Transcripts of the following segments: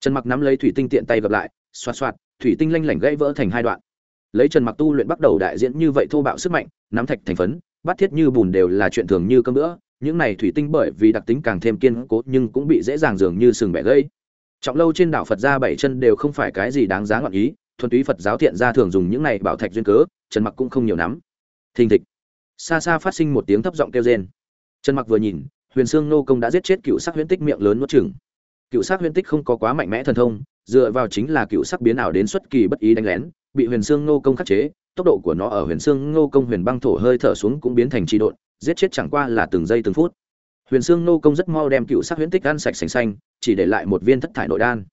trần mặc nắm lấy thủy tinh tiện tay gặp lại xoa xoạt, thủy tinh lanh lảnh gãy vỡ thành hai đoạn. Lấy trần mặc tu luyện bắt đầu đại diễn như vậy thô bạo sức mạnh, nắm thạch thành phấn bắt thiết như bùn đều là chuyện thường như cơm bữa, những này thủy tinh bởi vì đặc tính càng thêm kiên cố nhưng cũng bị dễ dàng dường như sừng bẻ gãy. Trọng lâu trên đảo phật gia bảy chân đều không phải cái gì đáng giá ngọn ý, thuần túy phật giáo thiện gia thường dùng những này bảo thạch duyên cớ, trần mặc cũng không nhiều nắm. Thình thịch. Xa xa phát sinh một tiếng thấp giọng kêu rên. Trần mặc vừa nhìn, huyền sương nô công đã giết chết cựu sắc huyễn tích miệng lớn nuốt chừng cựu sắc huyền tích không có quá mạnh mẽ thần thông, dựa vào chính là cựu sắc biến ảo đến xuất kỳ bất ý đánh lén, bị huyền sương nô công khắc chế, tốc độ của nó ở huyền sương nô công huyền băng thổ hơi thở xuống cũng biến thành trị độn, giết chết chẳng qua là từng giây từng phút. Huyền sương nô công rất mau đem cựu sắc huyền tích ăn sạch sành xanh, chỉ để lại một viên thất thải nội đan.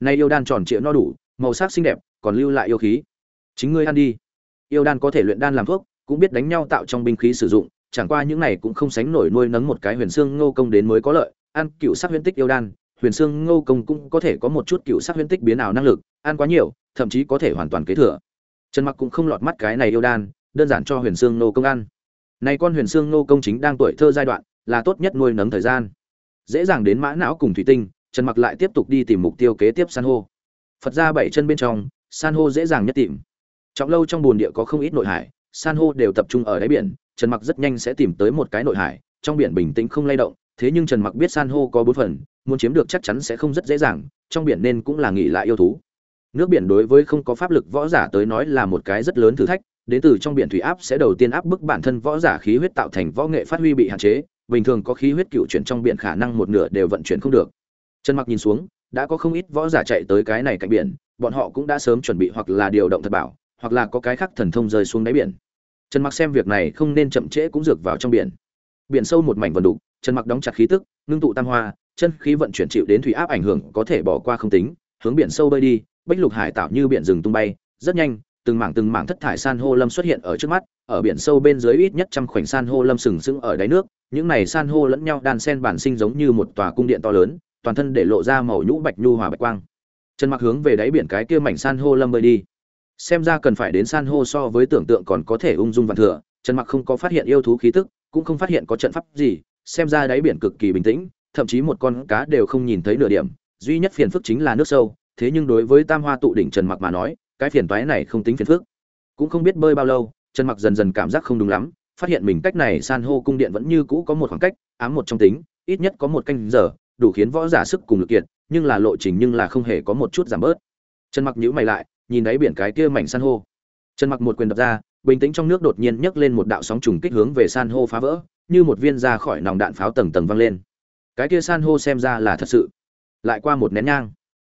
Nay yêu đan tròn trịa no đủ, màu sắc xinh đẹp, còn lưu lại yêu khí. Chính ngươi ăn đi. Yêu đan có thể luyện đan làm thuốc, cũng biết đánh nhau tạo trong binh khí sử dụng, chẳng qua những này cũng không sánh nổi nuôi nấng một cái huyền xương ngô công đến mới có lợi, ăn cựu sắc huyền tích yêu đan huyền xương ngô công cũng có thể có một chút cựu sắc huyễn tích biến ảo năng lực, ăn quá nhiều, thậm chí có thể hoàn toàn kế thừa. Trần mặc cũng không lọt mắt cái này yêu đan, đơn giản cho huyền xương ngô công ăn. Này con huyền xương ngô công chính đang tuổi thơ giai đoạn, là tốt nhất nuôi nấng thời gian. Dễ dàng đến mã não cùng thủy tinh, trần mặc lại tiếp tục đi tìm mục tiêu kế tiếp san hô. Phật ra bảy chân bên trong, san hô dễ dàng nhất tìm. Trọng lâu trong bồn địa có không ít nội hải, san hô đều tập trung ở đáy biển, trần mặc rất nhanh sẽ tìm tới một cái nội hải, trong biển bình tĩnh không lay động, thế nhưng trần mặc biết san hô có bốn phần muốn chiếm được chắc chắn sẽ không rất dễ dàng, trong biển nên cũng là nghỉ lại yêu thú. Nước biển đối với không có pháp lực võ giả tới nói là một cái rất lớn thử thách, đến từ trong biển thủy áp sẽ đầu tiên áp bức bản thân võ giả khí huyết tạo thành võ nghệ phát huy bị hạn chế, bình thường có khí huyết cựu chuyển trong biển khả năng một nửa đều vận chuyển không được. Trần mặc nhìn xuống, đã có không ít võ giả chạy tới cái này cạnh biển, bọn họ cũng đã sớm chuẩn bị hoặc là điều động thật bảo, hoặc là có cái khác thần thông rơi xuống đáy biển. Trần mặc xem việc này không nên chậm trễ cũng dược vào trong biển. Biển sâu một mảnh vần đục, trần mặc đóng chặt khí tức, ngưng tụ tam hoa chân khí vận chuyển chịu đến thủy áp ảnh hưởng có thể bỏ qua không tính, hướng biển sâu bơi đi, bách lục hải tạo như biển rừng tung bay, rất nhanh, từng mảng từng mảng thất thải san hô lâm xuất hiện ở trước mắt, ở biển sâu bên dưới ít nhất trăm khoảnh san hô lâm sừng sững ở đáy nước, những này san hô lẫn nhau đan sen bản sinh giống như một tòa cung điện to lớn, toàn thân để lộ ra màu nhũ bạch nhu hòa bạch quang. Trần mặc hướng về đáy biển cái kia mảnh san hô lâm bơi đi. Xem ra cần phải đến san hô so với tưởng tượng còn có thể ung dung vạn thừa trần mặc không có phát hiện yêu thú khí tức, cũng không phát hiện có trận pháp gì, xem ra đáy biển cực kỳ bình tĩnh thậm chí một con cá đều không nhìn thấy nửa điểm, duy nhất phiền phức chính là nước sâu, thế nhưng đối với tam hoa tụ đỉnh trần mặc mà nói, cái phiền toái này không tính phiền phức. Cũng không biết bơi bao lâu, trần mặc dần dần cảm giác không đúng lắm, phát hiện mình cách này san hô cung điện vẫn như cũ có một khoảng cách, ám một trong tính, ít nhất có một canh giờ, đủ khiến võ giả sức cùng lực kiệt, nhưng là lộ trình nhưng là không hề có một chút giảm bớt. Trần mặc nhíu mày lại, nhìn đáy biển cái kia mảnh san hô. Trần mặc một quyền đập ra, bình tĩnh trong nước đột nhiên nhấc lên một đạo sóng trùng kích hướng về san hô phá vỡ, như một viên ra khỏi nòng đạn pháo tầng tầng văng lên cái kia san hô xem ra là thật sự. Lại qua một nén nhang.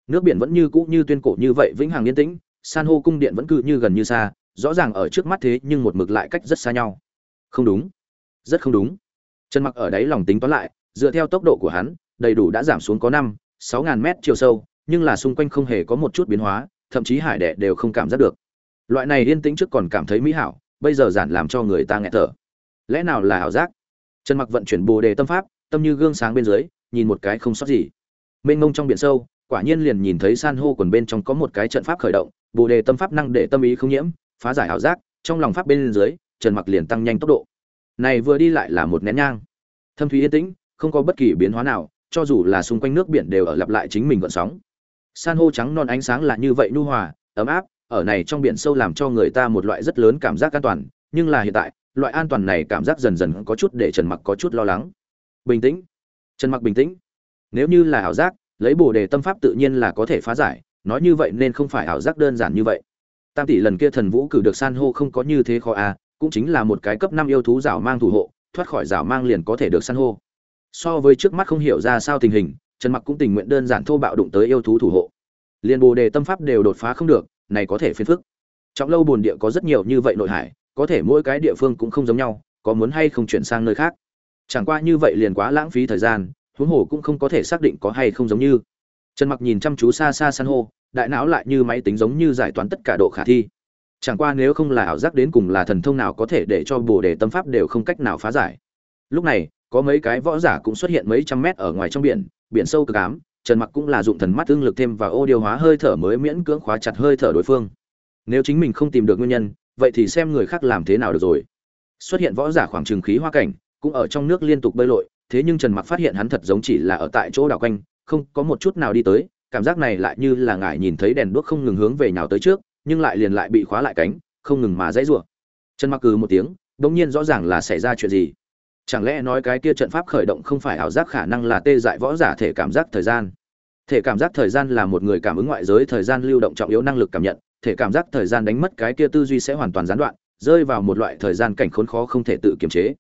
Nước biển vẫn như cũ như tuyên cổ như vậy vĩnh hằng yên tĩnh, san hô cung điện vẫn cứ như gần như xa, rõ ràng ở trước mắt thế nhưng một mực lại cách rất xa nhau. Không đúng. Rất không đúng. Trần mặc ở đáy lòng tính toán lại, dựa theo tốc độ của hắn, đầy đủ đã giảm xuống có năm, sáu ngàn mét chiều sâu, nhưng là xung quanh không hề có một chút biến hóa, thậm chí hải đệ đều không cảm giác được. Loại này yên tĩnh trước còn cảm thấy mỹ hảo, bây giờ giản làm cho người ta nghẹt thở. Lẽ nào là ảo giác? Trần mặc vận chuyển bồ đề tâm pháp tâm như gương sáng bên dưới, nhìn một cái không sót gì. Mênh mông trong biển sâu, quả nhiên liền nhìn thấy san hô quần bên trong có một cái trận pháp khởi động, bồ đề tâm pháp năng để tâm ý không nhiễm, phá giải ảo giác, trong lòng pháp bên dưới, trần mặc liền tăng nhanh tốc độ. Này vừa đi lại là một nén nhang. Thâm thúy yên tĩnh, không có bất kỳ biến hóa nào, cho dù là xung quanh nước biển đều ở lặp lại chính mình gợn sóng. San hô trắng non ánh sáng là như vậy nhu hòa, ấm áp, ở này trong biển sâu làm cho người ta một loại rất lớn cảm giác an toàn, nhưng là hiện tại, loại an toàn này cảm giác dần dần có chút để trần mặc có chút lo lắng bình tĩnh. Trần mặc bình tĩnh. Nếu như là ảo giác, lấy bồ đề tâm pháp tự nhiên là có thể phá giải, nói như vậy nên không phải ảo giác đơn giản như vậy. Tam tỷ lần kia thần vũ cử được san hô không có như thế khó à cũng chính là một cái cấp năm yêu thú rào mang thủ hộ, thoát khỏi rào mang liền có thể được san hô. So với trước mắt không hiểu ra sao tình hình, trần mặc cũng tình nguyện đơn giản thô bạo đụng tới yêu thú thủ hộ. Liền bồ đề tâm pháp đều đột phá không được, này có thể phiền phức. Trọng lâu bồn địa có rất nhiều như vậy nội hải, có thể mỗi cái địa phương cũng không giống nhau, có muốn hay không chuyển sang nơi khác chẳng qua như vậy liền quá lãng phí thời gian, huống hồ cũng không có thể xác định có hay không giống như. Trần mặc nhìn chăm chú xa xa san hô, đại não lại như máy tính giống như giải toán tất cả độ khả thi. Chẳng qua nếu không là ảo giác đến cùng là thần thông nào có thể để cho bồ đề tâm pháp đều không cách nào phá giải. Lúc này, có mấy cái võ giả cũng xuất hiện mấy trăm mét ở ngoài trong biển biển sâu cực ám, trần mặc cũng là dụng thần mắt tương lực thêm và ô điều hóa hơi thở mới miễn cưỡng khóa chặt hơi thở đối phương. Nếu chính mình không tìm được nguyên nhân, vậy thì xem người khác làm thế nào được rồi. Xuất hiện võ giả khoảng trừng khí hoa cảnh cũng ở trong nước liên tục bơi lội, thế nhưng trần mặc phát hiện hắn thật giống chỉ là ở tại chỗ đảo quanh, không có một chút nào đi tới, cảm giác này lại như là ngài nhìn thấy đèn đuốc không ngừng hướng về nhào tới trước, nhưng lại liền lại bị khóa lại cánh, không ngừng mà dãy rủa. Trần mặc cừ một tiếng, đống nhiên rõ ràng là xảy ra chuyện gì. Chẳng lẽ nói cái kia trận pháp khởi động không phải ảo giác khả năng là tê dại võ giả thể cảm giác thời gian? Thể cảm giác thời gian là một người cảm ứng ngoại giới thời gian lưu động trọng yếu năng lực cảm nhận, thể cảm giác thời gian đánh mất cái kia tư duy sẽ hoàn toàn gián đoạn, rơi vào một loại thời gian cảnh khốn khó không thể tự kiềm chế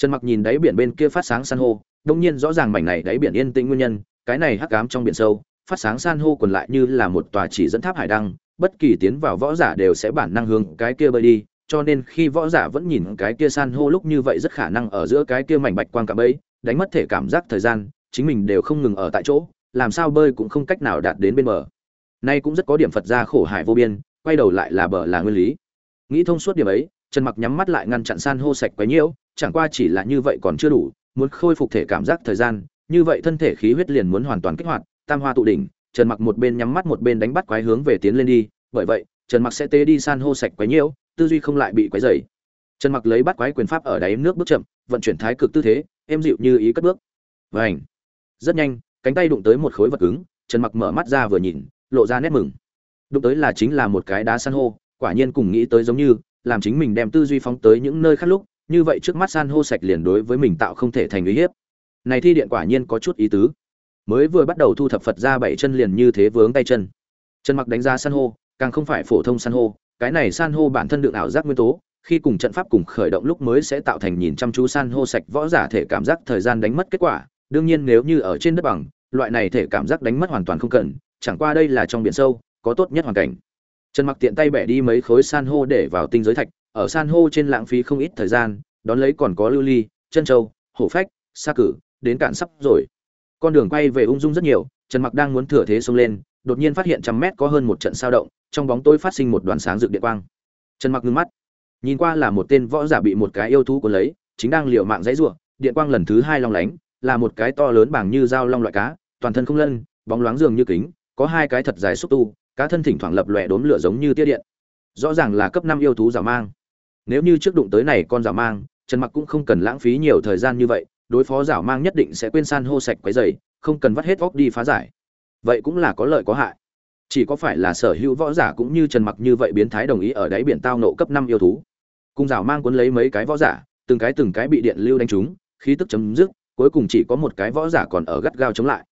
trần mặc nhìn đáy biển bên kia phát sáng san hô, đông nhiên rõ ràng mảnh này đáy biển yên tĩnh nguyên nhân, cái này hắc ám trong biển sâu, phát sáng san hô còn lại như là một tòa chỉ dẫn tháp hải đăng, bất kỳ tiến vào võ giả đều sẽ bản năng hướng cái kia bơi đi, cho nên khi võ giả vẫn nhìn cái kia san hô lúc như vậy rất khả năng ở giữa cái kia mảnh bạch quang cả bấy đánh mất thể cảm giác thời gian, chính mình đều không ngừng ở tại chỗ, làm sao bơi cũng không cách nào đạt đến bên bờ. Nay cũng rất có điểm phật gia khổ hải vô biên, quay đầu lại là bờ là nguyên lý. Nghĩ thông suốt điểm ấy, trần mặc nhắm mắt lại ngăn chặn san hô sạch quấy nhiễu chẳng qua chỉ là như vậy còn chưa đủ, muốn khôi phục thể cảm giác thời gian, như vậy thân thể khí huyết liền muốn hoàn toàn kích hoạt, tam hoa tụ đỉnh, trần mặc một bên nhắm mắt một bên đánh bắt quái hướng về tiến lên đi, bởi vậy, trần mặc sẽ tế đi san hô sạch quái nhiễu, tư duy không lại bị quấy rầy. Trần mặc lấy bắt quái quyền pháp ở đáy nước bước chậm, vận chuyển thái cực tư thế, êm dịu như ý cất bước. Vành. rất nhanh, cánh tay đụng tới một khối vật cứng, trần mặc mở mắt ra vừa nhìn, lộ ra nét mừng. Đụng tới là chính là một cái đá san hô, quả nhiên cùng nghĩ tới giống như, làm chính mình đem tư duy phóng tới những nơi khác lúc như vậy trước mắt san hô sạch liền đối với mình tạo không thể thành uy hiếp. Này thi điện quả nhiên có chút ý tứ. Mới vừa bắt đầu thu thập phật ra bảy chân liền như thế vướng tay chân. Trần mặc đánh giá san hô, càng không phải phổ thông san hô, cái này san hô bản thân được ảo giác nguyên tố, khi cùng trận pháp cùng khởi động lúc mới sẽ tạo thành nhìn chăm chú san hô sạch võ giả thể cảm giác thời gian đánh mất kết quả. Đương nhiên nếu như ở trên đất bằng, loại này thể cảm giác đánh mất hoàn toàn không cần, chẳng qua đây là trong biển sâu, có tốt nhất hoàn cảnh. Trần mặc tiện tay bẻ đi mấy khối san hô để vào tinh giới thạch ở san hô trên lãng phí không ít thời gian, đón lấy còn có lưu ly, chân châu, hổ phách, sa cử, đến cạn sắp rồi. Con đường quay về ung dung rất nhiều, trần mặc đang muốn thừa thế xông lên, đột nhiên phát hiện trăm mét có hơn một trận sao động, trong bóng tối phát sinh một đoàn sáng rực điện quang. Trần mặc ngưng mắt. Nhìn qua là một tên võ giả bị một cái yêu thú cuốn lấy, chính đang liều mạng dãy rủa, điện quang lần thứ hai long lánh, là một cái to lớn bằng như dao long loại cá, toàn thân không lân, bóng loáng dường như kính, có hai cái thật dài xúc tu, cá thân thỉnh thoảng lập lòe đốm lửa giống như tia điện. Rõ ràng là cấp năm yêu thú giả mang nếu như trước đụng tới này con giả mang, trần mặc cũng không cần lãng phí nhiều thời gian như vậy, đối phó giả mang nhất định sẽ quên san hô sạch quấy dày không cần vắt hết óc đi phá giải. Vậy cũng là có lợi có hại. Chỉ có phải là sở hữu võ giả cũng như trần mặc như vậy biến thái đồng ý ở đáy biển tao nộ cấp năm yêu thú. Cung rào mang cuốn lấy mấy cái võ giả, từng cái từng cái bị điện lưu đánh trúng, khí tức chấm dứt, cuối cùng chỉ có một cái võ giả còn ở gắt gao chống lại.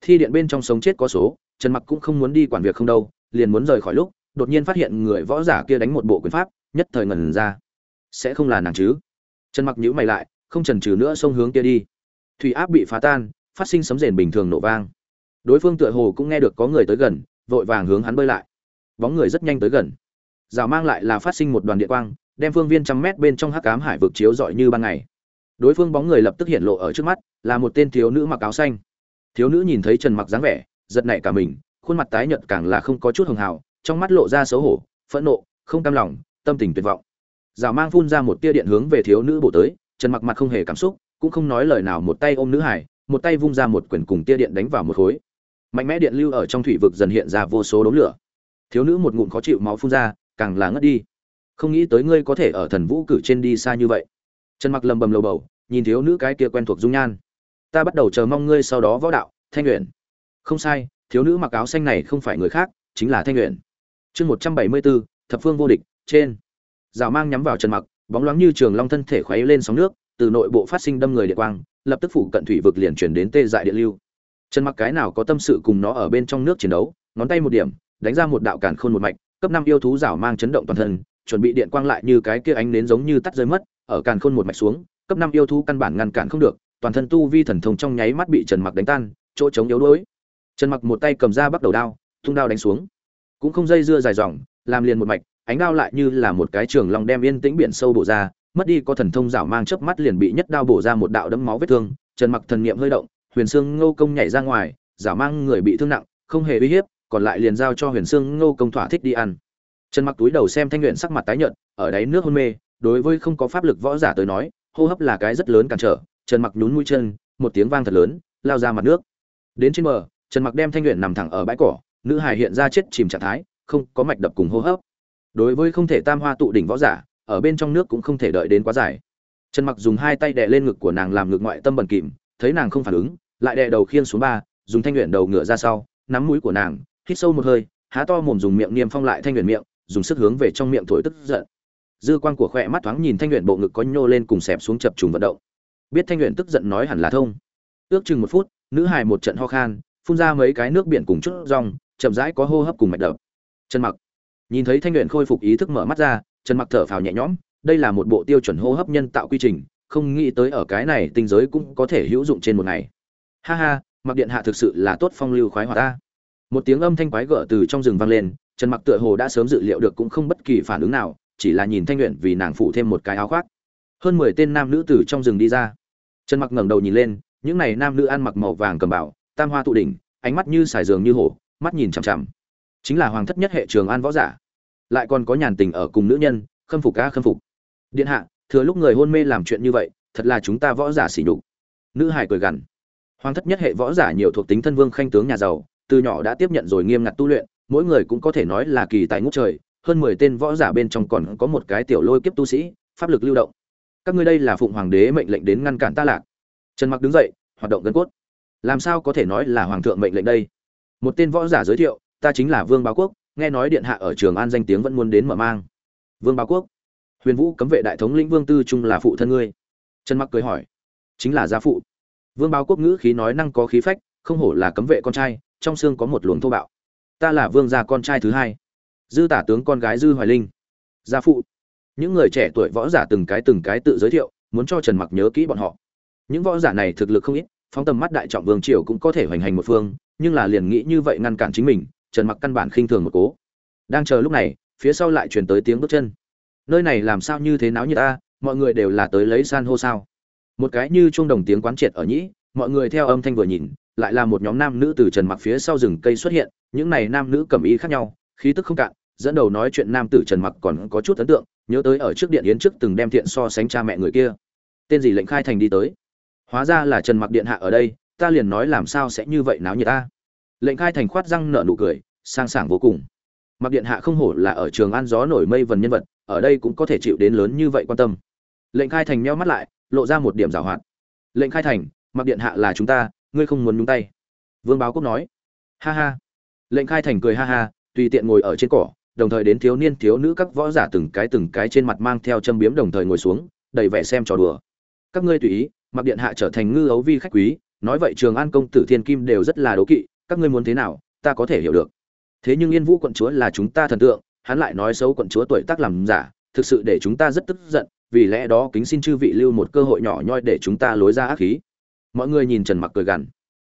Thi điện bên trong sống chết có số, trần mặc cũng không muốn đi quản việc không đâu, liền muốn rời khỏi lúc, đột nhiên phát hiện người võ giả kia đánh một bộ quyền pháp nhất thời ngẩn ra. Sẽ không là nàng chứ? Trần mặc nhữ mày lại, không chần chừ nữa xông hướng kia đi. Thủy áp bị phá tan, phát sinh sấm rền bình thường nổ vang. Đối phương tựa hồ cũng nghe được có người tới gần, vội vàng hướng hắn bơi lại. Bóng người rất nhanh tới gần. Rào mang lại là phát sinh một đoàn địa quang, đem phương viên trăm mét bên trong hắc cám hải vực chiếu rọi như ban ngày. Đối phương bóng người lập tức hiện lộ ở trước mắt, là một tên thiếu nữ mặc áo xanh. Thiếu nữ nhìn thấy trần mặc dáng vẻ, giật nảy cả mình, khuôn mặt tái nhợt càng là không có chút hường hào, trong mắt lộ ra xấu hổ, phẫn nộ, không cam lòng tâm tình tuyệt vọng. Rào mang phun ra một tia điện hướng về thiếu nữ bổ tới, trần mặc mặt không hề cảm xúc, cũng không nói lời nào một tay ôm nữ hải, một tay vung ra một quyền cùng tia điện đánh vào một khối. Mạnh mẽ điện lưu ở trong thủy vực dần hiện ra vô số đống lửa. Thiếu nữ một ngụm khó chịu máu phun ra, càng là ngất đi. Không nghĩ tới ngươi có thể ở thần vũ cử trên đi xa như vậy. Trần mặc lầm bầm lầu bầu, nhìn thiếu nữ cái kia quen thuộc dung nhan. Ta bắt đầu chờ mong ngươi sau đó võ đạo, thanh luyện không sai, thiếu nữ mặc áo xanh này không phải người khác, chính là thanh luyện chương một trăm bảy mươi bốn thập phương vô địch trên. Rào mang nhắm vào trần mặc, bóng loáng như trường long thân thể khuấy lên sóng nước, từ nội bộ phát sinh đâm người điện quang, lập tức phủ cận thủy vực liền chuyển đến tê dại điện lưu. Trần mặc cái nào có tâm sự cùng nó ở bên trong nước chiến đấu, ngón tay một điểm, đánh ra một đạo cản khôn một mạch, cấp năm yêu thú rảo mang chấn động toàn thân, chuẩn bị điện quang lại như cái kia ánh nến giống như tắt rơi mất, ở càn khôn một mạch xuống, cấp năm yêu thú căn bản ngăn cản không được, toàn thân tu vi thần thông trong nháy mắt bị trần mặc đánh tan, chỗ chống yếu đuối. Trần mặc một tay cầm ra bắt đầu đao, tung đao đánh xuống. Cũng không dây dưa dài dòng, làm liền một mạch ánh đao lại như là một cái trường long đem yên tĩnh biển sâu bổ ra, mất đi có thần thông rảo mang chớp mắt liền bị nhất đao bổ ra một đạo đấm máu vết thương, trần mặc thần niệm hơi động, huyền xương ngô công nhảy ra ngoài giả mang người bị thương nặng, không hề uy hiếp, còn lại liền giao cho huyền xương ngô công thỏa thích đi ăn. Trần mặc túi đầu xem thanh luyện sắc mặt tái nhợt, ở đáy nước hôn mê, đối với không có pháp lực võ giả tới nói, hô hấp là cái rất lớn cản trở, trần mặc nhún mũi chân, một tiếng vang thật lớn, lao ra mặt nước. Đến trên bờ, trần mặc đem thanh luyện nằm thẳng ở bãi cỏ, nữ hài hiện ra chết chìm trạng thái, không có mạch đập cùng hô hấp đối với không thể tam hoa tụ đỉnh võ giả, ở bên trong nước cũng không thể đợi đến quá dài. Trần mặc dùng hai tay đè lên ngực của nàng làm ngực ngoại tâm bẩn kìm, thấy nàng không phản ứng, lại đè đầu khiên xuống ba, dùng thanh luyện đầu ngựa ra sau, nắm mũi của nàng, hít sâu một hơi, há to mồm dùng miệng niêm phong lại thanh luyện miệng, dùng sức hướng về trong miệng thổi tức giận. Dư quan của khỏe mắt thoáng nhìn thanh luyện bộ ngực có nhô lên cùng xẹp xuống chập trùng vận động. Biết thanh luyện tức giận nói hẳn là thông. Ước chừng một phút, nữ hài một trận ho khan, phun ra mấy cái nước biển cùng chút rong, chậm rãi có hô hấp cùng mạch đập. Chân mặc nhìn thấy thanh luyện khôi phục ý thức mở mắt ra, trần mặc thở phào nhẹ nhõm, đây là một bộ tiêu chuẩn hô hấp nhân tạo quy trình, không nghĩ tới ở cái này tinh giới cũng có thể hữu dụng trên một ngày. Ha ha, mặc điện hạ thực sự là tốt phong lưu khoái hòa ta. Một tiếng âm thanh quái gở từ trong rừng vang lên, trần mặc tựa hồ đã sớm dự liệu được cũng không bất kỳ phản ứng nào, chỉ là nhìn thanh luyện vì nàng phụ thêm một cái áo khoác. Hơn mười tên nam nữ từ trong rừng đi ra. Trần mặc ngẩng đầu nhìn lên, những này nam nữ ăn mặc màu vàng cầm bảo tam hoa tụ đỉnh, ánh mắt như xài giường như hổ, mắt nhìn chằm chằm. Chính là hoàng thất nhất hệ trường an võ giả lại còn có nhàn tình ở cùng nữ nhân, khâm phục ca khâm phục. Điện hạ, thừa lúc người hôn mê làm chuyện như vậy, thật là chúng ta võ giả xỉ nhục. Nữ hải cười gằn. Hoàng thất nhất hệ võ giả nhiều thuộc tính thân vương khanh tướng nhà giàu, từ nhỏ đã tiếp nhận rồi nghiêm ngặt tu luyện, mỗi người cũng có thể nói là kỳ tài ngút trời, hơn mười tên võ giả bên trong còn có một cái tiểu lôi kiếp tu sĩ, pháp lực lưu động. Các ngươi đây là phụng hoàng đế mệnh lệnh đến ngăn cản ta lạc. Trần mặc đứng dậy, hoạt động gân cốt. Làm sao có thể nói là hoàng thượng mệnh lệnh đây? Một tên võ giả giới thiệu, ta chính là vương báo quốc nghe nói điện hạ ở trường an danh tiếng vẫn muốn đến mở mang. Vương báo quốc, huyền vũ cấm vệ đại thống lĩnh vương tư trung là phụ thân ngươi. Trần mặc cười hỏi, chính là gia phụ. Vương báo quốc ngữ khí nói năng có khí phách, không hổ là cấm vệ con trai, trong xương có một luồng thô bạo. Ta là vương gia con trai thứ hai. Dư tả tướng con gái dư hoài linh. Gia phụ. Những người trẻ tuổi võ giả từng cái từng cái tự giới thiệu, muốn cho trần mặc nhớ kỹ bọn họ. Những võ giả này thực lực không ít, phóng tầm mắt đại trọng vương triều cũng có thể hoành hành một phương, nhưng là liền nghĩ như vậy ngăn cản chính mình trần mặc căn bản khinh thường một cố. Đang chờ lúc này, phía sau lại truyền tới tiếng bước chân. Nơi này làm sao như thế náo như ta mọi người đều là tới lấy san hô sao? Một cái như chuông đồng tiếng quán triệt ở nhĩ, mọi người theo âm thanh vừa nhìn, lại là một nhóm nam nữ từ trần mặc phía sau rừng cây xuất hiện, những này nam nữ cầm ý khác nhau, khí tức không cạn, dẫn đầu nói chuyện nam tử trần mặc còn có chút ấn tượng, nhớ tới ở trước điện yến trước từng đem thiện so sánh cha mẹ người kia. Tên gì lệnh khai thành đi tới? Hóa ra là trần mặc điện hạ ở đây, ta liền nói làm sao sẽ như vậy náo như ta? Lệnh khai thành khoát răng nở nụ cười, sang sảng vô cùng. Mặc điện hạ không hổ là ở trường an gió nổi mây vần nhân vật, ở đây cũng có thể chịu đến lớn như vậy quan tâm. Lệnh khai thành meo mắt lại, lộ ra một điểm giảo hoạt. Lệnh khai thành, mặc điện hạ là chúng ta, ngươi không muốn nhúng tay. Vương báo quốc nói. Ha ha. Lệnh khai thành cười ha ha, tùy tiện ngồi ở trên cỏ, đồng thời đến thiếu niên thiếu nữ các võ giả từng cái từng cái trên mặt mang theo châm biếm đồng thời ngồi xuống, đầy vẻ xem trò đùa. Các ngươi tùy ý, mặc điện hạ trở thành ngư ấu vi khách quý, nói vậy trường an công tử thiên kim đều rất là đố kỵ các ngươi muốn thế nào, ta có thể hiểu được. Thế nhưng yên vũ quận chúa là chúng ta thần tượng, hắn lại nói xấu quận chúa tuổi tác làm giả, thực sự để chúng ta rất tức giận, vì lẽ đó kính xin chư vị lưu một cơ hội nhỏ nhoi để chúng ta lối ra ác khí. Mọi người nhìn trần mặc cười gằn.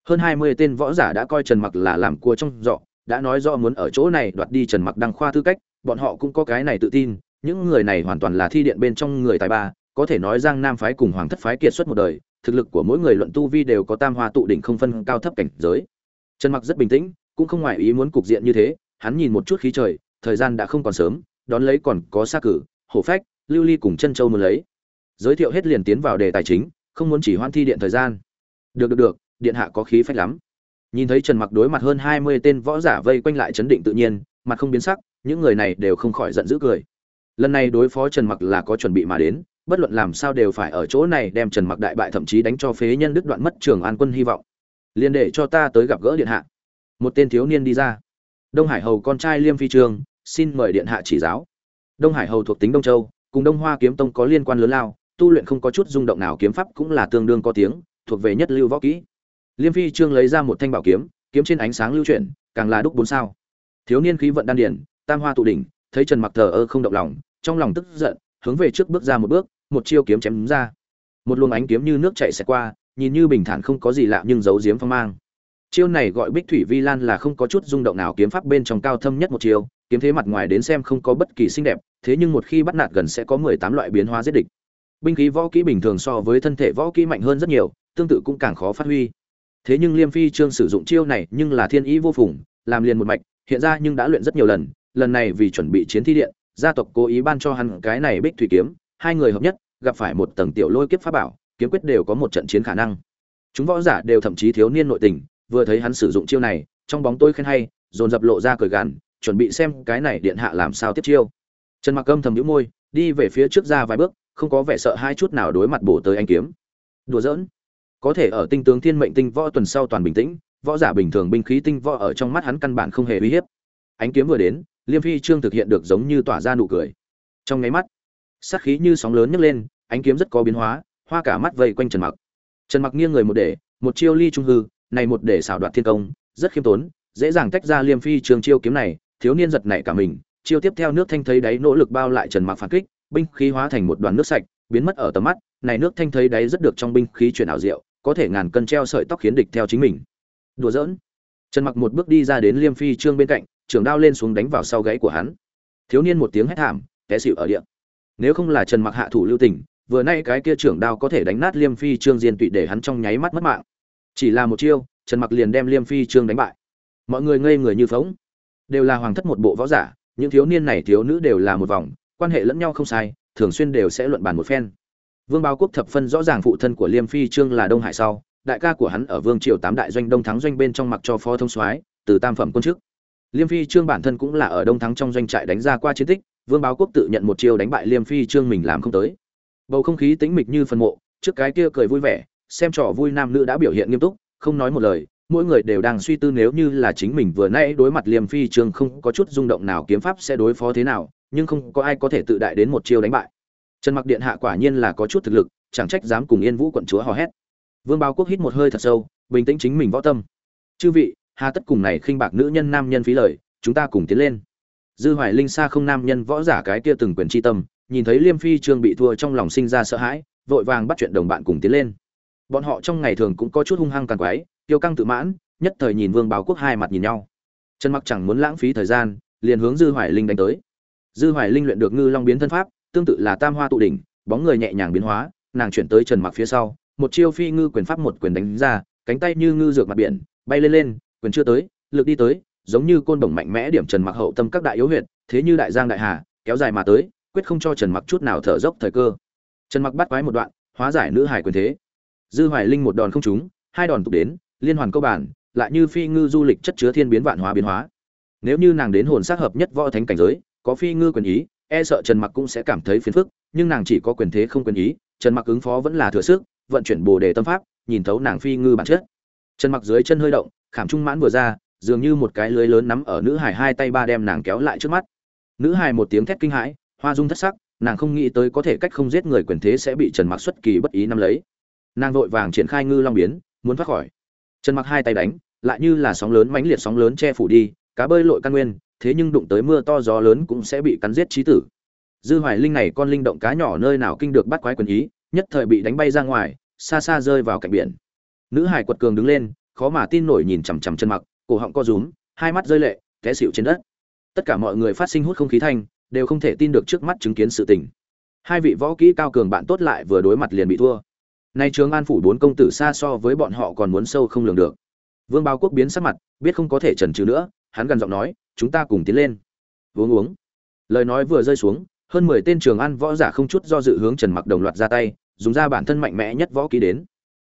Hơn hai mươi tên võ giả đã coi trần mặc là làm cua trong giọ đã nói rõ muốn ở chỗ này đoạt đi trần mặc đăng khoa tư cách, bọn họ cũng có cái này tự tin, những người này hoàn toàn là thi điện bên trong người tài ba, có thể nói giang nam phái cùng hoàng thất phái kiệt xuất một đời, thực lực của mỗi người luận tu vi đều có tam hoa tụ đỉnh không phân cao thấp cảnh giới trần mặc rất bình tĩnh, cũng không ngoại ý muốn cục diện như thế, hắn nhìn một chút khí trời, thời gian đã không còn sớm, đón lấy còn có xa cử, hổ phách, lưu ly cùng chân châu muốn lấy. Giới thiệu hết liền tiến vào đề tài chính, không muốn chỉ hoan thi điện thời gian. Được được được, điện hạ có khí phách lắm. Nhìn thấy trần mặc đối mặt hơn 20 tên võ giả vây quanh lại chấn định tự nhiên, mặt không biến sắc, những người này đều không khỏi giận dữ cười. Lần này đối phó trần mặc là có chuẩn bị mà đến, bất luận làm sao đều phải ở chỗ này đem trần mặc đại bại thậm chí đánh cho phế nhân đứt đoạn mất trường an quân hy vọng liền để cho ta tới gặp gỡ điện hạ. Một tên thiếu niên đi ra. Đông hải hầu con trai liêm phi trường, xin mời điện hạ chỉ giáo. Đông hải hầu thuộc tính đông châu, cùng đông hoa kiếm tông có liên quan lớn lao, tu luyện không có chút rung động nào kiếm pháp cũng là tương đương có tiếng, thuộc về nhất lưu võ kỹ. Liêm phi trương lấy ra một thanh bảo kiếm kiếm trên ánh sáng lưu chuyển, càng là đúc bốn sao. Thiếu niên khí vận đan điển tam hoa tụ đỉnh, thấy trần mặc thờ ơ không động lòng, trong lòng tức giận, hướng về trước bước ra một bước, một chiêu kiếm chém đúng ra. Một luồng ánh kiếm như nước chảy xẹt qua nhìn như bình thản không có gì lạ nhưng giấu giếm phong mang. Chiêu này gọi bích thủy vi lan là không có chút rung động nào, kiếm pháp bên trong cao thâm nhất một chiêu, kiếm thế mặt ngoài đến xem không có bất kỳ xinh đẹp, thế nhưng một khi bắt nạt gần sẽ có mười tám loại biến hóa giết địch. Binh khí võ kỹ bình thường so với thân thể võ kỹ mạnh hơn rất nhiều, tương tự cũng càng khó phát huy. Thế nhưng liêm phi trương sử dụng chiêu này nhưng là thiên ý vô phùng, làm liền một mạch, hiện ra nhưng đã luyện rất nhiều lần lần này vì chuẩn bị chiến thi điện, gia tộc cố ý ban cho hắn cái này bích thủy kiếm, hai người hợp nhất, gặp phải một tầng tiểu lôi kiếp pháp bảo kiếm quyết đều có một trận chiến khả năng. Chúng võ giả đều thậm chí thiếu niên nội tình, vừa thấy hắn sử dụng chiêu này, trong bóng tôi khen hay, dồn dập lộ ra cười gằn, chuẩn bị xem cái này điện hạ làm sao tiếp chiêu. Trần mặc âm thầm nhíu môi, đi về phía trước ra vài bước, không có vẻ sợ hai chút nào đối mặt bổ tới anh kiếm. Đùa giỡn. Có thể ở tinh tướng thiên mệnh tinh võ tuần sau toàn bình tĩnh, võ giả bình thường binh khí tinh võ ở trong mắt hắn căn bản không hề uy hiếp. Ánh kiếm vừa đến, liêm phi trương thực hiện được giống như tỏa ra nụ cười. Trong nháy mắt, sát khí như sóng lớn nhấc lên, ánh kiếm rất có biến hóa hoa cả mắt vây quanh trần mặc. Trần mặc nghiêng người một để, một chiêu ly trung hư, này một để xảo đoạt thiên công, rất khiêm tốn, dễ dàng tách ra liêm phi trường chiêu kiếm này, thiếu niên giật nảy cả mình, chiêu tiếp theo nước thanh thấy đáy nỗ lực bao lại trần mặc phản kích, binh khí hóa thành một đoàn nước sạch, biến mất ở tầm mắt, này nước thanh thấy đáy rất được trong binh khí chuyển ảo diệu, có thể ngàn cân treo sợi tóc khiến địch theo chính mình. Đùa giỡn. Trần mặc một bước đi ra đến liêm phi trương bên cạnh, trường đao lên xuống đánh vào sau gáy của hắn. Thiếu niên một tiếng hét thảm, té xịu ở địa. Nếu không là trần mặc hạ thủ lưu tình vừa nay cái kia trưởng đao có thể đánh nát liêm phi trương diên tụy để hắn trong nháy mắt mất mạng. Chỉ là một chiêu, trần mặc liền đem liêm phi trương đánh bại. Mọi người ngây người như phóng đều là hoàng thất một bộ võ giả, những thiếu niên này thiếu nữ đều là một vòng, quan hệ lẫn nhau không sai, thường xuyên đều sẽ luận bàn một phen. Vương báo quốc thập phân rõ ràng phụ thân của liêm phi trương là đông hải sau, đại ca của hắn ở vương triều tám đại doanh đông thắng doanh bên trong mặc cho phó thông soái, từ tam phẩm quân chức. Liêm phi trương bản thân cũng là ở đông thắng trong doanh trại đánh ra qua chiến tích, vương báo quốc tự nhận một chiêu đánh bại liêm phi trương mình làm không tới bầu không khí tĩnh mịch như phần mộ, trước cái kia cười vui vẻ, xem trò vui nam nữ đã biểu hiện nghiêm túc, không nói một lời, mỗi người đều đang suy tư nếu như là chính mình vừa nãy đối mặt liêm phi trường không có chút rung động nào kiếm pháp sẽ đối phó thế nào, nhưng không có ai có thể tự đại đến một chiêu đánh bại. Trần mặc điện hạ quả nhiên là có chút thực lực, chẳng trách dám cùng yên vũ quận chúa hò hét. Vương báo quốc hít một hơi thật sâu, bình tĩnh chính mình võ tâm. Chư vị, hà tất cùng này khinh bạc nữ nhân nam nhân phí lời, chúng ta cùng tiến lên. Dư hoài linh xa không nam nhân võ giả cái kia từng quyền chi tâm nhìn thấy liêm phi trương bị thua trong lòng sinh ra sợ hãi, vội vàng bắt chuyện đồng bạn cùng tiến lên. Bọn họ trong ngày thường cũng có chút hung hăng càng quái, tiêu căng tự mãn, nhất thời nhìn vương báo quốc hai mặt nhìn nhau. Trần mặc chẳng muốn lãng phí thời gian, liền hướng dư hoài linh đánh tới. Dư hoài linh luyện được ngư long biến thân pháp, tương tự là tam hoa tụ đỉnh, bóng người nhẹ nhàng biến hóa, nàng chuyển tới trần mặc phía sau, một chiêu phi ngư quyền pháp một quyền đánh ra, cánh tay như ngư dược mặt biển, bay lên lên, quyền chưa tới, lực đi tới, giống như côn đồng mạnh mẽ điểm trần mặc hậu tâm các đại yếu huyệt, thế như đại giang đại hà, kéo dài mà tới quyết không cho trần mặc chút nào thở dốc thời cơ. Trần mặc bắt quái một đoạn, hóa giải nữ hải quyền thế. Dư hoài linh một đòn không trúng, hai đòn tục đến, liên hoàn câu bản, lại như phi ngư du lịch chất chứa thiên biến vạn hóa biến hóa. Nếu như nàng đến hồn xác hợp nhất võ thánh cảnh giới, có phi ngư quyền ý e sợ trần mặc cũng sẽ cảm thấy phiền phức, nhưng nàng chỉ có quyền thế không quyền ý, trần mặc ứng phó vẫn là thừa sức, vận chuyển bồ đề tâm pháp, nhìn thấu nàng phi ngư bản chất. Trần mặc dưới chân hơi động, khảm trung mãn vừa ra, dường như một cái lưới lớn nắm ở nữ hải hai tay ba đem nàng kéo lại trước mắt. Nữ hải một tiếng thét kinh hãi hoa dung thất sắc, nàng không nghĩ tới có thể cách không giết người quyền thế sẽ bị trần mặc xuất kỳ bất ý nắm lấy. Nàng vội vàng triển khai ngư long biến, muốn thoát khỏi. Trần mặc hai tay đánh, lại như là sóng lớn mãnh liệt sóng lớn che phủ đi, cá bơi lội căn nguyên, thế nhưng đụng tới mưa to gió lớn cũng sẽ bị cắn giết chí tử. Dư hoài linh này con linh động cá nhỏ nơi nào kinh được bắt quái quyền ý, nhất thời bị đánh bay ra ngoài, xa xa rơi vào cạnh biển. Nữ hải quật cường đứng lên, khó mà tin nổi nhìn chằm chằm chân mặc, cổ họng co rúm, hai mắt rơi lệ, té xịu trên đất. Tất cả mọi người phát sinh hút không khí thanh đều không thể tin được trước mắt chứng kiến sự tình. Hai vị võ kỹ cao cường bạn tốt lại vừa đối mặt liền bị thua. Nay trường an phủ bốn công tử xa so với bọn họ còn muốn sâu không lường được. Vương báo quốc biến sắc mặt, biết không có thể trần trừ nữa, hắn gần giọng nói, chúng ta cùng tiến lên. Uống uống. Lời nói vừa rơi xuống, hơn mười tên trường an võ giả không chút do dự hướng trần mặc đồng loạt ra tay, dùng ra bản thân mạnh mẽ nhất võ kỹ đến.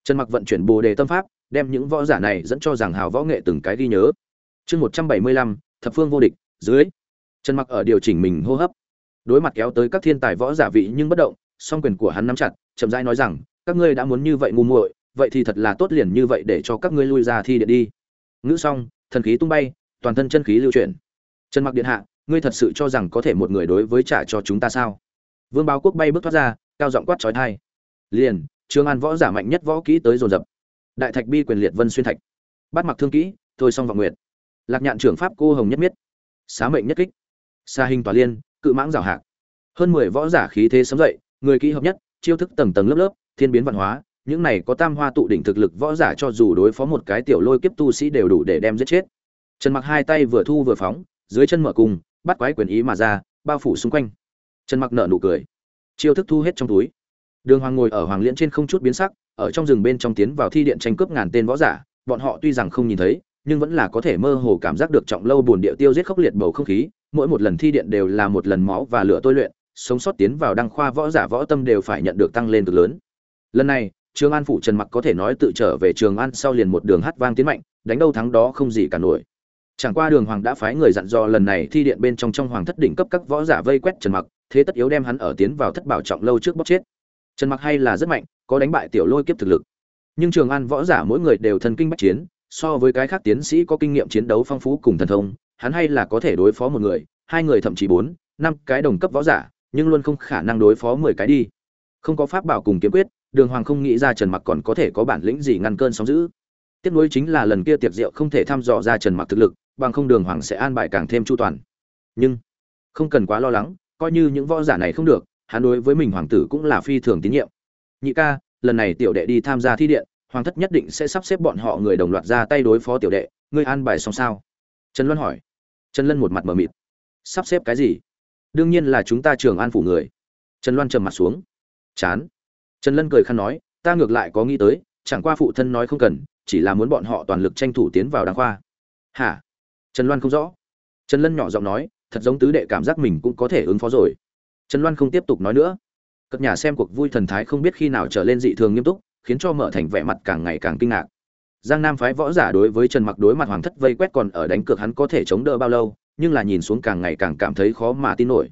Trần mặc vận chuyển bồ đề tâm pháp, đem những võ giả này dẫn cho rằng hào võ nghệ từng cái ghi nhớ. Chương một trăm bảy mươi lăm, thập phương vô địch, dưới trần mặc ở điều chỉnh mình hô hấp. Đối mặt kéo tới các thiên tài võ giả vị nhưng bất động, song quyền của hắn nắm chặt, chậm rãi nói rằng, các ngươi đã muốn như vậy ngu muội, vậy thì thật là tốt liền như vậy để cho các ngươi lui ra thi điện đi. Ngữ xong, thần khí tung bay, toàn thân chân khí lưu chuyển. Trần mặc điện hạ, ngươi thật sự cho rằng có thể một người đối với trả cho chúng ta sao? Vương báo quốc bay bước thoát ra, cao giọng quát trói thai. Liền, trường an võ giả mạnh nhất võ kỹ tới dồn dập. Đại thạch bi quyền liệt vân xuyên thạch. Bắt mặc thương kỹ, thôi xong vọng nguyệt. Lạc nhạn trưởng pháp cô hồng nhất miết. Xá mệnh nhất kích xa hình tòa liên, cự mãng rào hạc. Hơn mười võ giả khí thế sấm dậy, người kỹ hợp nhất, chiêu thức tầng tầng lớp lớp, thiên biến văn hóa, những này có tam hoa tụ đỉnh thực lực võ giả cho dù đối phó một cái tiểu lôi kiếp tu sĩ đều đủ để đem giết chết. Trần mặc hai tay vừa thu vừa phóng, dưới chân mở cùng, bắt quái quyền ý mà ra, bao phủ xung quanh. Trần mặc nở nụ cười. Chiêu thức thu hết trong túi. Đường hoàng ngồi ở hoàng liễn trên không chút biến sắc, ở trong rừng bên trong tiến vào thi điện tranh cướp ngàn tên võ giả, bọn họ tuy rằng không nhìn thấy, nhưng vẫn là có thể mơ hồ cảm giác được trọng lâu buồn địa tiêu giết khốc liệt bầu không khí mỗi một lần thi điện đều là một lần máu và lửa tôi luyện, sống sót tiến vào đăng khoa võ giả võ tâm đều phải nhận được tăng lên cực lớn. Lần này, trường an phủ trần mặc có thể nói tự trở về trường an sau liền một đường hát vang tiến mạnh, đánh đâu thắng đó không gì cả nổi. Chẳng qua đường hoàng đã phái người dặn dò lần này thi điện bên trong trong hoàng thất đỉnh cấp các võ giả vây quét trần mặc, thế tất yếu đem hắn ở tiến vào thất bảo trọng lâu trước bóc chết. Trần mặc hay là rất mạnh, có đánh bại tiểu lôi kiếp thực lực. Nhưng trường an võ giả mỗi người đều thần kinh bách chiến, so với cái khác tiến sĩ có kinh nghiệm chiến đấu phong phú cùng thần thông hắn hay là có thể đối phó một người, hai người thậm chí bốn, năm cái đồng cấp võ giả, nhưng luôn không khả năng đối phó mười cái đi. Không có pháp bảo cùng kiếm quyết, đường hoàng không nghĩ ra trần mặc còn có thể có bản lĩnh gì ngăn cơn sóng dữ. Tiếp nối chính là lần kia tiệc rượu không thể thăm dò ra trần mặc thực lực, bằng không đường hoàng sẽ an bài càng thêm chu toàn. Nhưng, không cần quá lo lắng, coi như những võ giả này không được, hắn đối với mình hoàng tử cũng là phi thường tín nhiệm. Nhị ca, lần này tiểu đệ đi tham gia thi điện, hoàng thất nhất định sẽ sắp xếp bọn họ người đồng loạt ra tay đối phó tiểu đệ, ngươi an bài xong sao? Trần luân hỏi trần lân một mặt mờ mịt. Sắp xếp cái gì? Đương nhiên là chúng ta trường an phủ người. Trần loan trầm mặt xuống. Chán. Trần lân cười khăn nói, ta ngược lại có nghĩ tới, chẳng qua phụ thân nói không cần, chỉ là muốn bọn họ toàn lực tranh thủ tiến vào đăng khoa. Hả? Trần loan không rõ. Trần lân nhỏ giọng nói, thật giống tứ đệ cảm giác mình cũng có thể ứng phó rồi. Trần loan không tiếp tục nói nữa. Cất nhà xem cuộc vui thần thái không biết khi nào trở lên dị thường nghiêm túc, khiến cho mở thành vẻ mặt càng ngày càng kinh ngạc giang nam phái võ giả đối với trần mặc đối mặt hoàng thất vây quét còn ở đánh cược hắn có thể chống đỡ bao lâu, nhưng là nhìn xuống càng ngày càng cảm thấy khó mà tin nổi.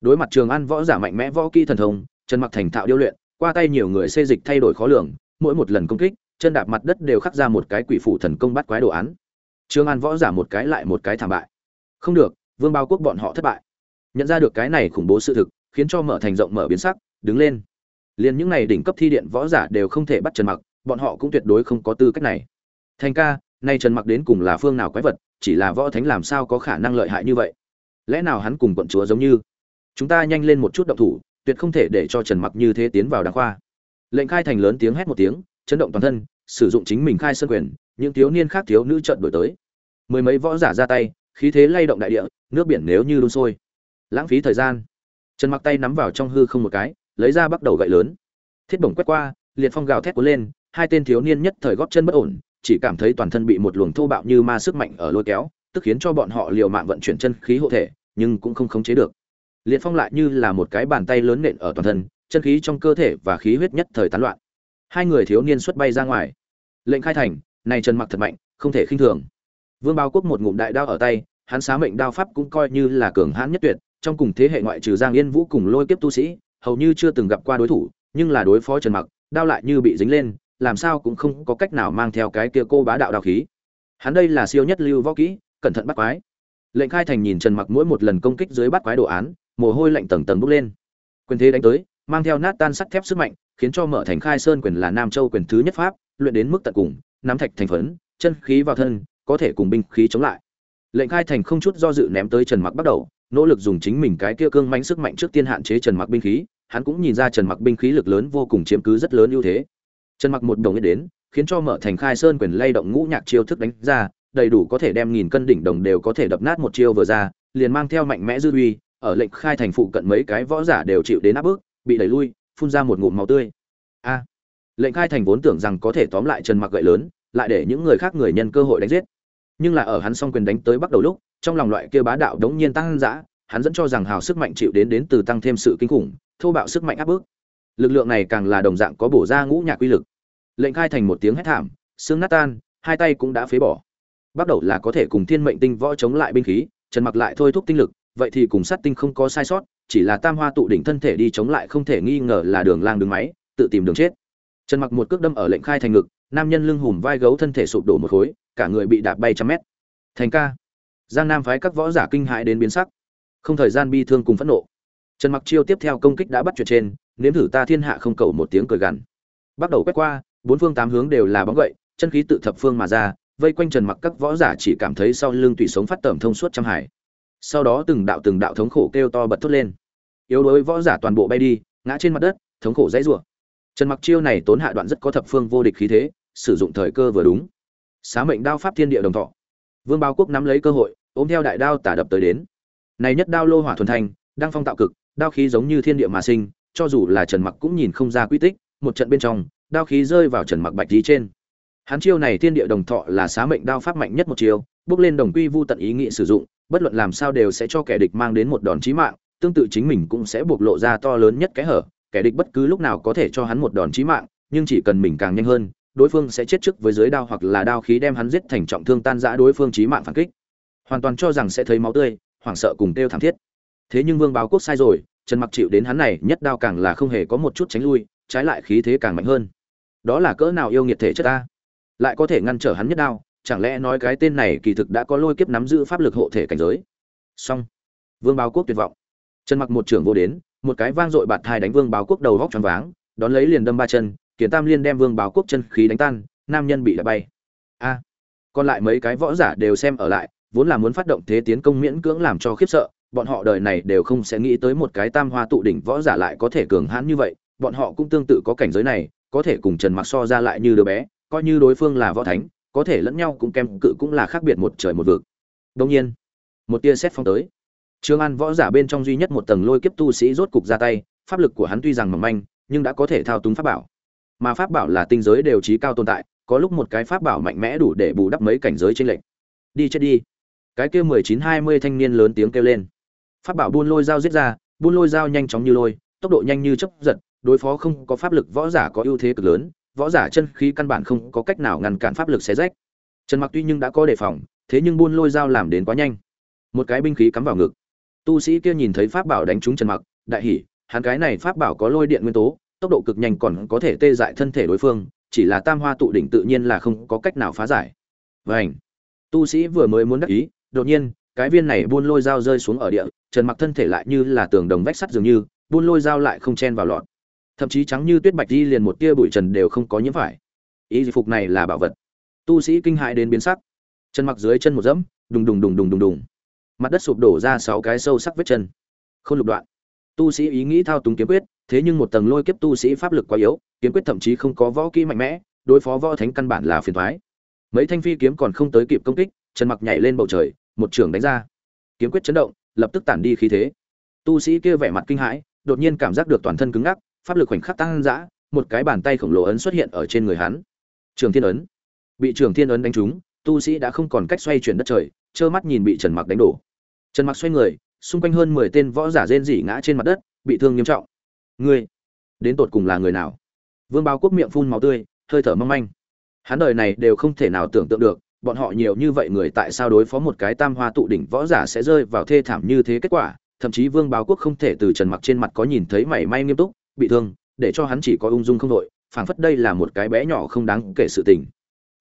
Đối mặt trường an võ giả mạnh mẽ võ kỹ thần thông, trần mặc thành thạo điêu luyện, qua tay nhiều người xê dịch thay đổi khó lường, mỗi một lần công kích, chân đạp mặt đất đều khắc ra một cái quỷ phủ thần công bắt quái đồ án. Trường an võ giả một cái lại một cái thảm bại. Không được, vương bao quốc bọn họ thất bại. Nhận ra được cái này khủng bố sự thực, khiến cho mở thành rộng mở biến sắc, đứng lên. Liền những này đỉnh cấp thi điện võ giả đều không thể bắt trần mặc bọn họ cũng tuyệt đối không có tư cách này. Thành ca, nay trần mặc đến cùng là phương nào quái vật, chỉ là võ thánh làm sao có khả năng lợi hại như vậy? Lẽ nào hắn cùng quận chúa giống như? Chúng ta nhanh lên một chút động thủ, tuyệt không thể để cho trần mặc như thế tiến vào đàng khoa. Lệnh khai thành lớn tiếng hét một tiếng, chấn động toàn thân, sử dụng chính mình khai sơn quyền, những thiếu niên khác thiếu nữ trận đổi tới. Mười mấy võ giả ra tay, khí thế lay động đại địa, nước biển nếu như đun sôi. Lãng phí thời gian. Trần mặc tay nắm vào trong hư không một cái, lấy ra bắt đầu gậy lớn. Thiết bổng quét qua, liệt phong gào thét cuốn lên hai tên thiếu niên nhất thời góp chân bất ổn, chỉ cảm thấy toàn thân bị một luồng thô bạo như ma sức mạnh ở lôi kéo, tức khiến cho bọn họ liều mạng vận chuyển chân khí hộ thể, nhưng cũng không khống chế được. Liệt phong lại như là một cái bàn tay lớn nện ở toàn thân, chân khí trong cơ thể và khí huyết nhất thời tán loạn. Hai người thiếu niên xuất bay ra ngoài. Lệnh khai thành này trần mặc thật mạnh, không thể khinh thường. Vương bao quốc một ngụm đại đao ở tay, hắn xá mệnh đao pháp cũng coi như là cường hãn nhất tuyệt, trong cùng thế hệ ngoại trừ giang yên vũ cùng lôi kiếp tu sĩ, hầu như chưa từng gặp qua đối thủ, nhưng là đối phó trần mặc, đao lại như bị dính lên làm sao cũng không có cách nào mang theo cái kia cô bá đạo đạo khí. Hắn đây là siêu nhất lưu võ kỹ, cẩn thận bắt quái. Lệnh khai thành nhìn trần mặc mỗi một lần công kích dưới bắt quái đồ án, mồ hôi lạnh tầng tầng bốc lên. Quyền thế đánh tới, mang theo nát tan sắt thép sức mạnh, khiến cho mở thành khai sơn quyền là nam châu quyền thứ nhất pháp, luyện đến mức tận cùng, nắm thạch thành phấn, chân khí vào thân, có thể cùng binh khí chống lại. Lệnh khai thành không chút do dự ném tới trần mặc bắt đầu, nỗ lực dùng chính mình cái kia cương mãnh sức mạnh trước tiên hạn chế trần mặc binh khí, hắn cũng nhìn ra trần mặc binh khí lực lớn vô cùng chiếm cứ rất lớn ưu thế trần mặc một đồng nghĩ đến, khiến cho mở thành khai sơn quyền lay động ngũ nhạc chiêu thức đánh ra, đầy đủ có thể đem nghìn cân đỉnh đồng đều có thể đập nát một chiêu vừa ra, liền mang theo mạnh mẽ dư uy, ở lệnh khai thành phụ cận mấy cái võ giả đều chịu đến áp bức, bị đẩy lui, phun ra một ngụm máu tươi. A! Lệnh khai thành vốn tưởng rằng có thể tóm lại trần mặc gậy lớn, lại để những người khác người nhân cơ hội đánh giết. Nhưng là ở hắn song quyền đánh tới bắt đầu lúc, trong lòng loại kia bá đạo đống nhiên tăng dã, hắn dẫn cho rằng hào sức mạnh chịu đến đến từ tăng thêm sự kinh khủng, thô bạo sức mạnh áp bức lực lượng này càng là đồng dạng có bổ ra ngũ nhạc quy lực. Lệnh khai thành một tiếng hét thảm, xương nát tan, hai tay cũng đã phế bỏ. Bắt đầu là có thể cùng thiên mệnh tinh võ chống lại binh khí, trần mặc lại thôi thúc tinh lực, vậy thì cùng sát tinh không có sai sót, chỉ là tam hoa tụ đỉnh thân thể đi chống lại không thể nghi ngờ là đường lang đường máy, tự tìm đường chết. Trần mặc một cước đâm ở lệnh khai thành ngực, nam nhân lưng hùm vai gấu thân thể sụp đổ một khối, cả người bị đạp bay trăm mét. Thành ca. Giang nam phái các võ giả kinh hãi đến biến sắc. Không thời gian bi thương cùng phẫn nộ. Trần mặc chiêu tiếp theo công kích đã bắt chuyện trên nếm thử ta thiên hạ không cầu một tiếng cười gằn. Bắt đầu quét qua, bốn phương tám hướng đều là bóng gậy, chân khí tự thập phương mà ra, vây quanh trần mặc các võ giả chỉ cảm thấy sau lưng tùy sống phát tẩm thông suốt trăm hải. Sau đó từng đạo từng đạo thống khổ kêu to bật thốt lên. Yếu đuối võ giả toàn bộ bay đi, ngã trên mặt đất, thống khổ dãy rủa. Trần mặc chiêu này tốn hạ đoạn rất có thập phương vô địch khí thế, sử dụng thời cơ vừa đúng. Xá mệnh đao pháp thiên địa đồng thọ. Vương bao quốc nắm lấy cơ hội, ôm theo đại đao tả đập tới đến. Này nhất đao lô hỏa thuần thành đang phong tạo cực, đao khí giống như thiên địa mà sinh cho dù là trần mặc cũng nhìn không ra quy tích, một trận bên trong, đao khí rơi vào trần mặc bạch tí trên. Hắn chiêu này thiên địa đồng thọ là xá mệnh đao pháp mạnh nhất một chiêu, bước lên đồng quy vu tận ý nghĩ sử dụng, bất luận làm sao đều sẽ cho kẻ địch mang đến một đòn chí mạng, tương tự chính mình cũng sẽ bộc lộ ra to lớn nhất cái hở, kẻ địch bất cứ lúc nào có thể cho hắn một đòn chí mạng, nhưng chỉ cần mình càng nhanh hơn, đối phương sẽ chết trước với dưới đao hoặc là đao khí đem hắn giết thành trọng thương tan rã đối phương chí mạng phản kích. Hoàn toàn cho rằng sẽ thấy máu tươi, hoảng sợ cùng kêu thảm thiết. Thế nhưng vương báo quốc sai rồi trần mặc chịu đến hắn này, nhất đao càng là không hề có một chút tránh lui, trái lại khí thế càng mạnh hơn. Đó là cỡ nào yêu nghiệt thể chất ta? Lại có thể ngăn trở hắn nhất đao, chẳng lẽ nói cái tên này kỳ thực đã có lôi kiếp nắm giữ pháp lực hộ thể cảnh giới? Song vương báo quốc tuyệt vọng. Trần mặc một trưởng vô đến, một cái vang dội bạt thai đánh vương báo quốc đầu vóc tròn váng, đón lấy liền đâm ba chân kiến tam liên đem vương báo quốc chân khí đánh tan, nam nhân bị lại bay. A. Còn lại mấy cái võ giả đều xem ở lại, vốn là muốn phát động thế tiến công miễn cưỡng làm cho khiếp sợ bọn họ đời này đều không sẽ nghĩ tới một cái tam hoa tụ đỉnh võ giả lại có thể cường hãn như vậy, bọn họ cũng tương tự có cảnh giới này, có thể cùng trần mặc so ra lại như đứa bé, coi như đối phương là võ thánh, có thể lẫn nhau cũng kèm cự cũng là khác biệt một trời một vực. Đông nhiên, một tia xét phong tới. Trương an võ giả bên trong duy nhất một tầng lôi kiếp tu sĩ rốt cục ra tay, pháp lực của hắn tuy rằng mỏng manh, nhưng đã có thể thao túng pháp bảo. Mà pháp bảo là tinh giới đều trí cao tồn tại, có lúc một cái pháp bảo mạnh mẽ đủ để bù đắp mấy cảnh giới trên lệnh đi chết đi. Cái kia mười chín hai mươi thanh niên lớn tiếng kêu lên pháp bảo buôn lôi dao giết ra, buôn lôi dao nhanh chóng như lôi, tốc độ nhanh như chấp giật, đối phó không có pháp lực võ giả có ưu thế cực lớn, võ giả chân khí căn bản không có cách nào ngăn cản pháp lực xé rách. Trần mặc tuy nhưng đã có đề phòng, thế nhưng buôn lôi dao làm đến quá nhanh. Một cái binh khí cắm vào ngực. Tu sĩ kia nhìn thấy pháp bảo đánh trúng trần mặc, đại hỉ, hắn cái này pháp bảo có lôi điện nguyên tố, tốc độ cực nhanh còn có thể tê dại thân thể đối phương, chỉ là tam hoa tụ đỉnh tự nhiên là không có cách nào phá giải. Vảnh tu sĩ vừa mới muốn đắc ý, đột nhiên cái viên này buôn lôi dao rơi xuống ở địa, trần mặc thân thể lại như là tường đồng vách sắt dường như, buôn lôi dao lại không chen vào lọt. Thậm chí trắng như tuyết bạch đi liền một tia bụi trần đều không có nhiễm phải. Ý phục này là bảo vật. Tu sĩ kinh hại đến biến sắc. Chân mặc dưới chân một dẫm, đùng đùng đùng đùng đùng đùng. Mặt đất sụp đổ ra sáu cái sâu sắc vết chân. Không lục đoạn. Tu sĩ ý nghĩ thao túng kiếm quyết, thế nhưng một tầng lôi kiếp tu sĩ pháp lực quá yếu, kiếm quyết thậm chí không có võ kỹ mạnh mẽ, đối phó võ thánh căn bản là phiền thoái mấy thanh phi kiếm còn không tới kịp công kích, trần mặc nhảy lên bầu trời một trường đánh ra. Kiếm quyết chấn động, lập tức tản đi khí thế. Tu sĩ kia vẻ mặt kinh hãi, đột nhiên cảm giác được toàn thân cứng ngắc, pháp lực khoảnh khắc tăng dã, một cái bàn tay khổng lồ ấn xuất hiện ở trên người hắn. Trường thiên ấn. Bị trường thiên ấn đánh trúng, tu sĩ đã không còn cách xoay chuyển đất trời, trơ mắt nhìn bị trần mặc đánh đổ. Trần mặc xoay người, xung quanh hơn 10 tên võ giả rên rỉ ngã trên mặt đất, bị thương nghiêm trọng. Ngươi, đến tột cùng là người nào? Vương báo quốc miệng phun máu tươi, hơi thở mong manh. Hắn đời này đều không thể nào tưởng tượng được bọn họ nhiều như vậy người tại sao đối phó một cái tam hoa tụ đỉnh võ giả sẽ rơi vào thê thảm như thế kết quả? Thậm chí vương báo quốc không thể từ trần mặc trên mặt có nhìn thấy mảy may nghiêm túc, bị thương, để cho hắn chỉ có ung dung không đội, phảng phất đây là một cái bé nhỏ không đáng kể sự tình.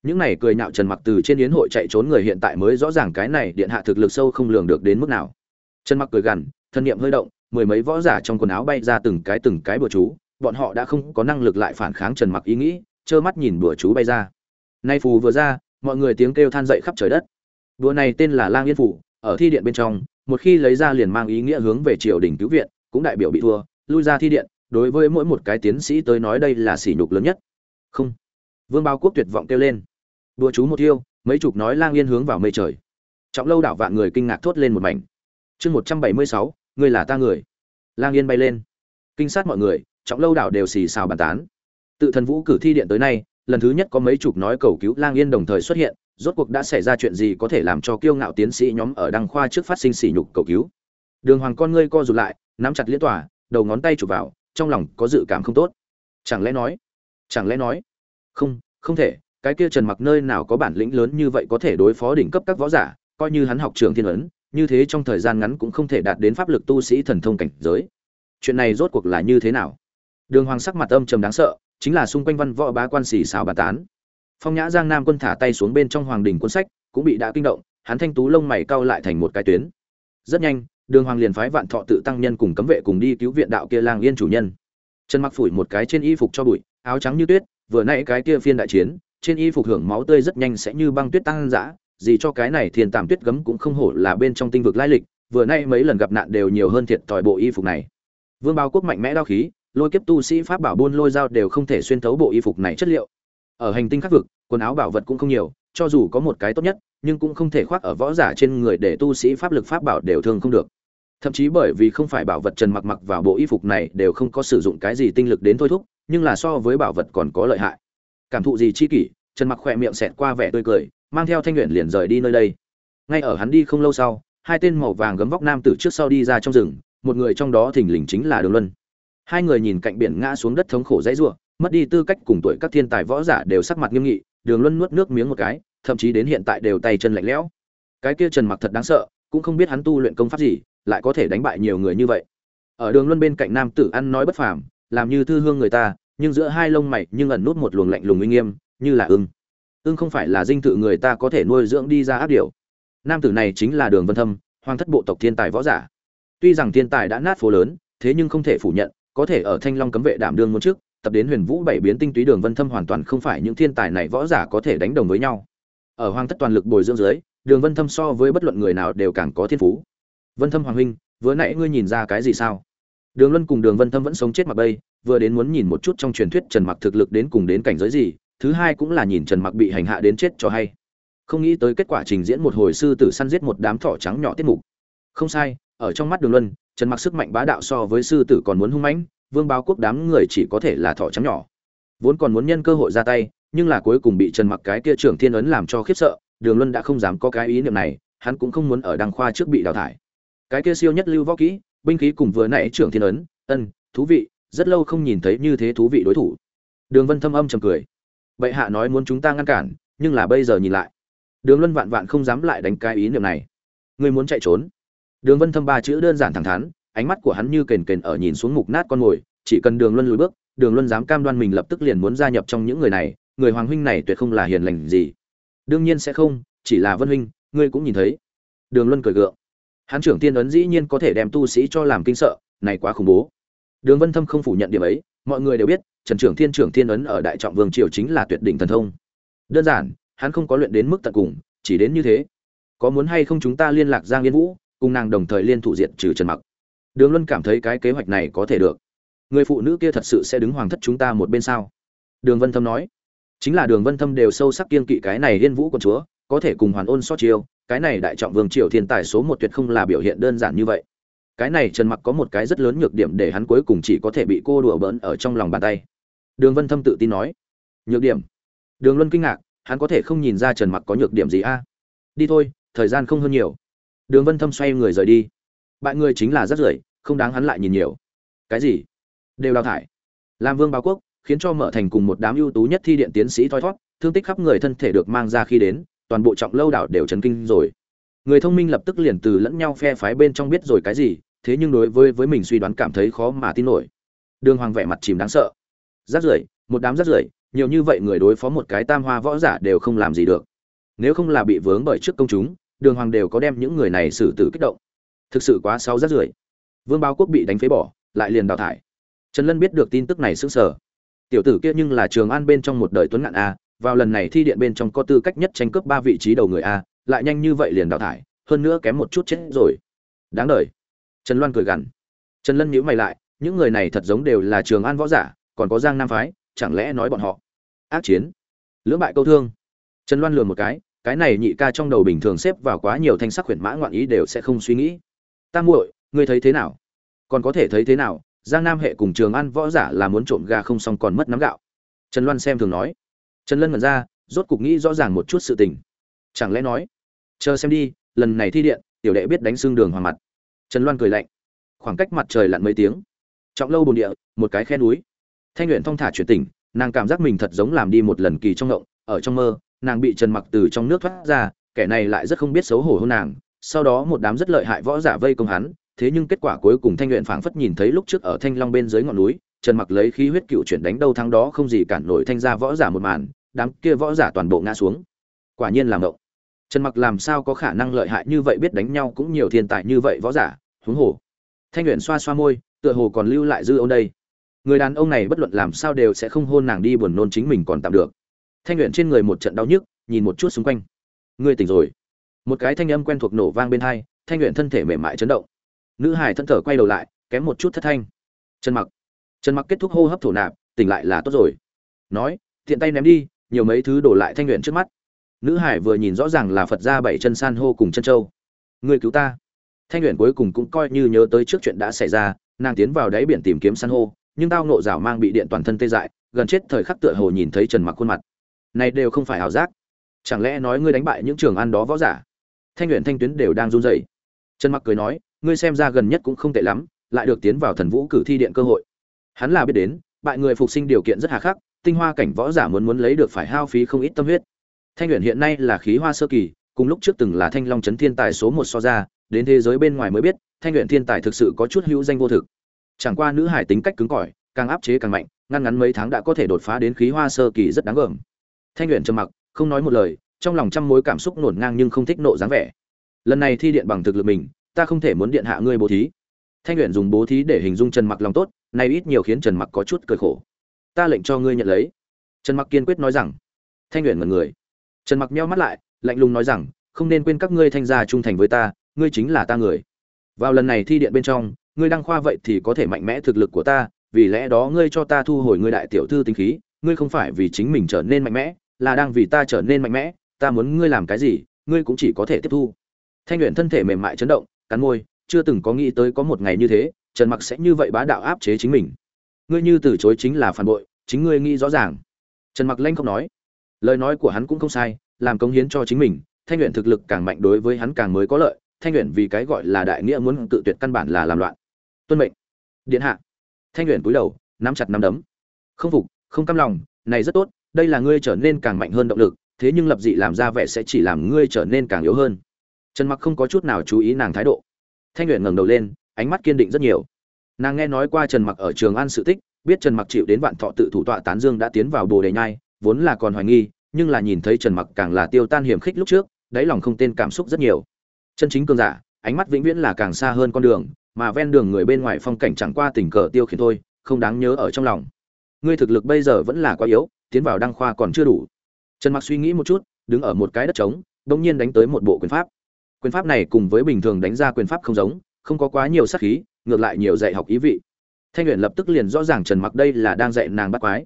Những này cười nhạo trần mặc từ trên yến hội chạy trốn người hiện tại mới rõ ràng cái này điện hạ thực lực sâu không lường được đến mức nào. Trần mặc cười gằn, thân niệm hơi động, mười mấy võ giả trong quần áo bay ra từng cái từng cái bừa chú, bọn họ đã không có năng lực lại phản kháng trần mặc ý nghĩ, trơ mắt nhìn bừa chú bay ra. Nay phù vừa ra mọi người tiếng kêu than dậy khắp trời đất. Đùa này tên là lang yên phủ, ở thi điện bên trong, một khi lấy ra liền mang ý nghĩa hướng về triều đình cứu viện, cũng đại biểu bị thua, lui ra thi điện, đối với mỗi một cái tiến sĩ tới nói đây là sỉ nhục lớn nhất. Không. Vương Bao quốc tuyệt vọng kêu lên. Đùa chú một thiêu, mấy chục nói lang yên hướng vào mây trời. Trọng lâu đảo vạn người kinh ngạc thốt lên một mảnh. Chương một trăm bảy mươi sáu người là ta người. Lang yên bay lên. Kinh sát mọi người, trọng lâu đảo đều xì xào bàn tán. Tự thần vũ cử thi điện tới nay lần thứ nhất có mấy chục nói cầu cứu lang yên đồng thời xuất hiện, rốt cuộc đã xảy ra chuyện gì có thể làm cho kiêu ngạo tiến sĩ nhóm ở đăng khoa trước phát sinh sỉ nhục cầu cứu. Đường hoàng con ngươi co rụt lại, nắm chặt liễn tỏa đầu ngón tay chụp vào, trong lòng có dự cảm không tốt. Chẳng lẽ nói, chẳng lẽ nói, không không thể, cái kia trần mặc nơi nào có bản lĩnh lớn như vậy có thể đối phó đỉnh cấp các võ giả, coi như hắn học trường thiên ấn, như thế trong thời gian ngắn cũng không thể đạt đến pháp lực tu sĩ thần thông cảnh giới. Chuyện này rốt cuộc là như thế nào? Đường hoàng sắc mặt âm trầm đáng sợ chính là xung quanh văn võ bá quan xì xào bà tán. Phong nhã giang nam quân thả tay xuống bên trong hoàng đình cuốn sách, cũng bị đã kinh động, hắn thanh tú lông mày cau lại thành một cái tuyến. Rất nhanh, đường hoàng liền phái vạn thọ tự tăng nhân cùng cấm vệ cùng đi cứu viện đạo kia lang yên chủ nhân. Trần mặc phủi một cái trên y phục cho bụi, áo trắng như tuyết, vừa nãy cái kia phiên đại chiến, trên y phục hưởng máu tươi rất nhanh sẽ như băng tuyết tăng dã gì cho cái này thiên tàm tuyết gấm cũng không hổ là bên trong tinh vực lai lịch, vừa nay mấy lần gặp nạn đều nhiều hơn thiệt thòi bộ y phục này. Vương bao quốc mạnh mẽ đao khí lôi kiếp tu sĩ pháp bảo buôn lôi dao đều không thể xuyên thấu bộ y phục này chất liệu. Ở hành tinh khắc vực, quần áo bảo vật cũng không nhiều, cho dù có một cái tốt nhất, nhưng cũng không thể khoác ở võ giả trên người để tu sĩ pháp lực pháp bảo đều thương không được. Thậm chí bởi vì không phải bảo vật trần mặc mặc vào bộ y phục này đều không có sử dụng cái gì tinh lực đến thôi thúc, nhưng là so với bảo vật còn có lợi hại. Cảm thụ gì chi kỷ, trần mặc khỏe miệng xẹt qua vẻ tươi cười, mang theo thanh nguyện liền rời đi nơi đây. Ngay ở hắn đi không lâu sau, hai tên màu vàng gấm vóc nam tử trước sau đi ra trong rừng, một người trong đó thình lình chính là đường luân hai người nhìn cạnh biển ngã xuống đất thống khổ dãy rủa, mất đi tư cách cùng tuổi các thiên tài võ giả đều sắc mặt nghiêm nghị, đường luân nuốt nước miếng một cái, thậm chí đến hiện tại đều tay chân lạnh lẽo. Cái kia trần mặc thật đáng sợ, cũng không biết hắn tu luyện công pháp gì, lại có thể đánh bại nhiều người như vậy. Ở đường luân bên cạnh nam tử ăn nói bất phàm, làm như thư hương người ta, nhưng giữa hai lông mày nhưng ẩn nút một luồng lạnh lùng uy nghiêm, như là ưng. Ưng không phải là dinh thự người ta có thể nuôi dưỡng đi ra ác điều. Nam tử này chính là đường vân thâm, hoàng thất bộ tộc thiên tài võ giả. Tuy rằng thiên tài đã nát phố lớn, thế nhưng không thể phủ nhận có thể ở thanh long cấm vệ đảm đương muốn trước, tập đến huyền vũ bảy biến tinh túy đường vân thâm hoàn toàn không phải những thiên tài này võ giả có thể đánh đồng với nhau. Ở hoàng thất toàn lực bồi dưỡng dưới, đường vân thâm so với bất luận người nào đều càng có thiên phú. Vân thâm hoàng huynh, vừa nãy ngươi nhìn ra cái gì sao? Đường luân cùng đường vân thâm vẫn sống chết mặc bây vừa đến muốn nhìn một chút trong truyền thuyết trần mặc thực lực đến cùng đến cảnh giới gì, thứ hai cũng là nhìn trần mặc bị hành hạ đến chết cho hay. Không nghĩ tới kết quả trình diễn một hồi sư tử săn giết một đám thỏ trắng nhỏ tiết mục. Không sai, ở trong mắt đường luân trần mặc sức mạnh bá đạo so với sư tử còn muốn hung mãnh, vương báo quốc đám người chỉ có thể là thỏ trắng nhỏ. Vốn còn muốn nhân cơ hội ra tay, nhưng là cuối cùng bị trần mặc cái kia trưởng thiên ấn làm cho khiếp sợ, đường luân đã không dám có cái ý niệm này, hắn cũng không muốn ở đăng khoa trước bị đào thải. Cái kia siêu nhất lưu võ kỹ, binh khí cùng vừa nãy trưởng thiên ấn, ân, thú vị, rất lâu không nhìn thấy như thế thú vị đối thủ. Đường vân thâm âm trầm cười. Bệ hạ nói muốn chúng ta ngăn cản, nhưng là bây giờ nhìn lại. Đường luân vạn vạn không dám lại đánh cái ý niệm này. Ngươi muốn chạy trốn đường vân thâm ba chữ đơn giản thẳng thắn ánh mắt của hắn như kền kền ở nhìn xuống mục nát con ngồi, chỉ cần đường luân lùi bước đường luân dám cam đoan mình lập tức liền muốn gia nhập trong những người này người hoàng huynh này tuyệt không là hiền lành gì. Đương nhiên sẽ không chỉ là vân huynh ngươi cũng nhìn thấy. Đường luân cười gượng. Hắn trưởng tiên ấn dĩ nhiên có thể đem tu sĩ cho làm kinh sợ này quá khủng bố. Đường vân thâm không phủ nhận điểm ấy mọi người đều biết trần trưởng thiên trưởng thiên ấn ở đại trọng vương triều chính là tuyệt đỉnh thần thông. Đơn giản hắn không có luyện đến mức tận cùng chỉ đến như thế. Có muốn hay không chúng ta liên lạc giang yên vũ cùng nàng đồng thời liên thủ diện trừ trần mặc. Đường luân cảm thấy cái kế hoạch này có thể được. Người phụ nữ kia thật sự sẽ đứng hoàng thất chúng ta một bên sao? Đường vân thâm nói. Chính là đường vân thâm đều sâu sắc kiên kỵ cái này liên vũ con chúa, có thể cùng hoàn ôn so chiêu, cái này đại trọng vương triều thiên tài số một tuyệt không là biểu hiện đơn giản như vậy. Cái này trần mặc có một cái rất lớn nhược điểm để hắn cuối cùng chỉ có thể bị cô đùa bỡn ở trong lòng bàn tay. Đường vân thâm tự tin nói. Nhược điểm. Đường luân kinh ngạc, hắn có thể không nhìn ra trần mặc có nhược điểm gì a? Đi thôi, thời gian không hơn nhiều đường vân thâm xoay người rời đi. Bại người chính là rất rưởi, không đáng hắn lại nhìn nhiều. Cái gì? Đều đào thải. Làm vương báo quốc, khiến cho mở thành cùng một đám ưu tú nhất thi điện tiến sĩ thoi thót, thương tích khắp người thân thể được mang ra khi đến, toàn bộ trọng lâu đảo đều chấn kinh rồi. Người thông minh lập tức liền từ lẫn nhau phe phái bên trong biết rồi cái gì, thế nhưng đối với với mình suy đoán cảm thấy khó mà tin nổi. Đường hoàng vẻ mặt chìm đáng sợ. Rác rưởi, một đám rác rưởi, nhiều như vậy người đối phó một cái tam hoa võ giả đều không làm gì được. Nếu không là bị vướng bởi trước công chúng đường hoàng đều có đem những người này xử tử kích động. Thực sự quá sáu rát rưởi. Vương báo quốc bị đánh phế bỏ, lại liền đào thải. Trần lân biết được tin tức này sững sờ. Tiểu tử kia nhưng là trường an bên trong một đời tuấn ngạn a, vào lần này thi điện bên trong có tư cách nhất tranh cướp ba vị trí đầu người a, lại nhanh như vậy liền đào thải, hơn nữa kém một chút chết rồi. Đáng đời. Trần loan cười gằn. Trần lân nhíu mày lại, những người này thật giống đều là trường an võ giả, còn có giang nam phái, chẳng lẽ nói bọn họ ác chiến? Lưỡng bại câu thương. Trần loan lừa một cái cái này nhị ca trong đầu bình thường xếp vào quá nhiều thanh sắc huyền mã ngoạn ý đều sẽ không suy nghĩ. Ta muội, ngươi thấy thế nào? Còn có thể thấy thế nào? Giang nam hệ cùng trường an võ giả là muốn trộm gà không xong còn mất nắm gạo. Trần loan xem thường nói. Trần lân mở ra, rốt cục nghĩ rõ ràng một chút sự tình. Chẳng lẽ nói, chờ xem đi, lần này thi điện, tiểu đệ biết đánh xương đường hoàng mặt. Trần loan cười lạnh. Khoảng cách mặt trời lặn mấy tiếng. Trọng lâu bồn địa, một cái khe núi. Thanh luyện thong thả chuyển tỉnh, nàng cảm giác mình thật giống làm đi một lần kỳ trong ngộng, ở trong mơ nàng bị trần mặc từ trong nước thoát ra, kẻ này lại rất không biết xấu hổ hơn nàng. Sau đó một đám rất lợi hại võ giả vây công hắn, thế nhưng kết quả cuối cùng thanh luyện phảng phất nhìn thấy lúc trước ở thanh long bên dưới ngọn núi, trần mặc lấy khí huyết cựu chuyển đánh đâu thắng đó không gì cản nổi thanh gia võ giả một màn, đám kia võ giả toàn bộ ngã xuống. Quả nhiên làm động trần mặc làm sao có khả năng lợi hại như vậy biết đánh nhau cũng nhiều thiên tài như vậy võ giả, huống hồ. Thanh luyện xoa xoa môi, tựa hồ còn lưu lại dư ông đây. Người đàn ông này bất luận làm sao đều sẽ không hôn nàng đi buồn nôn chính mình còn tạm được thanh luyện trên người một trận đau nhức, nhìn một chút xung quanh. Ngươi tỉnh rồi. Một cái thanh âm quen thuộc nổ vang bên hai, thanh luyện thân thể mềm mại chấn động. Nữ hải thân thở quay đầu lại, kém một chút thất thanh. Trần mặc. Trần mặc kết thúc hô hấp thổ nạp, tỉnh lại là tốt rồi. Nói, tiện tay ném đi, nhiều mấy thứ đổ lại thanh luyện trước mắt. Nữ hải vừa nhìn rõ ràng là phật gia bảy chân san hô cùng chân châu. Người cứu ta. Thanh luyện cuối cùng cũng coi như nhớ tới trước chuyện đã xảy ra, nàng tiến vào đáy biển tìm kiếm san hô, nhưng tao nộ rào mang bị điện toàn thân tê dại, gần chết thời khắc tựa hồ nhìn thấy trần mặc khuôn mặt này đều không phải ảo giác. Chẳng lẽ nói ngươi đánh bại những trường ăn đó võ giả? Thanh luyện thanh tuyến đều đang run rẩy. Trần mặc cười nói, ngươi xem ra gần nhất cũng không tệ lắm, lại được tiến vào thần vũ cử thi điện cơ hội. Hắn là biết đến, bại người phục sinh điều kiện rất hà khắc, tinh hoa cảnh võ giả muốn muốn lấy được phải hao phí không ít tâm huyết. Thanh luyện hiện nay là khí hoa sơ kỳ, cùng lúc trước từng là thanh long chấn thiên tài số một so ra, đến thế giới bên ngoài mới biết, thanh luyện thiên tài thực sự có chút hữu danh vô thực. Chẳng qua nữ hải tính cách cứng cỏi, càng áp chế càng mạnh, ngăn ngắn mấy tháng đã có thể đột phá đến khí hoa sơ kỳ rất đáng gờm thanh luyện trầm mặc, không nói một lời, trong lòng trăm mối cảm xúc nổn ngang nhưng không thích nộ dáng vẻ. Lần này thi điện bằng thực lực mình, ta không thể muốn điện hạ ngươi bố thí. Thanh luyện dùng bố thí để hình dung trần mặc lòng tốt, nay ít nhiều khiến trần mặc có chút cười khổ. Ta lệnh cho ngươi nhận lấy. Trần mặc kiên quyết nói rằng. Thanh luyện mật người. Trần mặc meo mắt lại, lạnh lùng nói rằng, không nên quên các ngươi thanh gia trung thành với ta, ngươi chính là ta người. Vào lần này thi điện bên trong, ngươi đăng khoa vậy thì có thể mạnh mẽ thực lực của ta, vì lẽ đó ngươi cho ta thu hồi ngươi đại tiểu thư tính khí, ngươi không phải vì chính mình trở nên mạnh mẽ là đang vì ta trở nên mạnh mẽ, ta muốn ngươi làm cái gì, ngươi cũng chỉ có thể tiếp thu. Thanh luyện thân thể mềm mại chấn động, cắn môi, chưa từng có nghĩ tới có một ngày như thế, trần mặc sẽ như vậy bá đạo áp chế chính mình. Ngươi như từ chối chính là phản bội, chính ngươi nghĩ rõ ràng. Trần mặc lanh không nói. Lời nói của hắn cũng không sai, làm công hiến cho chính mình, thanh luyện thực lực càng mạnh đối với hắn càng mới có lợi, thanh luyện vì cái gọi là đại nghĩa muốn tự tuyệt căn bản là làm loạn. Tuân mệnh. Điện hạ. Thanh luyện cúi đầu, nắm chặt nắm đấm. Không phục, không căm lòng, này rất tốt đây là ngươi trở nên càng mạnh hơn động lực, thế nhưng lập dị làm ra vẻ sẽ chỉ làm ngươi trở nên càng yếu hơn. Trần mặc không có chút nào chú ý nàng thái độ. Thanh luyện ngẩng đầu lên, ánh mắt kiên định rất nhiều. Nàng nghe nói qua trần mặc ở trường an sự tích, biết trần mặc chịu đến vạn thọ tự thủ tọa tán dương đã tiến vào bồ đề nhai, vốn là còn hoài nghi, nhưng là nhìn thấy trần mặc càng là tiêu tan hiểm khích lúc trước, đáy lòng không tên cảm xúc rất nhiều. Chân chính cường giả, ánh mắt vĩnh viễn là càng xa hơn con đường, mà ven đường người bên ngoài phong cảnh chẳng qua tình cờ tiêu khiển thôi, không đáng nhớ ở trong lòng. Ngươi thực lực bây giờ vẫn là quá yếu tiến vào đăng khoa còn chưa đủ. Trần mặc suy nghĩ một chút, đứng ở một cái đất trống bỗng nhiên đánh tới một bộ quyền pháp. Quyền pháp này cùng với bình thường đánh ra quyền pháp không giống, không có quá nhiều sát khí, ngược lại nhiều dạy học ý vị. Thanh luyện lập tức liền rõ ràng trần mặc đây là đang dạy nàng bắt quái.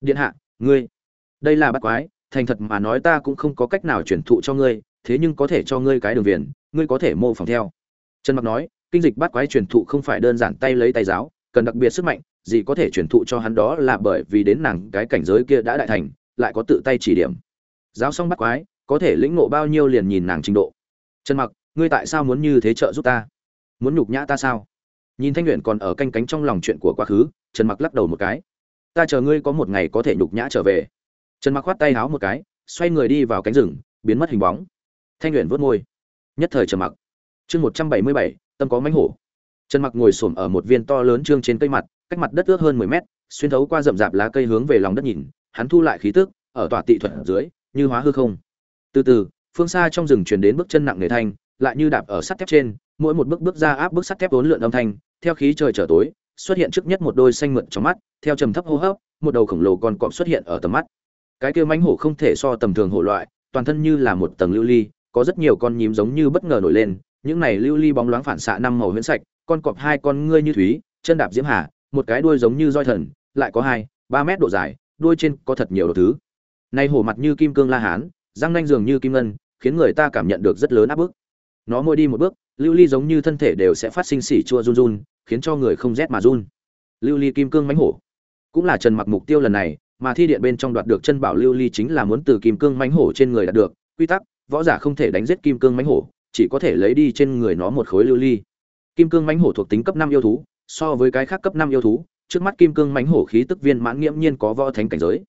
Điện hạ, ngươi, đây là bắt quái, thành thật mà nói ta cũng không có cách nào chuyển thụ cho ngươi, thế nhưng có thể cho ngươi cái đường viền, ngươi có thể mô phỏng theo. Trần mặc nói, kinh dịch bắt quái truyền thụ không phải đơn giản tay lấy tay giáo, cần đặc biệt sức mạnh gì có thể truyền thụ cho hắn đó là bởi vì đến nàng cái cảnh giới kia đã đại thành, lại có tự tay chỉ điểm. Giáo xong bắt quái, có thể lĩnh ngộ bao nhiêu liền nhìn nàng trình độ. Trần mặc, ngươi tại sao muốn như thế trợ giúp ta? Muốn nhục nhã ta sao? Nhìn thanh Uyển còn ở canh cánh trong lòng chuyện của quá khứ, trần mặc lắc đầu một cái. Ta chờ ngươi có một ngày có thể nhục nhã trở về. Trần mặc khoát tay háo một cái, xoay người đi vào cánh rừng, biến mất hình bóng. Thanh Uyển vuốt môi. Nhất thời trần mặc. Chương một trăm bảy mươi bảy, tâm có mãnh hổ. Trần mặc ngồi xổm ở một viên to lớn trương trên cây mặt cách mặt đất ước hơn mười mét, xuyên thấu qua rậm rạp lá cây hướng về lòng đất nhìn, hắn thu lại khí tức, ở tòa tị thuật dưới, như hóa hư không. Từ từ, phương xa trong rừng truyền đến bước chân nặng nề thanh, lại như đạp ở sắt thép trên, mỗi một bước bước ra áp bước sắt thép vốn lượn âm thanh, theo khí trời trở tối, xuất hiện trước nhất một đôi xanh mượt trong mắt, theo trầm thấp hô hấp, một đầu khổng lồ con cọp xuất hiện ở tầm mắt. Cái kia mãnh hổ không thể so tầm thường hổ loại, toàn thân như là một tầng lưu ly, có rất nhiều con nhím giống như bất ngờ nổi lên, những này lưu ly bóng loáng phản xạ năm màu huyễn sạch, con cọp hai con ngươi như thúy, chân đạp diễm hà một cái đuôi giống như roi thần, lại có hai, ba mét độ dài, đuôi trên có thật nhiều đồ thứ. Này hổ mặt như kim cương la hán, răng nanh dường như kim ngân, khiến người ta cảm nhận được rất lớn áp bức. Nó mỗi đi một bước, lưu ly giống như thân thể đều sẽ phát sinh xỉ chua run run, khiến cho người không rét mà run. Lưu ly kim cương mãnh hổ. Cũng là trần mặc mục tiêu lần này, mà thi điện bên trong đoạt được chân bảo lưu ly chính là muốn từ kim cương mãnh hổ trên người đạt được, quy tắc, võ giả không thể đánh giết kim cương mãnh hổ, chỉ có thể lấy đi trên người nó một khối lưu ly. Kim cương mãnh hổ thuộc tính cấp năm yêu thú so với cái khác cấp năm yêu thú, trước mắt kim cương mãnh hổ khí tức viên mãn nghiễm nhiên có võ thánh cảnh giới.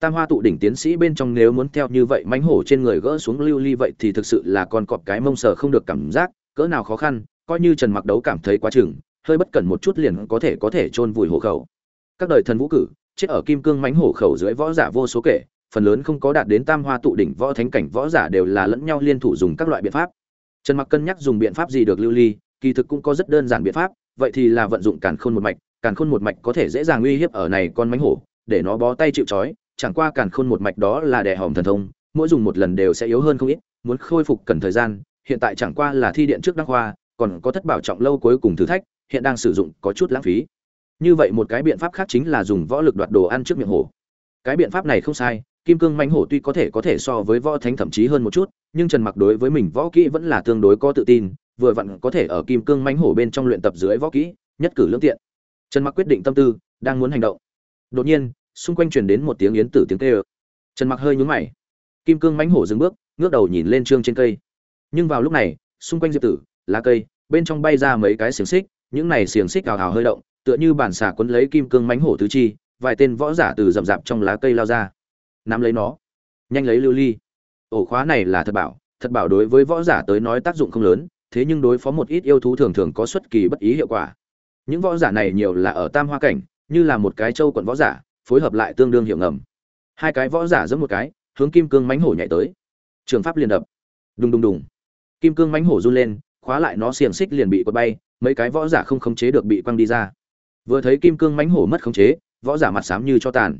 Tam hoa tụ đỉnh tiến sĩ bên trong nếu muốn theo như vậy mãnh hổ trên người gỡ xuống lưu ly vậy thì thực sự là con cọp cái mông sờ không được cảm giác, cỡ nào khó khăn, coi như trần mặc đấu cảm thấy quá chừng, hơi bất cẩn một chút liền có thể có thể chôn vùi hổ khẩu. Các đời thần vũ cử, chết ở kim cương mãnh hổ khẩu dưới võ giả vô số kể, phần lớn không có đạt đến tam hoa tụ đỉnh võ thánh cảnh võ giả đều là lẫn nhau liên thủ dùng các loại biện pháp. Trần mặc cân nhắc dùng biện pháp gì được lưu ly, kỳ thực cũng có rất đơn giản biện pháp vậy thì là vận dụng càn khôn một mạch, càn khôn một mạch có thể dễ dàng uy hiếp ở này con mánh hổ, để nó bó tay chịu trói, chẳng qua càn khôn một mạch đó là đè hòm thần thông, mỗi dùng một lần đều sẽ yếu hơn không ít, muốn khôi phục cần thời gian, hiện tại chẳng qua là thi điện trước đăng khoa, còn có thất bảo trọng lâu cuối cùng thử thách, hiện đang sử dụng có chút lãng phí. Như vậy một cái biện pháp khác chính là dùng võ lực đoạt đồ ăn trước miệng hổ. Cái biện pháp này không sai, kim cương mãnh hổ tuy có thể có thể so với võ thánh thậm chí hơn một chút, nhưng trần mặc đối với mình võ kỹ vẫn là tương đối có tự tin vừa vặn có thể ở kim cương mãnh hổ bên trong luyện tập dưới võ kỹ, nhất cử lưỡng tiện. Trần mặc quyết định tâm tư, đang muốn hành động. Đột nhiên, xung quanh truyền đến một tiếng yến tử tiếng kêu. Trần mặc hơi nhướng mày. Kim cương mãnh hổ dừng bước, ngước đầu nhìn lên trương trên cây. Nhưng vào lúc này, xung quanh diệp tử, lá cây, bên trong bay ra mấy cái xiềng xích, những này xiềng xích hào hào hơi động, tựa như bản xà quấn lấy kim cương mãnh hổ tứ chi, vài tên võ giả từ rậm rạp trong lá cây lao ra. Nắm lấy nó. Nhanh lấy lưu ly. Ổ khóa này là thật bảo thật bảo đối với võ giả tới nói tác dụng không lớn thế nhưng đối phó một ít yêu thú thường thường có xuất kỳ bất ý hiệu quả. Những võ giả này nhiều là ở tam hoa cảnh, như là một cái châu quận võ giả, phối hợp lại tương đương hiệu ngầm. Hai cái võ giả giống một cái, hướng kim cương mãnh hổ nhảy tới. Trường pháp liền đập. Đùng đùng đùng. Kim cương mãnh hổ run lên, khóa lại nó xiềng xích liền bị quật bay, mấy cái võ giả không khống chế được bị quăng đi ra. Vừa thấy kim cương mãnh hổ mất khống chế, võ giả mặt xám như cho tàn.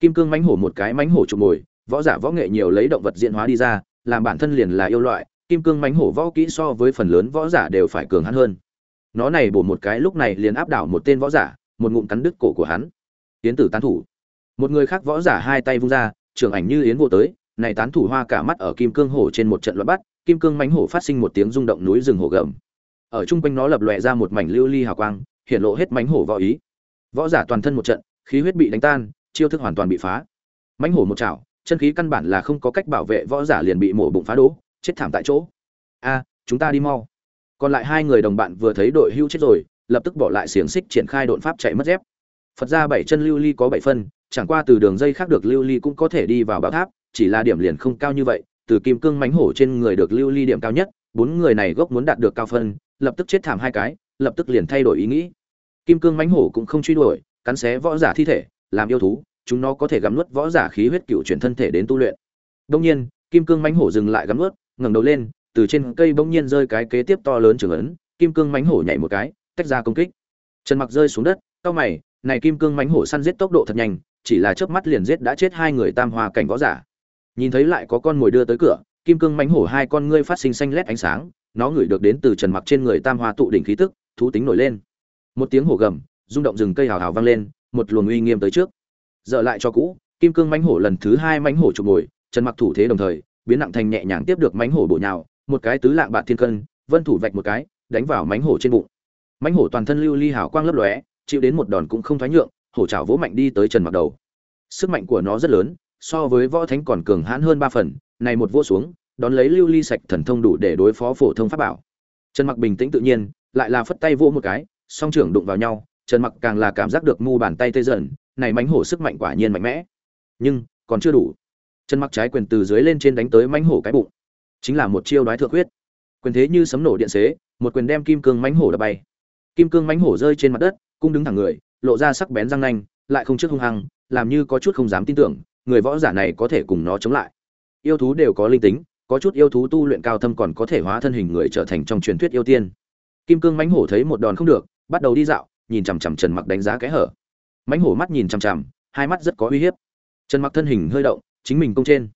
Kim cương mãnh hổ một cái mãnh hổ chụp mồi, võ giả võ nghệ nhiều lấy động vật diễn hóa đi ra, làm bản thân liền là yêu loại kim cương mánh hổ võ kỹ so với phần lớn võ giả đều phải cường hắn hơn. Nó này bổ một cái lúc này liền áp đảo một tên võ giả, một ngụm cắn đứt cổ của hắn. Tiến tử tán thủ. Một người khác võ giả hai tay vung ra, trưởng ảnh như yến vô tới, này tán thủ hoa cả mắt ở kim cương hổ trên một trận loạn bắt, kim cương mánh hổ phát sinh một tiếng rung động núi rừng hổ gầm. Ở trung quanh nó lập lòe ra một mảnh lưu ly hào quang, hiện lộ hết mánh hổ võ ý. Võ giả toàn thân một trận, khí huyết bị đánh tan, chiêu thức hoàn toàn bị phá. Mánh hổ một chảo, chân khí căn bản là không có cách bảo vệ, võ giả liền bị mổ bụng phá đố chết thảm tại chỗ. A, chúng ta đi mau. Còn lại hai người đồng bạn vừa thấy đội hưu chết rồi, lập tức bỏ lại xiềng xích triển khai đột pháp chạy mất dép. Phật ra bảy chân lưu ly có bảy phân, chẳng qua từ đường dây khác được lưu ly cũng có thể đi vào bảo tháp, chỉ là điểm liền không cao như vậy, từ kim cương mánh hổ trên người được lưu ly điểm cao nhất, bốn người này gốc muốn đạt được cao phân, lập tức chết thảm hai cái, lập tức liền thay đổi ý nghĩ. Kim cương mánh hổ cũng không truy đuổi, cắn xé võ giả thi thể, làm yêu thú, chúng nó có thể gắm nuốt võ giả khí huyết cựu chuyển thân thể đến tu luyện. Đông nhiên, kim cương mánh hổ dừng lại gắm nuốt ngẩng đầu lên, từ trên cây bỗng nhiên rơi cái kế tiếp to lớn trường ấn, kim cương mãnh hổ nhảy một cái, tách ra công kích. Trần mặc rơi xuống đất cao mày, này kim cương mãnh hổ săn giết tốc độ thật nhanh, chỉ là chớp mắt liền giết đã chết hai người tam hoa cảnh võ giả. Nhìn thấy lại có con mồi đưa tới cửa, kim cương mãnh hổ hai con ngươi phát sinh xanh lét ánh sáng, nó ngửi được đến từ trần mặc trên người tam hoa tụ đỉnh khí tức, thú tính nổi lên. Một tiếng hổ gầm, rung động rừng cây hào hào vang lên, một luồng uy nghiêm tới trước. Dở lại cho cũ, kim cương mãnh hổ lần thứ hai mãnh hổ chụp ngồi trần mặc thủ thế đồng thời biến nặng thành nhẹ nhàng tiếp được mánh hổ bổ nhào, một cái tứ lạng bạc thiên cân, vân thủ vạch một cái, đánh vào mánh hổ trên bụng. Mánh hổ toàn thân lưu ly hào quang lấp lóe, chịu đến một đòn cũng không thoái nhượng, hổ chảo vỗ mạnh đi tới trần mặc đầu. Sức mạnh của nó rất lớn, so với võ thánh còn cường hãn hơn ba phần, này một vỗ xuống, đón lấy lưu ly sạch thần thông đủ để đối phó phổ thông pháp bảo. Trần mặc bình tĩnh tự nhiên, lại là phất tay vỗ một cái, song trưởng đụng vào nhau, trần mặc càng là cảm giác được mu bàn tay tê dần, này mánh hổ sức mạnh quả nhiên mạnh mẽ. Nhưng, còn chưa đủ chân mặc trái quyền từ dưới lên trên đánh tới mãnh hổ cái bụng. Chính là một chiêu đoái thượng huyết. Quyền thế như sấm nổ điện xế, một quyền đem kim cương mãnh hổ đập bay. Kim cương mãnh hổ rơi trên mặt đất, cung đứng thẳng người, lộ ra sắc bén răng nanh, lại không trước hung hăng, làm như có chút không dám tin tưởng, người võ giả này có thể cùng nó chống lại. Yêu thú đều có linh tính, có chút yêu thú tu luyện cao thâm còn có thể hóa thân hình người trở thành trong truyền thuyết yêu tiên. Kim cương mãnh hổ thấy một đòn không được, bắt đầu đi dạo, nhìn chằm chằm trần mặc đánh giá cái hở. Mãnh hổ mắt nhìn chằm chằm, hai mắt rất có uy hiếp. Trần mặc thân hình hơi động chính mình công trên.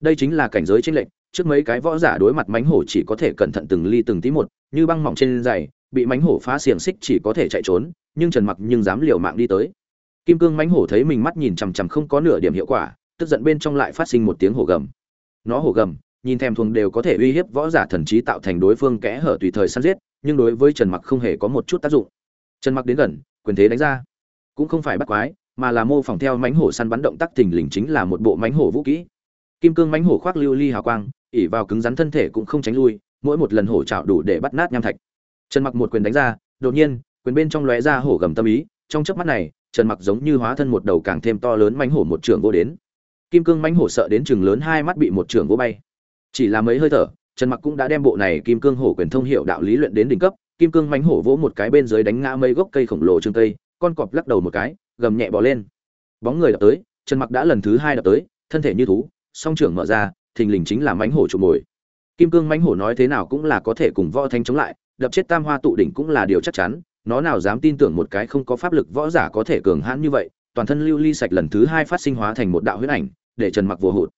Đây chính là cảnh giới tranh lệch, trước mấy cái võ giả đối mặt mãnh hổ chỉ có thể cẩn thận từng ly từng tí một, như băng mỏng trên dày bị mãnh hổ phá xiềng xích chỉ có thể chạy trốn, nhưng trần mặc nhưng dám liều mạng đi tới. Kim cương mãnh hổ thấy mình mắt nhìn chằm chằm không có nửa điểm hiệu quả, tức giận bên trong lại phát sinh một tiếng hổ gầm. Nó hổ gầm, nhìn thèm thuồng đều có thể uy hiếp võ giả thần trí tạo thành đối phương kẽ hở tùy thời săn giết, nhưng đối với trần mặc không hề có một chút tác dụng. Trần mặc đến gần, quyền thế đánh ra. Cũng không phải bắt quái mà là mô phỏng theo mánh hổ săn bắn động tác thình lình chính là một bộ mánh hổ vũ kỹ. Kim cương mánh hổ khoác lưu ly hào quang, ỉ vào cứng rắn thân thể cũng không tránh lui, mỗi một lần hổ trào đủ để bắt nát nham thạch. Trần mặc một quyền đánh ra, đột nhiên, quyền bên trong lóe ra hổ gầm tâm ý, trong chớp mắt này, trần mặc giống như hóa thân một đầu càng thêm to lớn mánh hổ một trường vô đến. Kim cương mánh hổ sợ đến chừng lớn hai mắt bị một trường vô bay. Chỉ là mấy hơi thở, trần mặc cũng đã đem bộ này kim cương hổ quyền thông hiệu đạo lý luyện đến đỉnh cấp. Kim cương mánh hổ vỗ một cái bên dưới đánh ngã mấy gốc cây khổng lồ trương cây con cọp lắc đầu một cái gầm nhẹ bò lên. Bóng người đập tới trần mặc đã lần thứ hai đập tới, thân thể như thú, song trưởng mở ra, thình lình chính là mánh hổ trụ mồi. Kim cương Mánh hổ nói thế nào cũng là có thể cùng võ thanh chống lại, đập chết tam hoa tụ đỉnh cũng là điều chắc chắn, nó nào dám tin tưởng một cái không có pháp lực võ giả có thể cường hãn như vậy, toàn thân lưu ly sạch lần thứ hai phát sinh hóa thành một đạo huyết ảnh, để trần mặc vô hụt.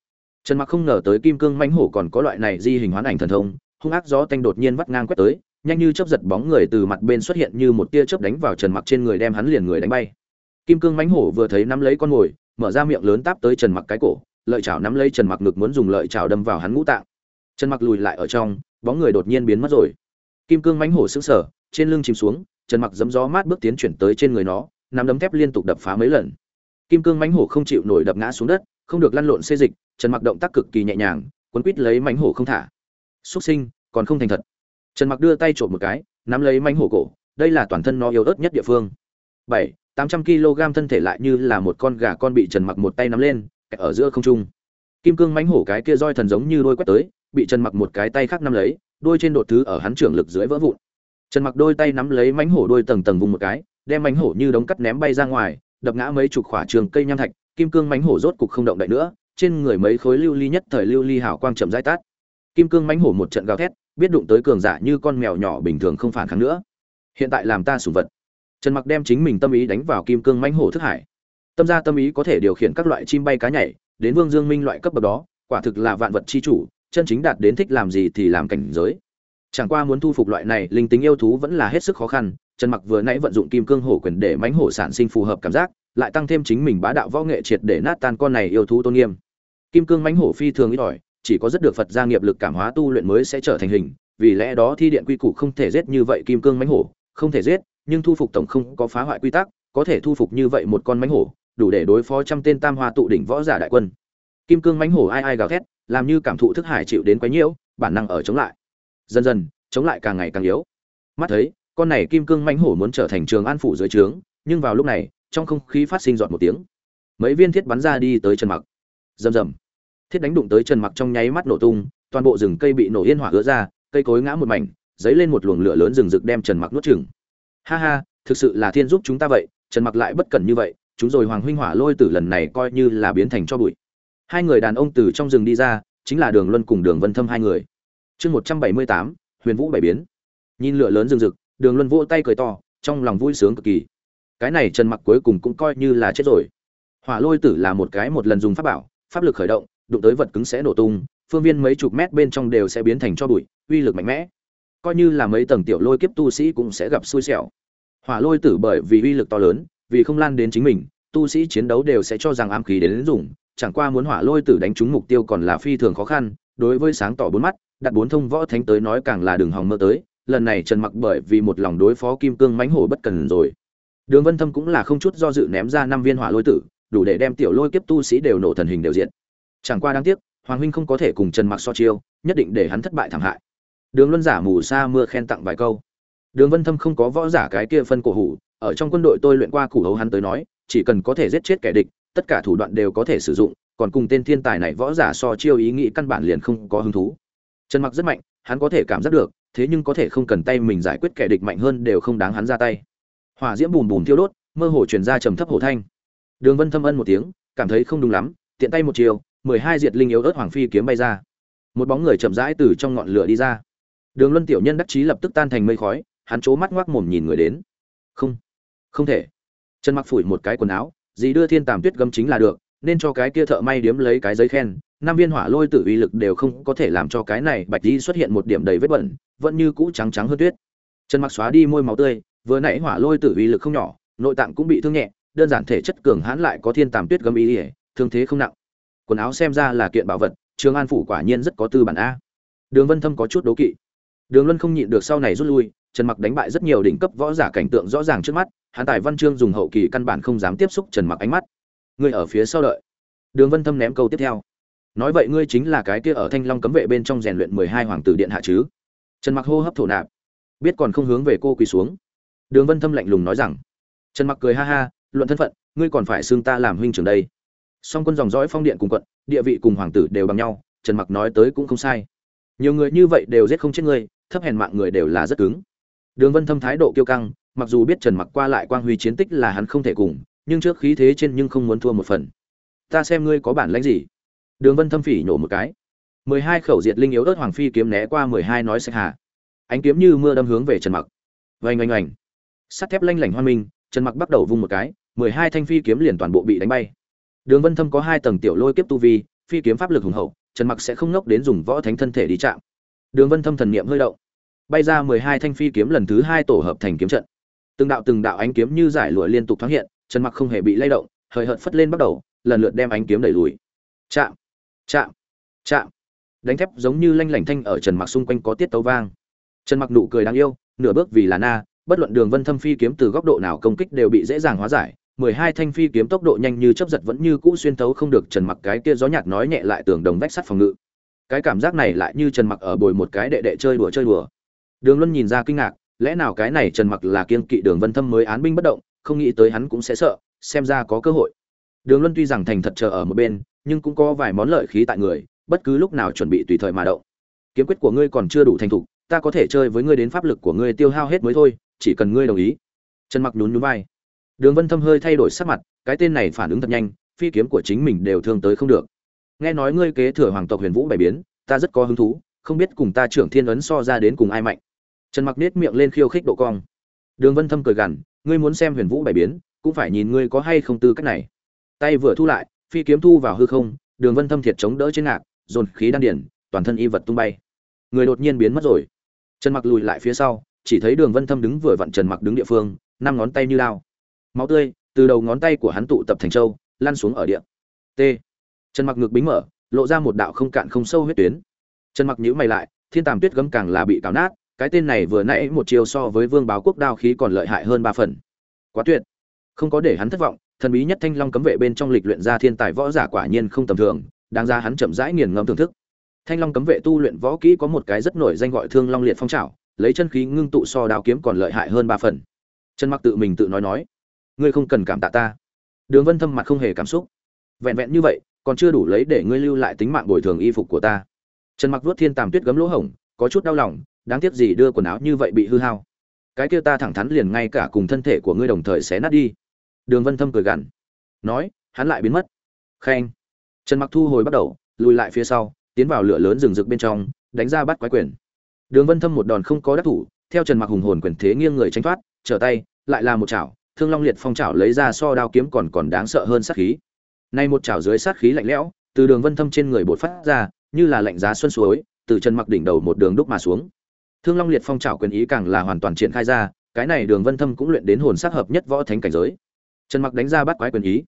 Trần mặc không ngờ tới kim cương Mánh hổ còn có loại này di hình hoán ảnh thần thông, hung ác gió tanh đột nhiên vắt ngang quét tới, nhanh như chớp giật bóng người từ mặt bên xuất hiện như một tia chớp đánh vào trần mặc trên người đem hắn liền người đánh bay kim cương mãnh hổ vừa thấy nắm lấy con mồi, mở ra miệng lớn táp tới trần mặc cái cổ, lợi chảo nắm lấy trần mặc ngực muốn dùng lợi chảo đâm vào hắn ngũ tạng. Trần mặc lùi lại ở trong, bóng người đột nhiên biến mất rồi. Kim cương mãnh hổ sững sờ, trên lưng chìm xuống, trần mặc giấm gió mát bước tiến chuyển tới trên người nó, nắm đấm thép liên tục đập phá mấy lần. Kim cương mãnh hổ không chịu nổi đập ngã xuống đất, không được lăn lộn xê dịch, trần mặc động tác cực kỳ nhẹ nhàng, quấn quít lấy mãnh hổ không thả. Xuất sinh, còn không thành thật. Trần mặc đưa tay trộm một cái, nắm lấy mãnh hổ cổ, đây là toàn thân nó yếu ớt nhất địa phương. Bảy tám trăm kg thân thể lại như là một con gà con bị trần mặc một tay nắm lên ở giữa không trung. Kim cương mãnh hổ cái kia roi thần giống như đôi quét tới, bị trần mặc một cái tay khác nắm lấy, đôi trên đột thứ ở hắn trưởng lực dưới vỡ vụn. Trần mặc đôi tay nắm lấy mãnh hổ đôi tầng tầng vùng một cái, đem mãnh hổ như đống cắt ném bay ra ngoài, đập ngã mấy chục khỏa trường cây nham thạch, kim cương mãnh hổ rốt cục không động đậy nữa, trên người mấy khối lưu ly nhất thời lưu ly hào quang chậm rãi tát kim cương mãnh hổ một trận gào thét, biết đụng tới cường giả như con mèo nhỏ bình thường không phản kháng nữa. Hiện tại làm ta sủng vật trần mặc đem chính mình tâm ý đánh vào kim cương mãnh hổ thức hải. Tâm gia tâm ý có thể điều khiển các loại chim bay cá nhảy, đến vương dương minh loại cấp bậc đó, quả thực là vạn vật chi chủ, chân chính đạt đến thích làm gì thì làm cảnh giới. Chẳng qua muốn thu phục loại này, linh tính yêu thú vẫn là hết sức khó khăn, trần mặc vừa nãy vận dụng kim cương hổ quyền để mãnh hổ sản sinh phù hợp cảm giác, lại tăng thêm chính mình bá đạo võ nghệ triệt để nát tan con này yêu thú tôn nghiêm. Kim cương mãnh hổ phi thường ít ỏi, chỉ có rất được phật gia nghiệp lực cảm hóa tu luyện mới sẽ trở thành hình, vì lẽ đó thi điện quy củ không thể giết như vậy kim cương mãnh hổ, không thể giết nhưng thu phục tổng không có phá hoại quy tắc, có thể thu phục như vậy một con mãnh hổ, đủ để đối phó trăm tên tam hoa tụ đỉnh võ giả đại quân. Kim cương mãnh hổ ai ai gào thét, làm như cảm thụ thức hải chịu đến quá nhiễu, bản năng ở chống lại. Dần dần, chống lại càng ngày càng yếu. Mắt thấy, con này kim cương mãnh hổ muốn trở thành trường an phủ dưới trướng, nhưng vào lúc này, trong không khí phát sinh giọt một tiếng. Mấy viên thiết bắn ra đi tới trần mặc. Rầm rầm. Thiết đánh đụng tới trần mặc trong nháy mắt nổ tung, toàn bộ rừng cây bị nổ yên hỏa ứa ra, cây cối ngã một mảnh, dấy lên một luồng lửa lớn rừng rực đem trần mặc nuốt chửng ha ha, thực sự là thiên giúp chúng ta vậy, trần mặc lại bất cẩn như vậy, chúng rồi hoàng huynh hỏa lôi tử lần này coi như là biến thành cho bụi. Hai người đàn ông từ trong rừng đi ra, chính là đường luân cùng đường vân thâm hai người. Chương một trăm bảy mươi tám, huyền vũ bảy biến. Nhìn lửa lớn rừng rực, đường luân vỗ tay cười to, trong lòng vui sướng cực kỳ. Cái này trần mặc cuối cùng cũng coi như là chết rồi. Hỏa lôi tử là một cái một lần dùng pháp bảo, pháp lực khởi động, đụng tới vật cứng sẽ nổ tung, phương viên mấy chục mét bên trong đều sẽ biến thành cho bụi, uy lực mạnh mẽ coi như là mấy tầng tiểu lôi kiếp tu sĩ cũng sẽ gặp xui xẻo. Hỏa lôi tử bởi vì uy lực to lớn vì không lan đến chính mình tu sĩ chiến đấu đều sẽ cho rằng ám khí đến, đến dùng chẳng qua muốn hỏa lôi tử đánh trúng mục tiêu còn là phi thường khó khăn đối với sáng tỏ bốn mắt đặt bốn thông võ thánh tới nói càng là đường hòng mơ tới lần này trần mặc bởi vì một lòng đối phó kim cương mãnh hổ bất cần rồi. Đường vân thâm cũng là không chút do dự ném ra năm viên hỏa lôi tử đủ để đem tiểu lôi kiếp tu sĩ đều nổ thần hình đều diện chẳng qua đáng tiếc hoàng huynh không có thể cùng trần mặc so chiêu nhất định để hắn thất bại thảm hại đường luân giả mù sa mưa khen tặng vài câu. Đường vân thâm không có võ giả cái kia phân cổ hủ, ở trong quân đội tôi luyện qua củ hấu hắn tới nói, chỉ cần có thể giết chết kẻ địch, tất cả thủ đoạn đều có thể sử dụng, còn cùng tên thiên tài này võ giả so chiêu ý nghĩ căn bản liền không có hứng thú. Trần mặc rất mạnh, hắn có thể cảm giác được, thế nhưng có thể không cần tay mình giải quyết kẻ địch mạnh hơn đều không đáng hắn ra tay. Hỏa diễm bùn bùn thiêu đốt, mơ hồ truyền ra trầm thấp hổ thanh. Đường vân thâm ân một tiếng, cảm thấy không đúng lắm, tiện tay một chiều, mười hai diệt linh yếu ớt hoàng phi kiếm bay ra. Một bóng người chậm rãi từ trong ngọn lửa đi ra đường luân tiểu nhân đắc chí lập tức tan thành mây khói, hắn c mắt ngoác mồm nhìn người đến. Không không thể. Trần mặc phủi một cái quần áo, gì đưa thiên tàm tuyết gấm chính là được, nên cho cái kia thợ may điếm lấy cái giấy khen. Năm viên hỏa lôi tử uy lực đều không có thể làm cho cái này bạch đi xuất hiện một điểm đầy vết bẩn, vẫn như cũ trắng trắng hơn tuyết. Trần mặc xóa đi môi máu tươi, vừa nãy hỏa lôi tử uy lực không nhỏ, nội tạng cũng bị thương nhẹ, đơn giản thể chất cường hãn lại có thiên tàm tuyết gấm ý ý, thương thế không nặng. Quần áo xem ra là kiện bảo vật, trường an phủ quả nhiên rất có tư bản a. Đường vân thâm có chút đố kỵ đường luân không nhịn được sau này rút lui, trần mặc đánh bại rất nhiều đỉnh cấp võ giả cảnh tượng rõ ràng trước mắt, hắn tài văn chương dùng hậu kỳ căn bản không dám tiếp xúc trần mặc ánh mắt. Ngươi ở phía sau đợi. Đường vân thâm ném câu tiếp theo. Nói vậy ngươi chính là cái kia ở thanh long cấm vệ bên trong rèn luyện mười hai hoàng tử điện hạ chứ? Trần mặc hô hấp thổ nạp. Biết còn không hướng về cô quỳ xuống. Đường vân thâm lạnh lùng nói rằng. Trần mặc cười ha ha, luận thân phận, ngươi còn phải xưng ta làm huynh trưởng đây. Song quân dòng dõi phong điện cùng quận, địa vị cùng hoàng tử đều bằng nhau, trần mặc nói tới cũng không sai. Nhiều người như vậy đều giết không chết ngươi thấp hèn mạng người đều là rất cứng. Đường vân thâm thái độ kiêu căng mặc dù biết trần mặc qua lại quang huy chiến tích là hắn không thể cùng nhưng trước khí thế trên nhưng không muốn thua một phần. Ta xem ngươi có bản lãnh gì? Đường vân thâm phỉ nhổ một cái. Mười hai khẩu diệt linh yếu ớt hoàng phi kiếm né qua mười hai nói sạch hạ, ánh kiếm như mưa đâm hướng về trần mặc. Vành oanh oanh. Sắt thép lanh lảnh hoan minh trần mặc bắt đầu vung một cái mười hai thanh phi kiếm liền toàn bộ bị đánh bay. Đường vân thâm có hai tầng tiểu lôi kiếp tu vi phi kiếm pháp lực hùng hậu trần mặc sẽ không nốc đến dùng võ thánh thân thể đi chạm đường vân thâm thần niệm hơi động. Bay ra mười hai thanh phi kiếm lần thứ hai tổ hợp thành kiếm trận. Từng đạo từng đạo ánh kiếm như giải lụa liên tục thoáng hiện trần mặc không hề bị lay động hơi hợt phất lên bắt đầu, lần lượt đem ánh kiếm đẩy lùi. Chạm chạm chạm. Đánh thép giống như lanh lảnh thanh ở trần mặc xung quanh có tiết tấu vang. Trần mặc nụ cười đáng yêu, nửa bước vì là na, bất luận đường vân thâm phi kiếm từ góc độ nào công kích đều bị dễ dàng hóa giải. Mười hai thanh phi kiếm tốc độ nhanh như chấp giật vẫn như cũ xuyên thấu không được trần mặc cái kia gió nhạt nói nhẹ lại tường đồng vách sắt phòng ngự cái cảm giác này lại như trần mặc ở bồi một cái đệ đệ chơi đùa chơi đùa. Đường luân nhìn ra kinh ngạc, lẽ nào cái này trần mặc là kiên kỵ đường vân thâm mới án binh bất động, không nghĩ tới hắn cũng sẽ sợ, xem ra có cơ hội. Đường luân tuy rằng thành thật chờ ở một bên, nhưng cũng có vài món lợi khí tại người, bất cứ lúc nào chuẩn bị tùy thời mà động. Kiếm quyết của ngươi còn chưa đủ thành thục, ta có thể chơi với ngươi đến pháp lực của ngươi tiêu hao hết mới thôi, chỉ cần ngươi đồng ý. Trần mặc nhún nhún vai. Đường vân thâm hơi thay đổi sắc mặt, cái tên này phản ứng thật nhanh, phi kiếm của chính mình đều thương tới không được nghe nói ngươi kế thừa hoàng tộc huyền vũ bảy biến, ta rất có hứng thú, không biết cùng ta trưởng thiên ấn so ra đến cùng ai mạnh. Trần mặc nết miệng lên khiêu khích độ cong. Đường vân thâm cười gằn, ngươi muốn xem huyền vũ bảy biến, cũng phải nhìn ngươi có hay không tư cách này. Tay vừa thu lại, phi kiếm thu vào hư không, đường vân thâm thiệt chống đỡ trên ngạc, dồn khí đan điển, toàn thân y vật tung bay. Người đột nhiên biến mất rồi. Trần mặc lùi lại phía sau, chỉ thấy đường vân thâm đứng vừa vặn trần mặc đứng địa phương, năm ngón tay như lao. Máu tươi, từ đầu ngón tay của hắn tụ tập thành châu, lăn xuống ở địa. T trần mặc ngực bính mở, lộ ra một đạo không cạn không sâu huyết tuyến. Trần mặc nhíu mày lại, thiên tàm tuyết gấm càng là bị cào nát, cái tên này vừa nãy một chiều so với vương báo quốc đao khí còn lợi hại hơn ba phần. Quá tuyệt. Không có để hắn thất vọng, thần bí nhất thanh long cấm vệ bên trong lịch luyện ra thiên tài võ giả quả nhiên không tầm thường, đáng ra hắn chậm rãi nghiền ngẫm thưởng thức. Thanh long cấm vệ tu luyện võ kỹ có một cái rất nổi danh gọi thương long liệt phong trào lấy chân khí ngưng tụ so đao kiếm còn lợi hại hơn ba phần. Trần mặc tự mình tự nói nói, ngươi không cần cảm tạ ta. Đường vân thâm mặt không hề cảm xúc. Vẹn vẹn như vậy còn chưa đủ lấy để ngươi lưu lại tính mạng bồi thường y phục của ta. Trần mặc vuốt thiên tàm tuyết gấm lỗ hổng, có chút đau lòng, đáng tiếc gì đưa quần áo như vậy bị hư hao. Cái kia ta thẳng thắn liền ngay cả cùng thân thể của ngươi đồng thời xé nát đi. Đường vân thâm cười gằn. Nói, hắn lại biến mất. Khen. Trần mặc thu hồi bắt đầu, lùi lại phía sau, tiến vào lửa lớn rừng rực bên trong, đánh ra bắt quái quyền. Đường vân thâm một đòn không có đắc thủ, theo trần mặc hùng hồn quyền thế nghiêng người tránh thoát, trở tay, lại là một chảo, thương long liệt phong chảo lấy ra so đao kiếm còn còn đáng sợ hơn sát khí nay một chảo dưới sát khí lạnh lẽo, từ đường vân thâm trên người bột phát ra, như là lạnh giá xuân suối, từ trần mặc đỉnh đầu một đường đúc mà xuống. Thương long liệt phong chảo quyền ý càng là hoàn toàn triển khai ra, cái này đường vân thâm cũng luyện đến hồn sắc hợp nhất võ thánh cảnh giới. Trần mặc đánh ra bắt quái quyền ý.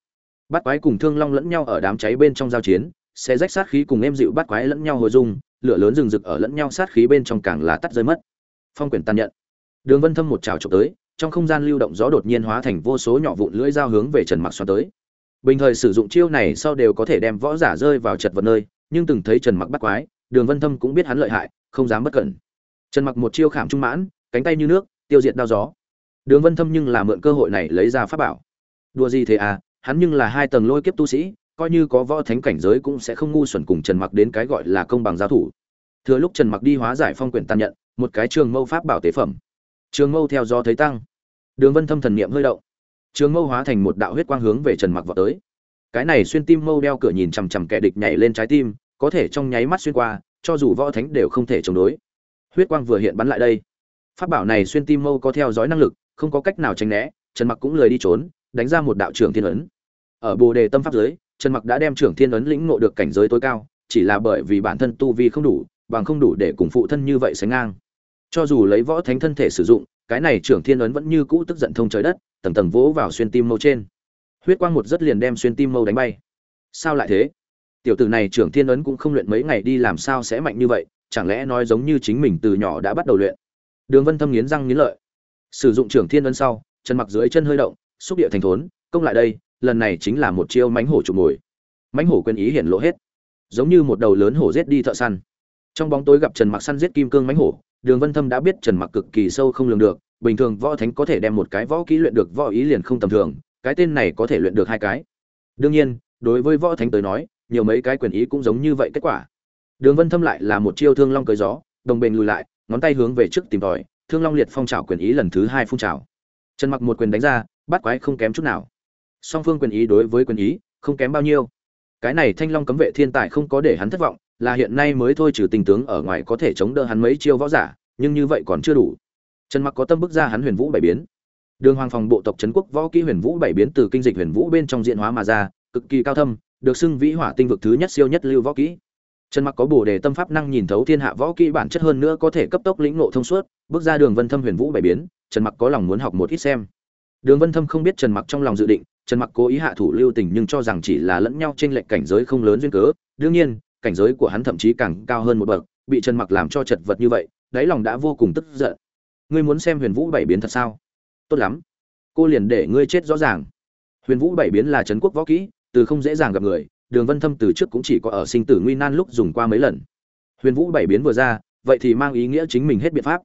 Bắt quái cùng thương long lẫn nhau ở đám cháy bên trong giao chiến sẽ rách sát khí cùng em dịu bắt quái lẫn nhau hồi dung, lửa lớn rừng rực ở lẫn nhau sát khí bên trong càng là tắt rơi mất. Phong quyền tàn nhận. Đường vân thâm một trảo chụp tới, trong không gian lưu động gió đột nhiên hóa thành vô số nhỏ vụn lưỡi dao hướng về trần mặc xoắn tới bình thời sử dụng chiêu này sau đều có thể đem võ giả rơi vào chật vật nơi, nhưng từng thấy trần mặc bắt quái, đường vân thâm cũng biết hắn lợi hại, không dám bất cẩn. Trần mặc một chiêu khảm trung mãn, cánh tay như nước, tiêu diệt đao gió. Đường vân thâm nhưng là mượn cơ hội này lấy ra pháp bảo. Đùa gì thế à hắn nhưng là hai tầng lôi kiếp tu sĩ, coi như có võ thánh cảnh giới cũng sẽ không ngu xuẩn cùng trần mặc đến cái gọi là công bằng giao thủ. Thừa lúc trần mặc đi hóa giải phong quyển tàn nhận một cái trường mâu pháp bảo tế phẩm. Trường mâu theo gió thấy tăng. Đường vân thâm thần niệm hơi động trường mâu hóa thành một đạo huyết quang hướng về trần mặc vào tới. Cái này xuyên tim mâu đeo cửa nhìn chằm chằm kẻ địch nhảy lên trái tim, có thể trong nháy mắt xuyên qua, cho dù võ thánh đều không thể chống đối. Huyết quang vừa hiện bắn lại đây. Pháp bảo này xuyên tim mâu có theo dõi năng lực, không có cách nào tránh né, trần mặc cũng lười đi trốn, đánh ra một đạo trưởng thiên ấn. Ở bồ đề tâm pháp giới, trần mặc đã đem trưởng thiên ấn lĩnh ngộ được cảnh giới tối cao, chỉ là bởi vì bản thân tu vi không đủ, bằng không đủ để cùng phụ thân như vậy sánh ngang. Cho dù lấy võ thánh thân thể sử dụng, cái này trưởng thiên ấn vẫn như cũ tức giận thông trời đất tầng tầng vỗ vào xuyên tim mâu trên. Huyết quang một rất liền đem xuyên tim mâu đánh bay. Sao lại thế? Tiểu tử này trưởng thiên ấn cũng không luyện mấy ngày đi làm sao sẽ mạnh như vậy, chẳng lẽ nói giống như chính mình từ nhỏ đã bắt đầu luyện? Đường vân thâm nghiến răng nghiến lợi. Sử dụng trưởng thiên ấn sau, chân mặc dưới chân hơi động, xúc địa thành thốn, công lại đây, lần này chính là một chiêu mánh hổ chụp mồi. Mánh hổ quên ý hiển lộ hết. Giống như một đầu lớn hổ giết đi thợ săn. Trong bóng tối gặp trần mặc săn giết kim cương mánh hổ đường vân thâm đã biết trần mặc cực kỳ sâu không lường được, bình thường võ thánh có thể đem một cái võ kỹ luyện được võ ý liền không tầm thường, cái tên này có thể luyện được hai cái. Đương nhiên, đối với võ thánh tới nói, nhiều mấy cái quyền ý cũng giống như vậy kết quả. Đường vân thâm lại là một chiêu thương long cưới gió, đồng bền lùi lại, ngón tay hướng về trước tìm tòi, thương long liệt phong trảo quyền ý lần thứ hai phun trảo. trần mặc một quyền đánh ra, bắt quái không kém chút nào. Song phương quyền ý đối với quyền ý, không kém bao nhiêu. Cái này thanh long cấm vệ thiên tài không có để hắn thất vọng là hiện nay mới thôi trừ tình tướng ở ngoài có thể chống đỡ hắn mấy chiêu võ giả, nhưng như vậy còn chưa đủ. Trần mặc có tâm bức ra hắn huyền vũ bảy biến. Đường hoàng phòng bộ tộc trấn quốc võ kỹ huyền vũ bảy biến từ kinh dịch huyền vũ bên trong diện hóa mà ra, cực kỳ cao thâm, được xưng vĩ hỏa tinh vực thứ nhất siêu nhất lưu võ kỹ. Trần mặc có bổ đề tâm pháp năng nhìn thấu thiên hạ võ kỹ bản chất hơn nữa có thể cấp tốc lĩnh ngộ thông suốt, bước ra đường vân thâm huyền vũ bảy biến, trần mặc có lòng muốn học một ít xem. Đường vân thâm không biết trần mặc trong lòng dự định, trần mặc cố ý hạ thủ lưu tình nhưng cho rằng chỉ là lẫn nhau trên lệch cảnh giới không lớn duyên cớ. Đương nhiên cảnh giới của hắn thậm chí càng cao hơn một bậc, bị trần mặc làm cho chật vật như vậy, đáy lòng đã vô cùng tức giận. Ngươi muốn xem huyền vũ bảy biến thật sao? Tốt lắm. Cô liền để ngươi chết rõ ràng. Huyền vũ bảy biến là trấn quốc võ kỹ, từ không dễ dàng gặp người, đường vân thâm từ trước cũng chỉ có ở sinh tử nguy nan lúc dùng qua mấy lần. Huyền vũ bảy biến vừa ra, vậy thì mang ý nghĩa chính mình hết biện pháp.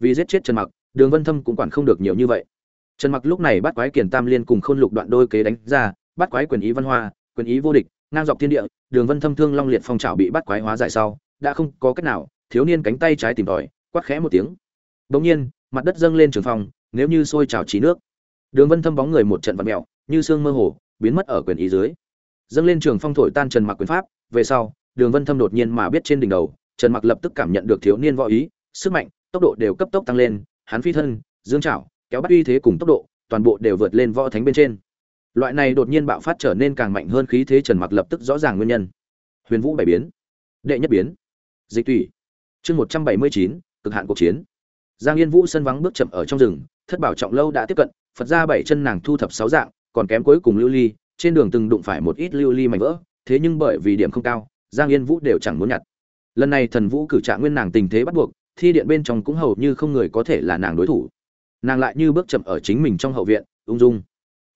Vì giết chết trần mặc, đường vân thâm cũng quản không được nhiều như vậy. Trần mặc lúc này bắt quái kiền tam liên cùng khôn lục đoạn đôi kế đánh ra, bắt quái quyền ý văn hoa, quyền ý vô địch ngang dọc thiên địa, đường vân thâm thương long liệt phong trào bị bắt quái hóa giải sau, đã không có cách nào, thiếu niên cánh tay trái tìm tòi, quát khẽ một tiếng. Bỗng nhiên, mặt đất dâng lên trường phong, nếu như sôi trào trí nước. Đường vân thâm bóng người một trận vật mẹo như xương mơ hồ, biến mất ở quyền ý dưới. Dâng lên trường phong thổi tan trần mặc quyền pháp, về sau, đường vân thâm đột nhiên mà biết trên đỉnh đầu, trần mặc lập tức cảm nhận được thiếu niên võ ý, sức mạnh, tốc độ đều cấp tốc tăng lên, hắn phi thân, dương chảo kéo bắt uy thế cùng tốc độ, toàn bộ đều vượt lên võ thánh bên trên loại này đột nhiên bạo phát trở nên càng mạnh hơn khí thế trần mặc lập tức rõ ràng nguyên nhân. Huyền vũ bảy biến. Đệ nhất biến. Dịch tủy. Chương một trăm bảy mươi chín, cực hạn cuộc chiến. Giang yên vũ sân vắng bước chậm ở trong rừng, thất bảo trọng lâu đã tiếp cận, phật ra bảy chân nàng thu thập sáu dạng, còn kém cuối cùng lưu ly, trên đường từng đụng phải một ít lưu ly mảnh vỡ, thế nhưng bởi vì điểm không cao, giang yên vũ đều chẳng muốn nhặt. Lần này thần vũ cử trạng nguyên nàng tình thế bắt buộc, thi điện bên trong cũng hầu như không người có thể là nàng đối thủ. Nàng lại như bước chậm ở chính mình trong hậu viện, ung dung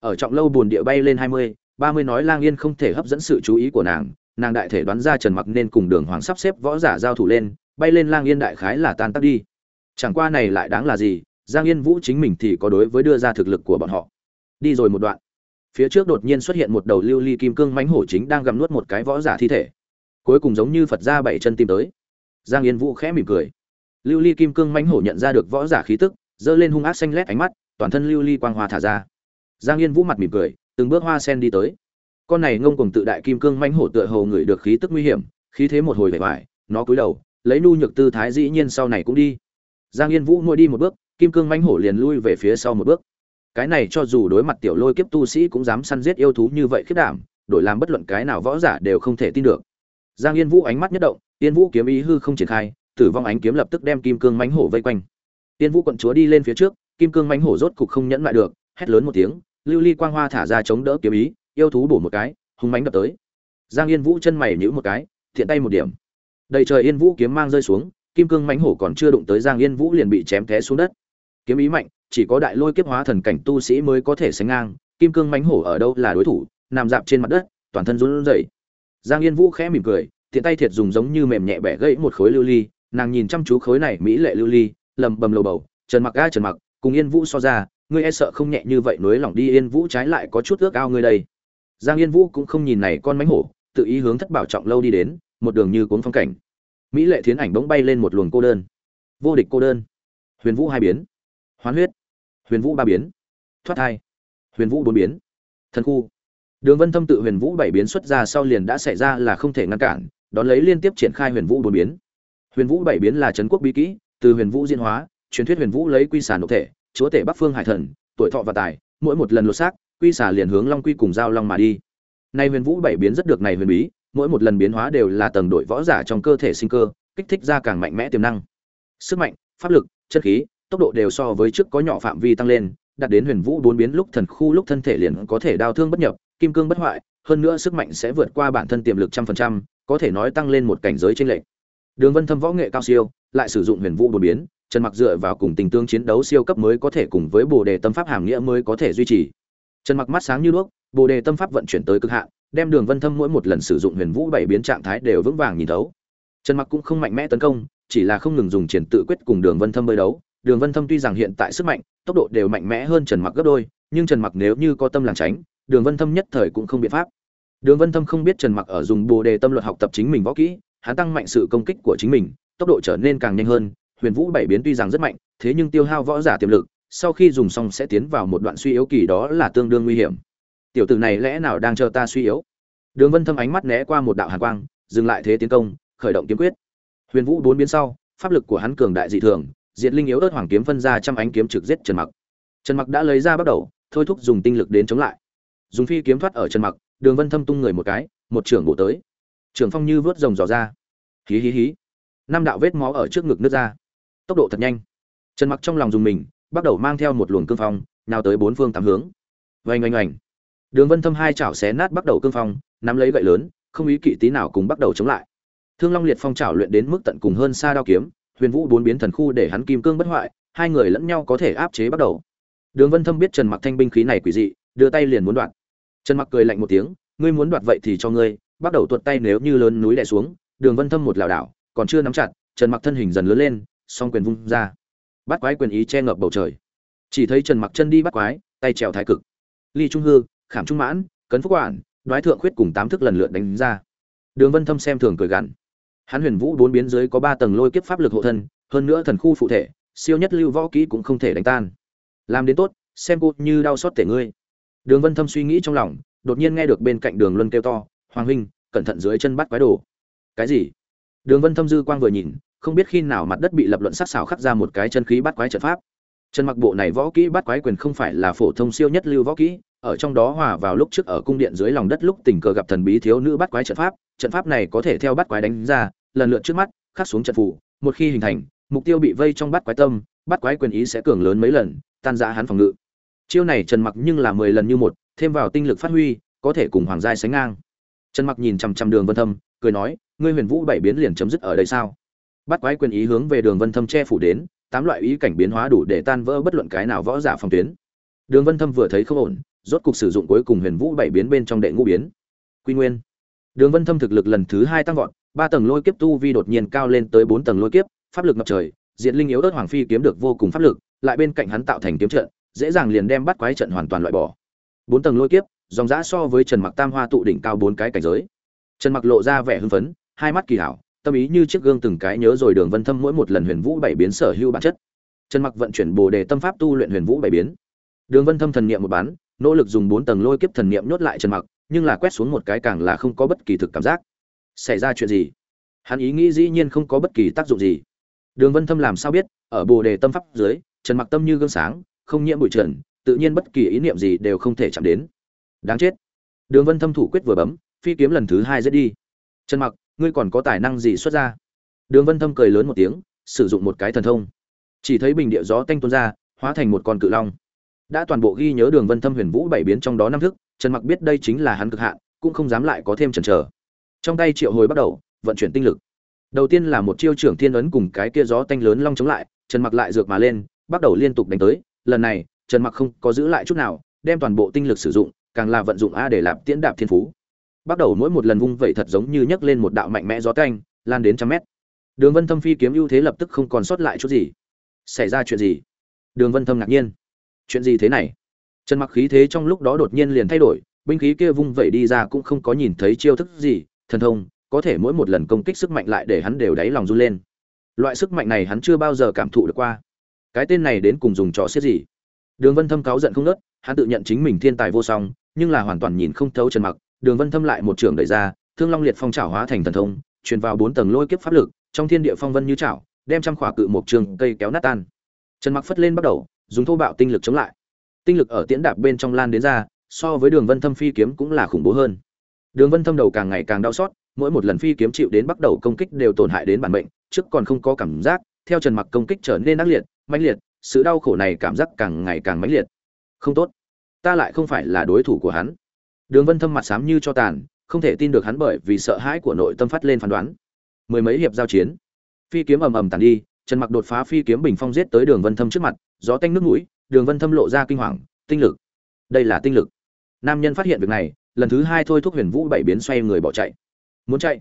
ở trọng lâu buồn địa bay lên hai mươi, ba mươi nói lang yên không thể hấp dẫn sự chú ý của nàng nàng đại thể đoán ra trần mặc nên cùng đường hoàng sắp xếp võ giả giao thủ lên, bay lên lang yên đại khái là tan tác đi. Chẳng qua này lại đáng là gì, giang yên vũ chính mình thì có đối với đưa ra thực lực của bọn họ. Đi rồi một đoạn, phía trước đột nhiên xuất hiện một đầu lưu ly kim cương mãnh hổ chính đang gặm nuốt một cái võ giả thi thể. Cuối cùng giống như phật ra bảy chân tìm tới. Giang yên vũ khẽ mỉm cười. Lưu ly kim cương mãnh hổ nhận ra được võ giả khí tức, giơ lên hung ác xanh lét ánh mắt, toàn thân lưu ly quang hoa thả ra giang yên vũ mặt mỉm cười, từng bước hoa sen đi tới. Con này ngông cùng tự đại kim cương mãnh hổ tựa hồ ngửi được khí tức nguy hiểm, khí thế một hồi vẻ vải, nó cúi đầu, lấy nu nhược tư thái dĩ nhiên sau này cũng đi. Giang yên vũ nuôi đi một bước, kim cương mãnh hổ liền lui về phía sau một bước. Cái này cho dù đối mặt tiểu lôi kiếp tu sĩ cũng dám săn giết yêu thú như vậy khiết đảm, đổi làm bất luận cái nào võ giả đều không thể tin được. Giang yên vũ ánh mắt nhất động, yên vũ kiếm ý hư không triển khai, tử vong ánh kiếm lập tức đem kim cương mãnh hổ vây quanh. Yên vũ quận chúa đi lên phía trước, kim cương mãnh hổ rốt cục không nhẫn lại được, hét lớn một tiếng lưu ly quang hoa thả ra chống đỡ kiếm ý, yêu thú bổ một cái, hung mãnh đập tới. Giang yên vũ chân mày nhữ một cái, thiện tay một điểm. Đầy trời yên vũ kiếm mang rơi xuống, kim cương mãnh hổ còn chưa đụng tới giang yên vũ liền bị chém té xuống đất. Kiếm ý mạnh, chỉ có đại lôi kiếp hóa thần cảnh tu sĩ mới có thể sánh ngang, kim cương mãnh hổ ở đâu là đối thủ, nằm dạp trên mặt đất, toàn thân run rẩy. Giang yên vũ khẽ mỉm cười tiện tay thiệt dùng giống như mềm nhẹ bẻ gãy một khối lưu ly, nàng nhìn chăm chú khối này mỹ lệ lưu ly, lầm bầm lầu bầu, trần mặc ga trần mặc, cùng yên vũ so ra ngươi e sợ không nhẹ như vậy nối lòng đi yên vũ trái lại có chút ước ao ngươi đây. Giang yên vũ cũng không nhìn này con mánh hổ, tự ý hướng thất bảo trọng lâu đi đến, một đường như cuốn phong cảnh. Mỹ lệ thiến ảnh bỗng bay lên một luồng cô đơn. Vô địch cô đơn. Huyền vũ hai biến. Hoán huyết. Huyền vũ ba biến. Thoát thai. Huyền vũ bốn biến. Thần khu. Đường vân thâm tự huyền vũ bảy biến xuất ra sau liền đã xảy ra là không thể ngăn cản, đón lấy liên tiếp triển khai huyền vũ bốn biến. Huyền vũ bảy biến là trấn quốc bí kỹ, từ huyền vũ diễn hóa, truyền thuyết huyền vũ lấy quy sản độc thể chúa tể bắc phương hải thần, tuổi thọ và tài, mỗi một lần lột xác, quy xả liền hướng long quy cùng giao long mà đi. Nay huyền vũ bảy biến rất được này huyền bí, mỗi một lần biến hóa đều là tầng đội võ giả trong cơ thể sinh cơ, kích thích ra càng mạnh mẽ tiềm năng. Sức mạnh, pháp lực chất khí, tốc độ đều so với trước có nhỏ phạm vi tăng lên, đạt đến huyền vũ bốn biến lúc thần khu lúc thân thể liền có thể đao thương bất nhập, kim cương bất hoại, hơn nữa sức mạnh sẽ vượt qua bản thân tiềm lực trăm phần trăm, có thể nói tăng lên một cảnh giới trên lệnh đường vân thâm võ nghệ cao siêu, lại sử dụng huyền vũ bốn biến trần mặc dựa vào cùng tình tương chiến đấu siêu cấp mới có thể cùng với bồ đề tâm pháp hàm nghĩa mới có thể duy trì. Trần mặc mắt sáng như đuốc, bồ đề tâm pháp vận chuyển tới cực hạn, đem đường vân thâm mỗi một lần sử dụng huyền vũ bảy biến trạng thái đều vững vàng nhìn thấu. Trần mặc cũng không mạnh mẽ tấn công, chỉ là không ngừng dùng triển tự quyết cùng đường vân thâm bơi đấu. Đường vân thâm tuy rằng hiện tại sức mạnh, tốc độ đều mạnh mẽ hơn trần mặc gấp đôi, nhưng trần mặc nếu như có tâm làm tránh, đường vân thâm nhất thời cũng không biện pháp. Đường vân thâm không biết trần mặc ở dùng bồ đề tâm luật học tập chính mình võ kỹ, hắn tăng mạnh sự công kích của chính mình, tốc độ trở nên càng nhanh hơn huyền vũ bảy biến tuy rằng rất mạnh, thế nhưng tiêu hao võ giả tiềm lực, sau khi dùng xong sẽ tiến vào một đoạn suy yếu kỳ đó là tương đương nguy hiểm. Tiểu tử này lẽ nào đang chờ ta suy yếu? Đường vân thâm ánh mắt né qua một đạo hàn quang, dừng lại thế tiến công, khởi động kiếm quyết. Huyền vũ bốn biến sau, pháp lực của hắn cường đại dị thường, diệt linh yếu ớt hoàng kiếm phân ra trăm ánh kiếm trực giết trần mặc. Trần mặc đã lấy ra bắt đầu, thôi thúc dùng tinh lực đến chống lại. Dùng phi kiếm thoát ở trần mặc, đường vân thâm tung người một cái, một trưởng bổ tới. Trưởng phong như vớt rồng dò ra. Hí hí hí. Năm đạo vết máu ở trước ngực nước ra tốc độ thật nhanh. Trần mặc trong lòng dùng mình, bắt đầu mang theo một luồng cương phong nào tới bốn phương tám hướng. Vành oanh oanh. Đường vân thâm hai chảo xé nát bắt đầu cương phong, nắm lấy gậy lớn, không ý kỵ tí nào cùng bắt đầu chống lại. Thương long liệt phong chảo luyện đến mức tận cùng hơn xa đao kiếm, huyền vũ bốn biến thần khu để hắn kim cương bất hoại, hai người lẫn nhau có thể áp chế bắt đầu. Đường vân thâm biết trần mặc thanh binh khí này quỷ dị, đưa tay liền muốn đoạt. Trần mặc cười lạnh một tiếng, ngươi muốn đoạt vậy thì cho ngươi, bắt đầu tuột tay nếu như lớn núi đè xuống. Đường vân thâm một lảo đảo, còn chưa nắm chặt, trần mặc thân hình dần lớn lên song quyền vung ra. Bắt quái quyền ý che ngập bầu trời. Chỉ thấy trần mặc chân đi bắt quái, tay trèo thái cực. Ly trung hư, khảm trung mãn, cấn phúc quản, đoái thượng khuyết cùng tám thức lần lượt đánh ra. Đường vân thâm xem thường cười gằn. Hắn huyền vũ bốn biến dưới có ba tầng lôi kiếp pháp lực hộ thân, hơn nữa thần khu phụ thể, siêu nhất lưu võ kỹ cũng không thể đánh tan. Làm đến tốt, xem cô như đau xót tể ngươi. Đường vân thâm suy nghĩ trong lòng, đột nhiên nghe được bên cạnh đường luân kêu to, hoàng huynh, cẩn thận dưới chân bắt quái đồ. Cái gì? Đường vân thâm dư quang vừa nhìn không biết khi nào mặt đất bị lập luận sắc xảo khắc ra một cái chân khí bắt quái trận pháp. Chân mặc bộ này võ kỹ bắt quái quyền không phải là phổ thông siêu nhất lưu võ kỹ, ở trong đó hòa vào lúc trước ở cung điện dưới lòng đất lúc tình cờ gặp thần bí thiếu nữ bắt quái trận pháp trận pháp này có thể theo bắt quái đánh ra, lần lượt trước mắt, khắc xuống trận phủ, một khi hình thành, mục tiêu bị vây trong bắt quái tâm, bắt quái quyền ý sẽ cường lớn mấy lần, tan ra hắn phòng ngự. Chiêu này trần mặc nhưng là mười lần như một, thêm vào tinh lực phát huy, có thể cùng hoàng giai sánh ngang. Trần mặc nhìn chằm chằm đường vân thâm, cười nói, ngươi huyền vũ bảy biến liền chấm dứt ở đây sao? Bắt quái quyền ý hướng về đường vân thâm che phủ đến, tám loại ý cảnh biến hóa đủ để tan vỡ bất luận cái nào võ giả phòng tuyến. Đường vân thâm vừa thấy không ổn, rốt cục sử dụng cuối cùng huyền vũ bảy biến bên trong đệ ngũ biến. Quy nguyên. Đường vân thâm thực lực lần thứ hai tăng vọt, ba tầng lôi kiếp tu vi đột nhiên cao lên tới bốn tầng lôi kiếp, pháp lực ngập trời, diện linh yếu ớt hoàng phi kiếm được vô cùng pháp lực, lại bên cạnh hắn tạo thành kiếm trận, dễ dàng liền đem bắt quái trận hoàn toàn loại bỏ. Bốn tầng lôi kiếp, dòng giã so với trần mặc tam hoa tụ đỉnh cao bốn cái cảnh giới. Trần mặc lộ ra vẻ hưng phấn, hai mắt kỳ hảo tâm ý như chiếc gương từng cái nhớ rồi đường vân thâm mỗi một lần huyền vũ bảy biến sở hữu bản chất. Trần mặc vận chuyển bồ đề tâm pháp tu luyện huyền vũ bảy biến. Đường vân thâm thần niệm một bán, nỗ lực dùng bốn tầng lôi kiếp thần niệm nhốt lại trần mặc, nhưng là quét xuống một cái càng là không có bất kỳ thực cảm giác. Xảy ra chuyện gì? Hắn ý nghĩ dĩ nhiên không có bất kỳ tác dụng gì. Đường vân thâm làm sao biết? Ở bồ đề tâm pháp dưới, trần mặc tâm như gương sáng, không nhiễm bụi trần, tự nhiên bất kỳ ý niệm gì đều không thể chạm đến. Đáng chết. Đường vân thâm thủ quyết vừa bấm, phi kiếm lần thứ hai giết đi. Trần mặc ngươi còn có tài năng gì xuất ra? Đường vân thâm cười lớn một tiếng, sử dụng một cái thần thông. Chỉ thấy bình địa gió tanh tuôn ra, hóa thành một con cự long. Đã toàn bộ ghi nhớ đường vân thâm huyền vũ bảy biến trong đó năm thức, trần mặc biết đây chính là hắn cực hạn, cũng không dám lại có thêm chần chờ. Trong tay triệu hồi bắt đầu, vận chuyển tinh lực. Đầu tiên là một chiêu trưởng thiên ấn cùng cái kia gió tanh lớn long chống lại, trần mặc lại dược mà lên, bắt đầu liên tục đánh tới. Lần này, trần mặc không có giữ lại chút nào, đem toàn bộ tinh lực sử dụng, càng là vận dụng a để làm tiễn đạp thiên phú bắt đầu mỗi một lần vung vẩy thật giống như nhấc lên một đạo mạnh mẽ gió canh, lan đến trăm mét. Đường vân thâm phi kiếm ưu thế lập tức không còn sót lại chút gì. Xảy ra chuyện gì? Đường vân thâm ngạc nhiên. Chuyện gì thế này? Trần mặc khí thế trong lúc đó đột nhiên liền thay đổi, binh khí kia vung vẩy đi ra cũng không có nhìn thấy chiêu thức gì, thần thông, có thể mỗi một lần công kích sức mạnh lại để hắn đều đáy lòng run lên. Loại sức mạnh này hắn chưa bao giờ cảm thụ được qua. Cái tên này đến cùng dùng trò xiết gì? Đường vân thâm cáu giận không nớt hắn tự nhận chính mình thiên tài vô song, nhưng là hoàn toàn nhìn không thấu trần mặc đường vân thâm lại một trường đẩy ra thương long liệt phong Chảo hóa thành thần thông truyền vào bốn tầng lôi kiếp pháp lực trong thiên địa phong vân như chảo, đem trăm khỏa cự một trường cây kéo nát tan. Trần mặc phất lên bắt đầu dùng thô bạo tinh lực chống lại. Tinh lực ở tiễn đạp bên trong lan đến ra so với đường vân thâm phi kiếm cũng là khủng bố hơn. Đường vân thâm đầu càng ngày càng đau xót mỗi một lần phi kiếm chịu đến bắt đầu công kích đều tổn hại đến bản mệnh trước còn không có cảm giác theo trần mặc công kích trở nên ác liệt mãnh liệt sự đau khổ này cảm giác càng ngày càng mãnh liệt. Không tốt ta lại không phải là đối thủ của hắn đường vân thâm mặt xám như cho tàn, không thể tin được hắn bởi vì sợ hãi của nội tâm phát lên phán đoán. Mười mấy hiệp giao chiến, phi kiếm ầm ầm tàn đi, trần mặc đột phá phi kiếm bình phong giết tới đường vân thâm trước mặt, gió tanh nước mũi, đường vân thâm lộ ra kinh hoàng, tinh lực. Đây là tinh lực. Nam nhân phát hiện việc này, lần thứ hai thôi thúc huyền vũ bảy biến xoay người bỏ chạy. Muốn chạy?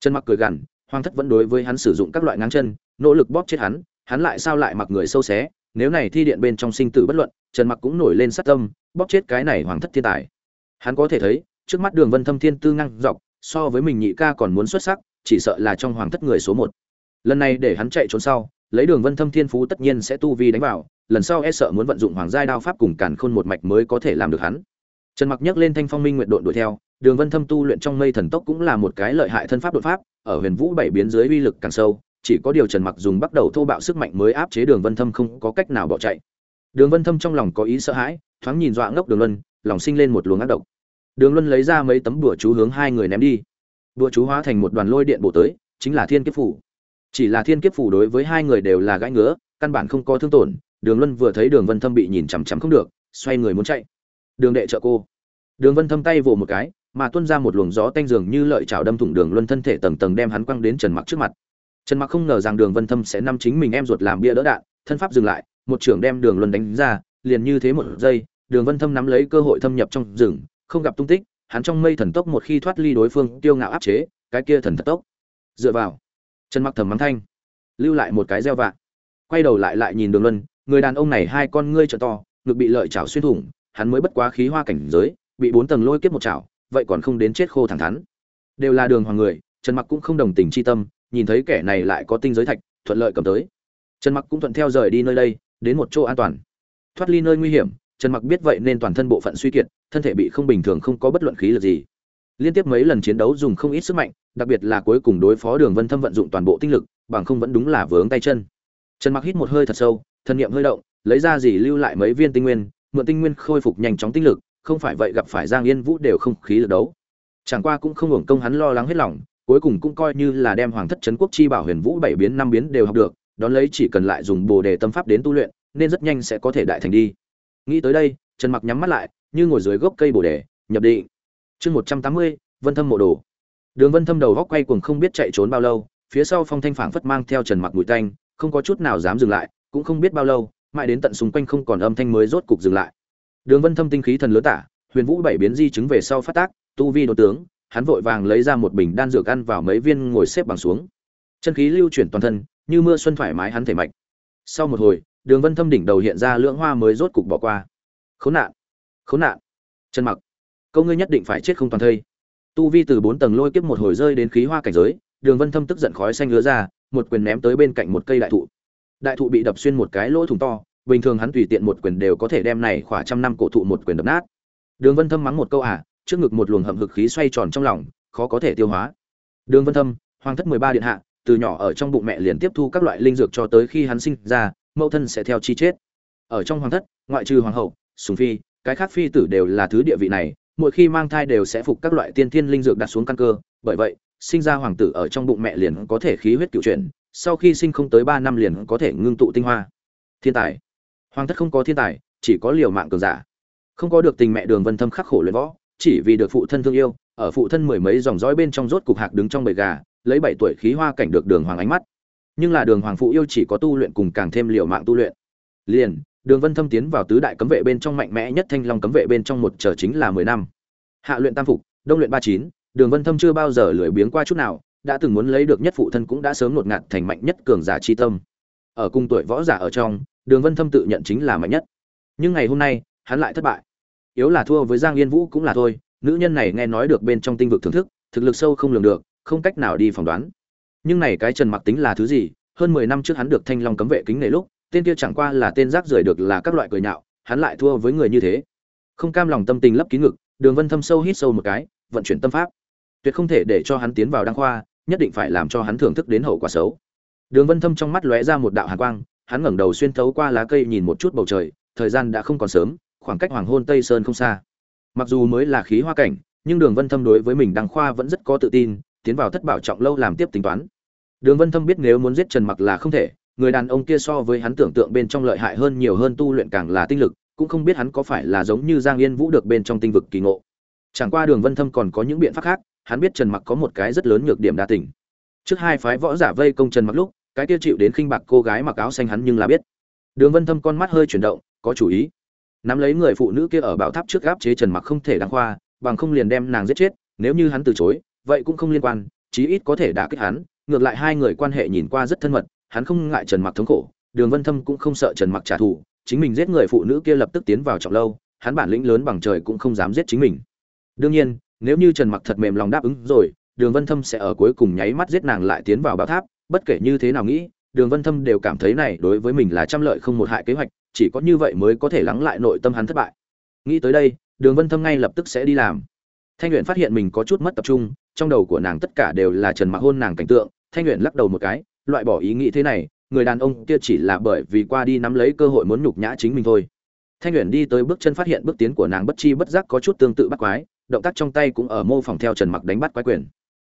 Trần mặc cười gằn hoàng thất vẫn đối với hắn sử dụng các loại ngang chân, nỗ lực bóp chết hắn hắn lại sao lại mặc người sâu xé, nếu này thi điện bên trong sinh tử bất luận, trần mặc cũng nổi lên sát tâm, bóp chết cái này hoàng thất thiên tài hắn có thể thấy, trước mắt đường vân thâm thiên tư ngang dọc, so với mình nhị ca còn muốn xuất sắc, chỉ sợ là trong hoàng thất người số một. Lần này để hắn chạy trốn sau, lấy đường vân thâm thiên phú tất nhiên sẽ tu vi đánh vào, lần sau e sợ muốn vận dụng hoàng giai đao pháp cùng càn khôn một mạch mới có thể làm được hắn. Trần mặc nhấc lên thanh phong minh nguyện độn đuổi theo, đường vân thâm tu luyện trong mây thần tốc cũng là một cái lợi hại thân pháp đột pháp, ở huyền vũ bảy biến dưới uy lực càng sâu, chỉ có điều trần mặc dùng bắt đầu thô bạo sức mạnh mới áp chế đường vân thâm không có cách nào bỏ chạy. Đường vân thâm trong lòng có ý sợ hãi, thoáng nhìn dọa ngốc đường luân lòng sinh lên một luồng ác độc. Đường luân lấy ra mấy tấm đùa chú hướng hai người ném đi. Đùa chú hóa thành một đoàn lôi điện bổ tới, chính là thiên kiếp phủ. Chỉ là thiên kiếp phủ đối với hai người đều là gãi ngứa, căn bản không có thương tổn, đường luân vừa thấy đường vân thâm bị nhìn chằm chằm không được, xoay người muốn chạy. Đường đệ trợ cô. Đường vân thâm tay vồ một cái, mà tuôn ra một luồng gió tanh dường như lợi chảo đâm thủng đường luân thân thể tầng tầng đem hắn quăng đến trần mặc trước mặt. Trần mặc không ngờ rằng đường vân thâm sẽ nắm chính mình em ruột làm bia đỡ đạn, thân pháp dừng lại, một trưởng đem đường luân đánh ra, liền như thế một giây đường vân thâm nắm lấy cơ hội thâm nhập trong rừng, không gặp tung tích, hắn trong mây thần tốc một khi thoát ly đối phương tiêu ngạo áp chế, cái kia thần thật tốc. Dựa vào trần mặc thầm mắng thanh, lưu lại một cái gieo vạ. Quay đầu lại lại nhìn đường luân, người đàn ông này hai con ngươi trợ to, ngực bị lợi chảo xuyên thủng, hắn mới bất quá khí hoa cảnh giới, bị bốn tầng lôi kiếp một chảo, vậy còn không đến chết khô thẳng thắn. Đều là đường hoàng người, trần mặc cũng không đồng tình chi tâm, nhìn thấy kẻ này lại có tinh giới thạch, thuận lợi cầm tới. Trần mặc cũng thuận theo rời đi nơi đây, đến một chỗ an toàn. Thoát ly nơi nguy hiểm trần mặc biết vậy nên toàn thân bộ phận suy kiệt, thân thể bị không bình thường không có bất luận khí lực gì. Liên tiếp mấy lần chiến đấu dùng không ít sức mạnh, đặc biệt là cuối cùng đối phó đường vân thâm vận dụng toàn bộ tinh lực, bằng không vẫn đúng là vướng tay chân. Trần mặc hít một hơi thật sâu, thân niệm hơi động, lấy ra gì lưu lại mấy viên tinh nguyên, mượn tinh nguyên khôi phục nhanh chóng tinh lực, không phải vậy gặp phải giang yên vũ đều không khí lực đấu. Chẳng qua cũng không hưởng công hắn lo lắng hết lòng, cuối cùng cũng coi như là đem hoàng thất trấn quốc chi bảo huyền vũ bảy biến năm biến đều học được, đón lấy chỉ cần lại dùng bồ đề tâm pháp đến tu luyện, nên rất nhanh sẽ có thể đại thành đi nghĩ tới đây, trần mặc nhắm mắt lại, như ngồi dưới gốc cây bồ đề, nhập định. Chương một trăm tám mươi, vân thâm mộ đồ. Đường vân thâm đầu góc quay cuồng không biết chạy trốn bao lâu, phía sau phong thanh phảng phất mang theo trần mặc bụi tanh, không có chút nào dám dừng lại, cũng không biết bao lâu, mãi đến tận xung quanh không còn âm thanh mới rốt cục dừng lại. Đường vân thâm tinh khí thần lớn tả, huyền vũ bảy biến di chứng về sau phát tác, tu vi đô tướng, hắn vội vàng lấy ra một bình đan dược ăn vào mấy viên ngồi xếp bằng xuống. Chân khí lưu chuyển toàn thân, như mưa xuân thoải mái hắn thể mạch. Sau một hồi đường vân thâm đỉnh đầu hiện ra lưỡng hoa mới rốt cục bỏ qua. Khốn nạn khốn nạn. Chân mặc, câu ngươi nhất định phải chết không toàn thây. Tu vi từ bốn tầng lôi kiếp một hồi rơi đến khí hoa cảnh giới, đường vân thâm tức giận khói xanh lứa ra, một quyền ném tới bên cạnh một cây đại thụ. Đại thụ bị đập xuyên một cái lỗ thủng to, bình thường hắn tùy tiện một quyền đều có thể đem này khỏa trăm năm cổ thụ một quyền đập nát. Đường vân thâm mắng một câu à trước ngực một luồng hầm hực khí xoay tròn trong lòng, khó có thể tiêu hóa. Đường vân thâm, hoàng thất mười ba điện hạ, từ nhỏ ở trong bụng mẹ liền tiếp thu các loại linh dược cho tới khi hắn sinh ra mẫu thân sẽ theo chi chết. Ở trong hoàng thất, ngoại trừ hoàng hậu, sùng phi, cái khác phi tử đều là thứ địa vị này, mỗi khi mang thai đều sẽ phục các loại tiên thiên linh dược đặt xuống căn cơ. Bởi vậy, sinh ra hoàng tử ở trong bụng mẹ liền có thể khí huyết cựu chuyển, sau khi sinh không tới ba năm liền có thể ngưng tụ tinh hoa. Thiên tài. Hoàng thất không có thiên tài, chỉ có liều mạng cường giả. Không có được tình mẹ đường vân thâm khắc khổ luyện võ, chỉ vì được phụ thân thương yêu, ở phụ thân mười mấy dòng dõi bên trong rốt cục hạc đứng trong bầy gà, lấy bảy tuổi khí hoa cảnh được đường hoàng ánh mắt nhưng là đường hoàng phụ yêu chỉ có tu luyện cùng càng thêm liều mạng tu luyện. Liền, đường vân thâm tiến vào tứ đại cấm vệ bên trong mạnh mẽ nhất thanh long cấm vệ bên trong một trở chính là mười năm. Hạ luyện tam phục, đông luyện ba chín, đường vân thâm chưa bao giờ lười biếng qua chút nào, đã từng muốn lấy được nhất phụ thân cũng đã sớm ngột ngạt thành mạnh nhất cường giả chi tâm. Ở cung tuổi võ giả ở trong, đường vân thâm tự nhận chính là mạnh nhất. Nhưng ngày hôm nay, hắn lại thất bại. Yếu là thua với giang yên vũ cũng là thôi, nữ nhân này nghe nói được bên trong tinh vực thưởng thức, thực lực sâu không lường được, không cách nào đi phỏng đoán nhưng này cái trần mặc tính là thứ gì? Hơn mười năm trước hắn được thanh long cấm vệ kính này lúc, tên kia chẳng qua là tên rác rưởi được là các loại cười nhạo, hắn lại thua với người như thế. Không cam lòng tâm tình lấp kín ngực, đường vân thâm sâu hít sâu một cái, vận chuyển tâm pháp. Tuyệt không thể để cho hắn tiến vào đăng khoa, nhất định phải làm cho hắn thưởng thức đến hậu quả xấu. Đường vân thâm trong mắt lóe ra một đạo hàn quang, hắn ngẩng đầu xuyên thấu qua lá cây nhìn một chút bầu trời, thời gian đã không còn sớm, khoảng cách hoàng hôn tây sơn không xa. Mặc dù mới là khí hoa cảnh, nhưng đường vân thâm đối với mình đăng khoa vẫn rất có tự tin tiến vào thất bảo trọng lâu làm tiếp tính toán. Đường vân thâm biết nếu muốn giết trần mặc là không thể, người đàn ông kia so với hắn tưởng tượng bên trong lợi hại hơn nhiều hơn tu luyện càng là tinh lực, cũng không biết hắn có phải là giống như giang yên vũ được bên trong tinh vực kỳ ngộ. Chẳng qua đường vân thâm còn có những biện pháp khác, hắn biết trần mặc có một cái rất lớn nhược điểm đa tỉnh trước hai phái võ giả vây công trần mặc lúc, cái kia chịu đến khinh bạc cô gái mặc áo xanh hắn nhưng là biết. Đường vân thâm con mắt hơi chuyển động, có chủ ý. Nắm lấy người phụ nữ kia ở bảo tháp trước gáp chế trần mặc không thể đăng khoa, bằng không liền đem nàng giết chết, nếu như hắn từ chối vậy cũng không liên quan, chí ít có thể đả kích hắn, ngược lại hai người quan hệ nhìn qua rất thân mật, hắn không ngại trần mặc thống khổ, đường vân thâm cũng không sợ trần mặc trả thù, chính mình giết người phụ nữ kia lập tức tiến vào trọng lâu, hắn bản lĩnh lớn bằng trời cũng không dám giết chính mình. Đương nhiên, nếu như trần mặc thật mềm lòng đáp ứng rồi, đường vân thâm sẽ ở cuối cùng nháy mắt giết nàng lại tiến vào bảo tháp, bất kể như thế nào nghĩ, đường vân thâm đều cảm thấy này đối với mình là trăm lợi không một hại kế hoạch, chỉ có như vậy mới có thể lắng lại nội tâm hắn thất bại. Nghĩ tới đây, đường vân thâm ngay lập tức sẽ đi làm thanh luyện phát hiện mình có chút mất tập trung, trong đầu của nàng tất cả đều là trần mặc hôn nàng cảnh tượng. Thanh luyện lắc đầu một cái, loại bỏ ý nghĩ thế này, người đàn ông kia chỉ là bởi vì qua đi nắm lấy cơ hội muốn nhục nhã chính mình thôi. Thanh luyện đi tới bước chân phát hiện bước tiến của nàng bất chi bất giác có chút tương tự bắt quái, động tác trong tay cũng ở mô phỏng theo trần mặc đánh bắt quái quyền.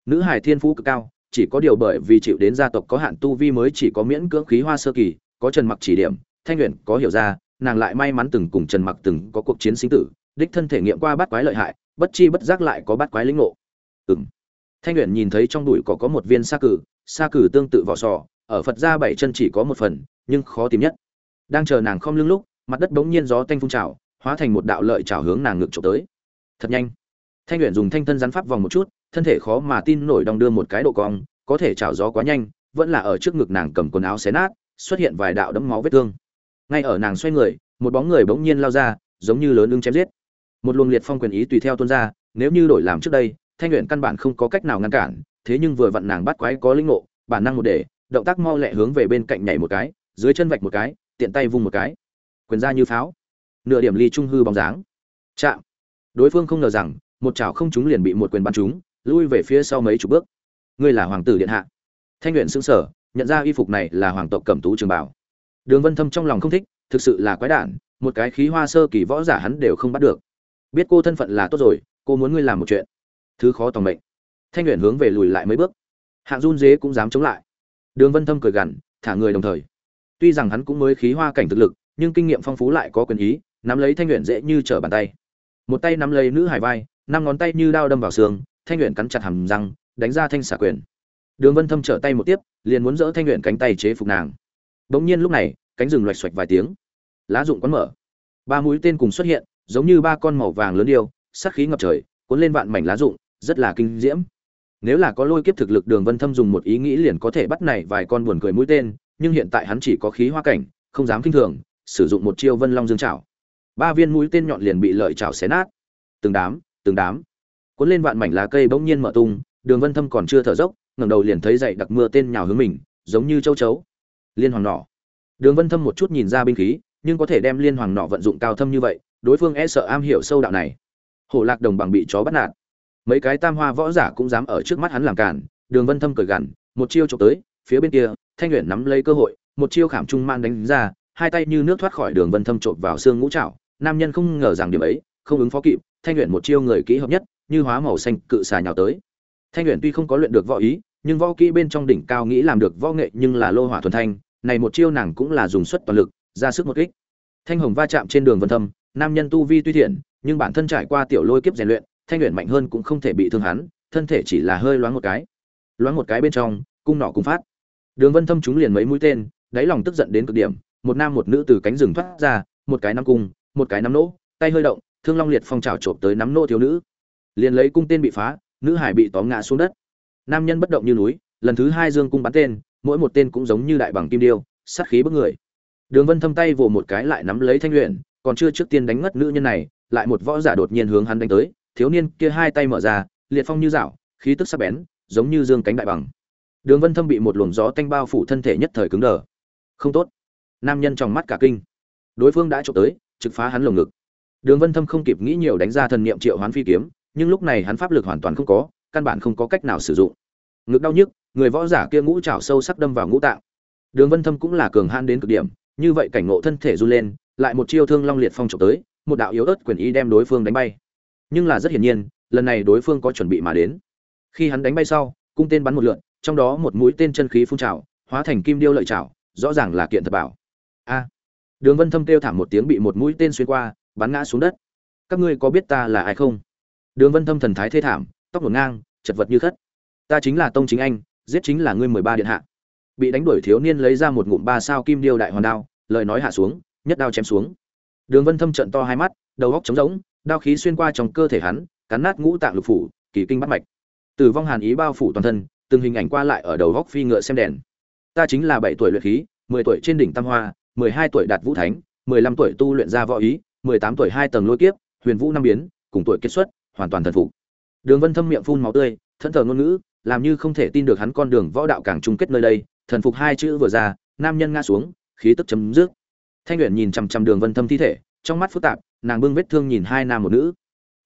Nữ hải thiên phú cực cao, chỉ có điều bởi vì chịu đến gia tộc có hạn tu vi mới chỉ có miễn cưỡng khí hoa sơ kỳ, có trần mặc chỉ điểm, thanh luyện có hiểu ra, nàng lại may mắn từng cùng trần mặc từng có cuộc chiến sinh tử đích thân thể nghiệm qua bát quái lợi hại, bất chi bất giác lại có bát quái lĩnh ngộ. Ừm. Thanh luyện nhìn thấy trong đùi có có một viên sa cử sa cử tương tự vỏ sò, ở phật gia bảy chân chỉ có một phần, nhưng khó tìm nhất. Đang chờ nàng không lưng lúc, mặt đất bỗng nhiên gió tanh phun trào, hóa thành một đạo lợi trào hướng nàng ngược trộm tới. Thật nhanh. Thanh luyện dùng thanh thân rắn pháp vòng một chút, thân thể khó mà tin nổi đong đưa một cái độ cong, có thể trào gió quá nhanh, vẫn là ở trước ngực nàng cầm quần áo xé nát, xuất hiện vài đạo đẫm máu vết thương. Ngay ở nàng xoay người, một bóng người bỗng nhiên lao ra, giống như lớn ưng chém giết một luồng liệt phong quyền ý tùy theo tuôn ra, nếu như đổi làm trước đây, thanh luyện căn bản không có cách nào ngăn cản, thế nhưng vừa vặn nàng bắt quái có linh ngộ, bản năng một để, động tác mau lẹ hướng về bên cạnh nhảy một cái, dưới chân vạch một cái, tiện tay vung một cái. Quyền ra như pháo. Nửa điểm ly trung hư bóng dáng. Chạm. Đối phương không ngờ rằng, một chảo không trúng liền bị một quyền bắn trúng, lui về phía sau mấy chục bước. Ngươi là hoàng tử điện hạ. Thanh luyện xứng sở nhận ra y phục này là hoàng tộc cẩm tú trường bảo đường vân thâm trong lòng không thích, thực sự là quái đản, một cái khí hoa sơ kỳ võ giả hắn đều không bắt được biết cô thân phận là tốt rồi, cô muốn ngươi làm một chuyện. Thứ khó tòng mệnh. Thanh luyện hướng về lùi lại mấy bước. Hạng run dế cũng dám chống lại. Đường vân thâm cười gằn, thả người đồng thời. Tuy rằng hắn cũng mới khí hoa cảnh thực lực, nhưng kinh nghiệm phong phú lại có quyền ý, nắm lấy thanh luyện dễ như trở bàn tay. Một tay nắm lấy nữ hải vai, năm ngón tay như đao đâm vào xương, thanh luyện cắn chặt hàm răng, đánh ra thanh xả quyền. Đường vân thâm trở tay một tiếp, liền muốn dỡ thanh luyện cánh tay chế phục nàng. Bỗng nhiên lúc này, cánh rừng loạch xoạch vài tiếng. Lá rụng quấn mở. Ba mũi tên cùng xuất hiện giống như ba con màu vàng lớn điêu, sát khí ngập trời, cuốn lên vạn mảnh lá rụng, rất là kinh diễm. Nếu là có lôi kiếp thực lực đường vân thâm dùng một ý nghĩ liền có thể bắt này vài con buồn cười mũi tên, nhưng hiện tại hắn chỉ có khí hoa cảnh, không dám kinh thường, sử dụng một chiêu vân long dương chảo. Ba viên mũi tên nhọn liền bị lợi chảo xé nát. Từng đám từng đám. Cuốn lên vạn mảnh lá cây bỗng nhiên mở tung, đường vân thâm còn chưa thở dốc, ngẩng đầu liền thấy dậy đặc mưa tên nhào hướng mình, giống như châu chấu. Liên hoàng nỏ đường vân thâm một chút nhìn ra binh khí, nhưng có thể đem liên hoàng nỏ vận dụng cao thâm như vậy đối phương e sợ am hiểu sâu đạo này. Hổ lạc đồng bằng bị chó bắt nạt. Mấy cái tam hoa võ giả cũng dám ở trước mắt hắn làm cản, đường vân thâm cười gằn, một chiêu trộm tới, phía bên kia, thanh luyện nắm lấy cơ hội, một chiêu khảm trung man đánh ra, hai tay như nước thoát khỏi đường vân thâm trộm vào xương ngũ trảo, nam nhân không ngờ rằng điểm ấy, không ứng phó kịp, thanh luyện một chiêu người kỹ hợp nhất, như hóa màu xanh cự xà nhào tới. Thanh luyện tuy không có luyện được võ ý, nhưng võ kỹ bên trong đỉnh cao nghĩ làm được võ nghệ nhưng là lô hỏa thuần thanh, này một chiêu nàng cũng là dùng suất toàn lực, ra sức một kích. Thanh hồng va chạm trên đường vân thâm nam nhân tu vi tuy thiện, nhưng bản thân trải qua tiểu lôi kiếp rèn luyện, thanh luyện mạnh hơn cũng không thể bị thương hắn, thân thể chỉ là hơi loáng một cái. Loáng một cái bên trong, cung nỏ cung phát. Đường vân thâm chúng liền mấy mũi tên, đáy lòng tức giận đến cực điểm, một nam một nữ từ cánh rừng thoát ra, một cái nắm cung, một cái nắm nỗ, tay hơi động, thương long liệt phong trào trộm tới nắm nỗ thiếu nữ. Liền lấy cung tên bị phá, nữ hải bị tóm ngã xuống đất. Nam nhân bất động như núi, lần thứ hai dương cung bắn tên, mỗi một tên cũng giống như đại bằng kim điêu, sát khí bức người. Đường vân thâm tay vồ một cái lại nắm lấy thanh luyện còn chưa trước tiên đánh ngất nữ nhân này, lại một võ giả đột nhiên hướng hắn đánh tới, thiếu niên kia hai tay mở ra, liệt phong như dạo, khí tức sắc bén, giống như dương cánh đại bằng. Đường vân thâm bị một luồng gió tanh bao phủ thân thể nhất thời cứng đờ. Không tốt. Nam nhân trong mắt cả kinh. Đối phương đã chụp tới, trực phá hắn lồng ngực. Đường vân thâm không kịp nghĩ nhiều đánh ra thần niệm triệu hoán phi kiếm, nhưng lúc này hắn pháp lực hoàn toàn không có, căn bản không có cách nào sử dụng. Ngực đau nhức, người võ giả kia ngũ trảo sâu sắc đâm vào ngũ tạng. Đường vân thâm cũng là cường hãn đến cực điểm, như vậy cảnh ngộ thân thể run lên lại một chiêu thương long liệt phong trộm tới, một đạo yếu ớt quyền ý đem đối phương đánh bay. Nhưng là rất hiển nhiên, lần này đối phương có chuẩn bị mà đến. Khi hắn đánh bay sau, cung tên bắn một lượn, trong đó một mũi tên chân khí phun trào, hóa thành kim điêu lợi trào rõ ràng là kiện thật bảo. A! Đường vân thâm kêu thảm một tiếng bị một mũi tên xuyên qua, bắn ngã xuống đất. Các ngươi có biết ta là ai không? Đường vân thâm thần thái thê thảm, tóc ngổn ngang, chật vật như khất. Ta chính là tông chính anh, giết chính là ngươi mười ba điện hạ. Bị đánh đuổi thiếu niên lấy ra một ngụm ba sao kim điêu đại hoàn đao, lời nói hạ xuống nhất đao chém xuống. Đường vân thâm trận to hai mắt, đầu góc trống rỗng, đao khí xuyên qua trong cơ thể hắn, cắn nát ngũ tạng lục phủ, kỳ kinh bắt mạch. Tử vong hàn ý bao phủ toàn thân, từng hình ảnh qua lại ở đầu góc phi ngựa xem đèn. Ta chính là bảy tuổi luyện khí, mười tuổi trên đỉnh tam hoa, mười hai tuổi đạt vũ thánh, mười lăm tuổi tu luyện ra võ ý, mười tám tuổi hai tầng lôi kiếp, huyền vũ năm biến, cùng tuổi kết xuất, hoàn toàn thần phục. Đường vân thâm miệng phun máu tươi, thân thờ ngôn ngữ, làm như không thể tin được hắn con đường võ đạo càng chung kết nơi đây, thần phục hai chữ vừa ra, nam nhân ngã xuống, khí tức chấm dứt thanh luyện nhìn chằm chằm đường vân thâm thi thể, trong mắt phức tạp, nàng bưng vết thương nhìn hai nam một nữ.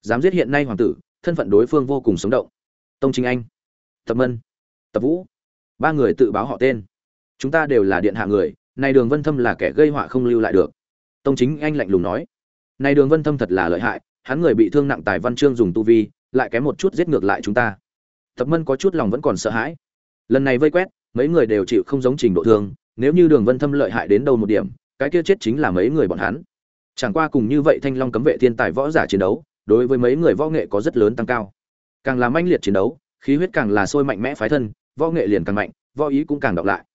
Dám giết hiện nay hoàng tử, thân phận đối phương vô cùng sống động. Tông chính anh, tập mân, tập vũ, ba người tự báo họ tên. Chúng ta đều là điện hạ người, này đường vân thâm là kẻ gây họa không lưu lại được. Tông chính anh lạnh lùng nói. Này đường vân thâm thật là lợi hại, hắn người bị thương nặng tài văn chương dùng tu vi, lại kém một chút giết ngược lại chúng ta. Tập mân có chút lòng vẫn còn sợ hãi. Lần này vây quét, mấy người đều chịu không giống trình độ thương nếu như đường vân thâm lợi hại đến đâu một điểm cái kia chết chính là mấy người bọn hắn. Chẳng qua cùng như vậy thanh long cấm vệ thiên tài võ giả chiến đấu, đối với mấy người võ nghệ có rất lớn tăng cao. Càng làm manh liệt chiến đấu, khí huyết càng là sôi mạnh mẽ phái thân, võ nghệ liền càng mạnh, võ ý cũng càng đọc lại.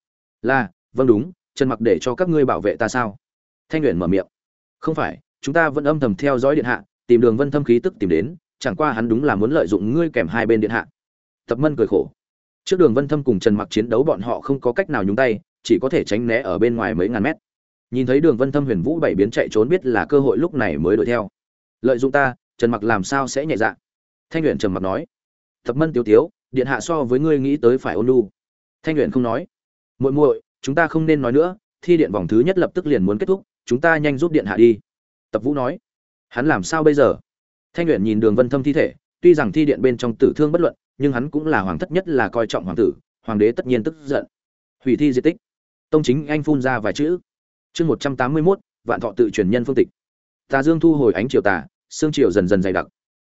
Là vâng đúng, trần mặc để cho các ngươi bảo vệ ta sao? Thanh luyện mở miệng. Không phải, chúng ta vẫn âm thầm theo dõi điện hạ, tìm đường vân thâm khí tức tìm đến, chẳng qua hắn đúng là muốn lợi dụng ngươi kèm hai bên điện hạ. Tập mân cười khổ. Trước đường vân thâm cùng trần mặc chiến đấu bọn họ không có cách nào nhúng tay, chỉ có thể tránh né ở bên ngoài mấy ngàn mét nhìn thấy đường vân thâm huyền vũ bảy biến chạy trốn biết là cơ hội lúc này mới đuổi theo. Lợi dụng ta, trần mặc làm sao sẽ nhẹ dạ? Thanh luyện trầm mặc nói. Thập mân tiêu tiếu, điện hạ so với ngươi nghĩ tới phải ôn lu thanh luyện không nói. Muội muội, chúng ta không nên nói nữa, thi điện vòng thứ nhất lập tức liền muốn kết thúc, chúng ta nhanh giúp điện hạ đi. Tập vũ nói. Hắn làm sao bây giờ? Thanh luyện nhìn đường vân thâm thi thể, tuy rằng thi điện bên trong tử thương bất luận, nhưng hắn cũng là hoàng thất nhất là coi trọng hoàng tử, hoàng đế tất nhiên tức giận. Hủy thi di tích. Tông chính anh phun ra vài chữ chương một trăm tám mươi mốt, vạn thọ tự truyền nhân phương tịch. Tà dương thu hồi ánh chiều tà, xương chiều dần dần dày đặc.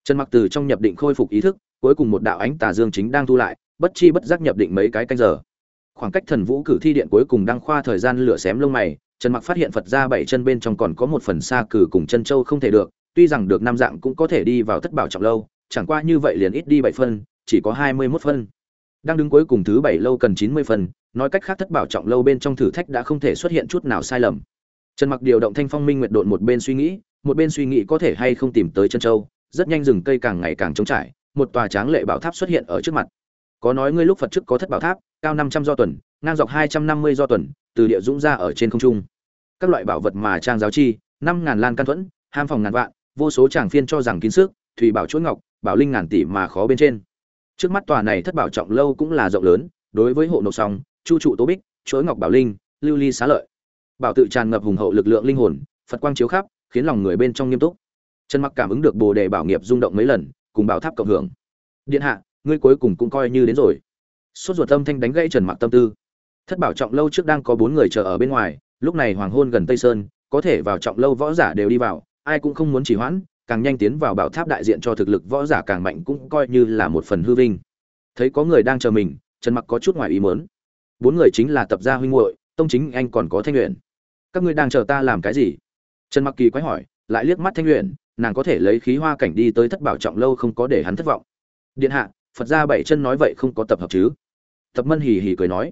Trần mặc từ trong nhập định khôi phục ý thức, cuối cùng một đạo ánh tà dương chính đang thu lại, bất chi bất giác nhập định mấy cái canh giờ. Khoảng cách thần vũ cử thi điện cuối cùng đang khoa thời gian lửa xém lông mày, trần mặc phát hiện phật ra bảy chân bên trong còn có một phần xa cử cùng chân châu không thể được, tuy rằng được năm dạng cũng có thể đi vào thất bảo trọng lâu, chẳng qua như vậy liền ít đi bảy phân, chỉ có hai mươi 21 phân đang đứng cuối cùng thứ bảy lâu cần chín mươi phần, nói cách khác thất bảo trọng lâu bên trong thử thách đã không thể xuất hiện chút nào sai lầm. Trần mặc điều động thanh phong minh nguyệt độn một bên suy nghĩ, một bên suy nghĩ có thể hay không tìm tới chân châu, rất nhanh rừng cây càng ngày càng trống trải, một tòa tráng lệ bảo tháp xuất hiện ở trước mặt. Có nói ngươi lúc phật trước có thất bảo tháp, cao năm trăm do tuần, ngang dọc hai trăm năm mươi do tuần, từ địa dũng ra ở trên không trung. Các loại bảo vật mà trang giáo chi, năm ngàn lan căn thuẫn, ham phòng ngàn vạn, vô số tràng phiên cho rằng kín sức, thủy bảo chuỗi ngọc, bảo linh ngàn tỷ mà khó bên trên trước mắt tòa này thất bảo trọng lâu cũng là rộng lớn, đối với hộ nộp song chu trụ tố bích, chuỗi ngọc bảo linh, lưu ly xá lợi. Bảo tự tràn ngập hùng hậu lực lượng linh hồn, phật quang chiếu khắp, khiến lòng người bên trong nghiêm túc. Trần mặc cảm ứng được bồ đề bảo nghiệp rung động mấy lần, cùng bảo tháp cộng hưởng. Điện hạ, ngươi cuối cùng cũng coi như đến rồi. Sốt ruột tâm thanh đánh gãy trần mặc tâm tư. Thất bảo trọng lâu trước đang có bốn người chờ ở bên ngoài, lúc này hoàng hôn gần tây sơn, có thể vào trọng lâu võ giả đều đi vào, ai cũng không muốn chỉ hoãn càng nhanh tiến vào bảo tháp đại diện cho thực lực võ giả càng mạnh cũng coi như là một phần hư vinh. Thấy có người đang chờ mình, trần mặc có chút ngoài ý mớn bốn người chính là tập gia huynh muội, tông chính anh còn có thanh luyện các ngươi đang chờ ta làm cái gì? Trần mặc kỳ quái hỏi, lại liếc mắt thanh luyện nàng có thể lấy khí hoa cảnh đi tới thất bảo trọng lâu không có để hắn thất vọng. Điện hạ, phật gia bảy chân nói vậy không có tập hợp chứ? Tập mân hì hì cười nói.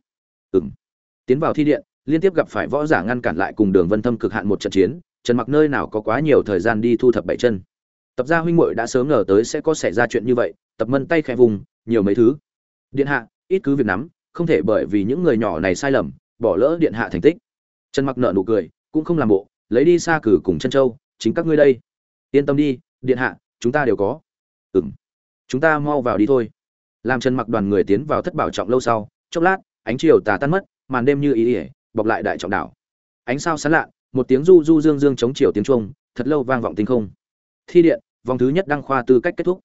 Ừng tiến vào thi điện, liên tiếp gặp phải võ giả ngăn cản lại cùng đường vân thâm cực hạn một trận chiến trần mặc nơi nào có quá nhiều thời gian đi thu thập bảy chân. Tập gia huynh muội đã sớm ngờ tới sẽ có xảy ra chuyện như vậy tập mân tay khẽ vùng nhiều mấy thứ. Điện hạ ít cứ việc nắm không thể bởi vì những người nhỏ này sai lầm bỏ lỡ điện hạ thành tích. Trần mặc nợ nụ cười cũng không làm bộ lấy đi xa cử cùng chân châu chính các ngươi đây. Yên tâm đi điện hạ chúng ta đều có. Ừm, chúng ta mau vào đi thôi. Làm trần mặc đoàn người tiến vào thất bảo trọng lâu sau chốc lát ánh chiều tà tan mất màn đêm như ý ỉa bọc lại đại trọng đảo. Ánh sao sán lạ một tiếng du du dương dương chống chiều tiếng trung thật lâu vang vọng tinh không. Thi điện, vòng thứ nhất đăng khoa tư cách kết thúc.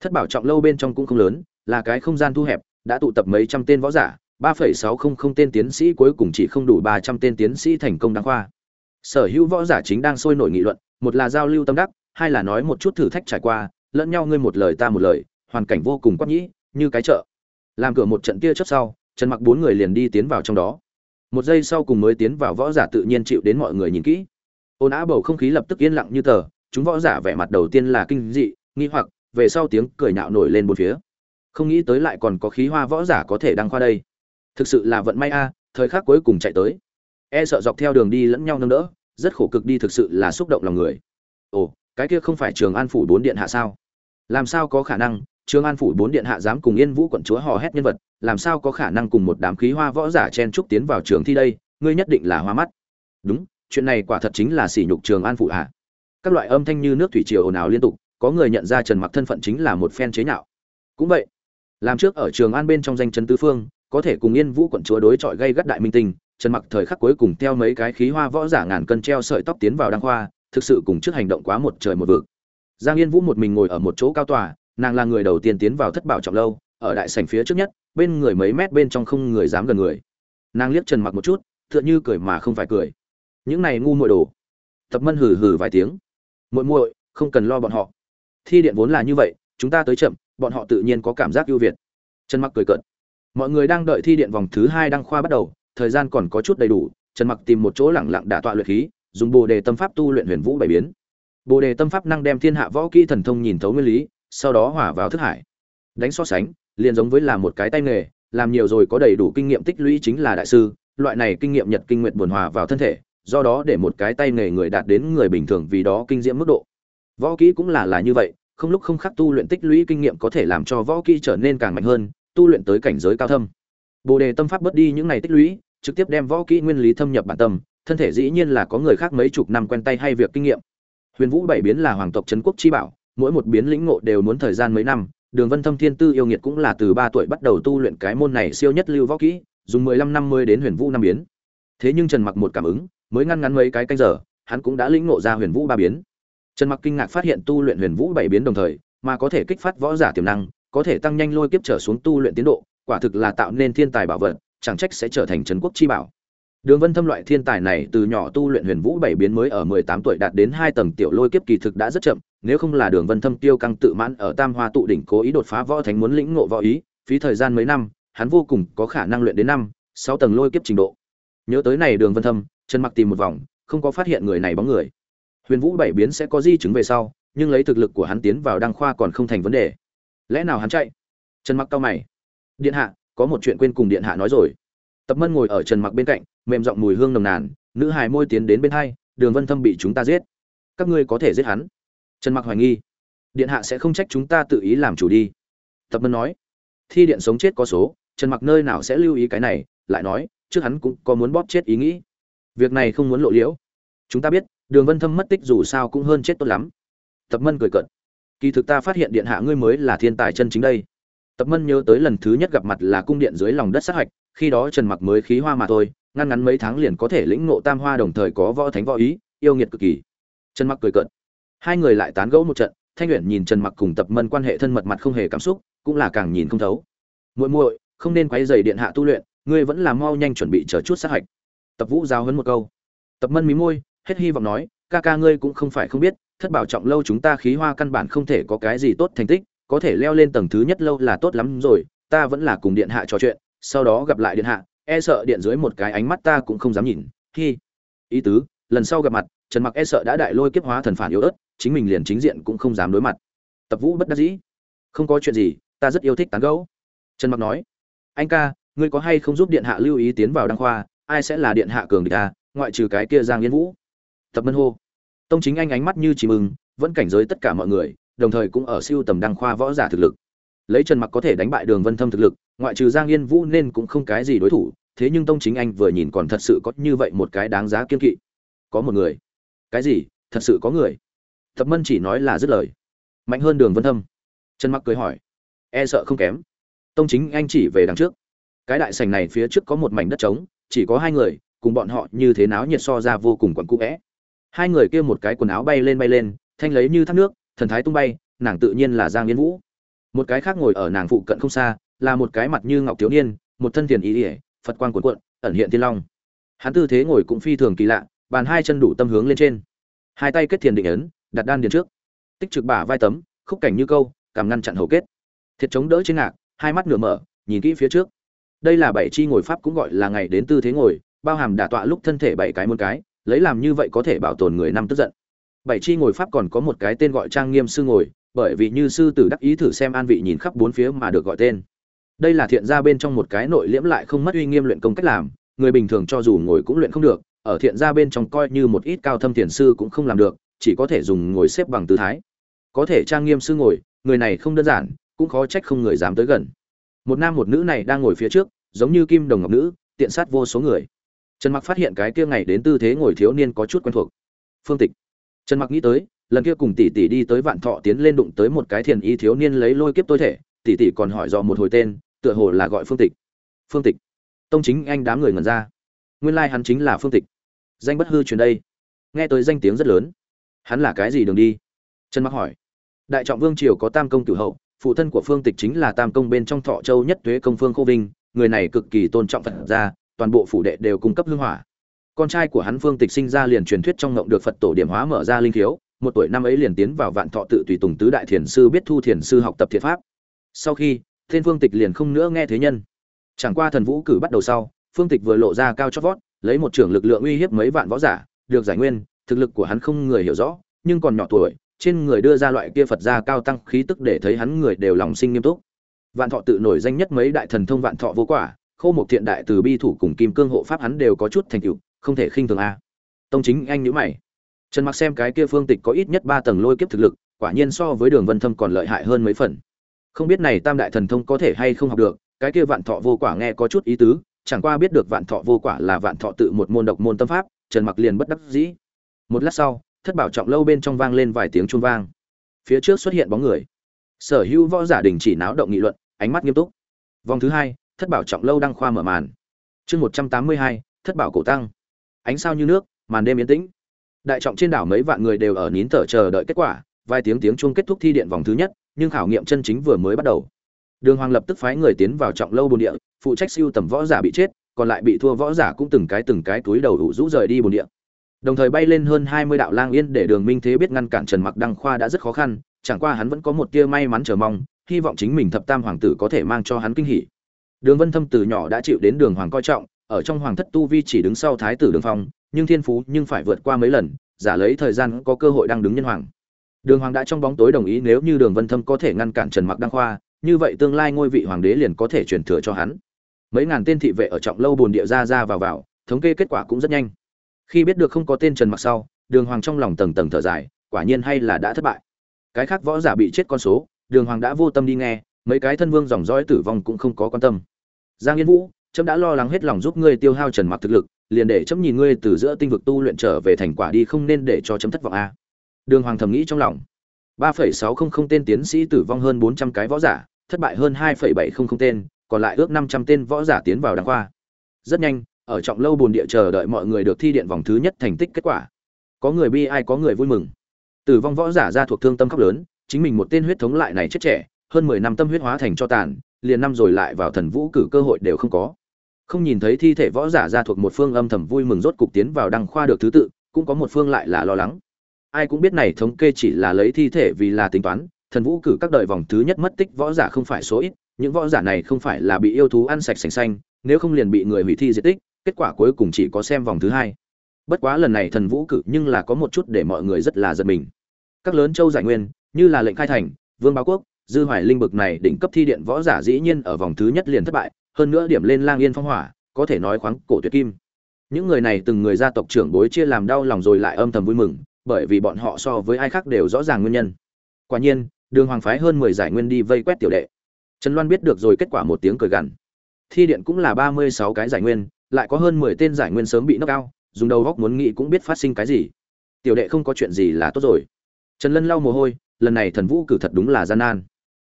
Thất bảo trọng lâu bên trong cũng không lớn, là cái không gian thu hẹp, đã tụ tập mấy trăm tên võ giả, ba phẩy sáu không không tên tiến sĩ cuối cùng chỉ không đủ ba trăm tên tiến sĩ thành công đăng khoa. Sở hữu võ giả chính đang sôi nổi nghị luận, một là giao lưu tâm đắc, hai là nói một chút thử thách trải qua, lẫn nhau ngươi một lời ta một lời, hoàn cảnh vô cùng quắc nhĩ, như cái chợ. Làm cửa một trận kia chớp sau, trần mặc bốn người liền đi tiến vào trong đó một giây sau cùng mới tiến vào võ giả tự nhiên chịu đến mọi người nhìn kỹ. Ồn ào bầu không khí lập tức yên lặng như tờ, chúng võ giả vẻ mặt đầu tiên là kinh dị, nghi hoặc, về sau tiếng cười nhạo nổi lên bốn phía. Không nghĩ tới lại còn có khí hoa võ giả có thể đăng khoa đây. Thực sự là vận may a, thời khắc cuối cùng chạy tới. E sợ dọc theo đường đi lẫn nhau nâng đỡ, rất khổ cực đi thực sự là xúc động lòng người. Ồ, cái kia không phải trường an phủ bốn điện hạ sao? Làm sao có khả năng, trường an phủ bốn điện hạ dám cùng yên vũ quận chúa hò hét nhân vật làm sao có khả năng cùng một đám khí hoa võ giả chen trúc tiến vào trường thi đây, ngươi nhất định là hoa mắt. Đúng, chuyện này quả thật chính là sỉ nhục trường an phụ hạ. Các loại âm thanh như nước thủy triều ồn ào liên tục, có người nhận ra trần mặc thân phận chính là một phen chế nhạo. Cũng vậy, làm trước ở trường an bên trong danh chân tứ phương, có thể cùng yên vũ quận chúa đối chọi gây gắt đại minh tinh, trần mặc thời khắc cuối cùng theo mấy cái khí hoa võ giả ngàn cân treo sợi tóc tiến vào đăng khoa, thực sự cùng trước hành động quá một trời một vực. Giang yên vũ một mình ngồi ở một chỗ cao tòa, nàng là người đầu tiên tiến vào thất bảo trọng lâu, ở đại sảnh phía trước nhất bên người mấy mét bên trong không người dám gần người. Nàng liếc trần mặc một chút, tựa như cười mà không phải cười. Những này ngu muội đồ. Tập mân hừ hừ vài tiếng. Muội muội, không cần lo bọn họ. Thi điện vốn là như vậy, chúng ta tới chậm, bọn họ tự nhiên có cảm giác ưu việt. Trần mặc cười cợt. Mọi người đang đợi thi điện vòng thứ hai đăng khoa bắt đầu, thời gian còn có chút đầy đủ, trần mặc tìm một chỗ lặng lặng đả tọa luyện khí, dùng bồ đề tâm pháp tu luyện huyền vũ bảy biến. Bồ đề tâm pháp năng đem thiên hạ võ kỹ thần thông nhìn thấu nguyên lý, sau đó hỏa vào thức hải. Đánh so sánh liền giống với là một cái tay nghề, làm nhiều rồi có đầy đủ kinh nghiệm tích lũy chính là đại sư, loại này kinh nghiệm nhật kinh nguyện buồn hòa vào thân thể, do đó để một cái tay nghề người đạt đến người bình thường vì đó kinh diễm mức độ. Võ kỹ cũng là là như vậy, không lúc không khắc tu luyện tích lũy kinh nghiệm có thể làm cho võ kỹ trở nên càng mạnh hơn, tu luyện tới cảnh giới cao thâm. Bồ đề tâm pháp bớt đi những này tích lũy, trực tiếp đem võ kỹ nguyên lý thâm nhập bản tâm, thân thể dĩ nhiên là có người khác mấy chục năm quen tay hay việc kinh nghiệm. Huyền vũ bảy biến là hoàng tộc trấn quốc chi bảo, mỗi một biến lĩnh ngộ đều muốn thời gian mấy năm đường vân thâm thiên tư yêu nghiệt cũng là từ ba tuổi bắt đầu tu luyện cái môn này siêu nhất lưu võ kỹ dùng mười lăm năm mới đến huyền vũ năm biến. Thế nhưng trần mặc một cảm ứng mới ngăn ngắn mấy cái canh giờ hắn cũng đã lĩnh ngộ ra huyền vũ ba biến. Trần mặc kinh ngạc phát hiện tu luyện huyền vũ bảy biến đồng thời mà có thể kích phát võ giả tiềm năng có thể tăng nhanh lôi kiếp trở xuống tu luyện tiến độ quả thực là tạo nên thiên tài bảo vật chẳng trách sẽ trở thành trấn quốc chi bảo. Đường Vân Thâm loại thiên tài này từ nhỏ tu luyện Huyền Vũ bảy biến mới ở 18 tuổi đạt đến 2 tầng tiểu lôi kiếp kỳ thực đã rất chậm, nếu không là Đường Vân Thâm tiêu căng tự mãn ở Tam Hoa tụ đỉnh cố ý đột phá võ thánh muốn lĩnh ngộ võ ý, phí thời gian mấy năm, hắn vô cùng có khả năng luyện đến năm, 6 tầng lôi kiếp trình độ. Nhớ tới này Đường Vân Thâm, Trần Mặc tìm một vòng, không có phát hiện người này bóng người. Huyền Vũ bảy biến sẽ có di chứng về sau, nhưng lấy thực lực của hắn tiến vào đăng khoa còn không thành vấn đề. Lẽ nào hắn chạy? Trần Mặc cau mày. Điện hạ, có một chuyện quên cùng điện hạ nói rồi. Tập Mân ngồi ở Trần Mặc bên cạnh, mềm giọng mùi hương nồng nàn, nữ hài môi tiến đến bên hai, Đường Vân Thâm bị chúng ta giết. Các ngươi có thể giết hắn. Trần Mặc hoài nghi. Điện hạ sẽ không trách chúng ta tự ý làm chủ đi. Tập Mân nói. Thi điện sống chết có số, Trần Mặc nơi nào sẽ lưu ý cái này, lại nói, trước hắn cũng có muốn bóp chết ý nghĩ. Việc này không muốn lộ liễu. Chúng ta biết, Đường Vân Thâm mất tích dù sao cũng hơn chết tốt lắm. Tập Mân cười cợt. Kỳ thực ta phát hiện điện hạ ngươi mới là thiên tài chân chính đây. Tập Mân nhớ tới lần thứ nhất gặp mặt là cung điện dưới lòng đất sát hạch, khi đó Trần Mặc mới khí hoa mà thôi, ngăn ngắn mấy tháng liền có thể lĩnh ngộ tam hoa đồng thời có võ thánh võ ý, yêu nghiệt cực kỳ. Trần Mặc cười cợt. Hai người lại tán gẫu một trận, Thanh Uyển nhìn Trần Mặc cùng Tập Mân quan hệ thân mật mặt không hề cảm xúc, cũng là càng nhìn không thấu. Muội muội, không nên quấy dày điện hạ tu luyện, ngươi vẫn là mau nhanh chuẩn bị chờ chút sát hạch. Tập Vũ giáo huấn một câu. Tập Mân mí môi, hết hy vọng nói, ca ca ngươi cũng không phải không biết, thất bảo trọng lâu chúng ta khí hoa căn bản không thể có cái gì tốt thành tích, có thể leo lên tầng thứ nhất lâu là tốt lắm rồi, ta vẫn là cùng điện hạ trò chuyện, sau đó gặp lại điện hạ e sợ điện dưới một cái ánh mắt ta cũng không dám nhìn hi ý tứ lần sau gặp mặt trần mặc e sợ đã đại lôi kiếp hóa thần phản yếu ớt, chính mình liền chính diện cũng không dám đối mặt. Tập vũ bất đắc dĩ. Không có chuyện gì, ta rất yêu thích tán gẫu. Trần mặc nói. Anh ca, ngươi có hay không giúp điện hạ lưu ý tiến vào đăng khoa, ai sẽ là điện hạ cường địch ta, ngoại trừ cái kia giang yên vũ. Tập mân hô. Tông chính anh ánh mắt như chỉ mừng, vẫn cảnh giới tất cả mọi người, đồng thời cũng ở siêu tầm đăng khoa võ giả thực lực. Lấy trần mặc có thể đánh bại đường vân thâm thực lực, ngoại trừ giang yên vũ nên cũng không cái gì đối thủ, thế nhưng tông chính anh vừa nhìn còn thật sự có như vậy một cái đáng giá kiên kỵ. Có một người cái gì? Thật sự có người? Thập mân chỉ nói là dứt lời. Mạnh hơn đường vân thâm. Trần mặc cười hỏi. E sợ không kém. Tông chính anh chỉ về đằng trước. Cái đại sành này phía trước có một mảnh đất trống, chỉ có hai người, cùng bọn họ như thế náo nhiệt so ra vô cùng quặn cũ vẽ. Hai người kia một cái quần áo bay lên bay lên, thanh lấy như thác nước, thần thái tung bay, nàng tự nhiên là giang yên vũ. Một cái khác ngồi ở nàng phụ cận không xa, là một cái mặt như ngọc thiếu niên, một thân tiền ý ỉa phật quan cuộn cuộn, ẩn hiện thiên long. Hắn tư thế ngồi cũng phi thường kỳ lạ bàn hai chân đủ tâm hướng lên trên. Hai tay kết thiền định ấn, đặt đan điền trước. Tích trực bả vai tấm, khúc cảnh như câu, cảm ngăn chặn hầu kết. Thiệt chống đỡ trên ngạc, hai mắt nửa mở, nhìn kỹ phía trước. Đây là bảy chi ngồi pháp cũng gọi là ngày đến tư thế ngồi, bao hàm đả tọa lúc thân thể bảy cái muôn cái, lấy làm như vậy có thể bảo tồn người năm tức giận. Bảy chi ngồi pháp còn có một cái tên gọi trang nghiêm sư ngồi, bởi vì như sư tử đắc ý thử xem an vị nhìn khắp bốn phía mà được gọi tên. Đây là thiện gia bên trong một cái nội liễm lại không mất uy nghiêm luyện công cách làm, người bình thường cho dù ngồi cũng luyện không được ở thiện gia bên trong coi như một ít cao thâm thiền sư cũng không làm được, chỉ có thể dùng ngồi xếp bằng tư thái. Có thể trang nghiêm sư ngồi, người này không đơn giản, cũng khó trách không người dám tới gần. Một nam một nữ này đang ngồi phía trước, giống như kim đồng ngọc nữ, tiện sát vô số người. Trần mặc phát hiện cái kia ngày đến tư thế ngồi thiếu niên có chút quen thuộc. Phương tịch. Trần mặc nghĩ tới, lần kia cùng tỷ tỷ đi tới vạn thọ tiến lên đụng tới một cái thiền y thiếu niên lấy lôi kiếp tôi thể, tỷ tỷ còn hỏi dò một hồi tên, tựa hồ là gọi phương tịch. Phương tịch. Tông chính anh đám người ngẩn ra nguyên lai hắn chính là phương tịch. Danh bất hư truyền đây. Nghe tới danh tiếng rất lớn. Hắn là cái gì đường đi? Trần mặc hỏi. Đại trọng vương triều có tam công cửu hậu, phụ thân của phương tịch chính là tam công bên trong thọ châu nhất tuế công phương khô vinh, người này cực kỳ tôn trọng phật gia, toàn bộ phủ đệ đều cung cấp hương hỏa. Con trai của hắn phương tịch sinh ra liền truyền thuyết trong ngộng được phật tổ điểm hóa mở ra linh thiếu một tuổi năm ấy liền tiến vào vạn thọ tự tùy tùng tứ đại thiền sư biết thu thiền sư học tập thiện pháp. Sau khi, Thiên phương tịch liền không nữa nghe thế nhân. Chẳng qua thần vũ cử bắt đầu sau phương tịch vừa lộ ra cao chót vót, lấy một trưởng lực lượng uy hiếp mấy vạn võ giả, được giải nguyên, thực lực của hắn không người hiểu rõ, nhưng còn nhỏ tuổi, trên người đưa ra loại kia phật gia cao tăng khí tức để thấy hắn người đều lòng sinh nghiêm túc. Vạn thọ tự nổi danh nhất mấy đại thần thông vạn thọ vô quả, khô một thiện đại từ bi thủ cùng kim cương hộ pháp hắn đều có chút thành tựu, không thể khinh thường a. Tông chính anh nhữ mày. Trần mặc xem cái kia phương tịch có ít nhất ba tầng lôi kiếp thực lực, quả nhiên so với đường vân thâm còn lợi hại hơn mấy phần. Không biết này tam đại thần thông có thể hay không học được, cái kia vạn thọ vô quả nghe có chút ý tứ chẳng qua biết được vạn thọ vô quả là vạn thọ tự một môn độc môn tâm pháp, trần mặc liền bất đắc dĩ. Một lát sau, thất bảo trọng lâu bên trong vang lên vài tiếng chuông vang. Phía trước xuất hiện bóng người. Sở hữu võ giả đình chỉ náo động nghị luận, ánh mắt nghiêm túc. Vòng thứ hai, thất bảo trọng lâu đăng khoa mở màn. Chương một trăm tám mươi hai, thất bảo cổ tăng. Ánh sao như nước, màn đêm yên tĩnh. Đại trọng trên đảo mấy vạn người đều ở nín thở chờ đợi kết quả, vài tiếng tiếng chuông kết thúc thi điện vòng thứ nhất, nhưng khảo nghiệm chân chính vừa mới bắt đầu đường hoàng lập tức phái người tiến vào trọng lâu bồn địa, phụ trách siêu tầm võ giả bị chết, còn lại bị thua võ giả cũng từng cái từng cái túi đầu đủ rũ rời đi bồn địa. Đồng thời bay lên hơn hai mươi đạo lang yên để đường minh thế biết ngăn cản trần mặc đăng khoa đã rất khó khăn, chẳng qua hắn vẫn có một tia may mắn chờ mong, hy vọng chính mình thập tam hoàng tử có thể mang cho hắn kinh hỉ. Đường vân thâm từ nhỏ đã chịu đến đường hoàng coi trọng, ở trong hoàng thất tu vi chỉ đứng sau thái tử đường phong, nhưng thiên phú nhưng phải vượt qua mấy lần, giả lấy thời gian có cơ hội đang đứng nhân hoàng. Đường hoàng đã trong bóng tối đồng ý nếu như đường vân thâm có thể ngăn cản trần mặc đăng khoa như vậy tương lai ngôi vị hoàng đế liền có thể truyền thừa cho hắn. Mấy ngàn tên thị vệ ở trọng lâu bồn địa ra ra vào vào, thống kê kết quả cũng rất nhanh. Khi biết được không có tên trần mặc sau, đường hoàng trong lòng tầng tầng thở dài, quả nhiên hay là đã thất bại. Cái khác võ giả bị chết con số, đường hoàng đã vô tâm đi nghe, mấy cái thân vương dòng dõi tử vong cũng không có quan tâm. Giang yên vũ trẫm đã lo lắng hết lòng giúp ngươi tiêu hao trần mặc thực lực, liền để chấm nhìn ngươi từ giữa tinh vực tu luyện trở về thành quả đi không nên để cho chấm thất vọng a. Đường hoàng thầm nghĩ trong lòng. Ba phẩy sáu không không tên tiến sĩ tử vong hơn bốn trăm cái võ giả thất bại hơn hai phẩy bảy không không tên, còn lại ước năm trăm tên võ giả tiến vào đăng khoa. Rất nhanh, ở trọng lâu bồn địa chờ đợi mọi người được thi điện vòng thứ nhất thành tích kết quả. Có người bi ai, có người vui mừng. Tử vong võ giả ra thuộc thương tâm khóc lớn, chính mình một tên huyết thống lại này chết trẻ, hơn mười năm tâm huyết hóa thành cho tàn, liền năm rồi lại vào thần vũ cử cơ hội đều không có. Không nhìn thấy thi thể võ giả ra thuộc một phương âm thầm vui mừng rốt cục tiến vào đăng khoa được thứ tự, cũng có một phương lại là lo lắng. Ai cũng biết này thống kê chỉ là lấy thi thể vì là tính toán thần vũ cử các đời vòng thứ nhất mất tích võ giả không phải số ít, những võ giả này không phải là bị yêu thú ăn sạch sành xanh, nếu không liền bị người hủy thi diệt tích, kết quả cuối cùng chỉ có xem vòng thứ hai. Bất quá lần này thần vũ cử nhưng là có một chút để mọi người rất là giật mình. Các lớn châu giải nguyên, như là lệnh khai thành, vương báo quốc, dư hoài linh bực này đỉnh cấp thi điện võ giả dĩ nhiên ở vòng thứ nhất liền thất bại, hơn nữa điểm lên lang yên phong hỏa, có thể nói khoáng cổ tuyệt kim. Những người này từng người gia tộc trưởng bối chia làm đau lòng rồi lại âm thầm vui mừng, bởi vì bọn họ so với ai khác đều rõ ràng nguyên nhân. Quả nhiên đường hoàng phái hơn mười giải nguyên đi vây quét tiểu đệ. Trần loan biết được rồi, kết quả một tiếng cười gằn. Thi điện cũng là ba mươi sáu cái giải nguyên, lại có hơn mười tên giải nguyên sớm bị nấc cao dùng đầu góc muốn nghĩ cũng biết phát sinh cái gì. Tiểu đệ không có chuyện gì là tốt rồi. Trần lân lau mồ hôi, lần này thần vũ cử thật đúng là gian nan.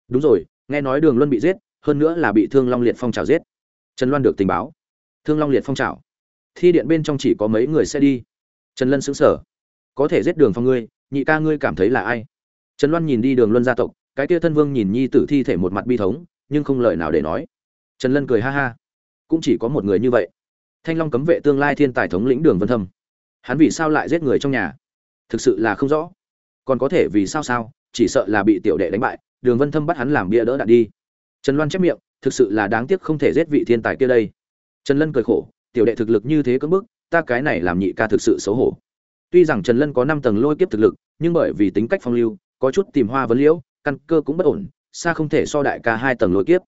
Đúng rồi, nghe nói đường luân bị giết, hơn nữa là bị thương long liệt phong trào giết. Trần loan được tình báo. Thương long liệt phong trào thi điện bên trong chỉ có mấy người sẽ đi. Trần lân xứng sở có thể giết đường phong ngươi, nhị ca ngươi cảm thấy là ai? Trần loan nhìn đi đường luân gia tộc, cái kia thân vương nhìn nhi tử thi thể một mặt bi thống, nhưng không lời nào để nói. Trần lân cười ha ha. Cũng chỉ có một người như vậy. Thanh long cấm vệ tương lai thiên tài thống lĩnh đường vân thâm. Hắn vì sao lại giết người trong nhà? Thực sự là không rõ. Còn có thể vì sao sao, chỉ sợ là bị tiểu đệ đánh bại, đường vân thâm bắt hắn làm bia đỡ đạn đi. Trần loan chép miệng, thực sự là đáng tiếc không thể giết vị thiên tài kia đây. Trần lân cười khổ, tiểu đệ thực lực như thế cưỡng bức, ta cái này làm nhị ca thực sự xấu hổ. Tuy rằng trần lân có năm tầng lôi kiếp thực lực, nhưng bởi vì tính cách phong lưu có chút tìm hoa vấn liễu, căn cơ cũng bất ổn, xa không thể so đại ca hai tầng lôi kiếp.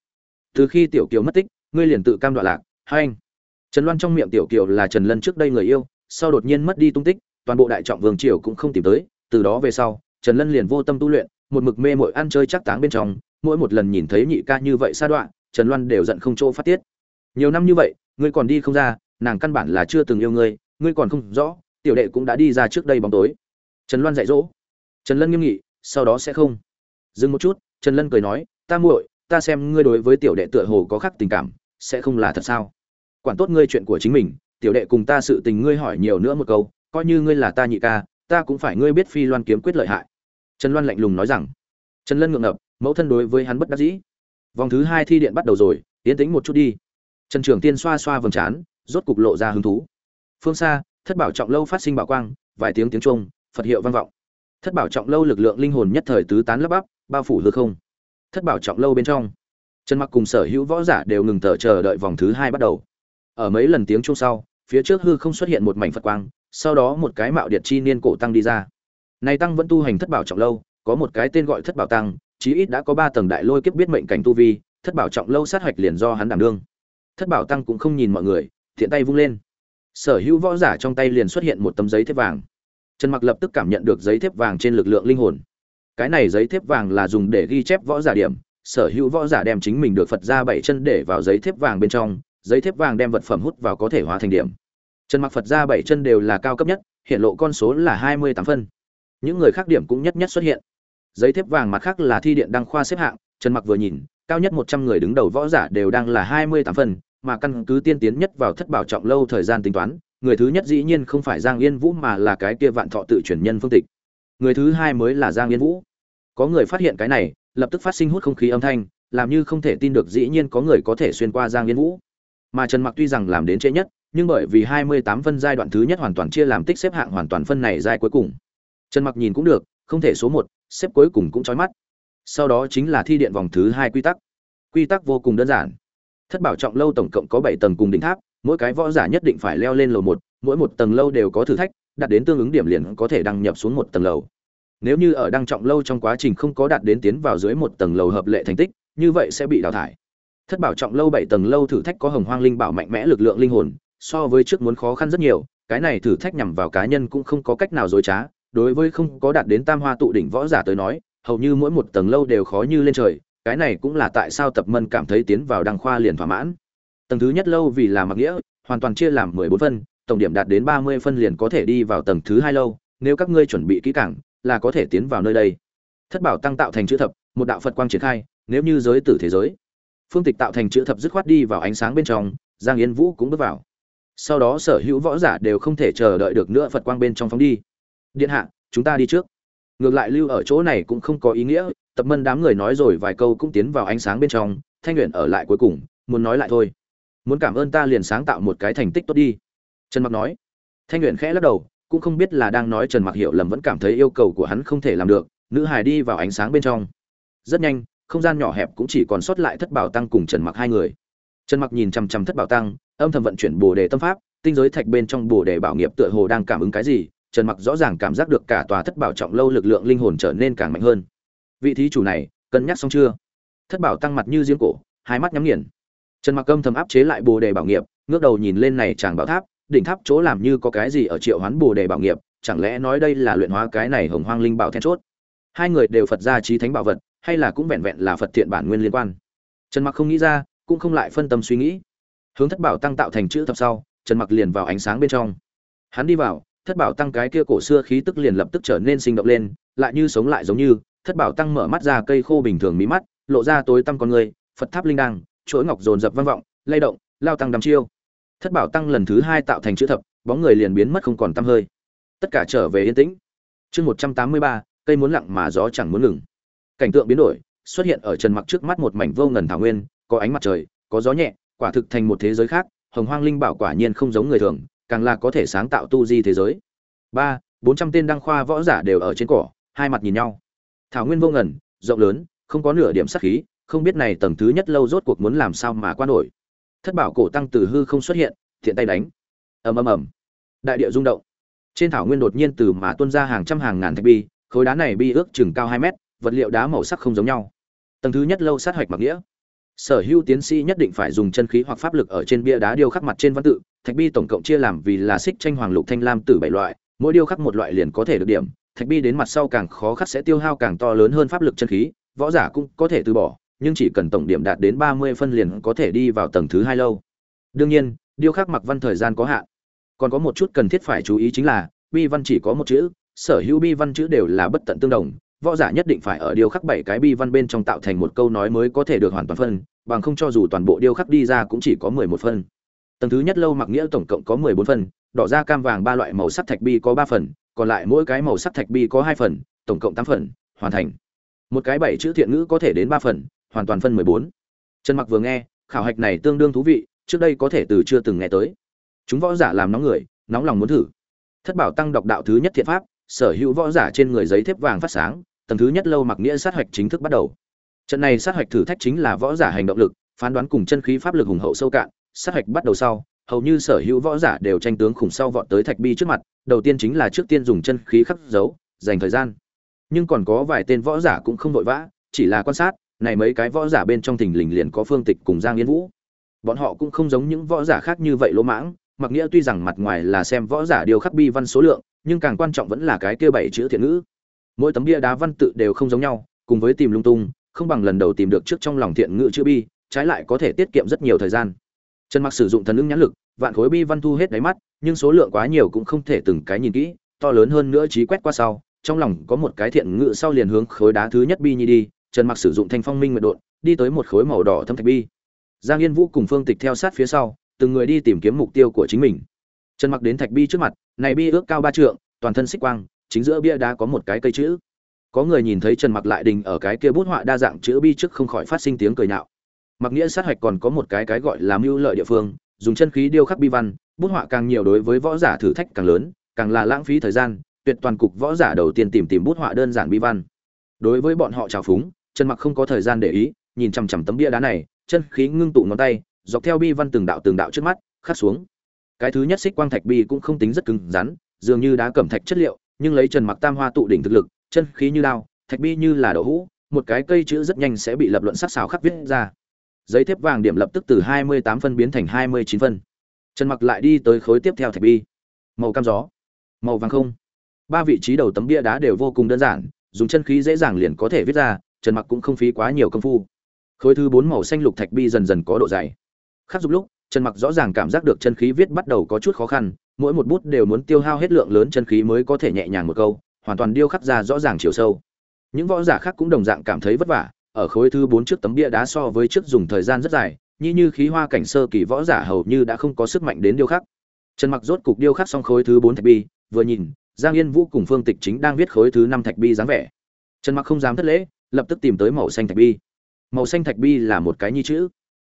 Từ khi tiểu kiều mất tích, ngươi liền tự cam đoạn lạc, hai anh. Trần loan trong miệng tiểu kiều là trần lân trước đây người yêu, sau đột nhiên mất đi tung tích, toàn bộ đại trọng vương triều cũng không tìm tới, từ đó về sau, trần lân liền vô tâm tu luyện, một mực mê mội ăn chơi chắc táng bên trong, mỗi một lần nhìn thấy nhị ca như vậy sa đoạn trần loan đều giận không chỗ phát tiết. Nhiều năm như vậy, ngươi còn đi không ra, nàng căn bản là chưa từng yêu ngươi ngươi còn không rõ, tiểu đệ cũng đã đi ra trước đây bóng tối. Trần loan dạy dỗ. Trần lân nghiêm nghị sau đó sẽ không. Dừng một chút, trần lân cười nói, ta muội, ta xem ngươi đối với tiểu đệ tựa hồ có khác tình cảm, sẽ không là thật sao? Quản tốt ngươi chuyện của chính mình, tiểu đệ cùng ta sự tình ngươi hỏi nhiều nữa một câu, coi như ngươi là ta nhị ca, ta cũng phải ngươi biết phi loan kiếm quyết lợi hại. Trần loan lạnh lùng nói rằng. Trần lân ngượng ngập, mẫu thân đối với hắn bất đắc dĩ. Vòng thứ hai thi điện bắt đầu rồi tiến tính một chút đi. Trần trưởng tiên xoa xoa vầng trán, rốt cục lộ ra hứng thú. Phương xa, thất bảo trọng lâu phát sinh bảo quang, vài tiếng tiếng trung phật hiệu vang vọng thất bảo trọng lâu lực lượng linh hồn nhất thời tứ tán lấp bắp, bao phủ hư không. Thất bảo trọng lâu bên trong, trần mặc cùng sở hữu võ giả đều ngừng thở chờ đợi vòng thứ hai bắt đầu. Ở mấy lần tiếng chung sau, phía trước hư không xuất hiện một mảnh phật quang, sau đó một cái mạo điện chi niên cổ tăng đi ra. Này tăng vẫn tu hành thất bảo trọng lâu, có một cái tên gọi thất bảo tăng, chí ít đã có ba tầng đại lôi kiếp biết mệnh cảnh tu vi, thất bảo trọng lâu sát hạch liền do hắn đảm đương. Thất bảo tăng cũng không nhìn mọi người thiện tay vung lên. Sở hữu võ giả trong tay liền xuất hiện một tấm giấy thép vàng trần mặc lập tức cảm nhận được giấy thép vàng trên lực lượng linh hồn. Cái này giấy thép vàng là dùng để ghi chép võ giả điểm, sở hữu võ giả đem chính mình được phật ra bảy chân để vào giấy thép vàng bên trong, giấy thép vàng đem vật phẩm hút vào có thể hóa thành điểm. Trần mặc phật ra bảy chân đều là cao cấp nhất, hiện lộ con số là hai mươi tám phân. Những người khác điểm cũng nhất nhất xuất hiện. Giấy thép vàng mặt khác là thi điện đăng khoa xếp hạng, trần mặc vừa nhìn, cao nhất một trăm người đứng đầu võ giả đều đang là hai mươi tám phân, mà căn cứ tiên tiến nhất vào thất bảo trọng lâu thời gian tính toán người thứ nhất dĩ nhiên không phải giang yên vũ mà là cái kia vạn thọ tự chuyển nhân phương tịch. Người thứ hai mới là giang yên vũ. Có người phát hiện cái này, lập tức phát sinh hút không khí âm thanh, làm như không thể tin được dĩ nhiên có người có thể xuyên qua giang yên vũ. Mà trần mặc tuy rằng làm đến trễ nhất, nhưng bởi vì 28 phân giai đoạn thứ nhất hoàn toàn chia làm tích xếp hạng hoàn toàn phân này giai cuối cùng. Trần mặc nhìn cũng được, không thể số một, xếp cuối cùng cũng chói mắt. Sau đó chính là thi điện vòng thứ hai quy tắc. Quy tắc vô cùng đơn giản. Thất bảo trọng lâu tổng cộng có 7 tầng cùng đỉnh tháp mỗi cái võ giả nhất định phải leo lên lầu một, mỗi một tầng lâu đều có thử thách, đạt đến tương ứng điểm liền có thể đăng nhập xuống một tầng lầu. Nếu như ở đăng trọng lâu trong quá trình không có đạt đến tiến vào dưới một tầng lầu hợp lệ thành tích, như vậy sẽ bị đào thải. Thất bảo trọng lâu bảy tầng lâu thử thách có hồng hoang linh bảo mạnh mẽ lực lượng linh hồn, so với trước muốn khó khăn rất nhiều, cái này thử thách nhằm vào cá nhân cũng không có cách nào dối trá, đối với không có đạt đến tam hoa tụ đỉnh võ giả tới nói, hầu như mỗi một tầng lâu đều khó như lên trời, cái này cũng là tại sao tập mân cảm thấy tiến vào đăng khoa liền thỏa mãn tầng thứ nhất lâu vì là mặc nghĩa, hoàn toàn chia làm mười bốn phân, tổng điểm đạt đến ba mươi phân liền có thể đi vào tầng thứ hai lâu, nếu các ngươi chuẩn bị kỹ càng, là có thể tiến vào nơi đây. Thất bảo tăng tạo thành chữ thập, một đạo phật quang triển khai, nếu như giới tử thế giới. Phương tịch tạo thành chữ thập dứt khoát đi vào ánh sáng bên trong, giang yến vũ cũng bước vào. Sau đó sở hữu võ giả đều không thể chờ đợi được nữa phật quang bên trong phóng đi. Điện hạ, chúng ta đi trước. Ngược lại lưu ở chỗ này cũng không có ý nghĩa, tập mân đám người nói rồi vài câu cũng tiến vào ánh sáng bên trong, thanh luyện ở lại cuối cùng, muốn nói lại thôi muốn cảm ơn ta liền sáng tạo một cái thành tích tốt đi. Trần mặc nói. Thanh luyện khẽ lắc đầu, cũng không biết là đang nói trần mặc hiểu lầm vẫn cảm thấy yêu cầu của hắn không thể làm được, nữ hài đi vào ánh sáng bên trong. Rất nhanh, không gian nhỏ hẹp cũng chỉ còn sót lại thất bảo tăng cùng trần mặc hai người. Trần mặc nhìn chằm chằm thất bảo tăng, âm thầm vận chuyển bồ đề tâm pháp, tinh giới thạch bên trong bồ đề bảo nghiệp tựa hồ đang cảm ứng cái gì, trần mặc rõ ràng cảm giác được cả tòa thất bảo trọng lâu lực lượng linh hồn trở nên càng mạnh hơn. Vị thí chủ này, cân nhắc xong chưa? Thất bảo tăng mặt như giếng cổ, hai mắt nhắm nghiền trần mặc âm thầm áp chế lại bồ đề bảo nghiệp, ngước đầu nhìn lên này chàng bảo tháp, đỉnh tháp chỗ làm như có cái gì ở triệu hoán bồ đề bảo nghiệp, chẳng lẽ nói đây là luyện hóa cái này hồng hoang linh bảo then chốt? Hai người đều phật gia trí thánh bảo vật, hay là cũng vẹn vẹn là phật thiện bản nguyên liên quan? Trần mặc không nghĩ ra, cũng không lại phân tâm suy nghĩ. Hướng thất bảo tăng tạo thành chữ thập sau, trần mặc liền vào ánh sáng bên trong. Hắn đi vào, thất bảo tăng cái kia cổ xưa khí tức liền lập tức trở nên sinh động lên, lại như sống lại giống như, thất bảo tăng mở mắt ra cây khô bình thường mí mắt, lộ ra tối tăm con người, phật tháp linh đăng chuỗi ngọc dồn dập vang vọng, lay động, lao tăng đắm chiêu. Thất bảo tăng lần thứ hai tạo thành chữ thập, bóng người liền biến mất không còn tăm hơi. Tất cả trở về yên tĩnh. Chương một trăm tám mươi ba, cây muốn lặng mà gió chẳng muốn ngừng. Cảnh tượng biến đổi, xuất hiện ở trần mặc trước mắt một mảnh vô ngần thảo nguyên, có ánh mặt trời, có gió nhẹ, quả thực thành một thế giới khác, hồng hoang linh bảo quả nhiên không giống người thường, càng là có thể sáng tạo tu di thế giới. Ba, bốn trăm tên đăng khoa võ giả đều ở trên cỏ, hai mặt nhìn nhau. Thảo nguyên vô ngần, rộng lớn, không có nửa điểm sắc khí không biết này tầng thứ nhất lâu rốt cuộc muốn làm sao mà qua nổi. Thất bảo cổ tăng từ hư không xuất hiện, thiện tay đánh. Ầm ầm ầm. Đại địa rung động. Trên thảo nguyên đột nhiên từ mà tuôn ra hàng trăm hàng ngàn thạch bi, khối đá này bi ước chừng cao hai mét, vật liệu đá màu sắc không giống nhau. Tầng thứ nhất lâu sát hoạch mặc nghĩa. Sở hữu tiến sĩ nhất định phải dùng chân khí hoặc pháp lực ở trên bia đá điêu khắc mặt trên văn tự, thạch bi tổng cộng chia làm vì là xích tranh hoàng lục thanh lam tử bảy loại, mỗi điêu khắc một loại liền có thể được điểm, thạch bi đến mặt sau càng khó khắc sẽ tiêu hao càng to lớn hơn pháp lực chân khí, võ giả cũng có thể từ bỏ nhưng chỉ cần tổng điểm đạt đến ba mươi phân liền có thể đi vào tầng thứ hai lâu. Đương nhiên, điêu khắc mặc văn thời gian có hạn. Còn có một chút cần thiết phải chú ý chính là, bi văn chỉ có một chữ, sở hữu bi văn chữ đều là bất tận tương đồng, võ giả nhất định phải ở điêu khắc bảy cái bi văn bên trong tạo thành một câu nói mới có thể được hoàn toàn phân, bằng không cho dù toàn bộ điêu khắc đi ra cũng chỉ có mười một phân. Tầng thứ nhất lâu mặc nghĩa tổng cộng có mười bốn phân, đỏ da cam vàng ba loại màu sắc thạch bi có ba phần, còn lại mỗi cái màu sắc thạch bi có hai phần, tổng cộng tám phần, hoàn thành. Một cái bảy chữ thiện ngữ có thể đến ba phần hoàn toàn phân mười bốn. Trần mặc vừa nghe, khảo hạch này tương đương thú vị, trước đây có thể từ chưa từng nghe tới. Chúng võ giả làm nóng người, nóng lòng muốn thử. Thất bảo tăng độc đạo thứ nhất thiện pháp, sở hữu võ giả trên người giấy thép vàng phát sáng, tầng thứ nhất lâu mặc nghĩa sát hạch chính thức bắt đầu. Trận này sát hạch thử thách chính là võ giả hành động lực, phán đoán cùng chân khí pháp lực hùng hậu sâu cạn, sát hạch bắt đầu sau, hầu như sở hữu võ giả đều tranh tướng khủng sau vọt tới thạch bi trước mặt, đầu tiên chính là trước tiên dùng chân khí khắc dấu, dành thời gian. Nhưng còn có vài tên võ giả cũng không vội vã, chỉ là quan sát này mấy cái võ giả bên trong thình lình liền có phương tịch cùng giang yên vũ. Bọn họ cũng không giống những võ giả khác như vậy lỗ mãng, mặc nghĩa tuy rằng mặt ngoài là xem võ giả điều khắc bi văn số lượng, nhưng càng quan trọng vẫn là cái kia bảy chữ thiện ngữ. Mỗi tấm bia đá văn tự đều không giống nhau, cùng với tìm lung tung, không bằng lần đầu tìm được trước trong lòng thiện ngữ chữ bi, trái lại có thể tiết kiệm rất nhiều thời gian. Trần mặc sử dụng thần ứng nhãn lực, vạn khối bi văn thu hết đáy mắt, nhưng số lượng quá nhiều cũng không thể từng cái nhìn kỹ, to lớn hơn nữa trí quét qua sau, trong lòng có một cái thiện ngữ sau liền hướng khối đá thứ nhất bi nhi đi trần mặc sử dụng thanh phong minh nguyệt độn, đi tới một khối màu đỏ thâm thạch bi. Giang yên vũ cùng phương tịch theo sát phía sau, từng người đi tìm kiếm mục tiêu của chính mình. Trần mặc đến thạch bi trước mặt, này bi ước cao ba trượng, toàn thân xích quang, chính giữa bia đá có một cái cây chữ. Có người nhìn thấy trần mặc lại đình ở cái kia bút họa đa dạng chữ bi trước không khỏi phát sinh tiếng cười nhạo. Mặc nghĩa sát hạch còn có một cái cái gọi là mưu lợi địa phương, dùng chân khí điêu khắc bi văn, bút họa càng nhiều đối với võ giả thử thách càng lớn, càng là lãng phí thời gian, tuyệt toàn cục võ giả đầu tiên tìm tìm bút họa đơn giản bi văn. Đối với bọn họ trào phúng trần mặc không có thời gian để ý, nhìn chằm chằm tấm bia đá này, chân khí ngưng tụ ngón tay, dọc theo bi văn từng đạo từng đạo trước mắt, khắc xuống. Cái thứ nhất xích quang thạch bi cũng không tính rất cứng rắn, dường như đá cẩm thạch chất liệu, nhưng lấy trần mặc tam hoa tụ đỉnh thực lực, chân khí như lao thạch bi như là đậu hũ, một cái cây chữ rất nhanh sẽ bị lập luận sắc sảo khắc viết ra. Giấy thép vàng điểm lập tức từ 28 phân biến thành 29 phân. Trần mặc lại đi tới khối tiếp theo thạch bi. Màu cam gió, màu vàng không. Ba vị trí đầu tấm bia đá đều vô cùng đơn giản, dùng chân khí dễ dàng liền có thể viết ra trần mặc cũng không phí quá nhiều công phu. Khối thứ bốn màu xanh lục thạch bi dần dần có độ dày. Khắc dục lúc, trần mặc rõ ràng cảm giác được chân khí viết bắt đầu có chút khó khăn, mỗi một bút đều muốn tiêu hao hết lượng lớn chân khí mới có thể nhẹ nhàng một câu, hoàn toàn điêu khắc ra rõ ràng chiều sâu. Những võ giả khác cũng đồng dạng cảm thấy vất vả, ở khối thứ bốn trước tấm bia đá so với trước dùng thời gian rất dài, như như khí hoa cảnh sơ kỳ võ giả hầu như đã không có sức mạnh đến điêu khắc. Trần mặc rốt cục điêu khắc xong khối thứ bốn thạch bi, vừa nhìn, giang yên vũ cùng phương tịch chính đang viết khối thứ năm thạch bi dáng vẻ. Trần mặc không dám thất lễ lập tức tìm tới màu xanh thạch bi. Màu xanh thạch bi là một cái nhi chữ.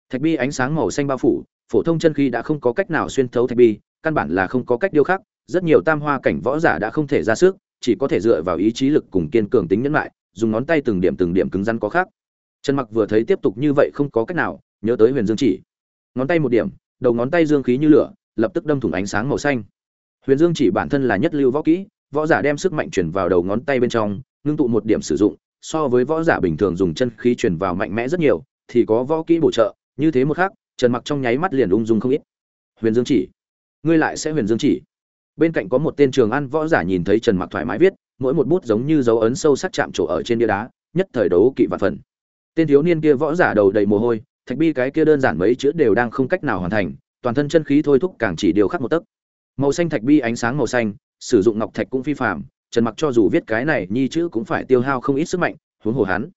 Thạch bi ánh sáng màu xanh bao phủ, phổ thông chân khí đã không có cách nào xuyên thấu thạch bi, căn bản là không có cách điêu khắc, rất nhiều tam hoa cảnh võ giả đã không thể ra sức, chỉ có thể dựa vào ý chí lực cùng kiên cường tính nhẫn lại dùng ngón tay từng điểm từng điểm cứng rắn có khác. Trần mặc vừa thấy tiếp tục như vậy không có cách nào, nhớ tới huyền dương chỉ. Ngón tay một điểm, đầu ngón tay dương khí như lửa, lập tức đâm thủng ánh sáng màu xanh. Huyền dương chỉ bản thân là nhất lưu võ kỹ, võ giả đem sức mạnh chuyển vào đầu ngón tay bên trong, ngưng tụ một điểm sử dụng so với võ giả bình thường dùng chân khí truyền vào mạnh mẽ rất nhiều, thì có võ kỹ bổ trợ. Như thế một khác trần mặc trong nháy mắt liền ung dung không ít. Huyền dương chỉ, ngươi lại sẽ huyền dương chỉ. Bên cạnh có một tên trường ăn võ giả nhìn thấy trần mặc thoải mái viết, mỗi một bút giống như dấu ấn sâu sắc chạm trổ ở trên bia đá, nhất thời đấu kỵ vạn phần. Tên thiếu niên kia võ giả đầu đầy mồ hôi, thạch bi cái kia đơn giản mấy chữ đều đang không cách nào hoàn thành, toàn thân chân khí thôi thúc càng chỉ điều khắc một tấc. Màu xanh thạch bi ánh sáng màu xanh, sử dụng ngọc thạch cũng phi phàm trần mặc cho dù viết cái này, nhi chữ cũng phải tiêu hao không ít sức mạnh, huống hồ hắn.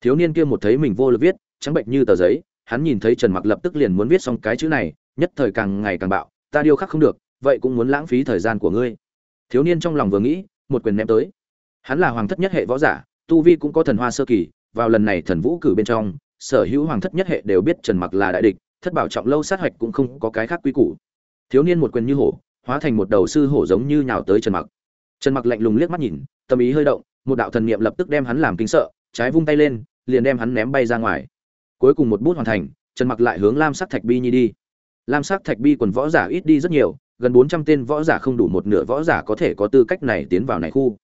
Thiếu niên kia một thấy mình vô lực viết, trắng bệnh như tờ giấy, hắn nhìn thấy trần mặc lập tức liền muốn viết xong cái chữ này, nhất thời càng ngày càng bạo, ta điêu khắc không được, vậy cũng muốn lãng phí thời gian của ngươi. Thiếu niên trong lòng vừa nghĩ, một quyền ném tới. Hắn là hoàng thất nhất hệ võ giả, tu vi cũng có thần hoa sơ kỳ, vào lần này thần vũ cử bên trong, sở hữu hoàng thất nhất hệ đều biết trần mặc là đại địch, thất bảo trọng lâu sát hạch cũng không có cái khác quy củ. Thiếu niên một quyền như hổ, hóa thành một đầu sư hổ giống như nhào tới trần mặc trần mặc lạnh lùng liếc mắt nhìn, tâm ý hơi động, một đạo thần niệm lập tức đem hắn làm kinh sợ, trái vung tay lên, liền đem hắn ném bay ra ngoài. Cuối cùng một bút hoàn thành, trần mặc lại hướng lam sắc thạch bi nhi đi. Lam sắc thạch bi quần võ giả ít đi rất nhiều, gần 400 tên võ giả không đủ một nửa võ giả có thể có tư cách này tiến vào này khu.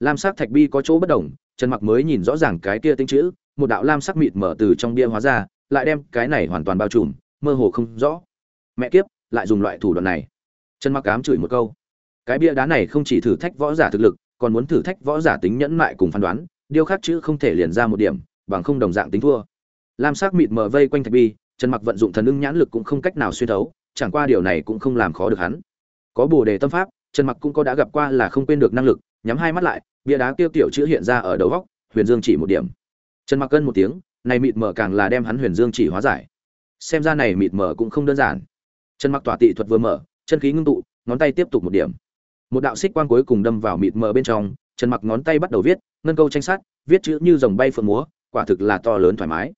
Lam sắc thạch bi có chỗ bất đồng, trần mặc mới nhìn rõ ràng cái kia tinh chữ, một đạo lam sắc mịt mở từ trong bia hóa ra, lại đem cái này hoàn toàn bao trùm, mơ hồ không rõ. Mẹ kiếp, lại dùng loại thủ đoạn này. Trần mặc ám chửi một câu cái bia đá này không chỉ thử thách võ giả thực lực, còn muốn thử thách võ giả tính nhẫn mại cùng phán đoán điêu khắc chữ không thể liền ra một điểm, bằng không đồng dạng tính thua. Lam sắc mịt mờ vây quanh thạch bi, trần mặc vận dụng thần ưng nhãn lực cũng không cách nào xuyên thấu, chẳng qua điều này cũng không làm khó được hắn. Có bồ đề tâm pháp, trần mặc cũng có đã gặp qua là không quên được năng lực, nhắm hai mắt lại, bia đá tiêu tiểu chữ hiện ra ở đầu góc, huyền dương chỉ một điểm. Trần mặc cân một tiếng, này mịt mờ càng là đem hắn huyền dương chỉ hóa giải. Xem ra này mịt mờ cũng không đơn giản. Trần mặc tỏa tị thuật vừa mở, chân khí ngưng tụ, ngón tay tiếp tục một điểm một đạo xích quang cuối cùng đâm vào mịt mờ bên trong, trần mặc ngón tay bắt đầu viết, ngân câu tranh sát, viết chữ như dòng bay phượng múa, quả thực là to lớn thoải mái.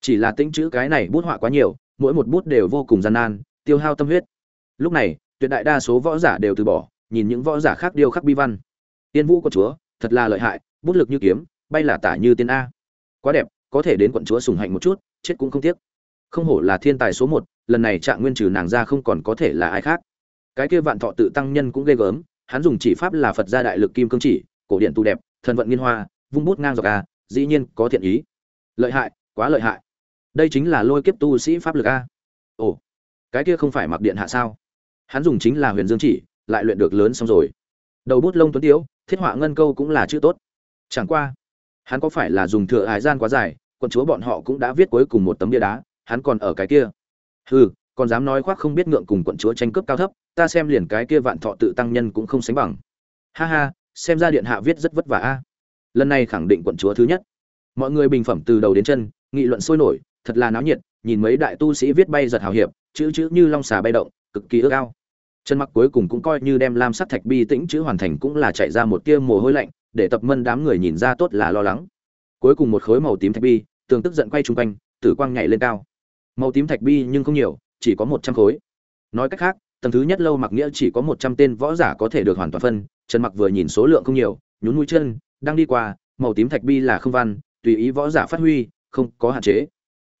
Chỉ là tính chữ cái này bút họa quá nhiều, mỗi một bút đều vô cùng gian nan, tiêu hao tâm huyết. Lúc này, tuyệt đại đa số võ giả đều từ bỏ, nhìn những võ giả khác điêu khắc bi văn. Tiên vũ của chúa, thật là lợi hại, bút lực như kiếm, bay là tả như tiên a. Quá đẹp, có thể đến quận chúa sùng hạnh một chút, chết cũng không tiếc. Không hổ là thiên tài số một, lần này trạng nguyên trừ nàng ra không còn có thể là ai khác. Cái kia vạn thọ tự tăng nhân cũng ghê gớm hắn dùng chỉ pháp là phật gia đại lực kim cương chỉ, cổ điện tu đẹp, thần vận nghiên hoa, vung bút ngang dọc a, dĩ nhiên có thiện ý. Lợi hại, quá lợi hại. Đây chính là lôi kiếp tu sĩ pháp lực a. Ồ, cái kia không phải mặc điện hạ sao? Hắn dùng chính là huyền dương chỉ, lại luyện được lớn xong rồi. Đầu bút lông tuấn tiếu, thiết họa ngân câu cũng là chữ tốt. Chẳng qua, hắn có phải là dùng thừa hải gian quá dài quân chúa bọn họ cũng đã viết cuối cùng một tấm bia đá, hắn còn ở cái kia. Hừ còn dám nói khoác không biết ngượng cùng quận chúa tranh cướp cao thấp, ta xem liền cái kia vạn thọ tự tăng nhân cũng không sánh bằng. Ha ha, xem ra điện hạ viết rất vất vả a. Lần này khẳng định quận chúa thứ nhất. Mọi người bình phẩm từ đầu đến chân, nghị luận sôi nổi, thật là náo nhiệt, nhìn mấy đại tu sĩ viết bay giật hào hiệp, chữ chữ như long xà bay động, cực kỳ ước ao. Chân mặc cuối cùng cũng coi như đem lam sắc thạch bi tĩnh chữ hoàn thành cũng là chạy ra một tia mồ hôi lạnh, để tập mân đám người nhìn ra tốt là lo lắng. Cuối cùng một khối màu tím thạch bi, tường tức giận quay chung quanh, tử quang nhảy lên cao. Màu tím thạch bi nhưng không nhiều chỉ có một trăm khối. Nói cách khác, tầng thứ nhất lâu mặc nghĩa chỉ có một trăm tên võ giả có thể được hoàn toàn phân, trần mặc vừa nhìn số lượng không nhiều, nhún mũi chân, đang đi qua, màu tím thạch bi là không văn, tùy ý võ giả phát huy, không có hạn chế.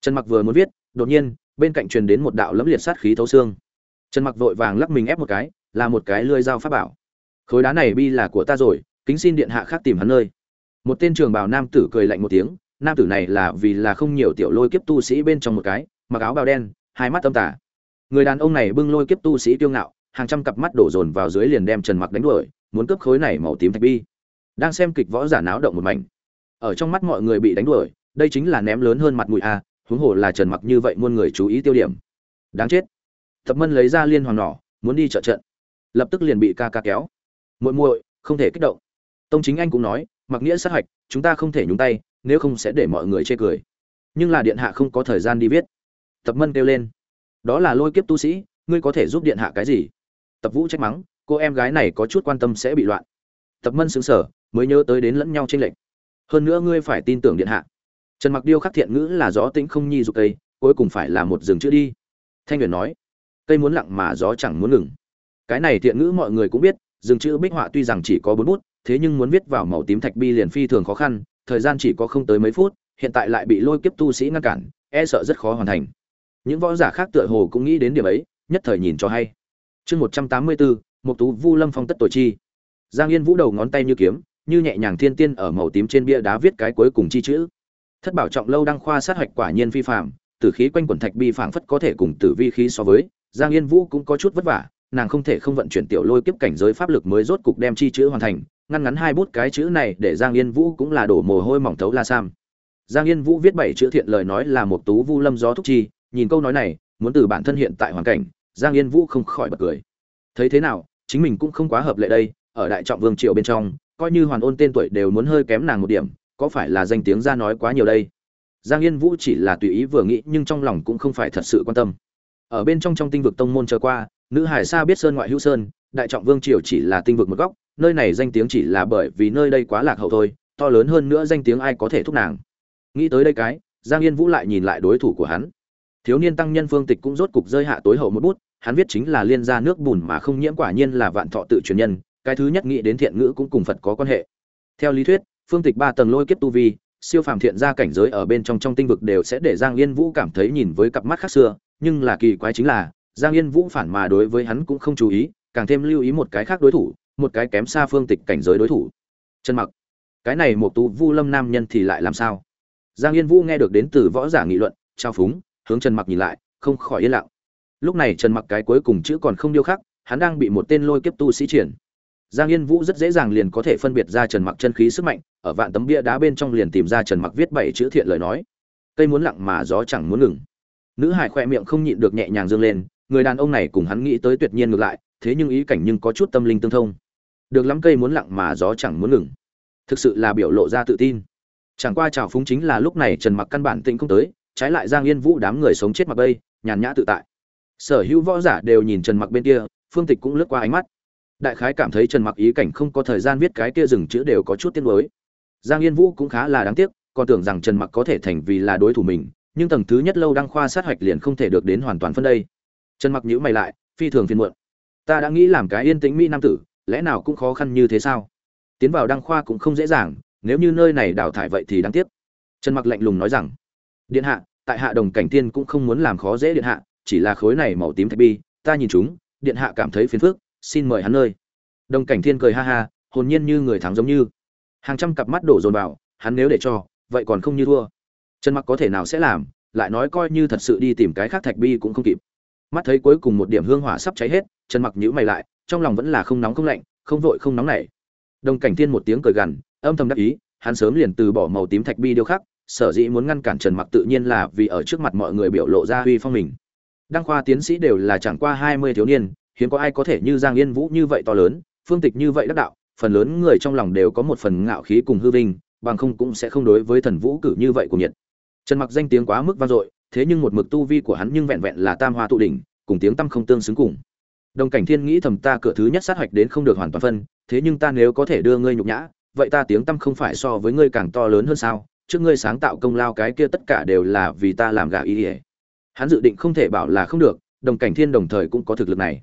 Trần mặc vừa muốn viết, đột nhiên, bên cạnh truyền đến một đạo lẫm liệt sát khí thấu xương. Trần mặc vội vàng lắc mình ép một cái, là một cái lưỡi dao pháp bảo. Khối đá này bi là của ta rồi, kính xin điện hạ khác tìm hắn nơi. Một tên trường bảo nam tử cười lạnh một tiếng, nam tử này là vì là không nhiều tiểu lôi kiếp tu sĩ bên trong một cái, mặc áo bào đen hai mắt âm tà. Người đàn ông này bưng lôi kiếp tu sĩ tiêu ngạo, hàng trăm cặp mắt đổ dồn vào dưới liền đem trần mặc đánh đuổi, muốn cướp khối này màu tím thạch bi. Đang xem kịch võ giả náo động một mảnh. Ở trong mắt mọi người bị đánh đuổi, đây chính là ném lớn hơn mặt mũi a, huống hồ là trần mặc như vậy muôn người chú ý tiêu điểm. Đáng chết. Thập mân lấy ra liên hoàng nỏ, muốn đi trợ trận. Lập tức liền bị ca ca kéo. Muội muội, không thể kích động. Tông chính anh cũng nói, mặc nghĩa sát hạch, chúng ta không thể nhúng tay, nếu không sẽ để mọi người chê cười. Nhưng là điện hạ không có thời gian đi viết tập mân kêu lên. Đó là lôi kiếp tu sĩ, ngươi có thể giúp điện hạ cái gì? Tập vũ trách mắng, cô em gái này có chút quan tâm sẽ bị loạn. Tập mân xứng sở mới nhớ tới đến lẫn nhau tranh lệch. Hơn nữa ngươi phải tin tưởng điện hạ. Trần mặc điêu khắc thiện ngữ là gió tĩnh không nhi dục cây, cuối cùng phải là một rừng chữa đi. Thanh huyền nói, cây muốn lặng mà gió chẳng muốn ngừng. Cái này thiện ngữ mọi người cũng biết, rừng chữ bích họa tuy rằng chỉ có bốn bút, thế nhưng muốn viết vào màu tím thạch bi liền phi thường khó khăn, thời gian chỉ có không tới mấy phút, hiện tại lại bị lôi kiếp tu sĩ ngăn cản e sợ rất khó hoàn thành những võ giả khác tựa hồ cũng nghĩ đến điểm ấy, nhất thời nhìn cho hay. Chương một trăm tám mươi bốn một tú vu lâm phong tất tội chi. Giang yên vũ đầu ngón tay như kiếm, như nhẹ nhàng thiên tiên ở màu tím trên bia đá viết cái cuối cùng chi chữ. Thất bảo trọng lâu đăng khoa sát hạch quả nhiên phi phạm tử khí quanh quần thạch bi phảng phất có thể cùng tử vi khí so với, giang yên vũ cũng có chút vất vả, nàng không thể không vận chuyển tiểu lôi kiếp cảnh giới pháp lực mới rốt cục đem chi chữ hoàn thành, ngăn ngắn hai bút cái chữ này để giang yên vũ cũng là đổ mồ hôi mỏng thấu la sam. Giang yên vũ viết bảy chữ thiện lời nói là một tú vu lâm gió thúc chi nhìn câu nói này, muốn từ bản thân hiện tại hoàn cảnh, giang yên vũ không khỏi bật cười. Thấy thế nào, chính mình cũng không quá hợp lệ đây, ở đại trọng vương triều bên trong, coi như hoàn ôn tên tuổi đều muốn hơi kém nàng một điểm, có phải là danh tiếng ra nói quá nhiều đây? Giang yên vũ chỉ là tùy ý vừa nghĩ, nhưng trong lòng cũng không phải thật sự quan tâm. Ở bên trong trong tinh vực tông môn trở qua, nữ hải sa biết sơn ngoại hữu sơn, đại trọng vương triều chỉ là tinh vực một góc, nơi này danh tiếng chỉ là bởi vì nơi đây quá lạc hậu thôi, to lớn hơn nữa danh tiếng ai có thể thúc nàng. Nghĩ tới đây cái, giang yên vũ lại nhìn lại đối thủ của hắn thiếu niên tăng nhân phương tịch cũng rốt cục rơi hạ tối hậu một bút, hắn viết chính là liên gia nước bùn mà không nhiễm quả nhiên là vạn thọ tự truyền nhân, cái thứ nhất nghĩ đến thiện ngữ cũng cùng phật có quan hệ. Theo lý thuyết, phương tịch ba tầng lôi kiếp tu vi, siêu phàm thiện gia cảnh giới ở bên trong trong tinh vực đều sẽ để giang yên vũ cảm thấy nhìn với cặp mắt khác xưa, nhưng là kỳ quái chính là, giang yên vũ phản mà đối với hắn cũng không chú ý, càng thêm lưu ý một cái khác đối thủ, một cái kém xa phương tịch cảnh giới đối thủ. Chân mặc, cái này một tú vu lâm nam nhân thì lại làm sao? Giang yên vũ nghe được đến từ võ giả nghị luận, trao phúng hướng trần mặc nhìn lại, không khỏi yên lặng. Lúc này trần mặc cái cuối cùng chữ còn không điêu khắc, hắn đang bị một tên lôi kiếp tu sĩ triển. Giang yên vũ rất dễ dàng liền có thể phân biệt ra trần mặc chân khí sức mạnh, ở vạn tấm bia đá bên trong liền tìm ra trần mặc viết bảy chữ thiện lời nói. Cây muốn lặng mà gió chẳng muốn ngừng. Nữ hải khoe miệng không nhịn được nhẹ nhàng dương lên, người đàn ông này cùng hắn nghĩ tới tuyệt nhiên ngược lại, thế nhưng ý cảnh nhưng có chút tâm linh tương thông. Được lắm cây muốn lặng mà gió chẳng muốn ngừng. Thực sự là biểu lộ ra tự tin. Chẳng qua trào phúng chính là lúc này trần mặc căn bản tĩnh không tới trái lại giang yên vũ đám người sống chết mặc bây, nhàn nhã tự tại. Sở hữu võ giả đều nhìn trần mặc bên kia, phương tịch cũng lướt qua ánh mắt. Đại khái cảm thấy trần mặc ý cảnh không có thời gian viết cái kia dừng chữ đều có chút tiếc nuối. Giang yên vũ cũng khá là đáng tiếc, còn tưởng rằng trần mặc có thể thành vì là đối thủ mình, nhưng tầng thứ nhất lâu đăng khoa sát hạch liền không thể được đến hoàn toàn phân đây. Trần mặc nhíu mày lại, phi thường phiền muộn. Ta đã nghĩ làm cái yên tĩnh mỹ nam tử, lẽ nào cũng khó khăn như thế sao? Tiến vào đăng khoa cũng không dễ dàng, nếu như nơi này đào thải vậy thì đáng tiếc. Trần mặc lạnh lùng nói rằng, điện hạ tại hạ đồng cảnh tiên cũng không muốn làm khó dễ điện hạ, chỉ là khối này màu tím thạch bi, ta nhìn chúng, điện hạ cảm thấy phiền phức, xin mời hắn nơi. Đồng cảnh thiên cười ha ha, hồn nhiên như người thắng giống như. Hàng trăm cặp mắt đổ dồn vào, hắn nếu để cho, vậy còn không như thua. Trần mặc có thể nào sẽ làm, lại nói coi như thật sự đi tìm cái khác thạch bi cũng không kịp. Mắt thấy cuối cùng một điểm hương hỏa sắp cháy hết, trần mặc nhíu mày lại, trong lòng vẫn là không nóng không lạnh, không vội không nóng nảy. Đồng cảnh thiên một tiếng cười gằn, âm thầm đắc ý, hắn sớm liền từ bỏ màu tím thạch bi điêu khắc sở dĩ muốn ngăn cản trần mặc tự nhiên là vì ở trước mặt mọi người biểu lộ ra uy phong mình. Đăng khoa tiến sĩ đều là chẳng qua 20 thiếu niên, hiếm có ai có thể như giang yên vũ như vậy to lớn, phương tịch như vậy đắc đạo, phần lớn người trong lòng đều có một phần ngạo khí cùng hư vinh, bằng không cũng sẽ không đối với thần vũ cử như vậy của nhiệt. Trần mặc danh tiếng quá mức vang dội, thế nhưng một mực tu vi của hắn nhưng vẹn vẹn là tam hoa tụ đỉnh, cùng tiếng tâm không tương xứng cùng. Đồng cảnh thiên nghĩ thầm ta cửa thứ nhất sát hoạch đến không được hoàn toàn phân, thế nhưng ta nếu có thể đưa ngươi nhục nhã, vậy ta tiếng tâm không phải so với ngươi càng to lớn hơn sao? Trước ngươi sáng tạo công lao cái kia tất cả đều là vì ta làm gà ý ỉa hắn dự định không thể bảo là không được, đồng cảnh thiên đồng thời cũng có thực lực này.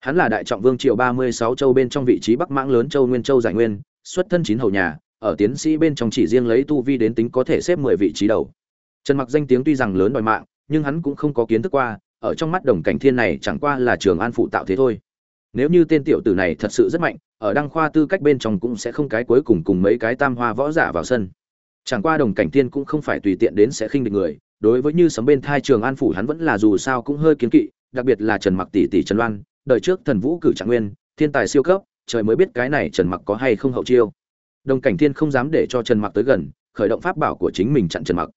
Hắn là đại trọng vương triều ba mươi sáu châu bên trong vị trí bắc mãng lớn châu nguyên châu giải nguyên, xuất thân chín hầu nhà, ở tiến sĩ bên trong chỉ riêng lấy tu vi đến tính có thể xếp mười vị trí đầu. Trần mặc danh tiếng tuy rằng lớn đòi mạng, nhưng hắn cũng không có kiến thức qua, ở trong mắt đồng cảnh thiên này chẳng qua là trường an phụ tạo thế thôi. Nếu như tên tiểu tử này thật sự rất mạnh, ở đăng khoa tư cách bên trong cũng sẽ không cái cuối cùng cùng mấy cái tam hoa võ giả vào sân chẳng qua đồng cảnh thiên cũng không phải tùy tiện đến sẽ khinh địch người, đối với như sấm bên thai trường an phủ hắn vẫn là dù sao cũng hơi kiến kỵ, đặc biệt là trần mặc tỷ tỷ trần loan, đời trước thần vũ cử trạng nguyên, thiên tài siêu cấp, trời mới biết cái này trần mặc có hay không hậu chiêu. Đồng cảnh thiên không dám để cho trần mặc tới gần, khởi động pháp bảo của chính mình chặn trần mặc.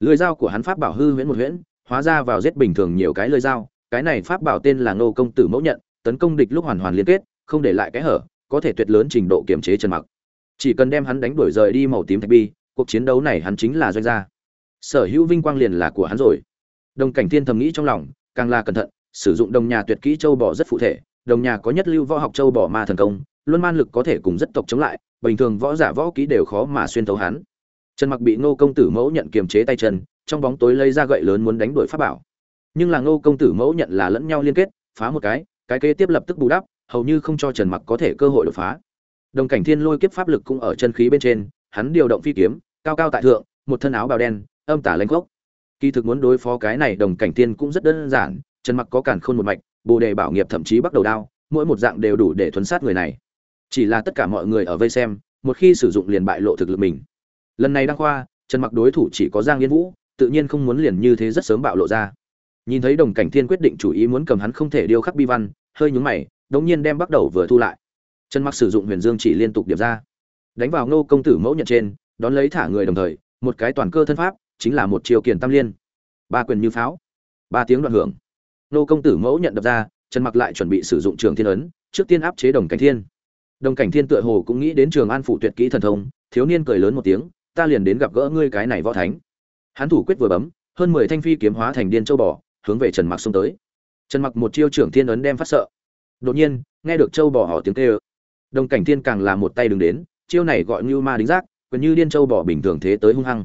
Lưỡi dao của hắn pháp bảo hư huyễn một huyễn, hóa ra vào giết bình thường nhiều cái lưỡi dao, cái này pháp bảo tên là ngô công tử mẫu nhận, tấn công địch lúc hoàn hoàn liên kết, không để lại cái hở, có thể tuyệt lớn trình độ kiềm chế trần mặc. Chỉ cần đem hắn đánh đuổi rời đi màu tím thạch bi cuộc chiến đấu này hắn chính là doanh gia. Sở hữu vinh quang liền là của hắn rồi. Đồng cảnh thiên thầm nghĩ trong lòng, càng là cẩn thận, sử dụng đồng nhà tuyệt kỹ châu bò rất phụ thể, đồng nhà có nhất lưu võ học châu bò ma thần công luôn man lực có thể cùng rất tộc chống lại, bình thường võ giả võ kỹ đều khó mà xuyên thấu hắn. Trần mặc bị ngô công tử mẫu nhận kiềm chế tay chân, trong bóng tối lấy ra gậy lớn muốn đánh đuổi pháp bảo. Nhưng là ngô công tử mẫu nhận là lẫn nhau liên kết, phá một cái cái kế tiếp lập tức bù đắp, hầu như không cho trần mặc có thể cơ hội đột phá. Đồng cảnh thiên lôi kiếp pháp lực cũng ở chân khí bên trên hắn điều động phi kiếm, cao cao tại thượng, một thân áo bào đen, âm tả lanh gốc. Kỳ thực muốn đối phó cái này đồng cảnh thiên cũng rất đơn giản, trần mặc có cản khôn một mạch, bồ đề bảo nghiệp thậm chí bắt đầu đao, mỗi một dạng đều đủ để thuấn sát người này. Chỉ là tất cả mọi người ở vây xem, một khi sử dụng liền bại lộ thực lực mình. Lần này đăng khoa, trần mặc đối thủ chỉ có giang yên vũ, tự nhiên không muốn liền như thế rất sớm bạo lộ ra. Nhìn thấy đồng cảnh thiên quyết định chủ ý muốn cầm hắn không thể điêu khắc bi văn, hơi nhúng mày, đống nhiên đem bắt đầu vừa thu lại. Trần mặc sử dụng huyền dương chỉ liên tục điệp ra đánh vào ngô công tử mẫu nhận trên, đón lấy thả người đồng thời, một cái toàn cơ thân pháp, chính là một chiều kiền tam liên. Ba quyền như pháo, ba tiếng đoạn hưởng. Ngô công tử mẫu nhận đập ra trần mặc lại chuẩn bị sử dụng trường thiên ấn, trước tiên áp chế đồng cảnh thiên. Đồng cảnh thiên tựa hồ cũng nghĩ đến trường an phủ tuyệt kỹ thần thông, thiếu niên cười lớn một tiếng, ta liền đến gặp gỡ ngươi cái này võ thánh. Hắn thủ quyết vừa bấm, hơn mười thanh phi kiếm hóa thành điên châu bò, hướng về trần mặc xông tới. Trần mặc một chiêu trưởng thiên ấn đem phát sợ. Đột nhiên, nghe được châu bò họ tiếng kêu, đồng cảnh thiên càng là một tay đứng đến chiêu này gọi như ma đính giác gần như điên châu bò bình thường thế tới hung hăng.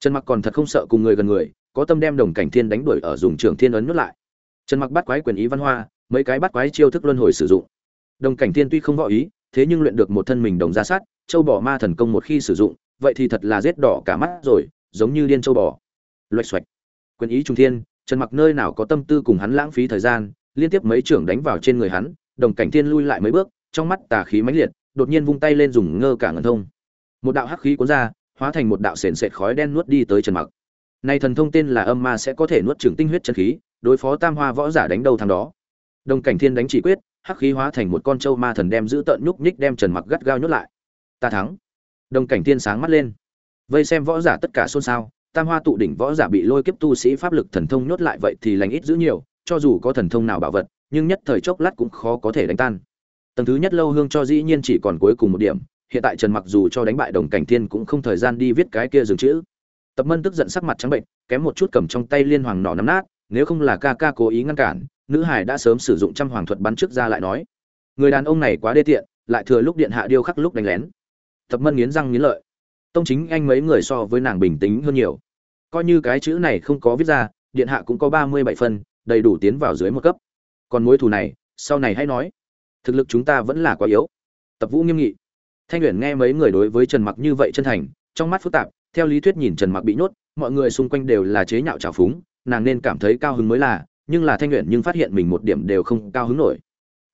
Trần mặc còn thật không sợ cùng người gần người, có tâm đem đồng cảnh thiên đánh đuổi ở dùng trường thiên ấn nhốt lại. Trần mặc bắt quái quyền ý văn hoa, mấy cái bắt quái chiêu thức luân hồi sử dụng. Đồng cảnh thiên tuy không võ ý, thế nhưng luyện được một thân mình đồng ra sát, châu bò ma thần công một khi sử dụng, vậy thì thật là rết đỏ cả mắt rồi, giống như điên châu bò loạch xoạch. Quyền ý trung thiên, trần mặc nơi nào có tâm tư cùng hắn lãng phí thời gian, liên tiếp mấy trưởng đánh vào trên người hắn, đồng cảnh thiên lui lại mấy bước, trong mắt tà khí mãnh liệt đột nhiên vung tay lên dùng ngơ cả ngân thông. Một đạo hắc khí cuốn ra, hóa thành một đạo sền sệt khói đen nuốt đi tới trần mặc. Này thần thông tên là âm ma sẽ có thể nuốt trừng tinh huyết chân khí, đối phó tam hoa võ giả đánh đầu thằng đó. Đồng cảnh thiên đánh chỉ quyết, hắc khí hóa thành một con trâu ma thần đem giữ tợn nhúc nhích đem trần mặc gắt gao nhốt lại. Ta thắng. Đồng cảnh thiên sáng mắt lên. Vây xem võ giả tất cả xôn xao, tam hoa tụ đỉnh võ giả bị lôi kiếp tu sĩ pháp lực thần thông nhốt lại vậy thì lành ít giữ nhiều, cho dù có thần thông nào bảo vật, nhưng nhất thời chốc lát cũng khó có thể đánh tan tầng thứ nhất lâu hương cho dĩ nhiên chỉ còn cuối cùng một điểm, hiện tại trần mặc dù cho đánh bại đồng cảnh thiên cũng không thời gian đi viết cái kia dừng chữ. Tập mân tức giận sắc mặt trắng bệnh, kém một chút cầm trong tay liên hoàng nỏ nắm nát, nếu không là ca ca cố ý ngăn cản, nữ hải đã sớm sử dụng trăm hoàng thuật bắn trước ra lại nói. Người đàn ông này quá đê tiện, lại thừa lúc điện hạ điêu khắc lúc đánh lén. Tập mân nghiến răng nghiến lợi. Tông chính anh mấy người so với nàng bình tĩnh hơn nhiều. Coi như cái chữ này không có viết ra, điện hạ cũng có ba mươi bảy phân, đầy đủ tiến vào dưới một cấp. Còn mối thù này, sau này hãy nói thực lực chúng ta vẫn là quá yếu. Tập vũ nghiêm nghị. Thanh uyển nghe mấy người đối với trần mặc như vậy chân thành, trong mắt phức tạp, theo lý thuyết nhìn trần mặc bị nhốt, mọi người xung quanh đều là chế nhạo trào phúng, nàng nên cảm thấy cao hứng mới là, nhưng là thanh uyển nhưng phát hiện mình một điểm đều không cao hứng nổi.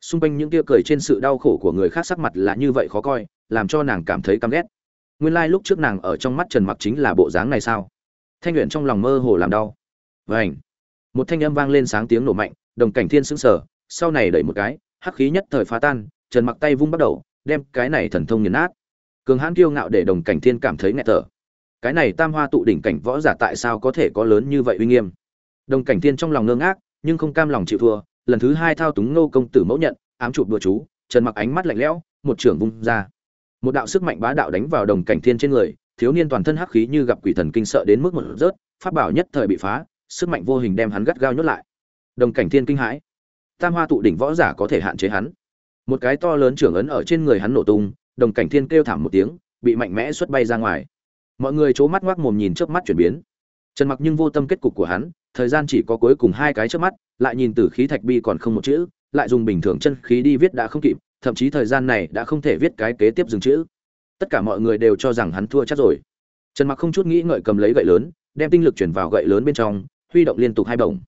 Xung quanh những kia cười trên sự đau khổ của người khác sắc mặt là như vậy khó coi, làm cho nàng cảm thấy căm ghét. Nguyên lai lúc trước nàng ở trong mắt trần mặc chính là bộ dáng này sao? Thanh luyện trong lòng mơ hồ làm đau. Vảnh một thanh âm vang lên sáng tiếng nổ mạnh, đồng cảnh thiên sững sờ, sau này đẩy một cái hắc khí nhất thời phá tan, trần mặc tay vung bắt đầu, đem cái này thần thông nghiền nát. Cường hãn kiêu ngạo để đồng cảnh thiên cảm thấy nghẹt thở. Cái này tam hoa tụ đỉnh cảnh võ giả tại sao có thể có lớn như vậy uy nghiêm? Đồng cảnh thiên trong lòng ngơ ngác, nhưng không cam lòng chịu thua, lần thứ hai thao túng nô công tử mẫu nhận, ám chụp đùa chú, trần mặc ánh mắt lạnh lẽo, một trưởng vung ra. Một đạo sức mạnh bá đạo đánh vào đồng cảnh thiên trên người, thiếu niên toàn thân hắc khí như gặp quỷ thần kinh sợ đến mức một rớt, pháp bảo nhất thời bị phá, sức mạnh vô hình đem hắn gắt gao nhốt lại. Đồng cảnh thiên kinh hãi tam hoa tụ đỉnh võ giả có thể hạn chế hắn. Một cái to lớn trưởng ấn ở trên người hắn nổ tung, đồng cảnh thiên kêu thảm một tiếng, bị mạnh mẽ xuất bay ra ngoài. Mọi người c mắt ngoác mồm nhìn trước mắt chuyển biến. Trần mặc nhưng vô tâm kết cục của hắn, thời gian chỉ có cuối cùng hai cái trước mắt, lại nhìn từ khí thạch bi còn không một chữ, lại dùng bình thường chân khí đi viết đã không kịp, thậm chí thời gian này đã không thể viết cái kế tiếp dừng chữ. Tất cả mọi người đều cho rằng hắn thua chắc rồi. Trần mặc không chút nghĩ ngợi cầm lấy gậy lớn, đem tinh lực chuyển vào gậy lớn bên trong, huy động liên tục hai bổng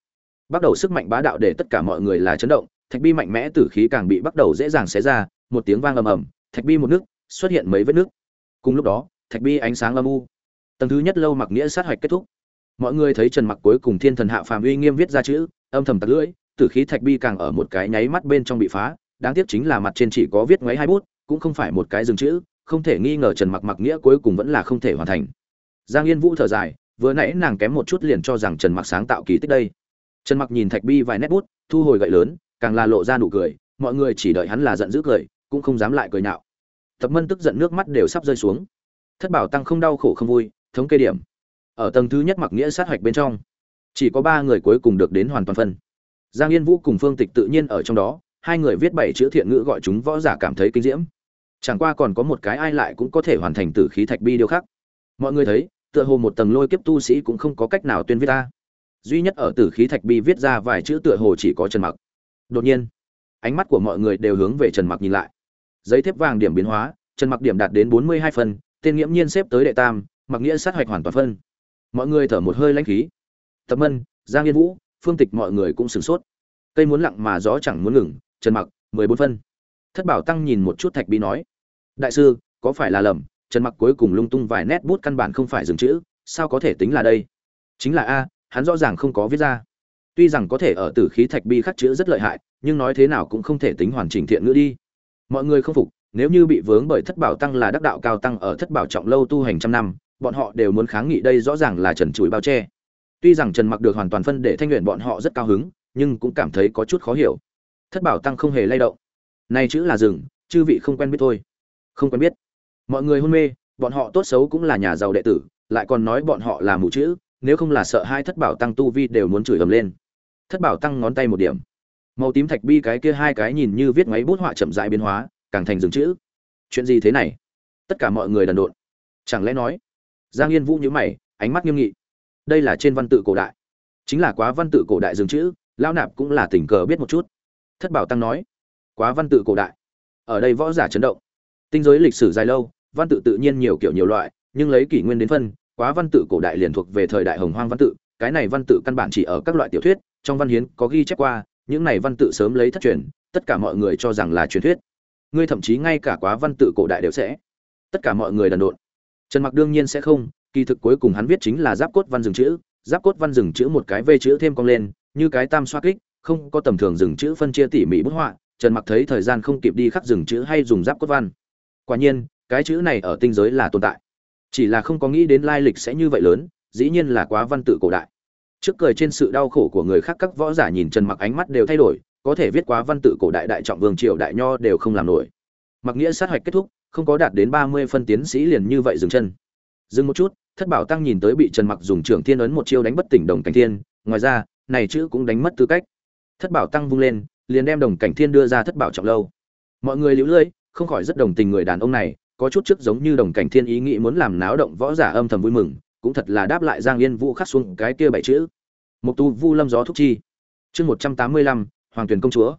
bắt đầu sức mạnh bá đạo để tất cả mọi người là chấn động, thạch bi mạnh mẽ tử khí càng bị bắt đầu dễ dàng xé ra, một tiếng vang ầm ầm, thạch bi một nước, xuất hiện mấy vết nước. Cùng lúc đó, thạch bi ánh sáng âm u. Tầng thứ nhất lâu mặc nghĩa sát hoạch kết thúc. Mọi người thấy trần mặc cuối cùng thiên thần hạ phàm uy nghiêm viết ra chữ, âm thầm tặc lưỡi, tử khí thạch bi càng ở một cái nháy mắt bên trong bị phá, đáng tiếc chính là mặt trên chỉ có viết ngoáy hai bút, cũng không phải một cái dừng chữ, không thể nghi ngờ trần mặc mặc nghĩa cuối cùng vẫn là không thể hoàn thành. Giang yên vũ thở dài, vừa nãy nàng kém một chút liền cho rằng trần mặc sáng tạo kỳ tích đây trần mặc nhìn thạch bi vài nét bút, thu hồi gậy lớn, càng là lộ ra nụ cười, mọi người chỉ đợi hắn là giận dữ cười, cũng không dám lại cười nhạo. Tập mân tức giận nước mắt đều sắp rơi xuống. Thất bảo tăng không đau khổ không vui, thống kê điểm. Ở tầng thứ nhất mặc nghĩa sát hoạch bên trong, chỉ có ba người cuối cùng được đến hoàn toàn phân. Giang yên vũ cùng phương tịch tự nhiên ở trong đó, hai người viết bảy chữ thiện ngữ gọi chúng võ giả cảm thấy kinh diễm. Chẳng qua còn có một cái ai lại cũng có thể hoàn thành tử khí thạch bi điêu khắc mọi người thấy, tựa hồ một tầng lôi kiếp tu sĩ cũng không có cách nào tuyên viết ta duy nhất ở tử khí thạch bi viết ra vài chữ tựa hồ chỉ có trần mặc. Đột nhiên, ánh mắt của mọi người đều hướng về trần mặc nhìn lại. Giấy thép vàng điểm biến hóa, trần mặc điểm đạt đến bốn mươi hai phân, tên nghiễm nhiên xếp tới đệ tam, mặc nghĩa sát hoạch hoàn toàn phân. Mọi người thở một hơi lãnh khí. Tập mân, giang yên vũ, phương tịch mọi người cũng sửng sốt. Cây muốn lặng mà gió chẳng muốn ngừng, trần mặc, mười bốn phân. Thất bảo tăng nhìn một chút thạch bi nói, đại sư, có phải là lầm? Trần mặc cuối cùng lung tung vài nét bút căn bản không phải dừng chữ, sao có thể tính là đây? Chính là a hắn rõ ràng không có viết ra. Tuy rằng có thể ở tử khí thạch bi khắc chữ rất lợi hại, nhưng nói thế nào cũng không thể tính hoàn chỉnh thiện ngữ đi. Mọi người không phục, nếu như bị vướng bởi thất bảo tăng là đắc đạo cao tăng ở thất bảo trọng lâu tu hành trăm năm, bọn họ đều muốn kháng nghị đây rõ ràng là trần chùi bao che. Tuy rằng trần mặc được hoàn toàn phân để thanh luyện bọn họ rất cao hứng, nhưng cũng cảm thấy có chút khó hiểu. Thất bảo tăng không hề lay động. Này chữ là rừng, chư vị không quen biết thôi. Không quen biết. Mọi người hôn mê, bọn họ tốt xấu cũng là nhà giàu đệ tử, lại còn nói bọn họ là mù chữ nếu không là sợ hai thất bảo tăng tu vi đều muốn chửi ầm lên. Thất bảo tăng ngón tay một điểm. Màu tím thạch bi cái kia hai cái nhìn như viết máy bút họa chậm rãi biến hóa, càng thành dừng chữ. Chuyện gì thế này? Tất cả mọi người đần độn. Chẳng lẽ nói? Giang yên vũ nhíu mày, ánh mắt nghiêm nghị. Đây là trên văn tự cổ đại. Chính là quá văn tự cổ đại dừng chữ, lão nạp cũng là tình cờ biết một chút. Thất bảo tăng nói, quá văn tự cổ đại. Ở đây võ giả chấn động. Tinh giới lịch sử dài lâu, văn tự tự nhiên nhiều kiểu nhiều loại, nhưng lấy kỷ nguyên đến phân quá văn tự cổ đại liền thuộc về thời đại hồng hoang văn tự, cái này văn tự căn bản chỉ ở các loại tiểu thuyết, trong văn hiến có ghi chép qua, những này văn tự sớm lấy thất truyền, tất cả mọi người cho rằng là truyền thuyết. Ngươi thậm chí ngay cả quá văn tự cổ đại đều sẽ. Tất cả mọi người đần độn. Trần mặc đương nhiên sẽ không, kỳ thực cuối cùng hắn viết chính là giáp cốt văn dừng chữ, giáp cốt văn dừng chữ một cái v chữ thêm cong lên, như cái tam xoa kích, không có tầm thường dừng chữ phân chia tỉ mỉ bút họa, trần mặc thấy thời gian không kịp đi khắc dừng chữ hay dùng giáp cốt văn. Quả nhiên, cái chữ này ở tinh giới là tồn tại chỉ là không có nghĩ đến lai lịch sẽ như vậy lớn, dĩ nhiên là quá văn tự cổ đại. Trước cười trên sự đau khổ của người khác, các võ giả nhìn trần mặc ánh mắt đều thay đổi, có thể viết quá văn tự cổ đại đại trọng vương triều đại nho đều không làm nổi. Mặc nghĩa sát hoạch kết thúc, không có đạt đến ba mươi phân tiến sĩ liền như vậy dừng chân. Dừng một chút, thất bảo tăng nhìn tới bị trần mặc dùng trưởng thiên ấn một chiêu đánh bất tỉnh đồng cảnh thiên, ngoài ra, này chữ cũng đánh mất tư cách. Thất bảo tăng vung lên, liền đem đồng cảnh thiên đưa ra thất bảo trọng lâu. Mọi người liễu lưỡi không khỏi rất đồng tình người đàn ông này có chút trước giống như đồng cảnh thiên ý nghĩ muốn làm náo động võ giả âm thầm vui mừng, cũng thật là đáp lại giang yên vũ khắc xuống cái kia bảy chữ. Một tu vu lâm gió thúc chi. Chương một trăm tám mươi lăm, hoàng tuyền công chúa.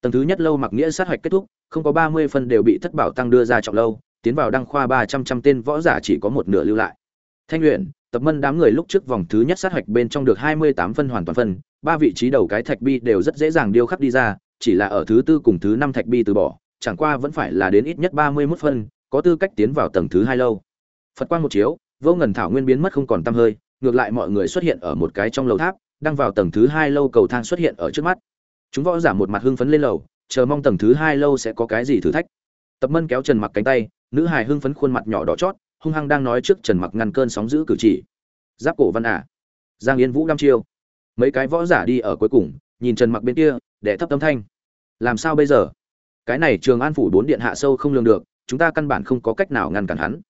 Tầng thứ nhất lâu mặc nghĩa sát hạch kết thúc, không có ba mươi phân đều bị thất bảo tăng đưa ra trọng lâu, tiến vào đăng khoa ba trăm trăm tên võ giả chỉ có một nửa lưu lại. Thanh luyện tập mân đám người lúc trước vòng thứ nhất sát hạch bên trong được hai mươi tám phân hoàn toàn phân, ba vị trí đầu cái thạch bi đều rất dễ dàng điêu khắc đi ra, chỉ là ở thứ tư cùng thứ năm thạch bi từ bỏ, chẳng qua vẫn phải là đến ít nhất ba mươi 31 phân có tư cách tiến vào tầng thứ hai lâu. Phật quang một chiếu, vô ngần thảo nguyên biến mất không còn tăm hơi, ngược lại mọi người xuất hiện ở một cái trong lầu tháp, đang vào tầng thứ hai lâu cầu thang xuất hiện ở trước mắt. Chúng võ giả một mặt hưng phấn lên lầu, chờ mong tầng thứ hai lâu sẽ có cái gì thử thách. Tập mân kéo trần mặc cánh tay, nữ hài hưng phấn khuôn mặt nhỏ đỏ chót, hung hăng đang nói trước trần mặc ngăn cơn sóng giữ cử chỉ. Giáp cổ văn ả à. giang yên vũ đăm chiêu. Mấy cái võ giả đi ở cuối cùng, nhìn trần mặc bên kia để thấp tâm thanh. Làm sao bây giờ? Cái này trường an phủ bốn điện hạ sâu không lường được chúng ta căn bản không có cách nào ngăn cản hắn.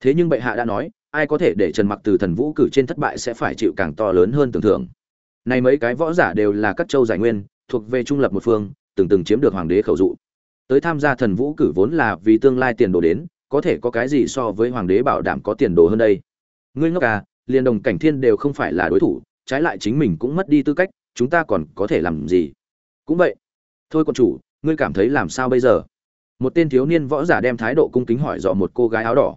Thế nhưng bệ hạ đã nói, ai có thể để trần mặc từ thần vũ cử trên thất bại sẽ phải chịu càng to lớn hơn tưởng thưởng. Này mấy cái võ giả đều là các châu giải nguyên, thuộc về trung lập một phương, từng từng chiếm được hoàng đế khẩu dụ. Tới tham gia thần vũ cử vốn là vì tương lai tiền đồ đến, có thể có cái gì so với hoàng đế bảo đảm có tiền đồ hơn đây? Ngươi ngốc à liền đồng cảnh thiên đều không phải là đối thủ, trái lại chính mình cũng mất đi tư cách, chúng ta còn có thể làm gì? Cũng vậy. Thôi còn chủ, ngươi cảm thấy làm sao bây giờ? Một tên thiếu niên võ giả đem thái độ cung kính hỏi dò một cô gái áo đỏ.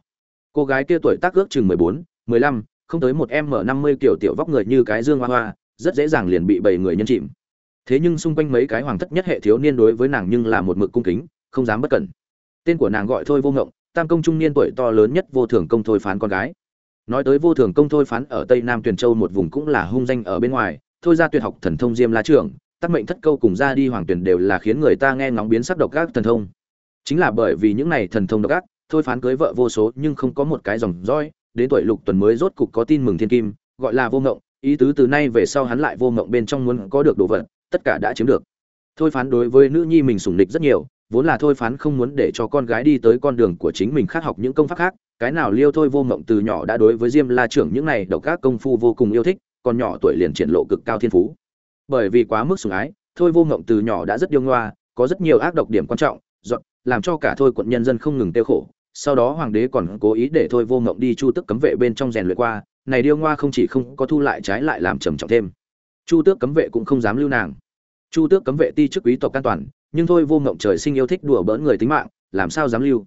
Cô gái kia tuổi tác ước chừng mười bốn, mười lăm, không tới một m năm mươi kiểu tiểu vóc người như cái dương hoa hoa, rất dễ dàng liền bị bảy người nhân chìm. Thế nhưng xung quanh mấy cái hoàng thất nhất hệ thiếu niên đối với nàng nhưng là một mực cung kính, không dám bất cẩn. Tên của nàng gọi thôi vô ngộng, tam công trung niên tuổi to lớn nhất vô thường công thôi phán con gái. Nói tới vô thường công thôi phán ở tây nam tuyền châu một vùng cũng là hung danh ở bên ngoài, thôi ra tuyệt học thần thông diêm la trưởng tắc mệnh thất câu cùng ra đi hoàng tuyển đều là khiến người ta nghe ngóng biến sắc độc các thần thông chính là bởi vì những này thần thông độc ác, thôi phán cưới vợ vô số nhưng không có một cái dòng dõi. đến tuổi lục tuần mới rốt cục có tin mừng thiên kim, gọi là vô ngộng, ý tứ từ nay về sau hắn lại vô ngộng bên trong muốn có được đồ vật, tất cả đã chiếm được thôi phán đối với nữ nhi mình sủng địch rất nhiều, vốn là thôi phán không muốn để cho con gái đi tới con đường của chính mình khác học những công pháp khác, cái nào liêu thôi vô ngộng từ nhỏ đã đối với diêm la trưởng những này độc các công phu vô cùng yêu thích, còn nhỏ tuổi liền triển lộ cực cao thiên phú bởi vì quá mức sủng ái, thôi vô ngộng từ nhỏ đã rất điêu ngoa, có rất nhiều ác độc điểm quan trọng dọn làm cho cả thôi quận nhân dân không ngừng tiêu khổ. Sau đó hoàng đế còn cố ý để thôi vô ngộng đi chu tước cấm vệ bên trong rèn luyện qua. Này điêu ngoa không chỉ không có thu lại trái lại làm trầm trọng thêm. Chu tước cấm vệ cũng không dám lưu nàng. Chu tước cấm vệ ti chức quý tộc an toàn, nhưng thôi vô ngộng trời sinh yêu thích đùa bỡn người tính mạng, làm sao dám lưu?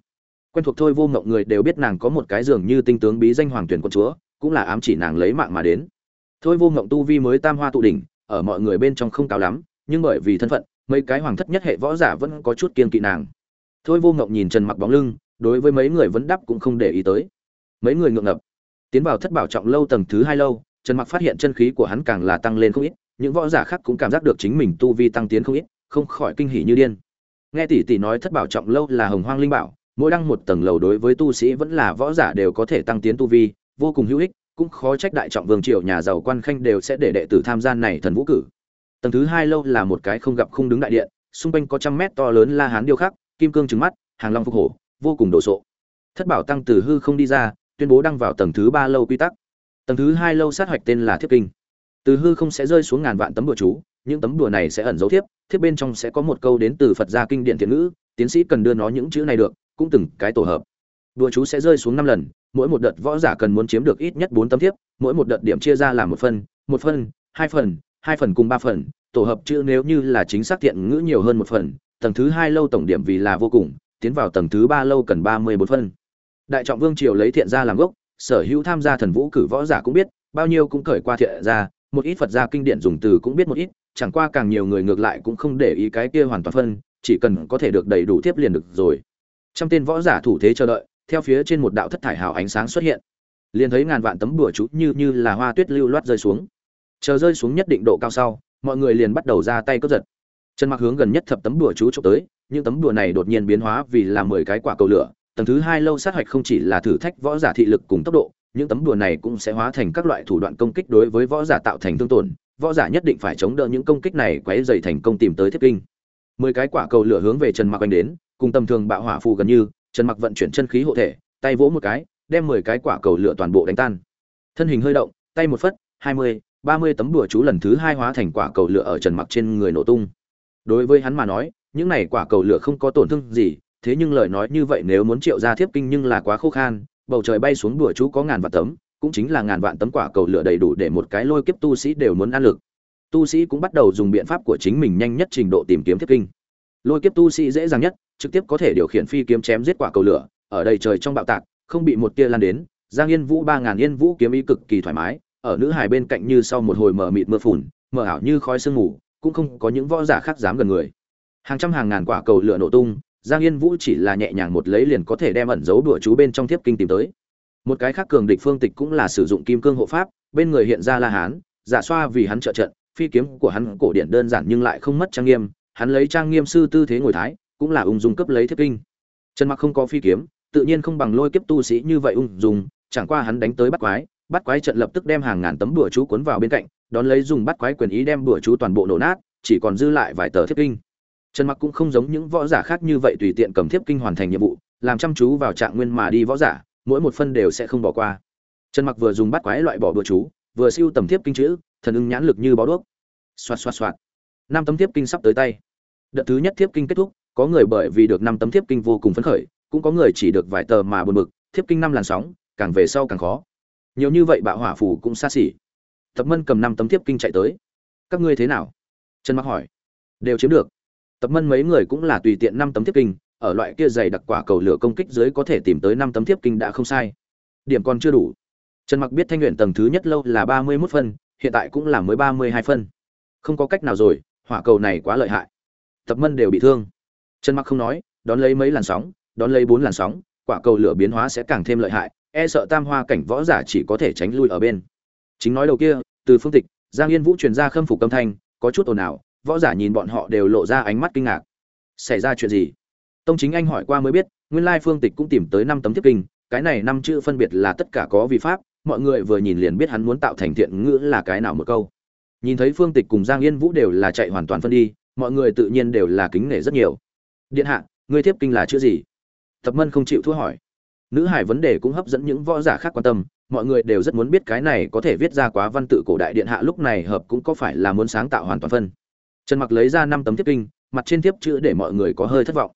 Quen thuộc thôi vô ngộng người đều biết nàng có một cái giường như tinh tướng bí danh hoàng tuyển quân chúa, cũng là ám chỉ nàng lấy mạng mà đến. Thôi vô ngộng tu vi mới tam hoa tụ đỉnh, ở mọi người bên trong không cao lắm, nhưng bởi vì thân phận, mấy cái hoàng thất nhất hệ võ giả vẫn có chút kiên kỵ nàng thôi vô ngộng nhìn trần mặc bóng lưng, đối với mấy người vẫn đắp cũng không để ý tới. Mấy người ngượng ngập. Tiến vào thất bảo trọng lâu tầng thứ hai lâu, trần mặc phát hiện chân khí của hắn càng là tăng lên không ít, những võ giả khác cũng cảm giác được chính mình tu vi tăng tiến không ít, không khỏi kinh hỉ như điên. Nghe tỷ tỷ nói thất bảo trọng lâu là hồng hoang linh bảo, mỗi đăng một tầng lầu đối với tu sĩ vẫn là võ giả đều có thể tăng tiến tu vi, vô cùng hữu ích, cũng khó trách đại trọng vương triều nhà giàu quan khanh đều sẽ để đệ tử tham gia này thần vũ cử. Tầng thứ hai lâu là một cái không gặp không đứng đại điện, xung quanh có trăm mét to lớn la hán điêu khắc kim cương trừng mắt, hàng long phục hổ, vô cùng đồ sộ. Thất bảo tăng từ hư không đi ra, tuyên bố đăng vào tầng thứ ba lâu quy tắc. Tầng thứ hai lâu sát hoạch tên là thiếp kinh. Từ hư không sẽ rơi xuống ngàn vạn tấm đùa chú, những tấm đùa này sẽ ẩn dấu thiếp thiếp bên trong sẽ có một câu đến từ phật gia kinh điển thiện ngữ, tiến sĩ cần đưa nó những chữ này được, cũng từng cái tổ hợp. Đùa chú sẽ rơi xuống năm lần, mỗi một đợt võ giả cần muốn chiếm được ít nhất bốn tấm thiếp, mỗi một đợt điểm chia ra làm một phần một phần, hai phần hai phần cùng ba phần, tổ hợp chữ nếu như là chính xác thiện ngữ nhiều hơn một phần tầng thứ hai lâu tổng điểm vì là vô cùng, tiến vào tầng thứ ba lâu cần ba mươi bốn phân. Đại trọng vương triều lấy thiện gia làm gốc, sở hữu tham gia thần vũ cử võ giả cũng biết, bao nhiêu cũng cởi qua thiện gia, một ít phật gia kinh điển dùng từ cũng biết một ít, chẳng qua càng nhiều người ngược lại cũng không để ý cái kia hoàn toàn phân, chỉ cần có thể được đầy đủ tiếp liền được rồi. Trăm tên võ giả thủ thế chờ đợi, theo phía trên một đạo thất thải hào ánh sáng xuất hiện. Liền thấy ngàn vạn tấm bùa chú như như là hoa tuyết lưu loát rơi xuống. Chờ rơi xuống nhất định độ cao sau, mọi người liền bắt đầu ra tay cướp giật trần mặc hướng gần nhất thập tấm đùa chú trộm tới, những tấm đùa này đột nhiên biến hóa vì là mười cái quả cầu lửa, tầng thứ hai lâu sát hoạch không chỉ là thử thách võ giả thị lực cùng tốc độ, những tấm đùa này cũng sẽ hóa thành các loại thủ đoạn công kích đối với võ giả tạo thành thương tổn, võ giả nhất định phải chống đỡ những công kích này quấy dày thành công tìm tới thiết kinh. Mười cái quả cầu lửa hướng về trần mặc anh đến, cùng tầm thường bạo hỏa phù gần như, trần mặc vận chuyển chân khí hộ thể, tay vỗ một cái, đem mười cái quả cầu lửa toàn bộ đánh tan. Thân hình hơi động, tay một phất, hai mươi, ba mươi tấm đùa chú lần thứ hai hóa thành quả cầu lửa ở trần mặc trên người nổ tung đối với hắn mà nói, những này quả cầu lửa không có tổn thương gì, thế nhưng lời nói như vậy nếu muốn triệu ra thiếp kinh nhưng là quá khô khan, bầu trời bay xuống đùa chú có ngàn vạn tấm, cũng chính là ngàn vạn tấm quả cầu lửa đầy đủ để một cái lôi kiếp tu sĩ đều muốn ăn lực. Tu sĩ cũng bắt đầu dùng biện pháp của chính mình nhanh nhất trình độ tìm kiếm thiếp kinh. Lôi kiếp tu sĩ dễ dàng nhất, trực tiếp có thể điều khiển phi kiếm chém giết quả cầu lửa, ở đầy trời trong bạo tạc, không bị một tia lan đến, giang yên vũ ba ngàn yên vũ kiếm ý cực kỳ thoải mái, ở nữ hài bên cạnh như sau một hồi mờ mịt mưa phùn mờ ảo như khói sương mù cũng không có những võ giả khác dám gần người. Hàng trăm hàng ngàn quả cầu lửa nổ tung, giang yên vũ chỉ là nhẹ nhàng một lấy liền có thể đem ẩn giấu đùa chú bên trong thiếp kinh tìm tới. Một cái khác cường địch phương tịch cũng là sử dụng kim cương hộ pháp, bên người hiện ra la hán, giả xoa vì hắn trợ trận, phi kiếm của hắn cổ điển đơn giản nhưng lại không mất trang nghiêm, hắn lấy trang nghiêm sư tư thế ngồi thái, cũng là ung dung cấp lấy thiết kinh. Trần mặc không có phi kiếm, tự nhiên không bằng lôi kiếp tu sĩ như vậy ung dung, chẳng qua hắn đánh tới bắt quái bắt quái trận lập tức đem hàng ngàn tấm bùa chú cuốn vào bên cạnh, đón lấy dùng bắt quái quyền ý đem bùa chú toàn bộ nổ nát, chỉ còn dư lại vài tờ thiết kinh. Trần mặc cũng không giống những võ giả khác như vậy tùy tiện cầm thiếp kinh hoàn thành nhiệm vụ, làm chăm chú vào trạng nguyên mà đi võ giả, mỗi một phân đều sẽ không bỏ qua. Trần mặc vừa dùng bắt quái loại bỏ bừa chú, vừa siêu tầm thiếp kinh chữ, thần ưng nhãn lực như báo đuốc. Xoạt xoạt xoạt. Năm tấm thiếp kinh sắp tới tay. Đợt thứ nhất thiếp kinh kết thúc, có người bởi vì được năm tấm thiếp kinh vô cùng phấn khởi, cũng có người chỉ được vài tờ mà buồn bực, thiếp kinh năm làn sóng, càng về sau càng khó nhiều như vậy bạo hỏa phủ cũng xa xỉ. Tập mân cầm năm tấm thiếp kinh chạy tới. Các ngươi thế nào? Trần mặc hỏi. Đều chiếm được. Tập mân mấy người cũng là tùy tiện năm tấm thiếp kinh, ở loại kia dày đặc quả cầu lửa công kích dưới có thể tìm tới năm tấm thiếp kinh đã không sai. Điểm còn chưa đủ. Trần mặc biết thanh luyện tầng thứ nhất lâu là ba mươi 31 phân, hiện tại cũng là mới ba mươi hai phân. Không có cách nào rồi, hỏa cầu này quá lợi hại. Tập mân đều bị thương. Trần mặc không nói, đón lấy mấy làn sóng, đón lấy bốn làn sóng quả cầu lửa biến hóa sẽ càng thêm lợi hại e sợ tam hoa cảnh võ giả chỉ có thể tránh lui ở bên. Chính nói đầu kia, từ phương tịch, giang yên vũ truyền ra khâm phục âm thanh, có chút ồn ào, võ giả nhìn bọn họ đều lộ ra ánh mắt kinh ngạc. Xảy ra chuyện gì? Tông chính anh hỏi qua mới biết, nguyên lai phương tịch cũng tìm tới năm tấm tiếp kinh, cái này năm chữ phân biệt là tất cả có vi pháp, mọi người vừa nhìn liền biết hắn muốn tạo thành thiện ngữ là cái nào một câu. Nhìn thấy phương tịch cùng giang yên vũ đều là chạy hoàn toàn phân đi, mọi người tự nhiên đều là kính nể rất nhiều. Điện hạ, ngươi tiếp kinh là chữ gì? Tập mân không chịu thua hỏi. Nữ hải vấn đề cũng hấp dẫn những võ giả khác quan tâm, mọi người đều rất muốn biết cái này có thể viết ra quá văn tự cổ đại điện hạ lúc này hợp cũng có phải là muốn sáng tạo hoàn toàn phân. Trần mặc lấy ra năm tấm tiếp kinh, mặt trên tiếp chữ để mọi người có hơi thất vọng.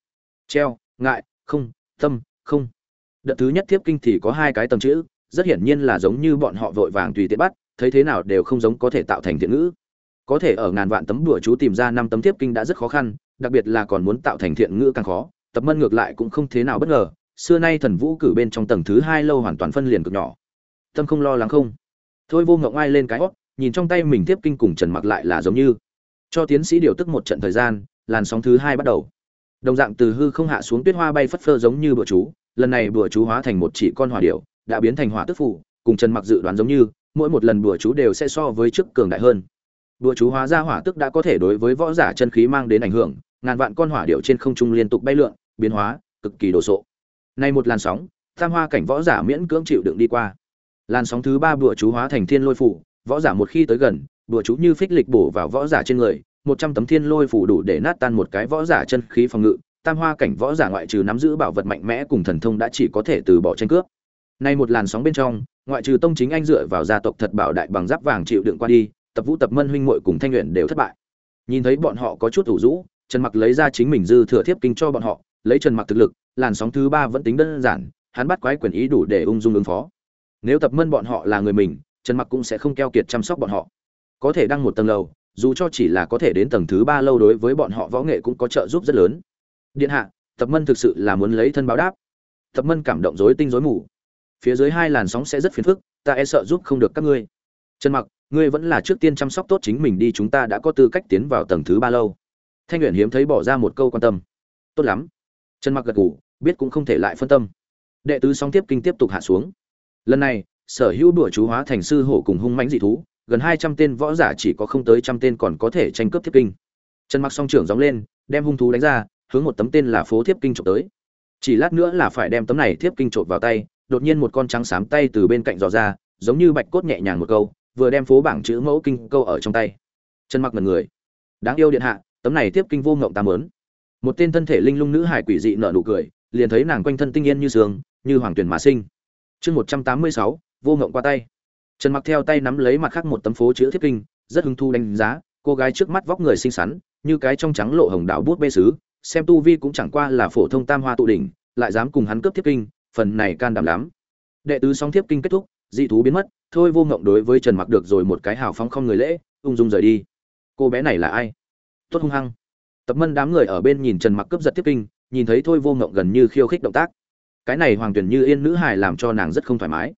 Treo, ngại, không tâm không. Đợt thứ nhất tiếp kinh thì có hai cái tầm chữ, rất hiển nhiên là giống như bọn họ vội vàng tùy tiện bắt, thấy thế nào đều không giống có thể tạo thành thiện ngữ. Có thể ở ngàn vạn tấm đùa chú tìm ra năm tấm tiếp kinh đã rất khó khăn, đặc biệt là còn muốn tạo thành thiện ngữ càng khó tập mân ngược lại cũng không thế nào bất ngờ, xưa nay thần vũ cử bên trong tầng thứ hai lâu hoàn toàn phân liền cực nhỏ. Tâm không lo lắng không? Thôi vô ngộng ai lên cái hót nhìn trong tay mình tiếp kinh cùng trần mặc lại là giống như. Cho tiến sĩ điều tức một trận thời gian, làn sóng thứ hai bắt đầu. Đồng dạng từ hư không hạ xuống tuyết hoa bay phất phơ giống như bữa chú, lần này bữa chú hóa thành một chỉ con hỏa điểu, đã biến thành hỏa tức phủ cùng trần mặc dự đoán giống như, mỗi một lần bữa chú đều sẽ so với trước cường đại hơn. Bữa chú hóa ra hỏa tức đã có thể đối với võ giả chân khí mang đến ảnh hưởng ngàn vạn con hỏa điểu trên không trung liên tục bay lượn, biến hóa cực kỳ đồ sộ. Nay một làn sóng, tam hoa cảnh võ giả miễn cưỡng chịu đựng đi qua. Làn sóng thứ ba bùa chú hóa thành thiên lôi phủ, võ giả một khi tới gần, bùa chú như phích lịch bổ vào võ giả trên người, một trăm tấm thiên lôi phủ đủ để nát tan một cái võ giả chân khí phòng ngự. Tam hoa cảnh võ giả ngoại trừ nắm giữ bảo vật mạnh mẽ cùng thần thông đã chỉ có thể từ bỏ tranh cướp. Nay một làn sóng bên trong, ngoại trừ tông chính anh dựa vào gia tộc thật bảo đại bằng giáp vàng chịu đựng qua đi, tập vũ tập mân huynh muội cùng thanh luyện đều thất bại. Nhìn thấy bọn họ có chút ủ rũ trần mặc lấy ra chính mình dư thừa thiếp kinh cho bọn họ, lấy trần mặc thực lực, làn sóng thứ ba vẫn tính đơn giản, hắn bắt quái quyền ý đủ để ung dung ứng phó. Nếu tập mân bọn họ là người mình, trần mặc cũng sẽ không keo kiệt chăm sóc bọn họ. Có thể đăng một tầng lầu, dù cho chỉ là có thể đến tầng thứ ba lâu đối với bọn họ võ nghệ cũng có trợ giúp rất lớn. Điện hạ, tập mân thực sự là muốn lấy thân báo đáp. Tập mân cảm động rối tinh rối mù. Phía dưới hai làn sóng sẽ rất phiền phức, ta e sợ giúp không được các ngươi. Trần mặc, ngươi vẫn là trước tiên chăm sóc tốt chính mình đi, chúng ta đã có tư cách tiến vào tầng thứ ba lâu thanh luyện hiếm thấy bỏ ra một câu quan tâm. Tốt lắm. Trần mặc gật gù, biết cũng không thể lại phân tâm. Đệ tứ song tiếp kinh tiếp tục hạ xuống. Lần này, sở hữu đùa chú hóa thành sư hổ cùng hung mãnh dị thú, gần hai trăm tên võ giả chỉ có không tới trăm tên còn có thể tranh cướp tiếp kinh. Trần mặc song trưởng gióng lên, đem hung thú đánh ra, hướng một tấm tên là phố tiếp kinh trộm tới. Chỉ lát nữa là phải đem tấm này tiếp kinh trộm vào tay, đột nhiên một con trắng xám tay từ bên cạnh dò ra, giống như bạch cốt nhẹ nhàng một câu, vừa đem phố bảng chữ mẫu kinh câu ở trong tay. Trần mặc mật người. Đáng yêu điện hạ tấm này tiếp kinh vô ngộng tam lớn một tên thân thể linh lung nữ hải quỷ dị nở nụ cười, liền thấy nàng quanh thân tinh yên như sương, như hoàng tuyển mà sinh. Chương một trăm tám mươi sáu, vô ngộng qua tay. Trần mặc theo tay nắm lấy mặt khác một tấm phố chữ thiết kinh, rất hứng thu đánh giá, cô gái trước mắt vóc người xinh xắn, như cái trong trắng lộ hồng đảo bút bê sứ, xem tu vi cũng chẳng qua là phổ thông tam hoa tụ đỉnh, lại dám cùng hắn cướp thiết kinh, phần này can đảm lắm. Đệ tứ song thiếp kinh kết thúc, dị thú biến mất, thôi vô ngộng đối với trần mặc được rồi một cái hào phóng không người lễ, ung dung rời đi. Cô bé này là ai? Tốt hung hăng. Tập mân đám người ở bên nhìn trần mặc cướp giật tiếp kinh, nhìn thấy thôi vô ngộng gần như khiêu khích động tác. Cái này hoàng tuyển như yên nữ hài làm cho nàng rất không thoải mái.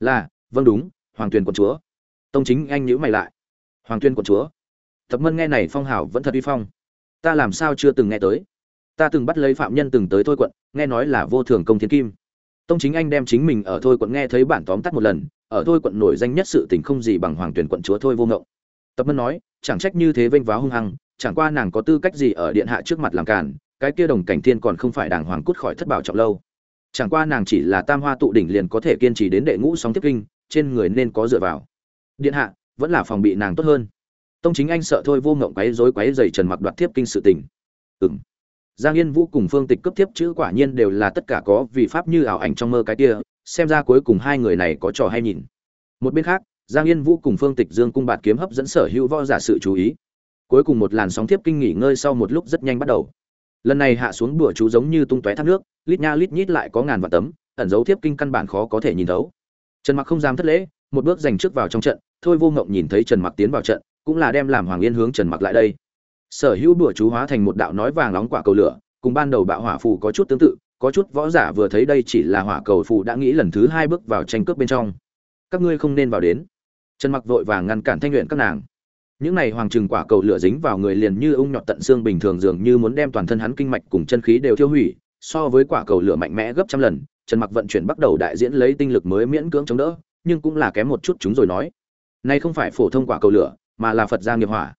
Là vâng đúng, hoàng tuyển quận chúa. Tông chính anh nhữ mày lại. Hoàng tuyên quận chúa. Tập mân nghe này phong hào vẫn thật uy phong. Ta làm sao chưa từng nghe tới? Ta từng bắt lấy phạm nhân từng tới thôi quận, nghe nói là vô thường công thiên kim. Tông chính anh đem chính mình ở thôi quận nghe thấy bản tóm tắt một lần, ở thôi quận nổi danh nhất sự tình không gì bằng hoàng tuyển quận chúa thôi vô ngộng. Tập mân nói, chẳng trách như thế vênh váo hung hăng chẳng qua nàng có tư cách gì ở điện hạ trước mặt làm cản cái kia đồng cảnh thiên còn không phải đàng hoàng cút khỏi thất bảo trọng lâu. Chẳng qua nàng chỉ là tam hoa tụ đỉnh liền có thể kiên trì đến đệ ngũ sóng tiếp kinh, trên người nên có dựa vào. Điện hạ, vẫn là phòng bị nàng tốt hơn. Tông chính anh sợ thôi vô ngộng quấy rối quấy dày trần mặc đoạt tiếp kinh sự tình. Ừm. Giang yên vũ cùng phương tịch cấp tiếp chữ quả nhiên đều là tất cả có vì pháp như ảo ảnh trong mơ cái kia, xem ra cuối cùng hai người này có trò hay nhìn. Một bên khác, giang yên vũ cùng phương tịch dương cung bạt kiếm hấp dẫn sở hữu võ giả sự chú ý cuối cùng một làn sóng tiếp kinh nghỉ ngơi sau một lúc rất nhanh bắt đầu. Lần này hạ xuống bữa chú giống như tung tóe thác nước, lít nha lít nhít lại có ngàn vạn tấm, ẩn dấu thiếp kinh căn bản khó có thể nhìn thấu. Trần mặc không dám thất lễ, một bước giành trước vào trong trận, thôi vô ngộng nhìn thấy trần mặc tiến vào trận, cũng là đem làm hoàng yên hướng trần mặc lại đây. Sở hữu bữa chú hóa thành một đạo nói vàng nóng quả cầu lửa, cùng ban đầu bạo hỏa phù có chút tương tự, có chút võ giả vừa thấy đây chỉ là hỏa cầu phù đã nghĩ lần thứ hai bước vào tranh cướp bên trong. Các ngươi không nên vào đến. Trần mặc vội vàng ngăn cản thanh luyện các nàng những này hoàng trừng quả cầu lửa dính vào người liền như ung nhọt tận xương bình thường dường như muốn đem toàn thân hắn kinh mạch cùng chân khí đều tiêu hủy, so với quả cầu lửa mạnh mẽ gấp trăm lần, trần mặc vận chuyển bắt đầu đại diễn lấy tinh lực mới miễn cưỡng chống đỡ, nhưng cũng là kém một chút chúng rồi nói. Nay không phải phổ thông quả cầu lửa, mà là phật gia nghiệp hỏa.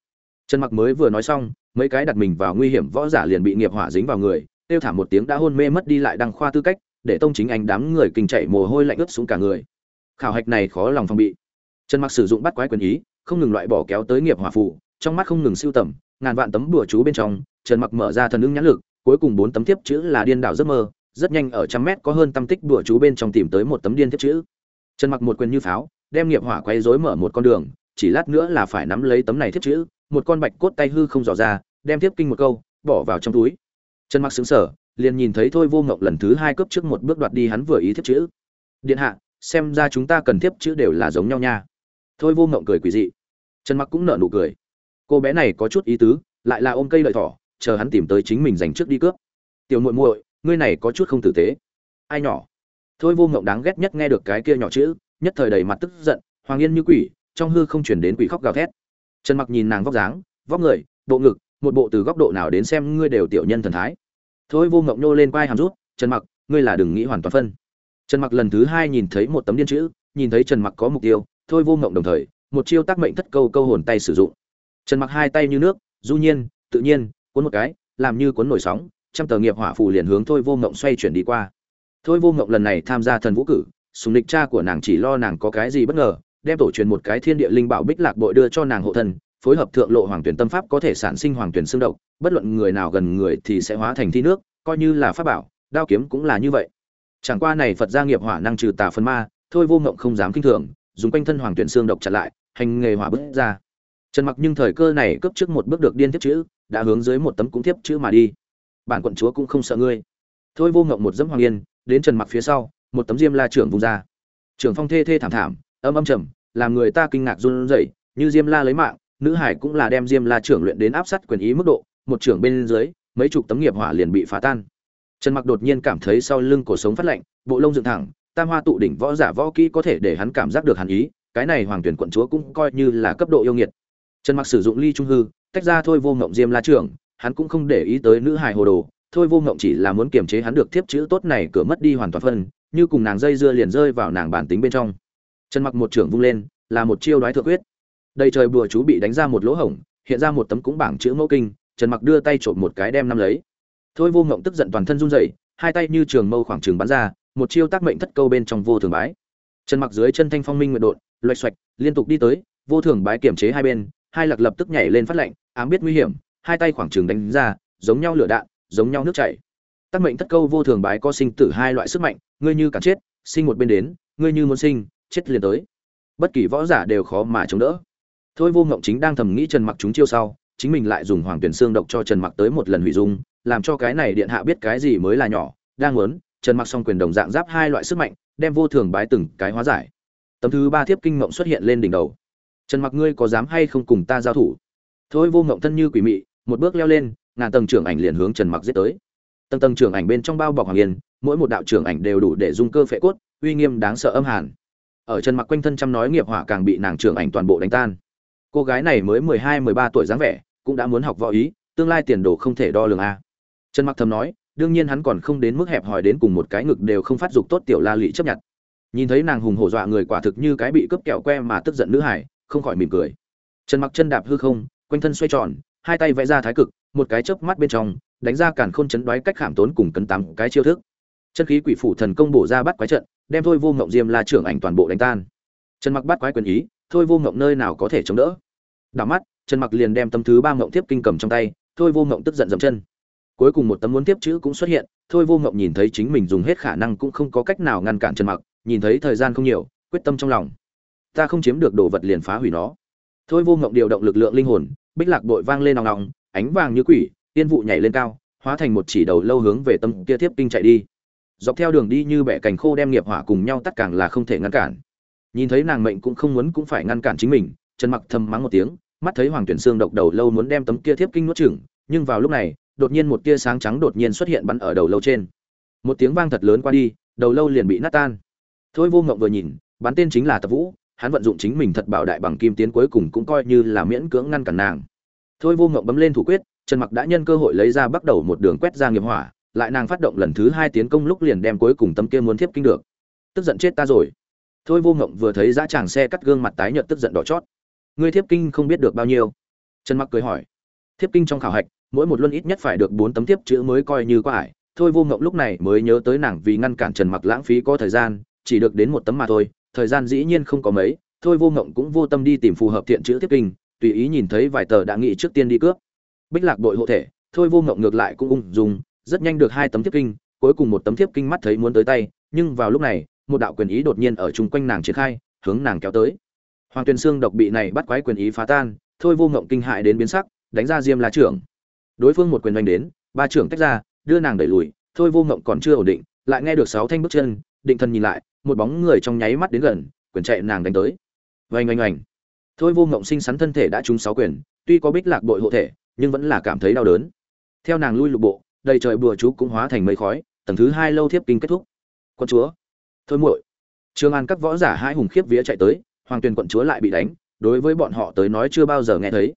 Trần mặc mới vừa nói xong, mấy cái đặt mình vào nguy hiểm võ giả liền bị nghiệp hỏa dính vào người, tiêu thả một tiếng đã hôn mê mất đi lại đăng khoa tư cách, để tông chính anh đám người kinh chạy mồ hôi lạnh ướt xuống cả người. Khảo hạch này khó lòng phòng bị. Trần mặc sử dụng bắt quái quyền ý không ngừng loại bỏ kéo tới nghiệp hỏa phù, trong mắt không ngừng siêu tầm ngàn vạn tấm bùa chú bên trong trần mặc mở ra thần ứng nhãn lực cuối cùng bốn tấm tiếp chữ là điên đảo giấc mơ rất nhanh ở trăm mét có hơn tâm tích bùa chú bên trong tìm tới một tấm điên tiếp chữ. Trần mặc một quyền như pháo đem nghiệp hỏa quay rối mở một con đường chỉ lát nữa là phải nắm lấy tấm này tiếp chữ một con bạch cốt tay hư không dò ra đem tiếp kinh một câu bỏ vào trong túi. Trần mặc sững sờ liền nhìn thấy thôi vô ngọc lần thứ hai cướp trước một bước đoạt đi hắn vừa ý tiếp chữ. Điện hạ xem ra chúng ta cần tiếp chữ đều là giống nhau nha thôi vô ngộng cười quỷ dị. Trần mặc cũng nở nụ cười. Cô bé này có chút ý tứ, lại là ôm cây lợi thỏ, chờ hắn tìm tới chính mình dành trước đi cướp. Tiểu muội muội, ngươi này có chút không tử tế. Ai nhỏ? Thôi vô ngộng đáng ghét nhất nghe được cái kia nhỏ chữ, nhất thời đầy mặt tức giận, hoàng yên như quỷ, trong hư không chuyển đến quỷ khóc gào thét. Trần mặc nhìn nàng vóc dáng, vóc người, bộ ngực, một bộ từ góc độ nào đến xem ngươi đều tiểu nhân thần thái. Thôi vô ngộng nô lên quai hàm rút, trần mặc, ngươi là đừng nghĩ hoàn toàn phân. Trần mặc lần thứ hai nhìn thấy một tấm điên chữ, nhìn thấy trần mặc có mục tiêu thôi vô ngộng đồng thời, một chiêu tác mệnh thất câu câu hồn tay sử dụng. Trần mặc hai tay như nước, du nhiên, tự nhiên, cuốn một cái, làm như cuốn nổi sóng, trăm tờ nghiệp hỏa phù liền hướng thôi vô ngộng xoay chuyển đi qua. Thôi vô ngộng lần này tham gia thần vũ cử, sùng địch cha của nàng chỉ lo nàng có cái gì bất ngờ, đem tổ truyền một cái thiên địa linh bảo bích lạc bội đưa cho nàng hộ thần phối hợp thượng lộ hoàng tuyển tâm pháp có thể sản sinh hoàng tuyển xương độc, bất luận người nào gần người thì sẽ hóa thành thi nước, coi như là pháp bảo, đao kiếm cũng là như vậy. Chẳng qua này phật gia nghiệp hỏa năng trừ tà phân ma, thôi vô ngộng không dám kinh thường dùng quanh thân hoàng tuyển xương độc chặn lại, hành nghề hỏa bước ra. Trần mặc nhưng thời cơ này cướp trước một bước được điên tiếp chữ, đã hướng dưới một tấm cũng tiếp chữ mà đi. Bản quận chúa cũng không sợ ngươi. Thôi vô ngộng một dẫm hoàng yên, đến trần mặc phía sau, một tấm diêm la trưởng vùng ra. Trưởng phong thê thê thảm thảm, âm âm trầm, làm người ta kinh ngạc run rẩy, như diêm la lấy mạng, nữ hải cũng là đem diêm la trưởng luyện đến áp sát quyền ý mức độ, một trưởng bên dưới, mấy chục tấm nghiệp hỏa liền bị phá tan. Trần mặc đột nhiên cảm thấy sau lưng cổ sống phát lạnh, bộ lông dựng thẳng tam hoa tụ đỉnh võ giả võ kỹ có thể để hắn cảm giác được hàn ý, cái này hoàng tuyển quận chúa cũng coi như là cấp độ yêu nghiệt. Trần mặc sử dụng ly trung hư, tách ra thôi vô ngộng diêm la trưởng, hắn cũng không để ý tới nữ hài hồ đồ, thôi vô ngộng chỉ là muốn kiềm chế hắn được tiếp chữ tốt này cửa mất đi hoàn toàn phân, như cùng nàng dây dưa liền rơi vào nàng bản tính bên trong. Trần mặc một trưởng vung lên, là một chiêu đoái thượng quyết. Đầy trời bùa chú bị đánh ra một lỗ hổng, hiện ra một tấm cũng bảng chữ mẫu kinh, trần mặc đưa tay trộm một cái đem năm lấy. Thôi vô ngộng tức giận toàn thân run rẩy, hai tay như trường mâu khoảng trường bắn ra một chiêu tác mệnh thất câu bên trong vô thường bái. Trần mặc dưới chân thanh phong minh nguyệt đột loạch xoạch, liên tục đi tới, vô thường bái kiểm chế hai bên, hai lạc lập tức nhảy lên phát lệnh ám biết nguy hiểm, hai tay khoảng trường đánh ra, giống nhau lửa đạn, giống nhau nước chảy. Tác mệnh thất câu vô thường bái có sinh tử hai loại sức mạnh, ngươi như cản chết, sinh một bên đến, ngươi như muốn sinh, chết liền tới. Bất kỳ võ giả đều khó mà chống đỡ. Thôi vô ngộng chính đang thầm nghĩ trần mặc chúng chiêu sau, chính mình lại dùng hoàng tuyển xương độc cho trần mặc tới một lần hủy dung, làm cho cái này điện hạ biết cái gì mới là nhỏ, đang muốn trần mặc song quyền đồng dạng giáp hai loại sức mạnh, đem vô thường bái từng cái hóa giải. Tấm thứ ba thiếp kinh mộng xuất hiện lên đỉnh đầu. Trần mặc ngươi có dám hay không cùng ta giao thủ? Thôi vô ngộng thân như quỷ mị, một bước leo lên, ngàn tầng trưởng ảnh liền hướng trần mặc giết tới. Tầng tầng trưởng ảnh bên trong bao bọc hoàng yên, mỗi một đạo trưởng ảnh đều đủ để dung cơ phệ cốt, uy nghiêm đáng sợ âm hàn. Ở trần mặc quanh thân chăm nói nghiệp hỏa càng bị nàng trưởng ảnh toàn bộ đánh tan. Cô gái này mới mười hai, mười ba tuổi dáng vẻ, cũng đã muốn học võ ý, tương lai tiền đồ không thể đo lường a. Trần mặc thầm nói đương nhiên hắn còn không đến mức hẹp hòi đến cùng một cái ngực đều không phát dục tốt tiểu la lị chấp nhận. Nhìn thấy nàng hùng hổ dọa người quả thực như cái bị cướp kẹo que mà tức giận nữ hải, không khỏi mỉm cười. Trần mặc chân đạp hư không, quanh thân xoay tròn, hai tay vẽ ra thái cực, một cái chớp mắt bên trong, đánh ra cản khôn chấn đoái cách khảm tốn cùng cấn tám cái chiêu thức. Chân khí quỷ phủ thần công bổ ra bắt quái trận, đem thôi vô ngộng diêm la trưởng ảnh toàn bộ đánh tan. Trần mặc bắt quái quyền ý, thôi vô ngộng nơi nào có thể chống đỡ. Đảo mắt, trần mặc liền đem tâm thứ ba ngộng tiếp kinh cầm trong tay, thôi vô ngộng tức giận dậm chân cuối cùng một tấm muốn tiếp chữ cũng xuất hiện, thôi vô ngộng nhìn thấy chính mình dùng hết khả năng cũng không có cách nào ngăn cản trần mặc, nhìn thấy thời gian không nhiều, quyết tâm trong lòng. Ta không chiếm được đồ vật liền phá hủy nó. Thôi vô ngộng điều động lực lượng linh hồn, bích lạc đội vang lên nòng nòng, ánh vàng như quỷ, tiên vụ nhảy lên cao, hóa thành một chỉ đầu lâu hướng về tâm kia tiếp kinh chạy đi. Dọc theo đường đi như bẻ cành khô đem nghiệp hỏa cùng nhau tất càng là không thể ngăn cản. Nhìn thấy nàng mệnh cũng không muốn cũng phải ngăn cản chính mình, trần mặc thầm mắng một tiếng, mắt thấy hoàng tuyển xương độc đầu lâu muốn đem tấm kia thiếp kinh nuốt chửng, nhưng vào lúc này đột nhiên một tia sáng trắng đột nhiên xuất hiện bắn ở đầu lâu trên. Một tiếng vang thật lớn qua đi, đầu lâu liền bị nát tan. Thôi vô ngộng vừa nhìn, bắn tên chính là tập vũ, hắn vận dụng chính mình thật bảo đại bằng kim tiến cuối cùng cũng coi như là miễn cưỡng ngăn cản nàng. Thôi vô ngộng bấm lên thủ quyết, trần mặc đã nhân cơ hội lấy ra bắt đầu một đường quét ra nghiệp hỏa, lại nàng phát động lần thứ hai tiến công lúc liền đem cuối cùng tâm kia muốn thiếp kinh được. Tức giận chết ta rồi. Thôi vô ngộng vừa thấy dã tràng xe cắt gương mặt tái nhợt tức giận đỏ chót. Ngươi thiếp kinh không biết được bao nhiêu. Trần mặc cười hỏi. Thiếp kinh trong khảo hạch mỗi một luân ít nhất phải được bốn tấm tiếp chữ mới coi như quá ải. Thôi vô ngộng lúc này mới nhớ tới nàng vì ngăn cản trần mặc lãng phí có thời gian, chỉ được đến một tấm mà thôi, thời gian dĩ nhiên không có mấy, thôi vô ngộng cũng vô tâm đi tìm phù hợp thiện chữ tiếp kinh, tùy ý nhìn thấy vài tờ đã nghĩ trước tiên đi cướp. Bích lạc đội hộ thể, thôi vô ngộng ngược lại cũng ung dung, rất nhanh được hai tấm tiếp kinh, cuối cùng một tấm tiếp kinh mắt thấy muốn tới tay, nhưng vào lúc này, một đạo quyền ý đột nhiên ở chung quanh nàng triển khai, hướng nàng kéo tới. Hoàng tuyền xương độc bị này bắt quái quyền ý phá tan, thôi vô ngộng kinh hại đến biến sắc, đánh ra diêm lá trưởng đối phương một quyền đánh đến, ba trưởng tách ra, đưa nàng đẩy lùi, thôi vô ngộng còn chưa ổn định, lại nghe được sáu thanh bước chân, định thần nhìn lại, một bóng người trong nháy mắt đến gần, quyền chạy nàng đánh tới. Vành oanh oanh. Thôi vô ngộng sinh sắn thân thể đã trúng sáu quyền, tuy có bích lạc bội hộ thể, nhưng vẫn là cảm thấy đau đớn. Theo nàng lui lục bộ, đầy trời bùa chú cũng hóa thành mây khói, tầng thứ hai lâu thiếp kinh kết thúc. Quân chúa, thôi muội. Trương an các võ giả hai hùng khiếp vía chạy tới, hoàng tuyền quận chúa lại bị đánh, đối với bọn họ tới nói chưa bao giờ nghe thấy.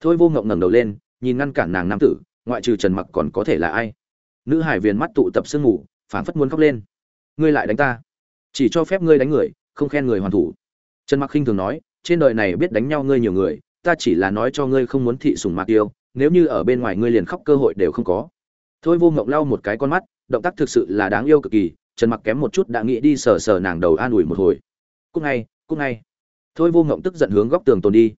Thôi vô ngộng ngẩng đầu lên nhìn ngăn cản nàng nam tử, ngoại trừ trần mặc còn có thể là ai? Nữ hải viền mắt tụ tập sương ngủ phảng phất muốn khóc lên. Ngươi lại đánh ta. Chỉ cho phép ngươi đánh người, không khen người hoàn thủ. Trần mặc khinh thường nói, trên đời này biết đánh nhau ngươi nhiều người, ta chỉ là nói cho ngươi không muốn thị sùng mạc yêu. nếu như ở bên ngoài ngươi liền khóc cơ hội đều không có. Thôi vô ngộng lau một cái con mắt, động tác thực sự là đáng yêu cực kỳ, trần mặc kém một chút đã nghĩ đi sờ sờ nàng đầu an ủi một hồi. Cúc ngay cúc ngay. Thôi vô ngộng tức giận hướng góc tường tồn đi.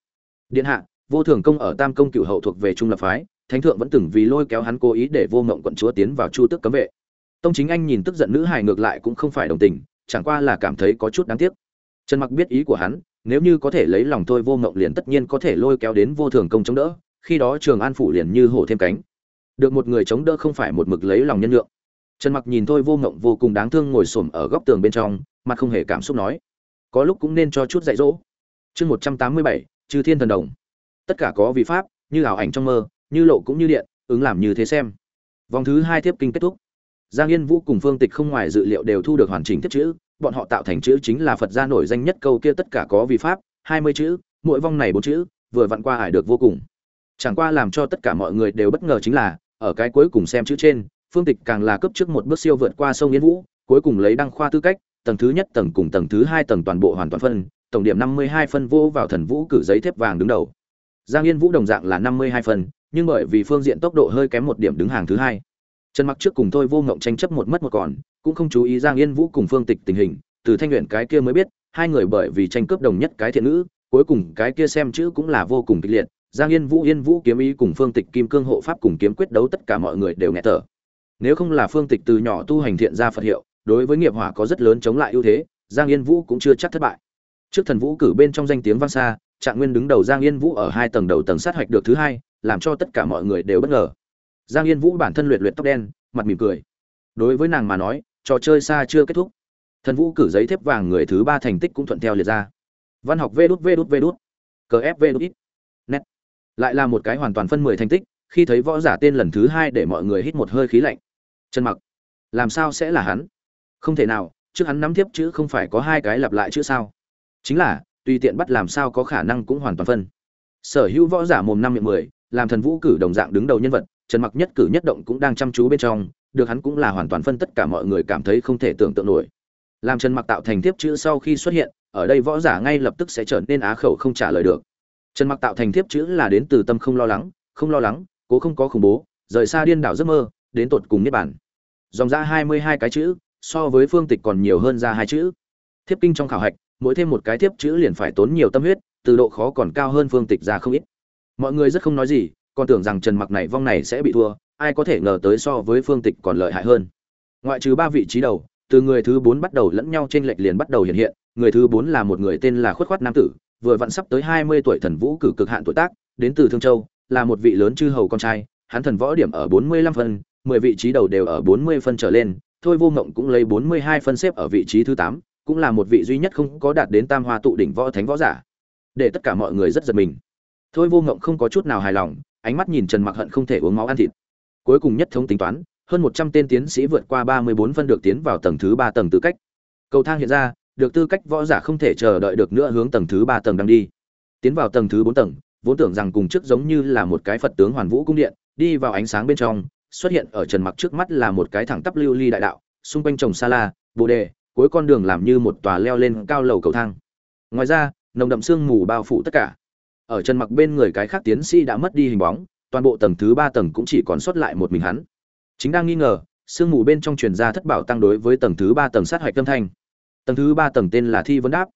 Điện hạ vô thường công ở tam công cựu hậu thuộc về trung lập phái, thánh thượng vẫn từng vì lôi kéo hắn cố ý để vô mộng quận chúa tiến vào chu tước cấm vệ. Tông chính anh nhìn tức giận nữ hài ngược lại cũng không phải đồng tình, chẳng qua là cảm thấy có chút đáng tiếc. Trần mặc biết ý của hắn, nếu như có thể lấy lòng thôi vô mộng liền tất nhiên có thể lôi kéo đến vô thường công chống đỡ, khi đó trường an phủ liền như hổ thêm cánh. Được một người chống đỡ không phải một mực lấy lòng nhân lượng trần mặc nhìn thôi vô mộng vô cùng đáng thương ngồi xổm ở góc tường bên trong, mặt không hề cảm xúc nói, có lúc cũng nên cho chút dạy dỗ. Chương một trăm tám mươi bảy, chư thiên thần đồng tất cả có vi pháp, như ảo ảnh trong mơ, như lộ cũng như điện, ứng làm như thế xem. Vòng thứ hai tiếp kinh kết thúc. Giang yên vũ cùng phương tịch không ngoài dự liệu đều thu được hoàn chỉnh tiếp chữ, bọn họ tạo thành chữ chính là phật gia nổi danh nhất câu kia tất cả có vi pháp, hai mươi chữ, mỗi vong này bốn chữ, vừa vặn qua hải được vô cùng. Chẳng qua làm cho tất cả mọi người đều bất ngờ chính là, ở cái cuối cùng xem chữ trên, phương tịch càng là cấp trước một bước siêu vượt qua sông yên vũ, cuối cùng lấy đăng khoa tư cách, tầng thứ nhất, tầng cùng tầng thứ hai tầng toàn bộ hoàn toàn phân, tổng điểm năm mươi hai phân vô vào thần vũ cử giấy thép vàng đứng đầu giang yên vũ đồng dạng là năm mươi hai nhưng bởi vì phương diện tốc độ hơi kém một điểm đứng hàng thứ hai. Trần mặc trước cùng tôi vô ngộng tranh chấp một mất một còn, cũng không chú ý giang yên vũ cùng phương tịch tình hình. Từ thanh luyện cái kia mới biết, hai người bởi vì tranh cướp đồng nhất cái thiện nữ cuối cùng cái kia xem chữ cũng là vô cùng kịch liệt. Giang yên vũ yên vũ kiếm ý cùng phương tịch kim cương hộ pháp cùng kiếm quyết đấu tất cả mọi người đều nghẹt thở. Nếu không là phương tịch từ nhỏ tu hành thiện ra phật hiệu, đối với nghiệp hỏa có rất lớn chống lại ưu thế, giang yên vũ cũng chưa chắc thất bại. Trước thần vũ cử bên trong danh tiếng vang xa trạng nguyên đứng đầu giang yên vũ ở hai tầng đầu tầng sát hạch được thứ hai, làm cho tất cả mọi người đều bất ngờ. Giang yên vũ bản thân luyện luyện tóc đen, mặt mỉm cười. Đối với nàng mà nói, trò chơi xa chưa kết thúc. Thần vũ cử giấy thép vàng người thứ ba thành tích cũng thuận theo liệt ra. Văn học vê đút vê đút vê đút. Cờ ép vê đút ít. Nét. Lại là một cái hoàn toàn phân mười thành tích, khi thấy võ giả tên lần thứ hai để mọi người hít một hơi khí lạnh. Trần mặc. Làm sao sẽ là hắn? Không thể nào, trước hắn nắm tiếp chữ không phải có hai cái lặp lại chữ sao? Chính là tùy tiện bắt làm sao có khả năng cũng hoàn toàn phân. Sở hữu võ giả mồm năm miệng mười, làm thần vũ cử đồng dạng đứng đầu nhân vật, trần mặc nhất cử nhất động cũng đang chăm chú bên trong, được hắn cũng là hoàn toàn phân tất cả mọi người cảm thấy không thể tưởng tượng nổi. Làm trần mặc tạo thành tiếp chữ sau khi xuất hiện, ở đây võ giả ngay lập tức sẽ trở nên á khẩu không trả lời được. Trần mặc tạo thành tiếp chữ là đến từ tâm không lo lắng, không lo lắng, cố không có khủng bố, rời xa điên đảo giấc mơ, đến tột cùng niết bản dòng ra hai mươi hai cái chữ, so với phương tịch còn nhiều hơn ra hai chữ. Thiếp kinh trong khảo hạch mỗi thêm một cái thiếp chữ liền phải tốn nhiều tâm huyết từ độ khó còn cao hơn phương tịch ra không ít. Mọi người rất không nói gì còn tưởng rằng trần mặc này vong này sẽ bị thua ai có thể ngờ tới so với phương tịch còn lợi hại hơn. Ngoại trừ ba vị trí đầu từ người thứ bốn bắt đầu lẫn nhau trên lệch liền bắt đầu hiện hiện người thứ bốn là một người tên là khuất khoát nam tử vừa vặn sắp tới hai mươi tuổi thần vũ cử cực hạn tuổi tác đến từ thương châu là một vị lớn chư hầu con trai hắn thần võ điểm ở 45 phân, 10 vị trí đầu đều ở 40 phân trở lên, thôi vô ngộng cũng lấy 42 phân xếp ở vị trí thứ 8, cũng là một vị duy nhất không có đạt đến tam hoa tụ đỉnh võ thánh võ giả. Để tất cả mọi người rất giật mình. Thôi vô ngộng không có chút nào hài lòng, ánh mắt nhìn Trần Mặc hận không thể uống máu ăn thịt. Cuối cùng nhất thống tính toán, hơn 100 tên tiến sĩ vượt qua 34 phân được tiến vào tầng thứ ba tầng tư cách. Cầu thang hiện ra, được tư cách võ giả không thể chờ đợi được nữa hướng tầng thứ ba tầng đang đi. Tiến vào tầng thứ 4 tầng, vốn tưởng rằng cùng trước giống như là một cái Phật tướng Hoàn Vũ cung điện, đi vào ánh sáng bên trong, xuất hiện ở Trần Mặc trước mắt là một cái thẳng tắp lưu ly đại đạo, xung quanh trồng sa la, bồ đề, cuối con đường làm như một tòa leo lên cao lầu cầu thang. Ngoài ra, nồng đậm sương mù bao phủ tất cả. Ở chân Mặc bên người cái khác tiến sĩ đã mất đi hình bóng, toàn bộ tầng thứ 3 tầng cũng chỉ còn sót lại một mình hắn. Chính đang nghi ngờ, sương mù bên trong truyền ra thất bảo tăng đối với tầng thứ 3 tầng sát hạch tâm thanh. Tầng thứ 3 tầng tên là thi vấn đáp.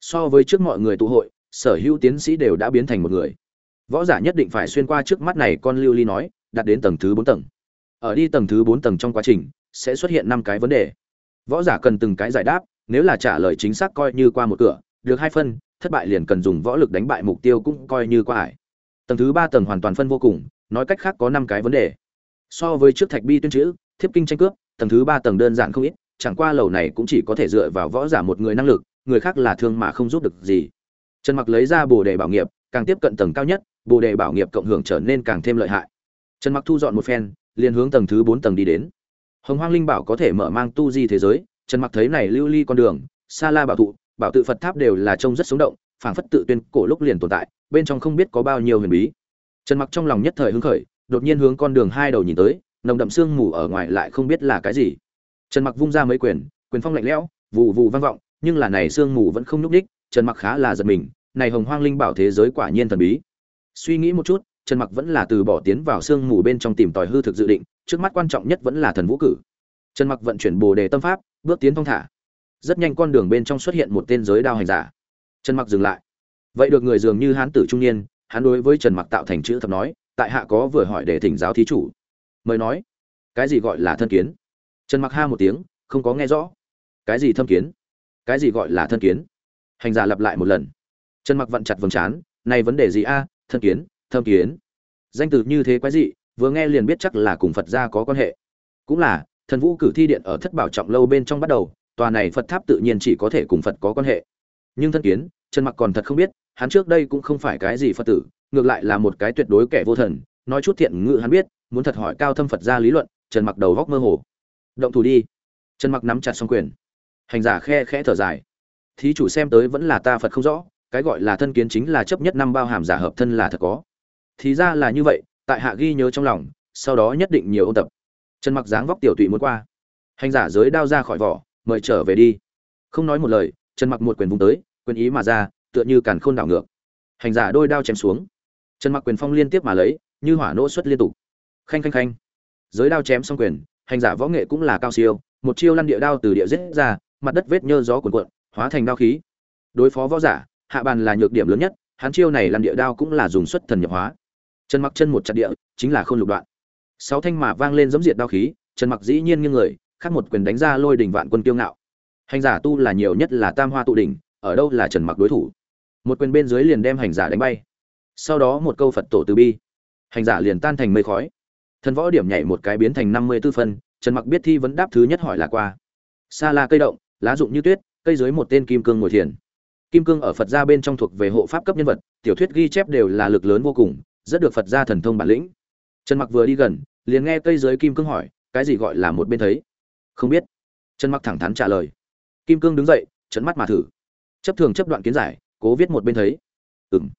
So với trước mọi người tụ hội, sở hữu tiến sĩ đều đã biến thành một người võ giả nhất định phải xuyên qua trước mắt này con lưu ly nói đạt đến tầng thứ bốn tầng ở đi tầng thứ bốn tầng trong quá trình sẽ xuất hiện năm cái vấn đề võ giả cần từng cái giải đáp, nếu là trả lời chính xác coi như qua một cửa, được hai phân, thất bại liền cần dùng võ lực đánh bại mục tiêu cũng coi như qua ải. Tầng thứ ba tầng hoàn toàn phân vô cùng, nói cách khác có năm cái vấn đề. So với trước thạch bi tuyên chữ, thiếp kinh tranh cướp, tầng thứ ba tầng đơn giản không ít, chẳng qua lầu này cũng chỉ có thể dựa vào võ giả một người năng lực, người khác là thương mà không giúp được gì. Trần mặc lấy ra bồ đề bảo nghiệp, càng tiếp cận tầng cao nhất, bồ đề bảo nghiệp cộng hưởng trở nên càng thêm lợi hại. Trần mặc thu dọn một phen, liền hướng tầng thứ bốn tầng đi đến hồng hoang linh bảo có thể mở mang tu di thế giới, trần mặc thấy này lưu ly con đường, sa la bảo thụ, bảo tự phật tháp đều là trông rất sống động, phảng phất tự tuyên cổ lúc liền tồn tại, bên trong không biết có bao nhiêu huyền bí. Trần mặc trong lòng nhất thời hứng khởi, đột nhiên hướng con đường hai đầu nhìn tới, nồng đậm sương mù ở ngoài lại không biết là cái gì. Trần mặc vung ra mấy quyền quyền phong lạnh lẽo vụ vụ vang vọng, nhưng là này sương mù vẫn không nhúc đích trần mặc khá là giật mình, này hồng hoang linh bảo thế giới quả nhiên thần bí. Suy nghĩ một chút, trần mặc vẫn là từ bỏ tiến vào sương mù bên trong tìm tòi hư thực dự định trước mắt quan trọng nhất vẫn là thần vũ cử. Trần mặc vận chuyển bồ đề tâm pháp, bước tiến thong thả. Rất nhanh con đường bên trong xuất hiện một tên giới đao hành giả. Trần mặc dừng lại. Vậy được người dường như hán tử trung niên, hắn đối với trần mặc tạo thành chữ thập nói, tại hạ có vừa hỏi để thỉnh giáo thí chủ. Mời nói. Cái gì gọi là thân kiến? Trần mặc ha một tiếng, không có nghe rõ. Cái gì thâm kiến? Cái gì gọi là thân kiến? Hành giả lặp lại một lần. Trần mặc vặn chặt vầng trán, này vấn đề gì a? Thân kiến, thâm kiến. Danh từ như thế quái dị vừa nghe liền biết chắc là cùng phật gia có quan hệ. Cũng là, thần vũ cử thi điện ở thất bảo trọng lâu bên trong bắt đầu, tòa này phật tháp tự nhiên chỉ có thể cùng phật có quan hệ. Nhưng thân kiến, trần mặc còn thật không biết, hắn trước đây cũng không phải cái gì phật tử, ngược lại là một cái tuyệt đối kẻ vô thần, nói chút thiện ngữ hắn biết, muốn thật hỏi cao thâm phật gia lý luận, trần mặc đầu góc mơ hồ. Động thủ đi. Trần mặc nắm chặt xong quyền. Hành giả khe khẽ thở dài. Thí chủ xem tới vẫn là ta phật không rõ, cái gọi là thân kiến chính là chấp nhất năm bao hàm giả hợp thân là thật có. Thì ra là như vậy tại hạ ghi nhớ trong lòng, sau đó nhất định nhiều ôn tập. Trần mặc dáng vóc tiểu tụy muốn qua. Hành giả giới đao ra khỏi vỏ, mời trở về đi. Không nói một lời, trần mặc một quyền vùng tới, quyền ý mà ra, tựa như càn khôn đảo ngược. Hành giả đôi đao chém xuống. Trần mặc quyền phong liên tiếp mà lấy, như hỏa nỗ xuất liên tục. Khanh khanh khanh. Giới đao chém xong quyền, hành giả võ nghệ cũng là cao siêu, một chiêu lăn địa đao từ địa giết ra, mặt đất vết nhơ gió cuộn cuộn, hóa thành đao khí. Đối phó võ giả, hạ bàn là nhược điểm lớn nhất, hắn chiêu này lăn địa đao cũng là dùng xuất thần nhập hóa trần mặc chân một chặt địa, chính là khôn lục đoạn. Sáu thanh mà vang lên giống diệt đao khí, trần mặc dĩ nhiên nghiêng người, khác một quyền đánh ra lôi đỉnh vạn quân kiêu ngạo. Hành giả tu là nhiều nhất là tam hoa tụ đỉnh, ở đâu là trần mặc đối thủ? Một quyền bên dưới liền đem hành giả đánh bay. Sau đó một câu phật tổ từ bi. Hành giả liền tan thành mây khói. Thần võ điểm nhảy một cái biến thành năm mươi tư phân, trần mặc biết thi vấn đáp thứ nhất hỏi là qua. Sa la cây động, lá dụng như tuyết, cây dưới một tên kim cương ngồi thiền. Kim cương ở phật gia bên trong thuộc về hộ pháp cấp nhân vật, tiểu thuyết ghi chép đều là lực lớn vô cùng rất được phật gia thần thông bản lĩnh. Trần mặc vừa đi gần, liền nghe cây dưới kim cương hỏi, cái gì gọi là một bên thấy? Không biết. Trần mặc thẳng thắn trả lời. Kim cương đứng dậy chấn mắt mà thử. Chấp thường chấp đoạn kiến giải, cố viết một bên thấy. Ừng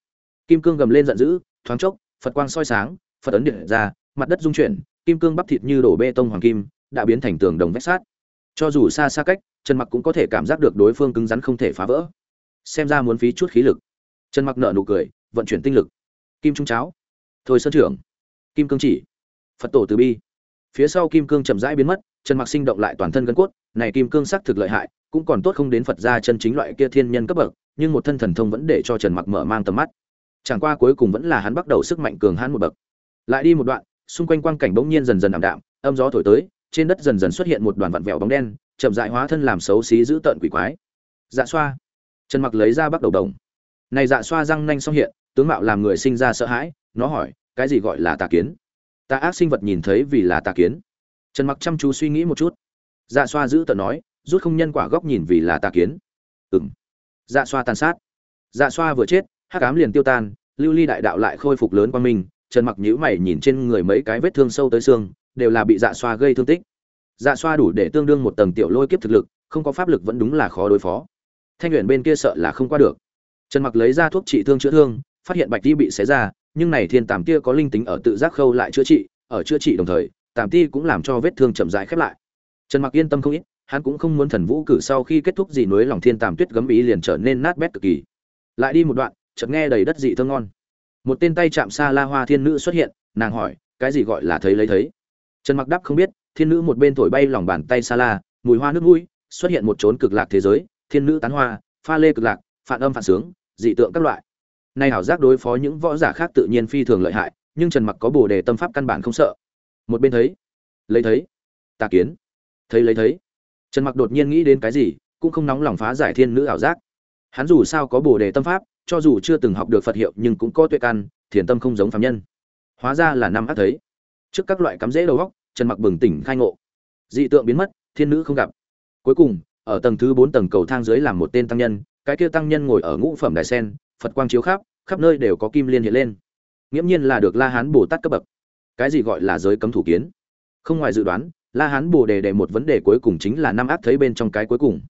kim cương gầm lên giận dữ, thoáng chốc, phật quang soi sáng, phật ấn điện ra, mặt đất rung chuyển, kim cương bắp thịt như đổ bê tông hoàng kim, đã biến thành tường đồng vách sát cho dù xa xa cách, trần mặc cũng có thể cảm giác được đối phương cứng rắn không thể phá vỡ. Xem ra muốn phí chút khí lực. Trần mặc nợ nụ cười, vận chuyển tinh lực kim trung cháo. Thôi sơn trưởng. Kim cương chỉ. Phật tổ từ bi. Phía sau kim cương chậm rãi biến mất, trần mặc sinh động lại toàn thân gân cốt, này kim cương sắc thực lợi hại, cũng còn tốt không đến phật gia chân chính loại kia thiên nhân cấp bậc, nhưng một thân thần thông vẫn để cho trần mặc mở mang tầm mắt. Chẳng qua cuối cùng vẫn là hắn bắt đầu sức mạnh cường hãn một bậc. Lại đi một đoạn, xung quanh quang cảnh bỗng nhiên dần dần ảm đạm, âm gió thổi tới, trên đất dần dần xuất hiện một đoàn vặn vẹo bóng đen, chậm dại hóa thân làm xấu xí giữ tợn quỷ quái. Dạ xoa. Trần mặc lấy ra bắt đầu đồng. Này dạ xoa răng nanh xong hiện tướng mạo làm người sinh ra sợ hãi nó hỏi cái gì gọi là tà kiến? Tà ác sinh vật nhìn thấy vì là tà kiến. Trần mặc chăm chú suy nghĩ một chút. Dạ xoa giữ tờ nói rút không nhân quả góc nhìn vì là tà kiến. Ừng dạ xoa tàn sát. Dạ xoa vừa chết hắc ám liền tiêu tan lưu ly đại đạo lại khôi phục lớn qua mình, trần mặc nhíu mày nhìn trên người mấy cái vết thương sâu tới xương đều là bị dạ xoa gây thương tích. Dạ xoa đủ để tương đương một tầng tiểu lôi kiếp thực lực không có pháp lực vẫn đúng là khó đối phó. Thanh luyện bên kia sợ là không qua được. Trần mặc lấy ra thuốc trị thương chữa thương phát hiện bạch ti bị xé ra, nhưng này thiên tàm tia có linh tính ở tự giác khâu lại chữa trị, ở chữa trị đồng thời, tàm ti cũng làm cho vết thương chậm rãi khép lại. Trần mặc yên tâm không ít, hắn cũng không muốn thần vũ cử sau khi kết thúc gì núi lòng thiên tàm tuyết gấm ý liền trở nên nát bét cực kỳ. Lại đi một đoạn, chợt nghe đầy đất dị thơm ngon. Một tên tay chạm xa la hoa thiên nữ xuất hiện, nàng hỏi, cái gì gọi là thấy lấy thấy? Trần mặc đáp không biết, thiên nữ một bên thổi bay lòng bàn tay xa la, mùi hoa nước mũi, xuất hiện một chốn cực lạc thế giới, thiên nữ tán hoa, pha lê cực lạc, phản âm phản sướng, dị tượng các loại nay hảo giác đối phó những võ giả khác tự nhiên phi thường lợi hại, nhưng trần mặc có bồ đề tâm pháp căn bản không sợ. Một bên thấy, lấy thấy, tà kiến. Thấy lấy thấy, trần mặc đột nhiên nghĩ đến cái gì, cũng không nóng lòng phá giải thiên nữ ảo giác. Hắn dù sao có bồ đề tâm pháp, cho dù chưa từng học được phật hiệu nhưng cũng có tuệ căn, thiền tâm không giống phạm nhân. Hóa ra là năm ác thấy. Trước các loại cắm rễ đầu góc trần mặc bừng tỉnh khai ngộ. Dị tượng biến mất, thiên nữ không gặp. Cuối cùng, ở tầng thứ bốn tầng cầu thang dưới làm một tên tăng nhân, cái kia tăng nhân ngồi ở ngũ phẩm đài sen phật quang chiếu khắp khắp nơi đều có kim liên hiện lên. Nghiễm nhiên là được la hán bồ tát cấp bậc. Cái gì gọi là giới cấm thủ kiến? Không ngoài dự đoán, la hán bồ đề đề một vấn đề cuối cùng chính là năm ác thấy bên trong cái cuối cùng.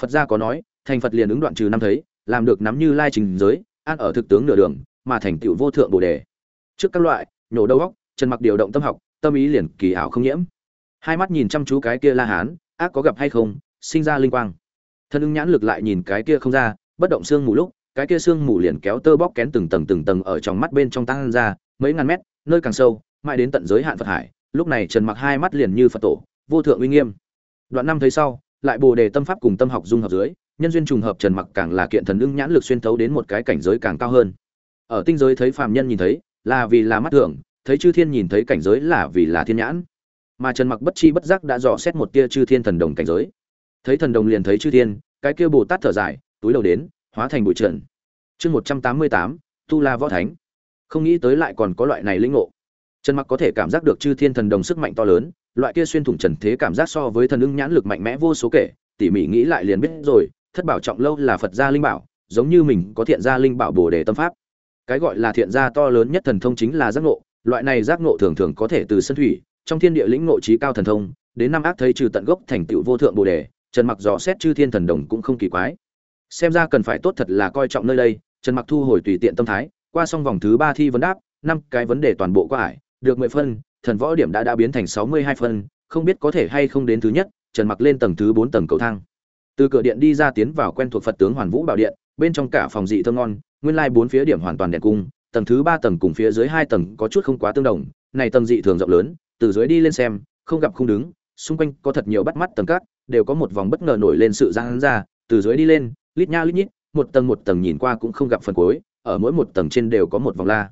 Phật gia có nói, thành phật liền ứng đoạn trừ năm thấy, làm được nắm như lai trình giới, an ở thực tướng nửa đường, mà thành tựu vô thượng bồ đề. Trước các loại, nhổ đầu góc trần mặc điều động tâm học, tâm ý liền kỳ ảo không nhiễm. Hai mắt nhìn chăm chú cái kia la hán, ác có gặp hay không, sinh ra linh quang. Thân ứng nhãn lực lại nhìn cái kia không ra, bất động xương mù lúc cái kia xương mù liền kéo tơ bóc kén từng tầng từng tầng ở trong mắt bên trong tăng ra, mấy ngàn mét, nơi càng sâu, mãi đến tận giới hạn phật hải. Lúc này trần mặc hai mắt liền như phật tổ, vô thượng uy nghiêm. Đoạn năm thấy sau, lại bồ đề tâm pháp cùng tâm học dung hợp dưới, nhân duyên trùng hợp trần mặc càng là kiện thần ưng nhãn lực xuyên thấu đến một cái cảnh giới càng cao hơn. Ở tinh giới thấy phàm nhân nhìn thấy, là vì là mắt thường, thấy chư thiên nhìn thấy cảnh giới là vì là thiên nhãn. Mà trần mặc bất chi bất giác đã dò xét một tia chư thiên thần đồng cảnh giới. Thấy thần đồng liền thấy chư thiên, cái kia bồ tát thở dài, túi đầu đến hóa thành bụi trần. Chương một trăm tám mươi tám, tu la võ thánh. Không nghĩ tới lại còn có loại này linh ngộ. Trần mặc có thể cảm giác được chư thiên thần đồng sức mạnh to lớn, loại kia xuyên thủng trần thế cảm giác so với thần ưng nhãn lực mạnh mẽ vô số kể, tỉ mỉ nghĩ lại liền biết rồi, thất bảo trọng lâu là phật gia linh bảo, giống như mình có thiện gia linh bảo bồ đề tâm pháp. Cái gọi là thiện gia to lớn nhất thần thông chính là giác ngộ, loại này giác ngộ thường thường có thể từ sân thủy, trong thiên địa lĩnh ngộ trí cao thần thông, đến năm ác thấy trừ tận gốc thành tựu vô thượng bồ đề, trần mặc dò xét chư thiên thần đồng cũng không kỳ quái xem ra cần phải tốt thật là coi trọng nơi đây. Trần mặc thu hồi tùy tiện tâm thái, qua xong vòng thứ ba thi vấn đáp, năm cái vấn đề toàn bộ qua ải, được mười phân, thần võ điểm đã đã biến thành sáu mươi hai phân, không biết có thể hay không đến thứ nhất, trần mặc lên tầng thứ bốn tầng cầu thang. Từ cửa điện đi ra tiến vào quen thuộc phật tướng hoàn vũ bảo điện, bên trong cả phòng dị thơm ngon, nguyên lai bốn phía điểm hoàn toàn đèn cung, tầng thứ ba tầng cùng phía dưới hai tầng có chút không quá tương đồng, này tầng dị thường rộng lớn, từ dưới đi lên xem, không gặp không đứng, xung quanh có thật nhiều bắt mắt tầng cát, đều có một vòng bất ngờ nổi lên sự giãn ra, từ dưới đi lên lít nha lít nhít, một tầng một tầng nhìn qua cũng không gặp phần cuối, ở mỗi một tầng trên đều có một vòng la.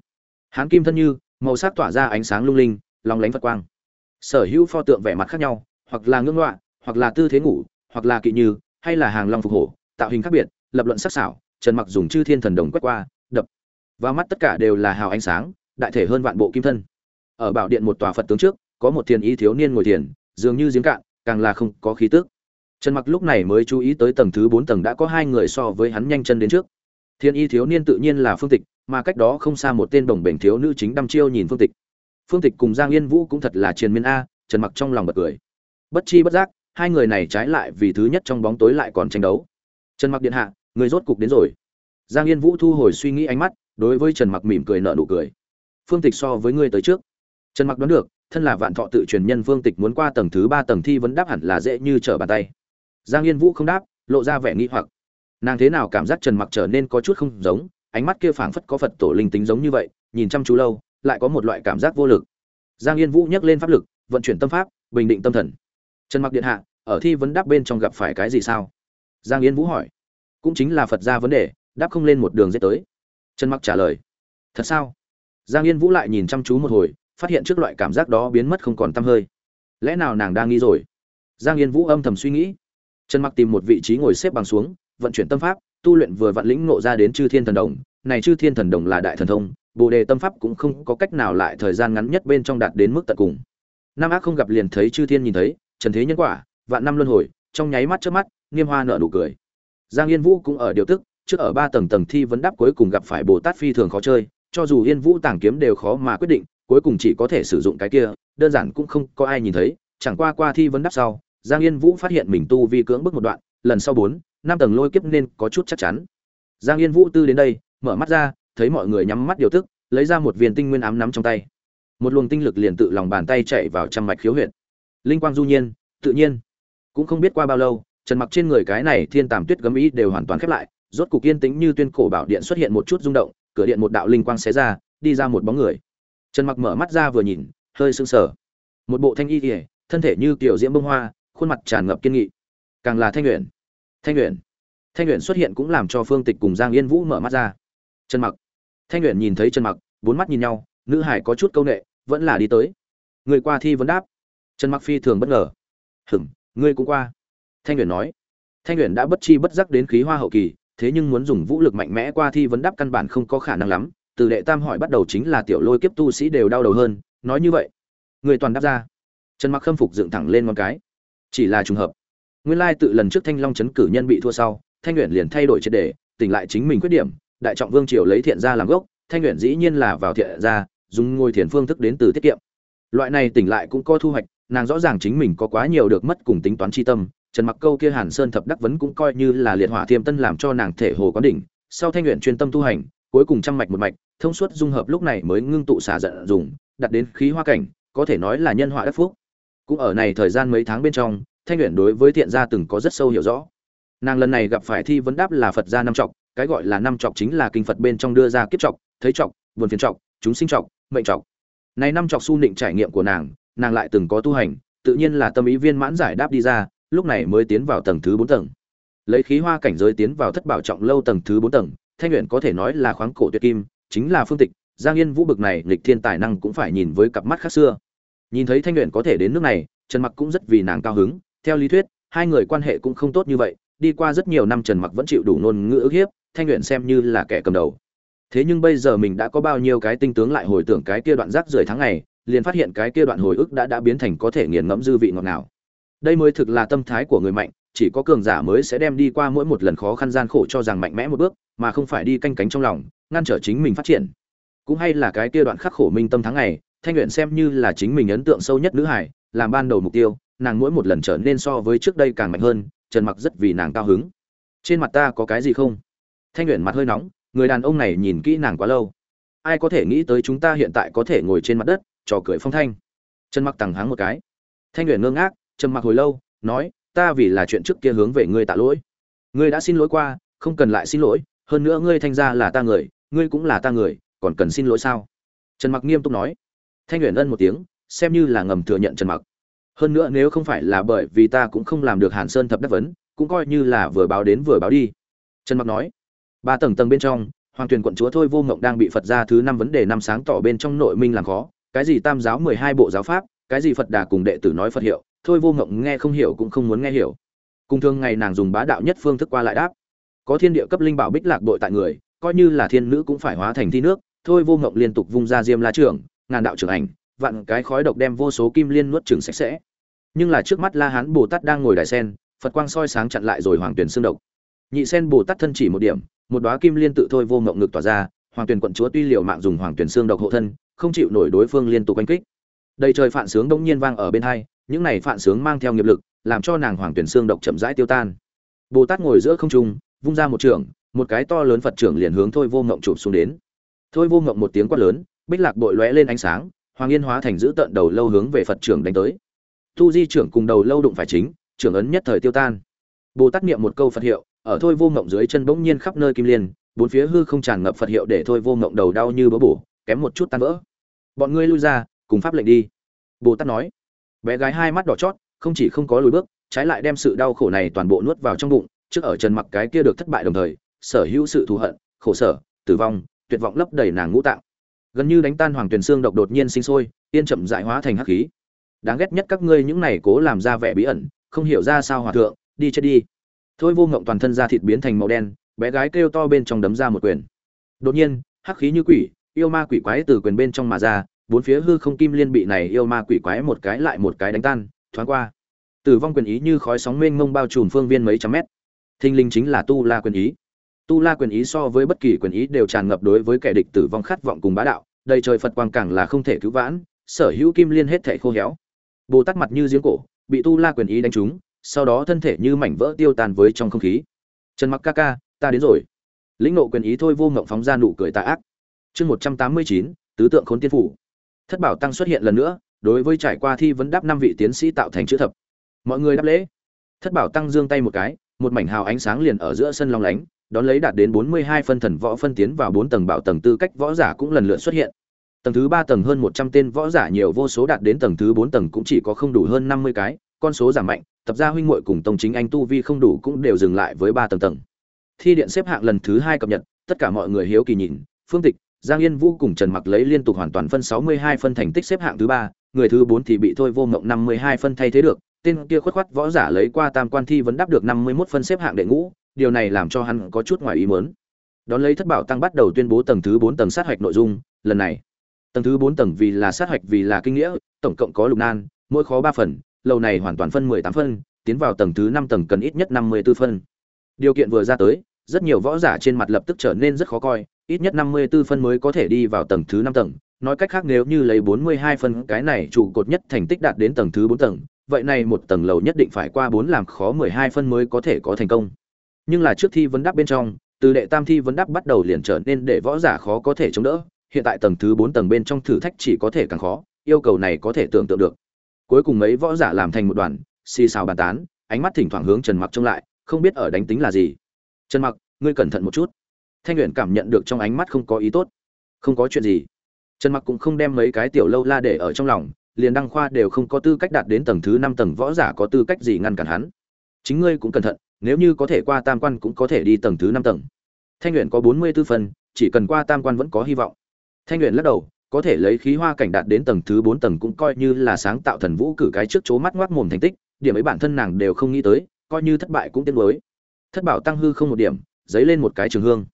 Hán kim thân như, màu sắc tỏa ra ánh sáng lung linh, long lánh phật quang. Sở hữu pho tượng vẻ mặt khác nhau, hoặc là ngưỡng loạn hoặc là tư thế ngủ, hoặc là kỵ như, hay là hàng long phục hổ, tạo hình khác biệt, lập luận sắc sảo, trần mặc dùng chư thiên thần đồng quét qua, đập. Vào mắt tất cả đều là hào ánh sáng, đại thể hơn vạn bộ kim thân. Ở bảo điện một tòa phật tướng trước, có một thiền ý thiếu niên ngồi thiền, dường như giếng cạn, càng là không có khí tức trần mặc lúc này mới chú ý tới tầng thứ bốn tầng đã có hai người so với hắn nhanh chân đến trước. Thiên y thiếu niên tự nhiên là phương tịch, mà cách đó không xa một tên đồng bền thiếu nữ chính đăm chiêu nhìn phương tịch. Phương tịch cùng giang yên vũ cũng thật là triền miên a, trần mặc trong lòng bật cười. Bất chi bất giác, hai người này trái lại vì thứ nhất trong bóng tối lại còn tranh đấu. Trần mặc điện hạ, người rốt cục đến rồi. Giang yên vũ thu hồi suy nghĩ ánh mắt, đối với trần mặc mỉm cười nở nụ cười. Phương tịch so với ngươi tới trước. Trần mặc đoán được, thân là vạn thọ tự truyền nhân phương tịch muốn qua tầng thứ ba tầng thi vấn đáp hẳn là dễ như trở bàn tay giang yên vũ không đáp, lộ ra vẻ nghi hoặc. Nàng thế nào cảm giác trần mặc trở nên có chút không giống, ánh mắt kia phảng phất có phật tổ linh tính giống như vậy, nhìn chăm chú lâu, lại có một loại cảm giác vô lực. Giang yên vũ nhắc lên pháp lực, vận chuyển tâm pháp, bình định tâm thần. Trần mặc điện hạ, ở thi vấn đáp bên trong gặp phải cái gì sao? Giang yên vũ hỏi. Cũng chính là phật ra vấn đề, đáp không lên một đường dễ tới. Trần mặc trả lời. Thật sao? Giang yên vũ lại nhìn chăm chú một hồi, phát hiện trước loại cảm giác đó biến mất không còn tăm hơi. Lẽ nào nàng đang nghi rồi? Giang yên vũ âm thầm suy nghĩ trần mặc tìm một vị trí ngồi xếp bằng xuống, vận chuyển tâm pháp, tu luyện vừa vạn lĩnh ngộ ra đến chư thiên thần đồng. Này chư thiên thần đồng là đại thần thông, bồ đề tâm pháp cũng không có cách nào lại thời gian ngắn nhất bên trong đạt đến mức tận cùng. Nam ác không gặp liền thấy chư thiên nhìn thấy, trần thế nhân quả, vạn năm luân hồi, trong nháy mắt trước mắt nghiêm hoa nở nụ cười. Giang yên vũ cũng ở điều tức, trước ở ba tầng tầng thi vấn đáp cuối cùng gặp phải bồ tát phi thường khó chơi, cho dù yên vũ tàng kiếm đều khó mà quyết định, cuối cùng chỉ có thể sử dụng cái kia, đơn giản cũng không có ai nhìn thấy, chẳng qua qua thi vấn đáp sau giang yên vũ phát hiện mình tu vi cưỡng bức một đoạn, lần sau bốn, năm tầng lôi kiếp nên có chút chắc chắn. Giang yên vũ tư đến đây, mở mắt ra, thấy mọi người nhắm mắt điều tức, lấy ra một viên tinh nguyên ám nắm trong tay. Một luồng tinh lực liền tự lòng bàn tay chạy vào trăm mạch khiếu huyệt. Linh quang du nhiên, tự nhiên. Cũng không biết qua bao lâu, trần mặc trên người cái này thiên tàm tuyết gấm ý đều hoàn toàn khép lại, rốt cục yên tĩnh như tuyên cổ bảo điện xuất hiện một chút rung động, cửa điện một đạo linh quang xé ra, đi ra một bóng người. Trần mặc mở mắt ra vừa nhìn, hơi sưng sờ. Một bộ thanh y kỉa thân thể như kiểu diễm bông hoa khuôn mặt tràn ngập kiên nghị. Càng là thanh luyện thanh luyện thanh luyện xuất hiện cũng làm cho phương tịch cùng giang yên vũ mở mắt ra. Trần mặc. Thanh luyện nhìn thấy trần mặc, bốn mắt nhìn nhau, nữ hải có chút câu nệ, vẫn là đi tới. Người qua thi vấn đáp. Trần mặc phi thường bất ngờ. Hửng ngươi cũng qua. Thanh luyện nói. Thanh luyện đã bất chi bất giác đến khí hoa hậu kỳ, thế nhưng muốn dùng vũ lực mạnh mẽ qua thi vấn đáp căn bản không có khả năng lắm. Từ đệ tam hỏi bắt đầu chính là tiểu lôi kiếp tu sĩ đều đau đầu hơn, nói như vậy. Người toàn đáp ra. Trần mặc khâm phục dựng thẳng lên ngón cái chỉ là trùng hợp. Nguyên lai tự lần trước thanh long chấn cử nhân bị thua sau, thanh luyện liền thay đổi triệt đề tỉnh lại chính mình khuyết điểm, đại trọng vương triều lấy thiện gia làm gốc, thanh luyện dĩ nhiên là vào thiện gia dùng ngôi thiền phương thức đến từ tiết kiệm. Loại này tỉnh lại cũng có thu hoạch, nàng rõ ràng chính mình có quá nhiều được mất cùng tính toán chi tâm, trần mặc câu kia hàn sơn thập đắc vấn cũng coi như là liệt hỏa thiêm tân làm cho nàng thể hồ quán đỉnh, sau thanh luyện chuyên tâm tu hành, cuối cùng trăm mạch một mạch, thông suốt dung hợp lúc này mới ngưng tụ xả giận dùng, đặt đến khí hoa cảnh, có thể nói là nhân họa đắc phúc cũng ở này thời gian mấy tháng bên trong, thanh luyện đối với thiện gia từng có rất sâu hiểu rõ. Nàng lần này gặp phải thi vấn đáp là phật gia năm trọc, cái gọi là năm trọc chính là kinh phật bên trong đưa ra kiếp trọc, thấy trọc, buồn phiền trọc, chúng sinh trọc, mệnh trọc. Này năm trọc su nịnh trải nghiệm của nàng nàng lại từng có tu hành, tự nhiên là tâm ý viên mãn giải đáp đi ra, lúc này mới tiến vào tầng thứ bốn tầng. Lấy khí hoa cảnh giới tiến vào thất bảo trọng lâu tầng thứ bốn tầng, thanh luyện có thể nói là khoáng cổ tuyệt kim, chính là phương tịch, giang yên vũ bực này nghịch thiên tài năng cũng phải nhìn với cặp mắt khác xưa nhìn thấy thanh luyện có thể đến nước này, trần mặc cũng rất vì nàng cao hứng. Theo lý thuyết, hai người quan hệ cũng không tốt như vậy, đi qua rất nhiều năm trần mặc vẫn chịu đủ ngôn ngữ ức hiếp, thanh luyện xem như là kẻ cầm đầu. Thế nhưng bây giờ mình đã có bao nhiêu cái tinh tướng lại hồi tưởng cái kia đoạn rác rưởi tháng ngày, liền phát hiện cái kia đoạn hồi ức đã đã biến thành có thể nghiền ngẫm dư vị ngọt ngào. Đây mới thực là tâm thái của người mạnh, chỉ có cường giả mới sẽ đem đi qua mỗi một lần khó khăn gian khổ cho rằng mạnh mẽ một bước, mà không phải đi canh cánh trong lòng, ngăn trở chính mình phát triển. Cũng hay là cái kia đoạn khắc khổ minh tâm tháng ngày thanh luyện xem như là chính mình ấn tượng sâu nhất nữ hải làm ban đầu mục tiêu, nàng mỗi một lần trở nên so với trước đây càng mạnh hơn, trần mặc rất vì nàng cao hứng. Trên mặt ta có cái gì không? Thanh luyện mặt hơi nóng, người đàn ông này nhìn kỹ nàng quá lâu. Ai có thể nghĩ tới chúng ta hiện tại có thể ngồi trên mặt đất, trò cười phong thanh. Trần mặc tằng háng một cái. Thanh luyện ngơ ngác, trầm mặc hồi lâu, nói, ta vì là chuyện trước kia hướng về ngươi tạ lỗi. Ngươi đã xin lỗi qua, không cần lại xin lỗi, hơn nữa ngươi thanh ra là ta người, ngươi cũng là ta người, còn cần xin lỗi sao? Trần mặc nghiêm túc nói thanh nguyện ân một tiếng, xem như là ngầm thừa nhận trần mặc. Hơn nữa nếu không phải là bởi vì ta cũng không làm được hàn sơn thập đắc vấn, cũng coi như là vừa báo đến vừa báo đi. Trần mặc nói, ba tầng tầng bên trong, hoàng tuyền quận chúa thôi vô ngộng đang bị phật ra thứ năm vấn đề năm sáng tỏ bên trong nội minh làm khó. Cái gì tam giáo mười hai bộ giáo pháp, cái gì phật đà cùng đệ tử nói phật hiệu, thôi vô ngộng nghe không hiểu cũng không muốn nghe hiểu. Cùng thường ngày nàng dùng bá đạo nhất phương thức qua lại đáp. Có thiên địa cấp linh bảo bích lạc đội tại người, coi như là thiên nữ cũng phải hóa thành thi nước, thôi vô ngộng liên tục vung ra diêm la trưởng ngàn đạo trưởng ảnh, vạn cái khói độc đem vô số kim liên nuốt chừng sạch sẽ. Nhưng là trước mắt la hán bồ tát đang ngồi đại sen, phật quang soi sáng chặn lại rồi hoàng tuyển xương độc. Nhị sen bồ tát thân chỉ một điểm, một đóa kim liên tự thôi vô ngộng ngực tỏa ra, hoàng tuyển quận chúa tuy liều mạng dùng hoàng tuyển xương độc hộ thân, không chịu nổi đối phương liên tục đánh kích. Đầy trời phạn sướng đông nhiên vang ở bên hai, những này phạn sướng mang theo nghiệp lực, làm cho nàng hoàng tuyển xương độc chậm rãi tiêu tan. Bồ tát ngồi giữa không trung, vung ra một trường, một cái to lớn phật trưởng liền hướng thôi vô ngộng chụp xuống đến. Thôi vô ngộng một tiếng quát lớn bích lạc bội lóe lên ánh sáng, hoàng yên hóa thành giữ tận đầu lâu hướng về phật trưởng đánh tới. Tu di trưởng cùng đầu lâu đụng phải chính, trưởng ấn nhất thời tiêu tan. Bồ tát niệm một câu phật hiệu, ở thôi vô ngộng dưới chân bỗng nhiên khắp nơi kim liên, bốn phía hư không tràn ngập phật hiệu để thôi vô ngộng đầu đau như bỡ bổ, kém một chút tan vỡ. Bọn ngươi lui ra, cùng pháp lệnh đi. Bồ tát nói. Bé gái hai mắt đỏ chót, không chỉ không có lùi bước, trái lại đem sự đau khổ này toàn bộ nuốt vào trong bụng, trước ở trần mặc cái kia được thất bại đồng thời, sở hữu sự thù hận, khổ sở, tử vong, tuyệt vọng lấp đầy nàng ngũ tạng gần như đánh tan hoàng tuyền xương độc đột nhiên sinh sôi, yên chậm dại hóa thành hắc khí. Đáng ghét nhất các ngươi những này cố làm ra vẻ bí ẩn, không hiểu ra sao hòa thượng, đi chết đi. Thôi vô ngộng toàn thân da thịt biến thành màu đen, bé gái kêu to bên trong đấm ra một quyền. Đột nhiên, hắc khí như quỷ, yêu ma quỷ quái từ quyền bên trong mà ra, bốn phía hư không kim liên bị này yêu ma quỷ quái một cái lại một cái đánh tan, thoáng qua. Tử vong quyền ý như khói sóng mênh mông bao trùm phương viên mấy trăm mét. Thinh linh chính là tu la quyền ý tu la quyền ý so với bất kỳ quyền ý đều tràn ngập đối với kẻ địch tử vong khát vọng cùng bá đạo, đầy trời phật quang càng là không thể cứu vãn, sở hữu kim liên hết thể khô héo. Bồ tát mặt như giếng cổ, bị tu la quyền ý đánh trúng, sau đó thân thể như mảnh vỡ tiêu tan với trong không khí. Trần mặc ca ca, ta đến rồi. Lĩnh nộ quyền ý thôi vô ngộng phóng ra nụ cười tà ác. Chương một trăm tám mươi chín, tứ tượng khốn tiên phủ. Thất bảo tăng xuất hiện lần nữa, đối với trải qua thi vấn đáp năm vị tiến sĩ tạo thành chữ thập. Mọi người đáp lễ. Thất bảo tăng giương tay một cái, một mảnh hào ánh sáng liền ở giữa sân long lánh đón lấy đạt đến bốn mươi hai phân thần võ phân tiến vào bốn tầng bảo tầng tư cách võ giả cũng lần lượt xuất hiện. Tầng thứ ba tầng hơn một trăm tên võ giả nhiều vô số đạt đến tầng thứ bốn tầng cũng chỉ có không đủ hơn năm mươi cái, con số giảm mạnh, tập gia huynh muội cùng tông chính anh tu vi không đủ cũng đều dừng lại với ba tầng tầng. Thi điện xếp hạng lần thứ hai cập nhật, tất cả mọi người hiếu kỳ nhìn, phương tịch, giang yên vũ cùng trần mặc lấy liên tục hoàn toàn phân sáu mươi hai phân thành tích xếp hạng thứ ba, người thứ bốn thì bị thôi vô ngộng năm mươi hai phân thay thế được, tên kia khuất khoát võ giả lấy qua tam quan thi vẫn đáp được năm mươi 51 phân xếp hạng đệ ngũ điều này làm cho hắn có chút ngoài ý muốn. Đón lấy thất bảo tăng bắt đầu tuyên bố tầng thứ bốn tầng sát hạch nội dung, lần này, tầng thứ bốn tầng vì là sát hạch vì là kinh nghĩa, tổng cộng có lục nan, mỗi khó ba phần lầu này hoàn toàn phân mười tám phân, tiến vào tầng thứ năm tầng cần ít nhất năm mươi 54 phân. Điều kiện vừa ra tới, rất nhiều võ giả trên mặt lập tức trở nên rất khó coi, ít nhất năm mươi 54 phân mới có thể đi vào tầng thứ năm tầng. Nói cách khác nếu như lấy bốn mươi hai phân, cái này trụ cột nhất thành tích đạt đến tầng thứ bốn tầng, vậy này một tầng lầu nhất định phải qua bốn làm khó mười hai phân mới có thể có thành công nhưng là trước thi vấn đáp bên trong, từ đệ tam thi vấn đáp bắt đầu liền trở nên để võ giả khó có thể chống đỡ. Hiện tại tầng thứ bốn tầng bên trong thử thách chỉ có thể càng khó, yêu cầu này có thể tưởng tượng được. Cuối cùng mấy võ giả làm thành một đoàn, xì xào bàn tán, ánh mắt thỉnh thoảng hướng trần mặc trông lại, không biết ở đánh tính là gì. Trần mặc, ngươi cẩn thận một chút. Thanh luyện cảm nhận được trong ánh mắt không có ý tốt. Không có chuyện gì. Trần mặc cũng không đem mấy cái tiểu lâu la để ở trong lòng, liền đăng khoa đều không có tư cách đạt đến tầng thứ năm tầng võ giả có tư cách gì ngăn cản hắn. Chính ngươi cũng cẩn thận nếu như có thể qua tam quan cũng có thể đi tầng thứ năm tầng. Thanh luyện có bốn mươi 44 phần, chỉ cần qua tam quan vẫn có hy vọng. Thanh luyện lắc đầu, có thể lấy khí hoa cảnh đạt đến tầng thứ bốn tầng cũng coi như là sáng tạo thần vũ cử cái trước chố mắt ngoác mồm thành tích, điểm ấy bản thân nàng đều không nghĩ tới, coi như thất bại cũng tiếc nuối. Thất bảo tăng hư không một điểm, dấy lên một cái trường hương.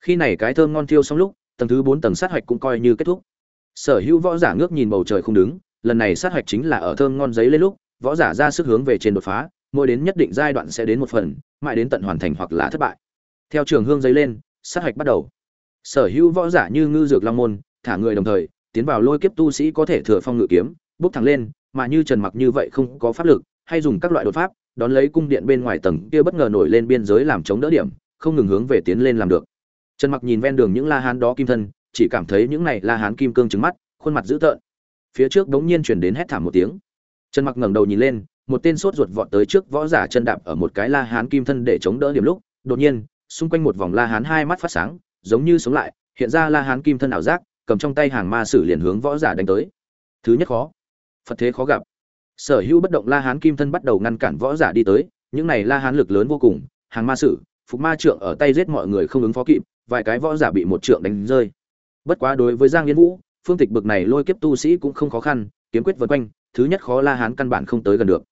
Khi này cái thơm ngon thiêu xong lúc, tầng thứ bốn tầng sát hạch cũng coi như kết thúc. Sở hữu võ giả ngước nhìn bầu trời không đứng, lần này sát hạch chính là ở thơm ngon giấy lên lúc, võ giả ra sức hướng về trên đột phá mỗi đến nhất định giai đoạn sẽ đến một phần, mãi đến tận hoàn thành hoặc là thất bại. Theo trường hương giấy lên, sát hạch bắt đầu. Sở hữu võ giả như ngư dược long môn, thả người đồng thời, tiến vào lôi kiếp tu sĩ có thể thừa phong ngự kiếm, bước thẳng lên, mà như trần mặc như vậy không có pháp lực, hay dùng các loại đột pháp, đón lấy cung điện bên ngoài tầng kia bất ngờ nổi lên biên giới làm chống đỡ điểm, không ngừng hướng về tiến lên làm được. Trần mặc nhìn ven đường những la hán đó kim thân, chỉ cảm thấy những này la hán kim cương trứng mắt, khuôn mặt dữ tợn. Phía trước đống nhiên truyền đến hét thảm một tiếng. Trần mặc ngẩng đầu nhìn lên một tên sốt ruột vọt tới trước võ giả chân đạp ở một cái la hán kim thân để chống đỡ điểm lúc, đột nhiên, xung quanh một vòng la hán hai mắt phát sáng, giống như sống lại, hiện ra la hán kim thân ảo giác, cầm trong tay hàng ma sử liền hướng võ giả đánh tới. Thứ nhất khó. Phật thế khó gặp. Sở hữu bất động la hán kim thân bắt đầu ngăn cản võ giả đi tới, những này la hán lực lớn vô cùng, hàng ma sử, phục ma trượng ở tay giết mọi người không ứng phó kịp, vài cái võ giả bị một trượng đánh rơi. Bất quá đối với giang yên vũ, phương tịch bực này lôi kiếp tu sĩ cũng không khó khăn, kiếm quyết vân quanh, thứ nhất khó la hán căn bản không tới gần được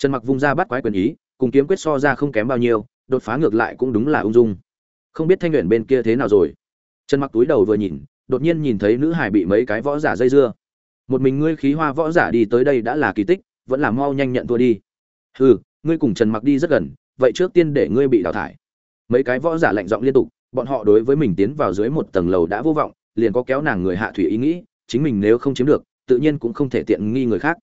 trần mặc vung ra bắt quái quyền ý, cùng kiếm quyết so ra không kém bao nhiêu, đột phá ngược lại cũng đúng là ung dung. Không biết thanh luyện bên kia thế nào rồi? Trần mặc túi đầu vừa nhìn, đột nhiên nhìn thấy nữ hải bị mấy cái võ giả dây dưa. Một mình ngươi khí hoa võ giả đi tới đây đã là kỳ tích, vẫn là mau nhanh nhận thua đi. Hừ, ngươi cùng trần mặc đi rất gần, vậy trước tiên để ngươi bị đào thải. Mấy cái võ giả lạnh giọng liên tục, bọn họ đối với mình tiến vào dưới một tầng lầu đã vô vọng, liền có kéo nàng người hạ thủy ý nghĩ, chính mình nếu không chiếm được, tự nhiên cũng không thể tiện nghi người khác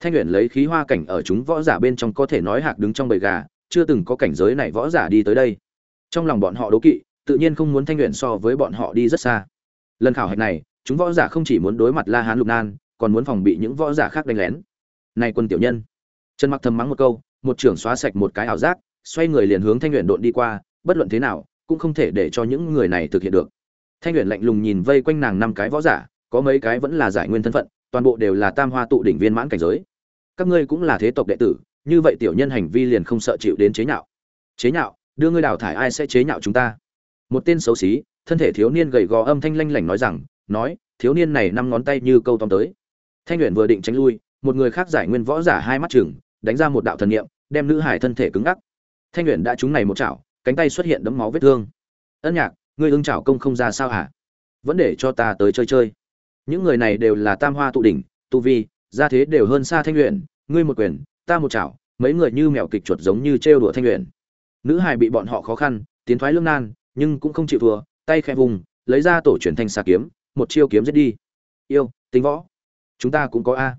thanh luyện lấy khí hoa cảnh ở chúng võ giả bên trong có thể nói hạc đứng trong bầy gà, chưa từng có cảnh giới này võ giả đi tới đây. Trong lòng bọn họ đố kỵ, tự nhiên không muốn thanh luyện so với bọn họ đi rất xa. Lần khảo hạch này, chúng võ giả không chỉ muốn đối mặt la hán lục nan, còn muốn phòng bị những võ giả khác đánh lén. Này quân tiểu nhân. Trần mặc thầm mắng một câu, một trưởng xóa sạch một cái ảo giác, xoay người liền hướng thanh luyện độn đi qua, bất luận thế nào, cũng không thể để cho những người này thực hiện được. Thanh luyện lạnh lùng nhìn vây quanh nàng năm cái võ giả, có mấy cái vẫn là giải nguyên thân phận toàn bộ đều là tam hoa tụ đỉnh viên mãn cảnh giới. Các ngươi cũng là thế tộc đệ tử, như vậy tiểu nhân hành vi liền không sợ chịu đến chế nhạo. Chế nhạo, đưa ngươi đào thải ai sẽ chế nhạo chúng ta? Một tên xấu xí, thân thể thiếu niên gầy gò âm thanh lanh lảnh nói rằng, nói, thiếu niên này năm ngón tay như câu tóm tới. Thanh luyện vừa định tránh lui, một người khác giải nguyên võ giả hai mắt chừng, đánh ra một đạo thần niệm, đem nữ hải thân thể cứng ngắc. Thanh luyện đã trúng này một chảo, cánh tay xuất hiện đấm máu vết thương. Ân nhạc, ngươi ưng chảo công không ra sao hả? Vẫn để cho ta tới chơi chơi những người này đều là tam hoa tụ đỉnh, tu vi, gia thế đều hơn xa thanh luyện ngươi một quyền, ta một chảo, mấy người như mèo kịch chuột giống như trêu đùa thanh luyện nữ hài bị bọn họ khó khăn, tiến thoái lương nan, nhưng cũng không chịu thua, tay khẽ vùng, lấy ra tổ truyền thanh xà kiếm, một chiêu kiếm giết đi. Yêu, tính võ. Chúng ta cũng có a.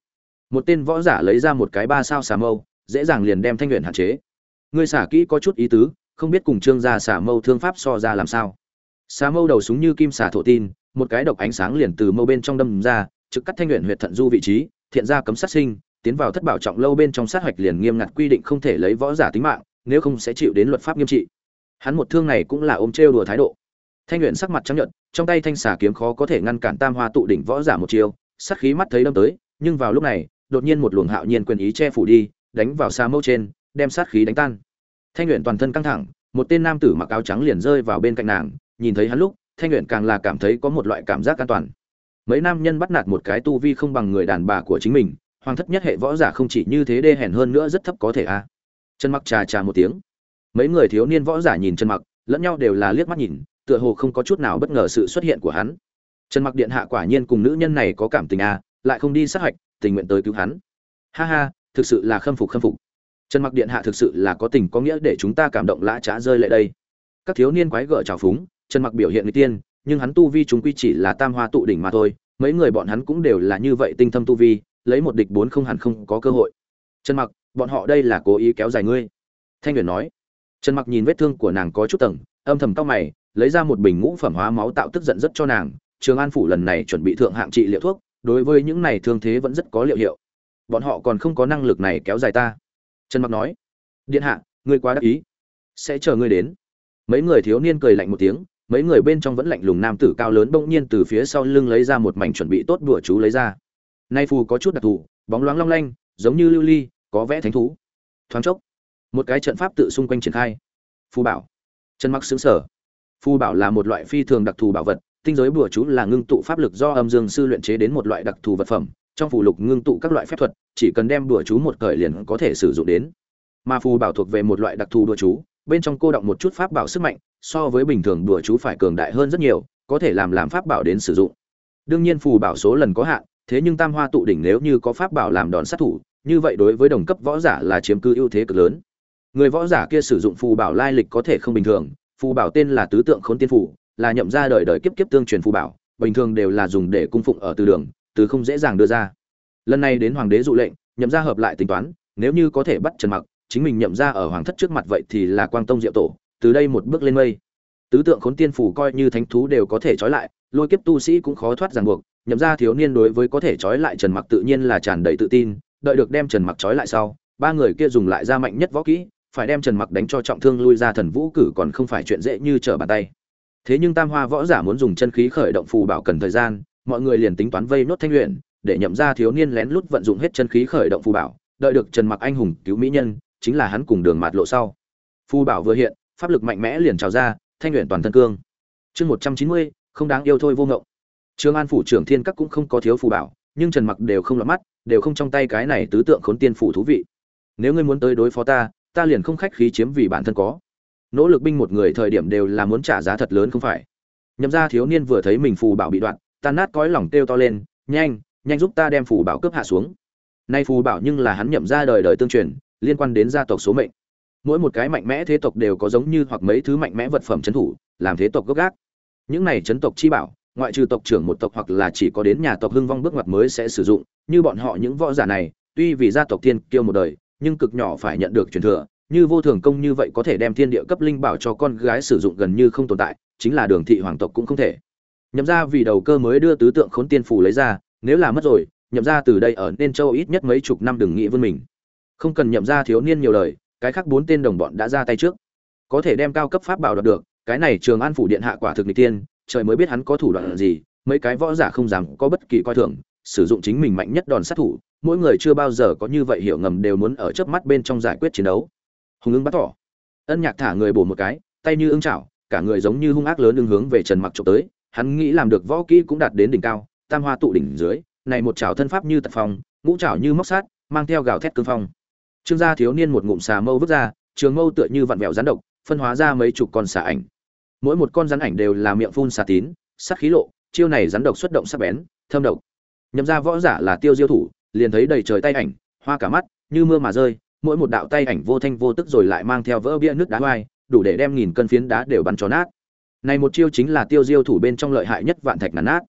Một tên võ giả lấy ra một cái ba sao xà mâu, dễ dàng liền đem thanh luyện hạn chế. Ngươi xả kỹ có chút ý tứ, không biết cùng trương gia xả mâu thương pháp so ra làm sao. Xà mâu đầu súng như kim xả thổ tin một cái độc ánh sáng liền từ mâu bên trong đâm ra, trực cắt thanh luyện huyệt thận du vị trí, thiện ra cấm sát sinh, tiến vào thất bảo trọng lâu bên trong sát hoạch liền nghiêm ngặt quy định không thể lấy võ giả tính mạng, nếu không sẽ chịu đến luật pháp nghiêm trị. Hắn một thương này cũng là ôm trêu đùa thái độ. Thanh luyện sắc mặt trắng nhợt, trong tay thanh xà kiếm khó có thể ngăn cản tam hoa tụ đỉnh võ giả một chiêu, sát khí mắt thấy đâm tới, nhưng vào lúc này, đột nhiên một luồng hạo nhiên quyền ý che phủ đi, đánh vào xa mâu trên, đem sát khí đánh tan. Thanh luyện toàn thân căng thẳng, một tên nam tử mặc áo trắng liền rơi vào bên cạnh nàng, nhìn thấy hắn lúc thanh luyện càng là cảm thấy có một loại cảm giác an toàn. Mấy nam nhân bắt nạt một cái tu vi không bằng người đàn bà của chính mình, hoàng thất nhất hệ võ giả không chỉ như thế đê hèn hơn nữa rất thấp có thể a. À. trần mặc trà trà một tiếng. Mấy người thiếu niên võ giả nhìn trần mặc, lẫn nhau đều là liếc mắt nhìn, tựa hồ không có chút nào bất ngờ sự xuất hiện của hắn. Trần mặc điện hạ quả nhiên cùng nữ nhân này có cảm tình a, lại không đi sát hạch, tình nguyện tới cứu hắn. Ha ha, thực sự là khâm phục khâm phục. Trần mặc điện hạ thực sự là có tình có nghĩa để chúng ta cảm động lã trá rơi lệ đây. Các thiếu niên quái gở trào phúng trần mặc biểu hiện người tiên, nhưng hắn tu vi chúng quy chỉ là tam hoa tụ đỉnh mà thôi, mấy người bọn hắn cũng đều là như vậy tinh thâm tu vi, lấy một địch bốn không hẳn không có cơ hội. Trần mặc, bọn họ đây là cố ý kéo dài ngươi. Thanh huyền nói. Trần mặc nhìn vết thương của nàng có chút tầng, âm thầm cau mày, lấy ra một bình ngũ phẩm hóa máu tạo tức giận rất cho nàng. Trường an phủ lần này chuẩn bị thượng hạng trị liệu thuốc, đối với những này thương thế vẫn rất có liệu hiệu. Bọn họ còn không có năng lực này kéo dài ta. Trần mặc nói. Điện hạ, ngươi quá đắc ý. Sẽ chờ ngươi đến. Mấy người thiếu niên cười lạnh một tiếng mấy người bên trong vẫn lạnh lùng nam tử cao lớn bỗng nhiên từ phía sau lưng lấy ra một mảnh chuẩn bị tốt đùa chú lấy ra. Nay phù có chút đặc thù, bóng loáng long lanh, giống như lưu ly, có vẽ thánh thú. Thoáng chốc, một cái trận pháp tự xung quanh triển khai. Phù bảo. Trần mặc xứng sở phù bảo là một loại phi thường đặc thù bảo vật, tinh giới bùa chú là ngưng tụ pháp lực do âm dương sư luyện chế đến một loại đặc thù vật phẩm, trong phù lục ngưng tụ các loại phép thuật, chỉ cần đem đùa chú một cởi liền có thể sử dụng đến. Mà phù bảo thuộc về một loại đặc thù đùa chú bên trong cô động một chút pháp bảo sức mạnh, so với bình thường đùa chú phải cường đại hơn rất nhiều, có thể làm làm pháp bảo đến sử dụng. Đương nhiên phù bảo số lần có hạn, thế nhưng tam hoa tụ đỉnh nếu như có pháp bảo làm đòn sát thủ, như vậy đối với đồng cấp võ giả là chiếm cứ ưu thế cực lớn. Người võ giả kia sử dụng phù bảo lai lịch có thể không bình thường, phù bảo tên là tứ tượng khốn tiên phù là nhậm ra đời đời kiếp kiếp tương truyền phù bảo, bình thường đều là dùng để cung phụng ở từ đường, từ không dễ dàng đưa ra. Lần này đến hoàng đế dụ lệnh, nhậm ra hợp lại tính toán, nếu như có thể bắt trần mặc chính mình nhậm ra ở hoàng thất trước mặt vậy thì là quang tông diệu tổ, từ đây một bước lên mây. Tứ tượng khốn tiên phủ coi như thánh thú đều có thể trói lại, lôi kiếp tu sĩ cũng khó thoát ràng buộc, nhậm ra thiếu niên đối với có thể trói lại trần mặc tự nhiên là tràn đầy tự tin, đợi được đem trần mặc trói lại sau, ba người kia dùng lại ra mạnh nhất võ kỹ, phải đem trần mặc đánh cho trọng thương lui ra thần vũ cử còn không phải chuyện dễ như trở bàn tay. Thế nhưng tam hoa võ giả muốn dùng chân khí khởi động phù bảo cần thời gian, mọi người liền tính toán vây nốt thanh luyện, để nhậm ra thiếu niên lén lút vận dụng hết chân khí khởi động phù bảo, đợi được trần mặc anh hùng cứu mỹ nhân chính là hắn cùng đường mạt lộ sau. Phù bảo vừa hiện, pháp lực mạnh mẽ liền trào ra, thanh luyện toàn thân cương. Chương một trăm chín mươi, không đáng yêu thôi vô ngộng. Trương an phủ trưởng thiên các cũng không có thiếu phù bảo, nhưng trần mặc đều không lọt mắt, đều không trong tay cái này tứ tượng khốn tiên phủ thú vị. Nếu ngươi muốn tới đối phó ta ta liền không khách khí chiếm vì bản thân có. Nỗ lực binh một người thời điểm đều là muốn trả giá thật lớn không phải. Nhậm ra thiếu niên vừa thấy mình phù bảo bị đoạn, tan nát cõi lòng kêu to lên, nhanh nhanh giúp ta đem phù bảo cướp hạ xuống. Nay phù bảo nhưng là hắn nhậm ra đời đời tương truyền liên quan đến gia tộc số mệnh. Mỗi một cái mạnh mẽ thế tộc đều có giống như hoặc mấy thứ mạnh mẽ vật phẩm trấn thủ, làm thế tộc gốc gác. Những này trấn tộc chi bảo, ngoại trừ tộc trưởng một tộc hoặc là chỉ có đến nhà tộc hưng vong bước ngoặt mới sẽ sử dụng, như bọn họ những võ giả này, tuy vì gia tộc thiên kiêu một đời, nhưng cực nhỏ phải nhận được truyền thừa, như vô thường công như vậy có thể đem thiên địa cấp linh bảo cho con gái sử dụng gần như không tồn tại, chính là đường thị hoàng tộc cũng không thể. Nhậm ra vì đầu cơ mới đưa tứ tượng khốn tiên phù lấy ra, nếu là mất rồi, nhậm ra từ đây ở nên châu ít nhất mấy chục năm đừng nghĩ vươn mình không cần nhậm ra thiếu niên nhiều lời, cái khác bốn tên đồng bọn đã ra tay trước. Có thể đem cao cấp pháp bảo đoạt được, cái này trường an phủ điện hạ quả thực n tiên, trời mới biết hắn có thủ đoạn gì, mấy cái võ giả không dám có bất kỳ coi thường, sử dụng chính mình mạnh nhất đòn sát thủ, mỗi người chưa bao giờ có như vậy hiểu ngầm đều muốn ở trước mắt bên trong giải quyết chiến đấu. Hùng ưng bắt thỏ. Ân nhạc thả người bổ một cái, tay như ưng chảo, cả người giống như hung ác lớn ưng hướng về trần mặc trộm tới, hắn nghĩ làm được võ kỹ cũng đạt đến đỉnh cao, tam hoa tụ đỉnh dưới, này một chảo thân pháp như tật phong, ngũ chảo như móc sát, mang theo gào thét cương phong trương gia thiếu niên một ngụm xà mâu vứt ra, trường mâu tựa như vặn vẹo rắn độc, phân hóa ra mấy chục con xà ảnh. Mỗi một con rắn ảnh đều là miệng phun xà tín sắc khí lộ, chiêu này rắn độc xuất động sắc bén thâm độc. Nhậm ra võ giả là tiêu diêu thủ, liền thấy đầy trời tay ảnh, hoa cả mắt, như mưa mà rơi, mỗi một đạo tay ảnh vô thanh vô tức rồi lại mang theo vỡ bia nước đá hoai, đủ để đem nghìn cân phiến đá đều bắn cho nát. Này một chiêu chính là tiêu diêu thủ bên trong lợi hại nhất vạn thạch nắn nát.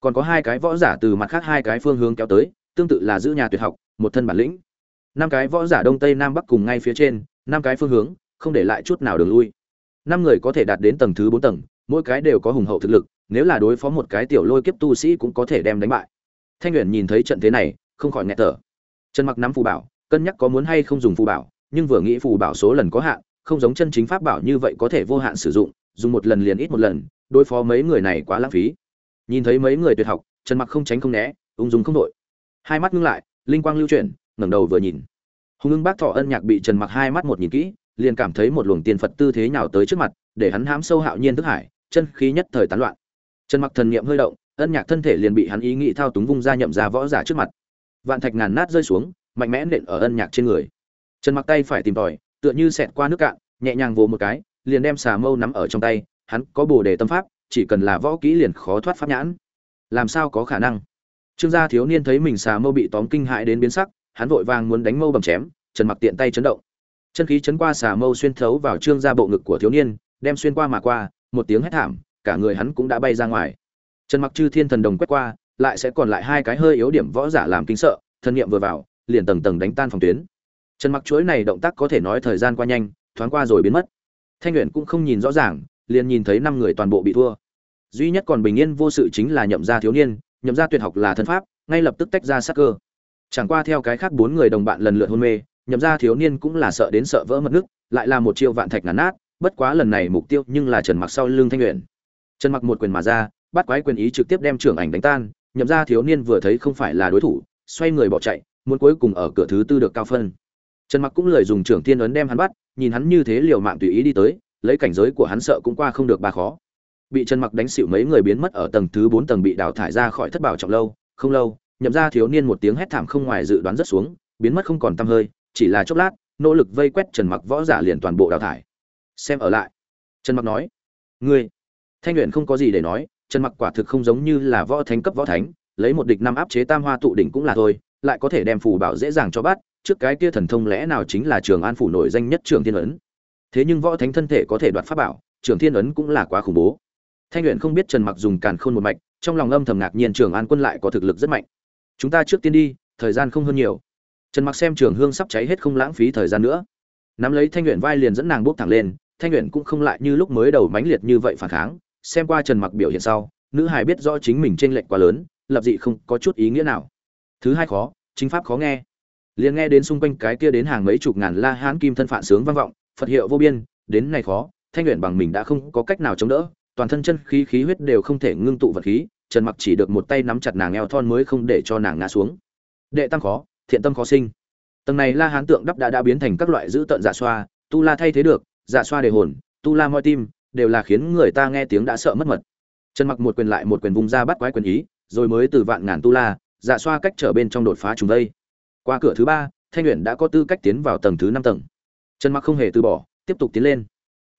Còn có hai cái võ giả từ mặt khác hai cái phương hướng kéo tới, tương tự là giữ nhà tuyệt học, một thân bản lĩnh năm cái võ giả đông tây nam bắc cùng ngay phía trên, năm cái phương hướng, không để lại chút nào đường lui. Năm người có thể đạt đến tầng thứ bốn tầng, mỗi cái đều có hùng hậu thực lực, nếu là đối phó một cái tiểu lôi kiếp tu sĩ cũng có thể đem đánh bại. Thanh nguyện nhìn thấy trận thế này, không khỏi nghẹt thở. Trần mặc nắm phù bảo, cân nhắc có muốn hay không dùng phù bảo, nhưng vừa nghĩ phù bảo số lần có hạn, không giống chân chính pháp bảo như vậy có thể vô hạn sử dụng, dùng một lần liền ít một lần, đối phó mấy người này quá lãng phí. Nhìn thấy mấy người tuyệt học, trần mặc không tránh không né, ung dung không đội. Hai mắt ngưng lại, linh quang lưu chuyển ngẩng đầu vừa nhìn. Hùng ưng bác thọ ân nhạc bị trần mặc hai mắt một nhìn kỹ, liền cảm thấy một luồng tiền phật tư thế nhào tới trước mặt, để hắn hám sâu hạo nhiên thức hải, chân khí nhất thời tán loạn. Trần mặc thần niệm hơi động, ân nhạc thân thể liền bị hắn ý nghĩ thao túng vung ra nhậm ra võ giả trước mặt. Vạn thạch ngàn nát rơi xuống, mạnh mẽ nện ở ân nhạc trên người. Trần mặc tay phải tìm tòi, tựa như xẹt qua nước cạn, nhẹ nhàng vồ một cái, liền đem xà mâu nắm ở trong tay, hắn có bồ đề tâm pháp, chỉ cần là võ kỹ liền khó thoát pháp nhãn. Làm sao có khả năng? Trương gia thiếu niên thấy mình xà mâu bị tóm kinh hại đến biến sắc hắn vội vàng muốn đánh mâu bằng chém, trần mặc tiện tay chấn động. Chân khí chấn qua xà mâu xuyên thấu vào trương ra bộ ngực của thiếu niên, đem xuyên qua mà qua, một tiếng hét thảm, cả người hắn cũng đã bay ra ngoài. Trần mặc chư thiên thần đồng quét qua, lại sẽ còn lại hai cái hơi yếu điểm võ giả làm kinh sợ, thân niệm vừa vào, liền tầng tầng đánh tan phòng tuyến. Trần mặc chuỗi này động tác có thể nói thời gian qua nhanh, thoáng qua rồi biến mất. Thanh nguyện cũng không nhìn rõ ràng, liền nhìn thấy năm người toàn bộ bị thua. Duy nhất còn bình yên vô sự chính là nhậm gia thiếu niên, nhậm gia tuyệt học là thân pháp, ngay lập tức tách ra sát cơ chẳng qua theo cái khác bốn người đồng bạn lần lượt hôn mê, nhậm gia thiếu niên cũng là sợ đến sợ vỡ mất nước, lại là một chiêu vạn thạch ngàn nát, bất quá lần này mục tiêu nhưng là trần mặc sau lưng thanh luyện trần mặc một quyền mà ra, bắt quái quyền ý trực tiếp đem trưởng ảnh đánh tan, nhậm gia thiếu niên vừa thấy không phải là đối thủ, xoay người bỏ chạy, muốn cuối cùng ở cửa thứ tư được cao phân. Trần mặc cũng lời dùng trưởng tiên ấn đem hắn bắt, nhìn hắn như thế liều mạng tùy ý đi tới, lấy cảnh giới của hắn sợ cũng qua không được ba khó. Bị trần mặc đánh xỉu mấy người biến mất ở tầng thứ bốn tầng bị đào thải ra khỏi thất bảo trọng lâu, không lâu nhậm ra thiếu niên một tiếng hét thảm không ngoài dự đoán rất xuống, biến mất không còn tăm hơi, chỉ là chốc lát, nỗ lực vây quét trần mặc võ giả liền toàn bộ đào thải. Xem ở lại. Trần mặc nói, ngươi. Thanh luyện không có gì để nói, trần mặc quả thực không giống như là võ thánh cấp võ thánh, lấy một địch năm áp chế tam hoa tụ đỉnh cũng là thôi, lại có thể đem phù bảo dễ dàng cho bắt, trước cái kia thần thông lẽ nào chính là trường an phủ nổi danh nhất trường thiên ấn. Thế nhưng võ thánh thân thể có thể đoạt pháp bảo, trường thiên ấn cũng là quá khủng bố. Thanh luyện không biết trần mặc dùng càn khôn một mạch, trong lòng âm thầm ngạc nhiên trường an quân lại có thực lực rất mạnh chúng ta trước tiên đi, thời gian không hơn nhiều. Trần mặc xem trường hương sắp cháy hết không lãng phí thời gian nữa. Nắm lấy thanh nguyện vai liền dẫn nàng bước thẳng lên, thanh nguyện cũng không lại như lúc mới đầu mãnh liệt như vậy phản kháng. Xem qua trần mặc biểu hiện sau, nữ hài biết rõ chính mình trên lệch quá lớn, lập dị không có chút ý nghĩa nào. Thứ hai khó, chính pháp khó nghe. Liền nghe đến xung quanh cái kia đến hàng mấy chục ngàn la hán kim thân phản sướng vang vọng, phật hiệu vô biên, đến này khó, thanh nguyện bằng mình đã không có cách nào chống đỡ, toàn thân chân khí khí huyết đều không thể ngưng tụ vật khí trần mặc chỉ được một tay nắm chặt nàng eo thon mới không để cho nàng ngã xuống. Đệ tăng khó, thiện tâm khó sinh. Tầng này la hán tượng đắp đã đã biến thành các loại dữ tận dạ xoa, tu la thay thế được dạ xoa đề hồn, tu la moi tim, đều là khiến người ta nghe tiếng đã sợ mất mật. Trần mặc một quyền lại một quyền vùng ra bắt quái quyền ý, rồi mới từ vạn ngàn tu la dạ xoa cách trở bên trong đột phá trùng đây qua cửa thứ ba, thanh luyện đã có tư cách tiến vào tầng thứ năm tầng. Trần mặc không hề từ bỏ, tiếp tục tiến lên.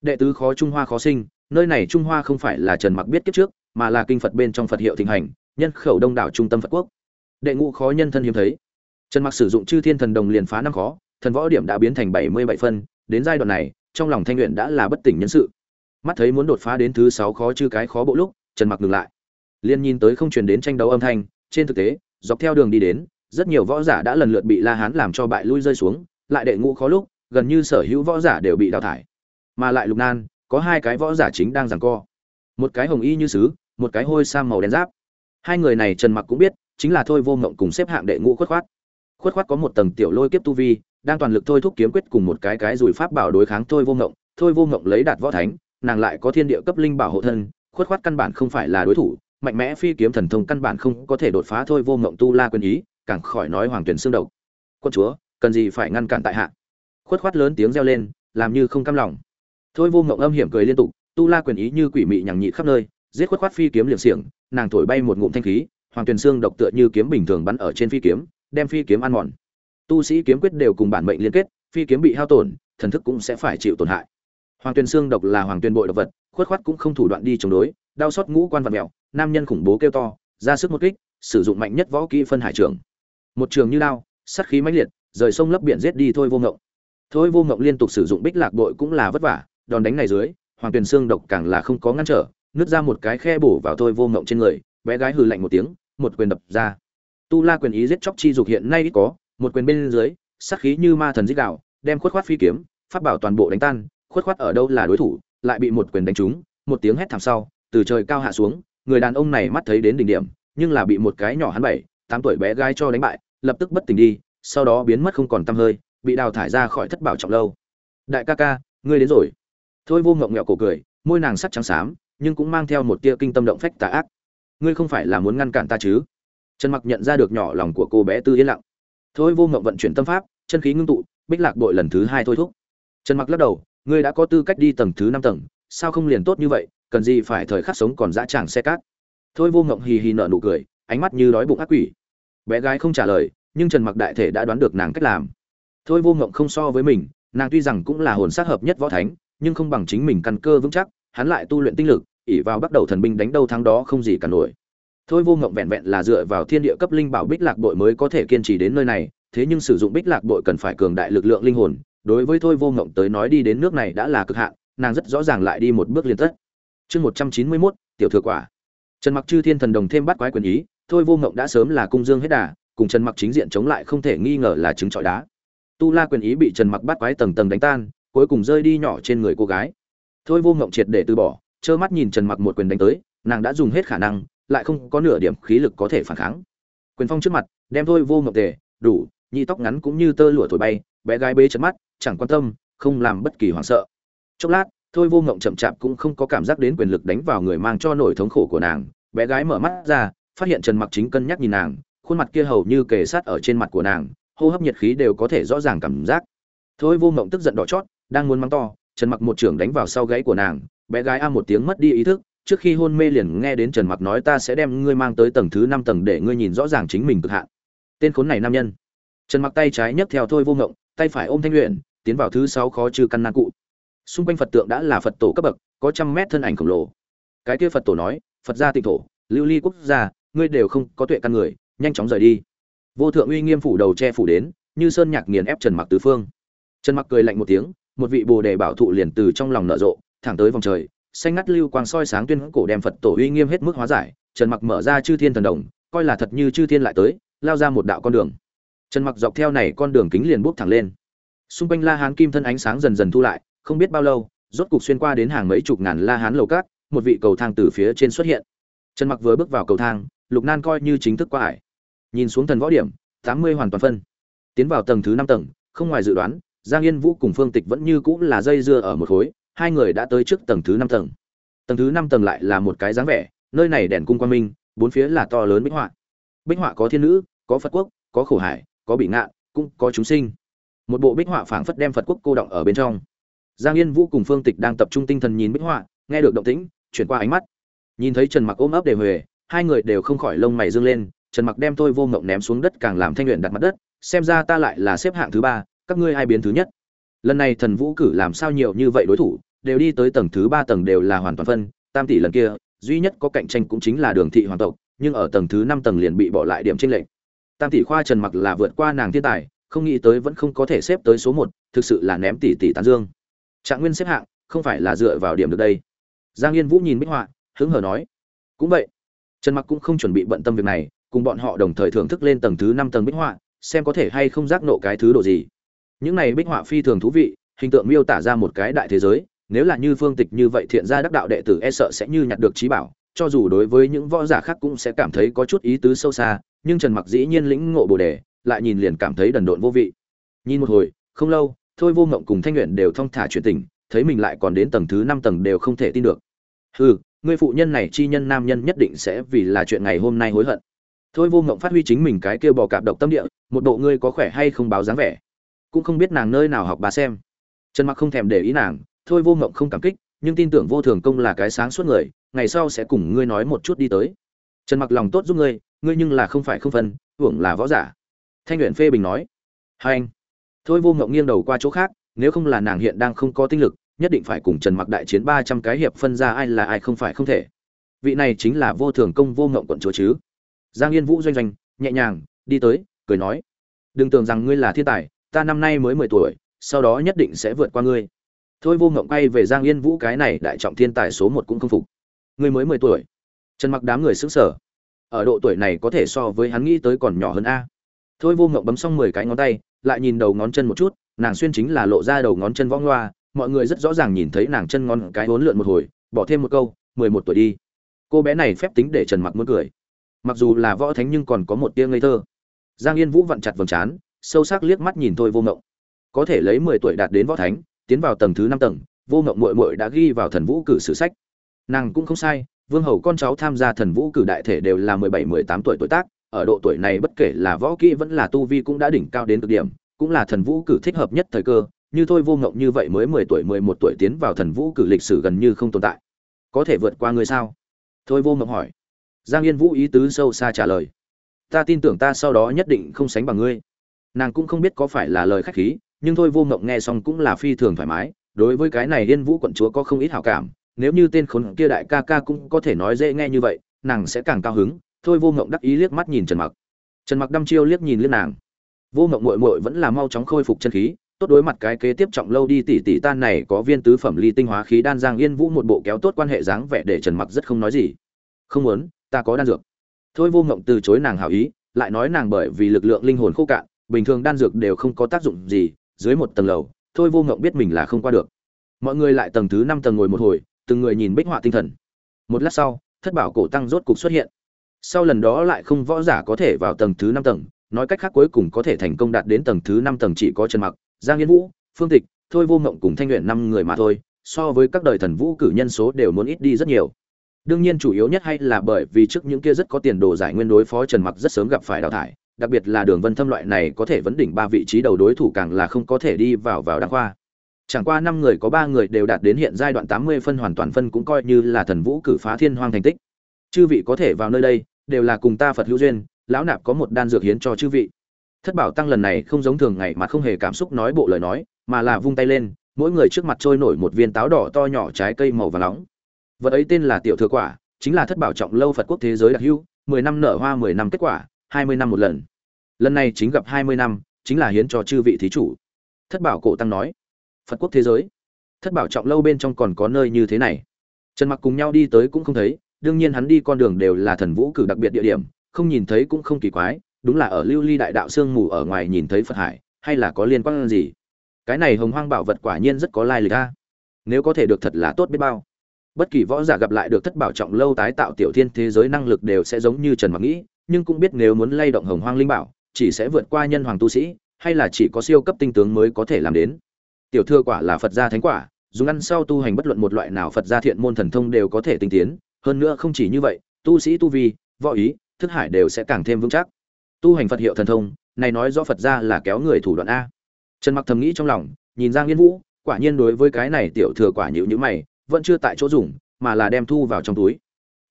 Đệ tứ khó trung hoa khó sinh, nơi này trung hoa không phải là trần mặc biết kiếp trước mà là kinh phật bên trong phật hiệu thịnh hành, nhân khẩu đông đảo trung tâm phật quốc. Đệ ngũ khó nhân thân hiếm thấy. Trần mặc sử dụng chư thiên thần đồng liền phá năm khó, thần võ điểm đã biến thành bảy mươi bảy phân. Đến giai đoạn này, trong lòng thanh luyện đã là bất tỉnh nhân sự. Mắt thấy muốn đột phá đến thứ sáu khó chư cái khó bộ lúc, trần mặc ngừng lại. Liên nhìn tới không truyền đến tranh đấu âm thanh, trên thực tế, dọc theo đường đi đến, rất nhiều võ giả đã lần lượt bị la hán làm cho bại lui rơi xuống, lại đệ ngũ khó lúc, gần như sở hữu võ giả đều bị đào thải. Mà lại lục nan, có hai cái võ giả chính đang giằng co. Một cái hồng y như sứ một cái hôi sam màu đen giáp. Hai người này trần mặc cũng biết, chính là thôi vô ngộng cùng xếp hạng đệ ngũ khuất khoát. Khuất khoát có một tầng tiểu lôi kiếp tu vi, đang toàn lực thôi thúc kiếm quyết cùng một cái cái rùi pháp bảo đối kháng thôi vô ngộng. Thôi vô ngộng lấy đạt võ thánh, nàng lại có thiên địa cấp linh bảo hộ thân. Khuất khoát căn bản không phải là đối thủ, mạnh mẽ phi kiếm thần thông căn bản không có thể đột phá thôi vô ngộng tu la quyền ý, càng khỏi nói hoàng tuyển xương độc. Quân chúa, cần gì phải ngăn cản tại hạ? Khuất khoát lớn tiếng reo lên, làm như không cam lòng. Thôi vô ngộng âm hiểm cười liên tục, tu la quyền ý như quỷ mị nhằng nhị khắp nơi giết khuất khoát phi kiếm liệm xiềng, nàng thổi bay một ngụm thanh khí, hoàng Tuyền xương độc tựa như kiếm bình thường bắn ở trên phi kiếm, đem phi kiếm ăn mòn. Tu sĩ kiếm quyết đều cùng bản mệnh liên kết, phi kiếm bị hao tổn, thần thức cũng sẽ phải chịu tổn hại. Hoàng Tuyền xương độc là hoàng Tuyền bội độc vật, khuất khoát cũng không thủ đoạn đi chống đối, đau xót ngũ quan vật mèo, nam nhân khủng bố kêu to, ra sức một kích, sử dụng mạnh nhất võ kỹ phân hải trường. Một trường như lao sắt khí mãnh liệt, rời sông lấp biển giết đi thôi vô ngộng. Thôi vô ngộng liên tục sử dụng bích lạc bội cũng là vất vả, đòn đánh này dưới, hoàng tuyền xương độc càng là không có ngăn trở nứt ra một cái khe bổ vào thôi vô ngộng trên người, bé gái hừ lạnh một tiếng, một quyền đập ra. Tu la quyền ý giết chóc chi dục hiện nay ít có, một quyền bên dưới, sát khí như ma thần giết đạo đem khuất khoát phi kiếm phát bảo toàn bộ đánh tan, khuất khoát ở đâu là đối thủ, lại bị một quyền đánh trúng, một tiếng hét thảm sau, từ trời cao hạ xuống, người đàn ông này mắt thấy đến đỉnh điểm, nhưng là bị một cái nhỏ hắn bảy, tám tuổi bé gái cho đánh bại, lập tức bất tỉnh đi, sau đó biến mất không còn tăm hơi, bị đào thải ra khỏi thất bảo trọng lâu. Đại ca ca, ngươi đến rồi. Thôi vô ngộng nghẹo cổ cười, môi nàng sắc trắng xám nhưng cũng mang theo một tia kinh tâm động phách tà ác. Ngươi không phải là muốn ngăn cản ta chứ? Trần mặc nhận ra được nhỏ lòng của cô bé tư yên lặng. Thôi vô ngộng vận chuyển tâm pháp, chân khí ngưng tụ, bích lạc bội lần thứ hai thôi thúc. Trần mặc lắc đầu, ngươi đã có tư cách đi tầng thứ năm tầng, sao không liền tốt như vậy, cần gì phải thời khắc sống còn dã tràng xe cát? Thôi vô ngộng hì hì nở nụ cười, ánh mắt như đói bụng ác quỷ. Bé gái không trả lời, nhưng trần mặc đại thể đã đoán được nàng cách làm. Thôi vô ngộng không so với mình, nàng tuy rằng cũng là hồn sát hợp nhất võ thánh, nhưng không bằng chính mình căn cơ vững chắc hắn lại tu luyện tinh lực ỉ vào bắt đầu thần binh đánh đâu thắng đó không gì cả nổi. Thôi vô ngộng vẹn vẹn là dựa vào thiên địa cấp linh bảo bích lạc bội mới có thể kiên trì đến nơi này, thế nhưng sử dụng bích lạc bội cần phải cường đại lực lượng linh hồn, đối với thôi vô ngộng tới nói đi đến nước này đã là cực hạn, nàng rất rõ ràng lại đi một bước liên tất. Chương một trăm chín mươi mốt, tiểu thừa quả. Trần mặc chư thiên thần đồng thêm bắt quái quyền ý, thôi vô ngộng đã sớm là cung dương hết đà, cùng trần mặc chính diện chống lại không thể nghi ngờ là trứng trọi đá. Tu la quyền ý bị trần mặc bắt quái tầng tầng đánh tan, cuối cùng rơi đi nhỏ trên người cô gái thôi vô ngộng triệt để từ bỏ, trơ mắt nhìn trần mặc một quyền đánh tới, nàng đã dùng hết khả năng, lại không có nửa điểm khí lực có thể phản kháng. Quyền phong trước mặt, đem thôi vô ngộng tề, đủ, nhị tóc ngắn cũng như tơ lụa thổi bay, bé gái bế chấn mắt, chẳng quan tâm, không làm bất kỳ hoảng sợ. Chốc lát, thôi vô ngộng chậm chạp cũng không có cảm giác đến quyền lực đánh vào người mang cho nổi thống khổ của nàng. Bé gái mở mắt ra, phát hiện trần mặc chính cân nhắc nhìn nàng, khuôn mặt kia hầu như kề sát ở trên mặt của nàng, hô hấp nhiệt khí đều có thể rõ ràng cảm giác. Thôi vô ngộng tức giận đỏ chót, đang muốn mắng to trần mặc một trưởng đánh vào sau gáy của nàng, bé gái a một tiếng mất đi ý thức, trước khi hôn mê liền nghe đến trần mặc nói ta sẽ đem ngươi mang tới tầng thứ năm tầng để ngươi nhìn rõ ràng chính mình cực hạn. Tên khốn này nam nhân. Trần mặc tay trái nhấc theo thôi vô ngộng, tay phải ôm thanh luyện tiến vào thứ sáu khó trừ căn nan cụ. Xung quanh phật tượng đã là phật tổ cấp bậc, có trăm mét thân ảnh khổng lồ. Cái kia phật tổ nói, phật gia tịnh thổ, lưu ly quốc gia, ngươi đều không có tuệ căn người, nhanh chóng rời đi. Vô thượng uy nghiêm phủ đầu che phủ đến, như sơn nhạc nghiền ép trần mặc tứ phương. Trần mặc cười lạnh một tiếng một vị bồ đề bảo thụ liền từ trong lòng nở rộ, thẳng tới vòng trời, xanh ngắt lưu quang soi sáng tuyên cổ đem phật tổ uy nghiêm hết mức hóa giải, trần mặc mở ra chư thiên thần đồng, coi là thật như chư thiên lại tới, lao ra một đạo con đường. Trần mặc dọc theo này con đường kính liền bốc thẳng lên. Xung quanh la hán kim thân ánh sáng dần dần thu lại, không biết bao lâu, rốt cục xuyên qua đến hàng mấy chục ngàn la hán lầu cát, một vị cầu thang từ phía trên xuất hiện. Trần mặc vừa bước vào cầu thang, lục nan coi như chính thức qua ải. Nhìn xuống thần võ điểm, tám mươi hoàn toàn phân. Tiến vào tầng thứ năm tầng, không ngoài dự đoán giang yên vũ cùng phương tịch vẫn như cũng là dây dưa ở một khối, hai người đã tới trước tầng thứ năm tầng. Tầng thứ năm tầng lại là một cái dáng vẻ, nơi này đèn cung quan minh, bốn phía là to lớn bích họa. Bích họa có thiên nữ, có phật quốc, có khổ hải, có bị ngạn, cũng có chúng sinh. Một bộ bích họa phảng phất đem phật quốc cô động ở bên trong. Giang yên vũ cùng phương tịch đang tập trung tinh thần nhìn bích họa, nghe được động tĩnh, chuyển qua ánh mắt. Nhìn thấy trần mặc ôm ấp đề huề, hai người đều không khỏi lông mày dương lên, trần mặc đem tôi vô ngộng ném xuống đất càng làm thanh luyện đặt mặt đất, xem ra ta lại là xếp hạng thứ ba các ngươi ai biến thứ nhất? Lần này thần vũ cử làm sao nhiều như vậy đối thủ, đều đi tới tầng thứ ba tầng đều là hoàn toàn phân, tam tỷ lần kia, duy nhất có cạnh tranh cũng chính là đường thị hoàng tộc, nhưng ở tầng thứ năm tầng liền bị bỏ lại điểm tranh lệch. Tam tỷ khoa trần mặc là vượt qua nàng thiên tài, không nghĩ tới vẫn không có thể xếp tới số một, thực sự là ném tỷ tỷ tán dương. Trạng nguyên xếp hạng, không phải là dựa vào điểm được đây. Giang yên vũ nhìn bích họa, hứng hờ nói, cũng vậy. Trần mặc cũng không chuẩn bị bận tâm việc này, cùng bọn họ đồng thời thưởng thức lên tầng thứ năm tầng bích họa, xem có thể hay không giác nộ cái thứ độ gì những này bích họa phi thường thú vị, hình tượng miêu tả ra một cái đại thế giới, nếu là như phương tịch như vậy thiện gia đắc đạo đệ tử e sợ sẽ như nhặt được trí bảo, cho dù đối với những võ giả khác cũng sẽ cảm thấy có chút ý tứ sâu xa, nhưng trần mặc dĩ nhiên lĩnh ngộ bồ đề, lại nhìn liền cảm thấy đần độn vô vị. Nhìn một hồi, không lâu, thôi vô ngộng cùng thanh nguyện đều thong thả chuyện tình thấy mình lại còn đến tầng thứ năm tầng đều không thể tin được. Hừ, người phụ nhân này chi nhân nam nhân nhất định sẽ vì là chuyện ngày hôm nay hối hận. Thôi vô ngộng phát huy chính mình cái kêu bò cạp độc tâm địa, một bộ ngươi có khỏe hay không báo dáng vẻ cũng không biết nàng nơi nào học bà xem. Trần mặc không thèm để ý nàng, thôi vô ngộng không cảm kích, nhưng tin tưởng vô thường công là cái sáng suốt người, ngày sau sẽ cùng ngươi nói một chút đi tới. Trần mặc lòng tốt giúp ngươi ngươi nhưng là không phải không phân hưởng là võ giả. Thanh luyện phê bình nói. Hai anh, thôi vô ngộng nghiêng đầu qua chỗ khác, nếu không là nàng hiện đang không có tinh lực, nhất định phải cùng trần mặc đại chiến ba trăm cái hiệp phân ra ai là ai không phải không thể. Vị này chính là vô thường công vô ngộng quận chúa chứ. Giang yên vũ doanh doanh, nhẹ nhàng, đi tới, cười nói. Đừng tưởng rằng ngươi là thiên tài ta năm nay mới mười tuổi, sau đó nhất định sẽ vượt qua ngươi. Thôi vô ngộng quay về giang yên vũ cái này đại trọng thiên tài số một cũng không phục. Ngươi mới mười tuổi. Trần mặc đám người xứng sở ở độ tuổi này có thể so với hắn nghĩ tới còn nhỏ hơn a. Thôi vô ngộng bấm xong mười cái ngón tay, lại nhìn đầu ngón chân một chút, nàng xuyên chính là lộ ra đầu ngón chân vong loa mọi người rất rõ ràng nhìn thấy nàng chân ngón cái hốn lượn một hồi, bỏ thêm một câu, mười một tuổi đi. Cô bé này phép tính để trần mặc muốn cười. Mặc dù là võ thánh nhưng còn có một tia ngây thơ. Giang yên vũ vặn chặt vầng trán sâu sắc liếc mắt nhìn thôi vô ngộng. Có thể lấy mười tuổi đạt đến võ thánh, tiến vào tầng thứ năm tầng, vô ngộng mội mội đã ghi vào thần vũ cử sử sách. Nàng cũng không sai, vương hầu con cháu tham gia thần vũ cử đại thể đều là mười bảy, mười tám tuổi tuổi tác, ở độ tuổi này bất kể là võ kỹ vẫn là tu vi cũng đã đỉnh cao đến cực điểm, cũng là thần vũ cử thích hợp nhất thời cơ, như thôi vô ngộng như vậy mới mười tuổi, mười một tuổi tiến vào thần vũ cử lịch sử gần như không tồn tại. Có thể vượt qua ngươi sao? Thôi vô ngộng hỏi. Giang yên vũ ý tứ sâu xa trả lời. Ta tin tưởng ta sau đó nhất định không sánh bằng ngươi nàng cũng không biết có phải là lời khách khí, nhưng thôi vô ngộng nghe xong cũng là phi thường thoải mái. Đối với cái này yên vũ quận chúa có không ít hảo cảm, nếu như tên khốn kia đại ca ca cũng có thể nói dễ nghe như vậy, nàng sẽ càng cao hứng. Thôi vô ngộng đắc ý liếc mắt nhìn trần mặc. Trần mặc đăm chiêu liếc nhìn liếc nàng. Vô ngộng mội mội vẫn là mau chóng khôi phục chân khí, tốt đối mặt cái kế tiếp trọng lâu đi tỷ tỷ tan này có viên tứ phẩm ly tinh hóa khí đan giang yên vũ một bộ kéo tốt quan hệ dáng vẻ để trần mặc rất không nói gì. Không muốn, ta có đan dược. Thôi vô ngộng từ chối nàng hảo ý, lại nói nàng bởi vì lực lượng linh hồn khô cạn bình thường đan dược đều không có tác dụng gì, dưới một tầng lầu, thôi vô ngộng biết mình là không qua được. Mọi người lại tầng thứ năm tầng ngồi một hồi, từng người nhìn bích họa tinh thần. Một lát sau, thất bảo cổ tăng rốt cục xuất hiện. Sau lần đó lại không võ giả có thể vào tầng thứ năm tầng, nói cách khác cuối cùng có thể thành công đạt đến tầng thứ năm tầng chỉ có trần mặc, giang yên vũ, phương tịch, thôi vô ngộng cùng thanh luyện năm người mà thôi, so với các đời thần vũ cử nhân số đều muốn ít đi rất nhiều. Đương nhiên chủ yếu nhất hay là bởi vì trước những kia rất có tiền đồ giải nguyên đối phó trần mặc rất sớm gặp phải đào thải đặc biệt là đường vân thâm loại này có thể vấn đỉnh ba vị trí đầu đối thủ càng là không có thể đi vào vào đăng khoa. Chẳng qua năm người có ba người đều đạt đến hiện giai đoạn 80 phân hoàn toàn phân cũng coi như là thần vũ cử phá thiên hoang thành tích. Chư vị có thể vào nơi đây, đều là cùng ta phật hữu duyên, lão nạp có một đan dược hiến cho chư vị. Thất bảo tăng lần này không giống thường ngày mà không hề cảm xúc nói bộ lời nói, mà là vung tay lên, mỗi người trước mặt trôi nổi một viên táo đỏ to nhỏ trái cây màu và nóng. Vật ấy tên là tiểu thừa quả, chính là thất bảo trọng lâu phật quốc thế giới đặc hữu, mười năm nở hoa mười năm kết quả hai mươi năm một lần. Lần này chính gặp hai mươi năm, chính là hiến cho chư vị thí chủ. Thất bảo cổ tăng nói, phật quốc thế giới, thất bảo trọng lâu bên trong còn có nơi như thế này. Trần mặc cùng nhau đi tới cũng không thấy, đương nhiên hắn đi con đường đều là thần vũ cử đặc biệt địa điểm, không nhìn thấy cũng không kỳ quái, đúng là ở lưu ly đại đạo sương mù ở ngoài nhìn thấy phật hải, hay là có liên quan gì? Cái này hồng hoang bảo vật quả nhiên rất có lai lịch a. Nếu có thể được thật là tốt biết bao. Bất kỳ võ giả gặp lại được thất bảo trọng lâu tái tạo tiểu thiên thế giới năng lực đều sẽ giống như trần mặc nghĩ nhưng cũng biết nếu muốn lay động hồng hoang linh bảo, chỉ sẽ vượt qua nhân hoàng tu sĩ, hay là chỉ có siêu cấp tinh tướng mới có thể làm đến. Tiểu thừa quả là phật gia thánh quả, dùng ăn sau tu hành bất luận một loại nào phật gia thiện môn thần thông đều có thể tinh tiến. Hơn nữa không chỉ như vậy, tu sĩ tu vi, võ ý, thức hải đều sẽ càng thêm vững chắc. Tu hành phật hiệu thần thông, này nói rõ phật gia là kéo người thủ đoạn a. Trần mặc thầm nghĩ trong lòng, nhìn giang yên vũ, quả nhiên đối với cái này tiểu thừa quả nhữ nhữ mày, vẫn chưa tại chỗ dùng, mà là đem thu vào trong túi.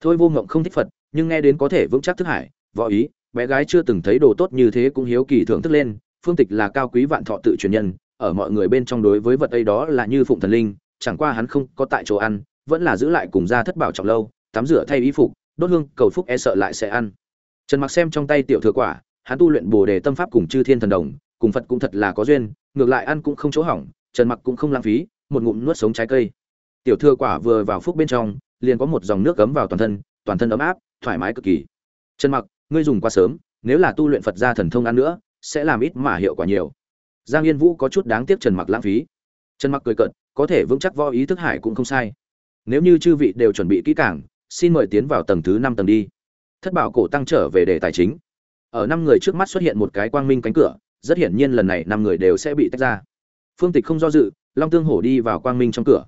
Thôi vô ngộng không thích phật, nhưng nghe đến có thể vững chắc thức hải võ ý, bé gái chưa từng thấy đồ tốt như thế cũng hiếu kỳ thưởng thức lên, phương tịch là cao quý vạn thọ tự truyền nhân, ở mọi người bên trong đối với vật ấy đó là như phụng thần linh, chẳng qua hắn không có tại chỗ ăn, vẫn là giữ lại cùng ra thất bảo trọng lâu, tắm rửa thay y phục, đốt hương, cầu phúc e sợ lại sẽ ăn. Trần mặc xem trong tay tiểu thừa quả, hắn tu luyện bồ đề tâm pháp cùng chư thiên thần đồng, cùng phật cũng thật là có duyên, ngược lại ăn cũng không chỗ hỏng, trần mặc cũng không lãng phí, một ngụm nuốt sống trái cây. Tiểu thừa quả vừa vào phúc bên trong, liền có một dòng nước cấm vào toàn thân toàn thân ấm áp, thoải mái cực kỳ. Trần mặc ngươi dùng quá sớm, nếu là tu luyện phật gia thần thông ăn nữa, sẽ làm ít mà hiệu quả nhiều. Giang yên vũ có chút đáng tiếc trần mặc lãng phí. Trần mặc cười cợt, có thể vững chắc võ ý thức hải cũng không sai. Nếu như chư vị đều chuẩn bị kỹ càng, xin mời tiến vào tầng thứ năm tầng đi. Thất bảo cổ tăng trở về đề tài chính. Ở năm người trước mắt xuất hiện một cái quang minh cánh cửa, rất hiển nhiên lần này năm người đều sẽ bị tách ra. Phương tịch không do dự, long tương hổ đi vào quang minh trong cửa.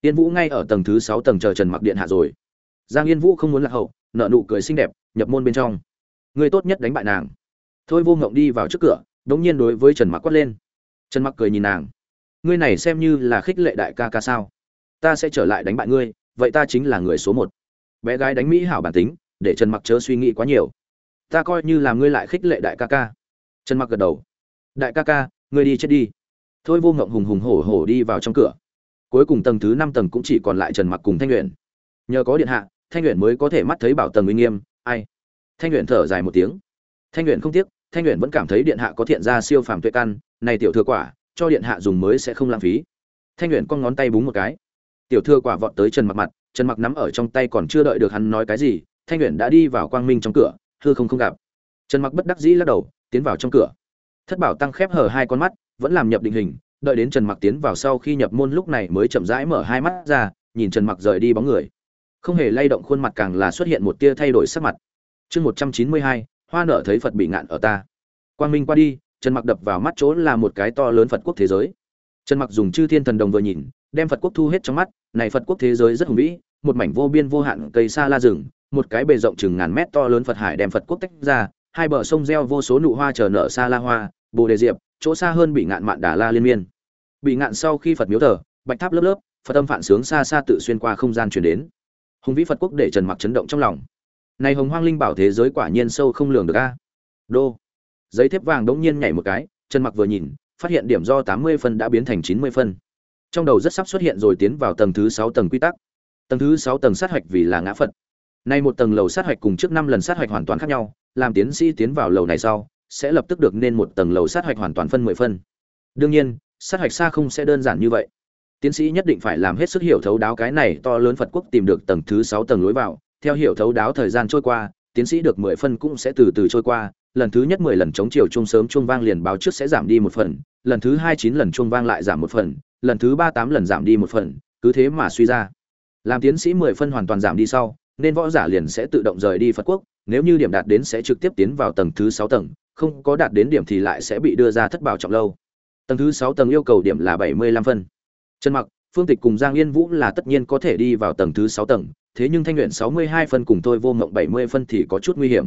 Yên vũ ngay ở tầng thứ sáu tầng chờ trần mặc điện hạ rồi. Giang yên vũ không muốn lạc hậu nợ nụ cười xinh đẹp, nhập môn bên trong người tốt nhất đánh bại nàng. Thôi vô ngộng đi vào trước cửa, đống nhiên đối với trần mặc quát lên. Trần mặc cười nhìn nàng. Ngươi này xem như là khích lệ đại ca ca sao? Ta sẽ trở lại đánh bại ngươi, vậy ta chính là người số một. Bé gái đánh mỹ hảo bản tính, để trần mặc chớ suy nghĩ quá nhiều. Ta coi như là ngươi lại khích lệ đại ca ca. Trần mặc gật đầu. Đại ca ca, ngươi đi chết đi. Thôi vô ngộng hùng hùng hổ hổ đi vào trong cửa. Cuối cùng tầng thứ năm tầng cũng chỉ còn lại trần mặc cùng thanh luyện nhờ có điện hạ, thanh luyện mới có thể mắt thấy bảo tầng uy nghiêm. Ai? Thanh luyện thở dài một tiếng. Thanh luyện không tiếc, thanh luyện vẫn cảm thấy điện hạ có thiện gia siêu phàm tuệ căn, này tiểu thừa quả, cho điện hạ dùng mới sẽ không lãng phí. Thanh luyện con ngón tay búng một cái. Tiểu thừa quả vọt tới trần mặc mặt, trần mặc nắm ở trong tay còn chưa đợi được hắn nói cái gì, thanh luyện đã đi vào quang minh trong cửa, hư không không gặp. Trần mặc bất đắc dĩ lắc đầu, tiến vào trong cửa. Thất bảo tăng khép hở hai con mắt, vẫn làm nhập định hình, đợi đến trần mặc tiến vào sau khi nhập môn lúc này mới chậm rãi mở hai mắt ra, nhìn trần mặc rời đi bóng người. Không hề lay động khuôn mặt càng là xuất hiện một tia thay đổi sắc mặt chương một trăm chín mươi hai, hoa nở thấy phật bị ngạn ở ta. Quang minh qua đi, trần mặc đập vào mắt chỗ là một cái to lớn phật quốc thế giới. Trần mặc dùng chư thiên thần đồng vừa nhìn, đem phật quốc thu hết trong mắt, này phật quốc thế giới rất hùng vĩ, một mảnh vô biên vô hạn cây xa la rừng, một cái bề rộng chừng ngàn mét to lớn phật hải đem phật quốc tách ra, hai bờ sông gieo vô số nụ hoa chờ nở xa la hoa, bồ đề diệp, chỗ xa hơn bị ngạn mạn đà la liên miên. Bị ngạn sau khi phật miếu thờ, bạch tháp lớp lớp, phật âm phản sướng xa xa tự xuyên qua không gian chuyển đến. Hùng vĩ phật quốc để trần mặc chấn động trong lòng này hồng hoang linh bảo thế giới quả nhiên sâu không lường được a. Đô. Giấy thép vàng đống nhiên nhảy một cái, trần mặc vừa nhìn, phát hiện điểm do 80 phân đã biến thành 90 phân. Trong đầu rất sắp xuất hiện rồi tiến vào tầng thứ 6 tầng quy tắc. Tầng thứ 6 tầng sát hạch vì là ngã phật. Nay một tầng lầu sát hạch cùng trước năm lần sát hạch hoàn toàn khác nhau, làm tiến sĩ tiến vào lầu này sau, sẽ lập tức được nên một tầng lầu sát hạch hoàn toàn phân 10 phân. Đương nhiên, sát hạch xa không sẽ đơn giản như vậy. Tiến sĩ nhất định phải làm hết sức hiểu thấu đáo cái này to lớn phật quốc tìm được tầng thứ 6 tầng lối vào theo hiểu thấu đáo thời gian trôi qua, tiến sĩ được 10 phân cũng sẽ từ từ trôi qua. Lần thứ nhất 10 lần chống chiều chung sớm chuông vang liền báo trước sẽ giảm đi một phần. Lần thứ hai chín lần chuông vang lại giảm một phần. Lần thứ ba tám lần giảm đi một phần. Cứ thế mà suy ra. Làm tiến sĩ 10 phân hoàn toàn giảm đi sau, nên võ giả liền sẽ tự động rời đi phật quốc. Nếu như điểm đạt đến sẽ trực tiếp tiến vào tầng thứ sáu tầng. Không có đạt đến điểm thì lại sẽ bị đưa ra thất bảo trọng lâu. Tầng thứ sáu tầng yêu cầu điểm là 75 phân. Trần mặc, phương tịch cùng giang yên vũ là tất nhiên có thể đi vào tầng thứ sáu tầng thế nhưng thanh luyện 62 phân cùng tôi vô mộng 70 phân thì có chút nguy hiểm.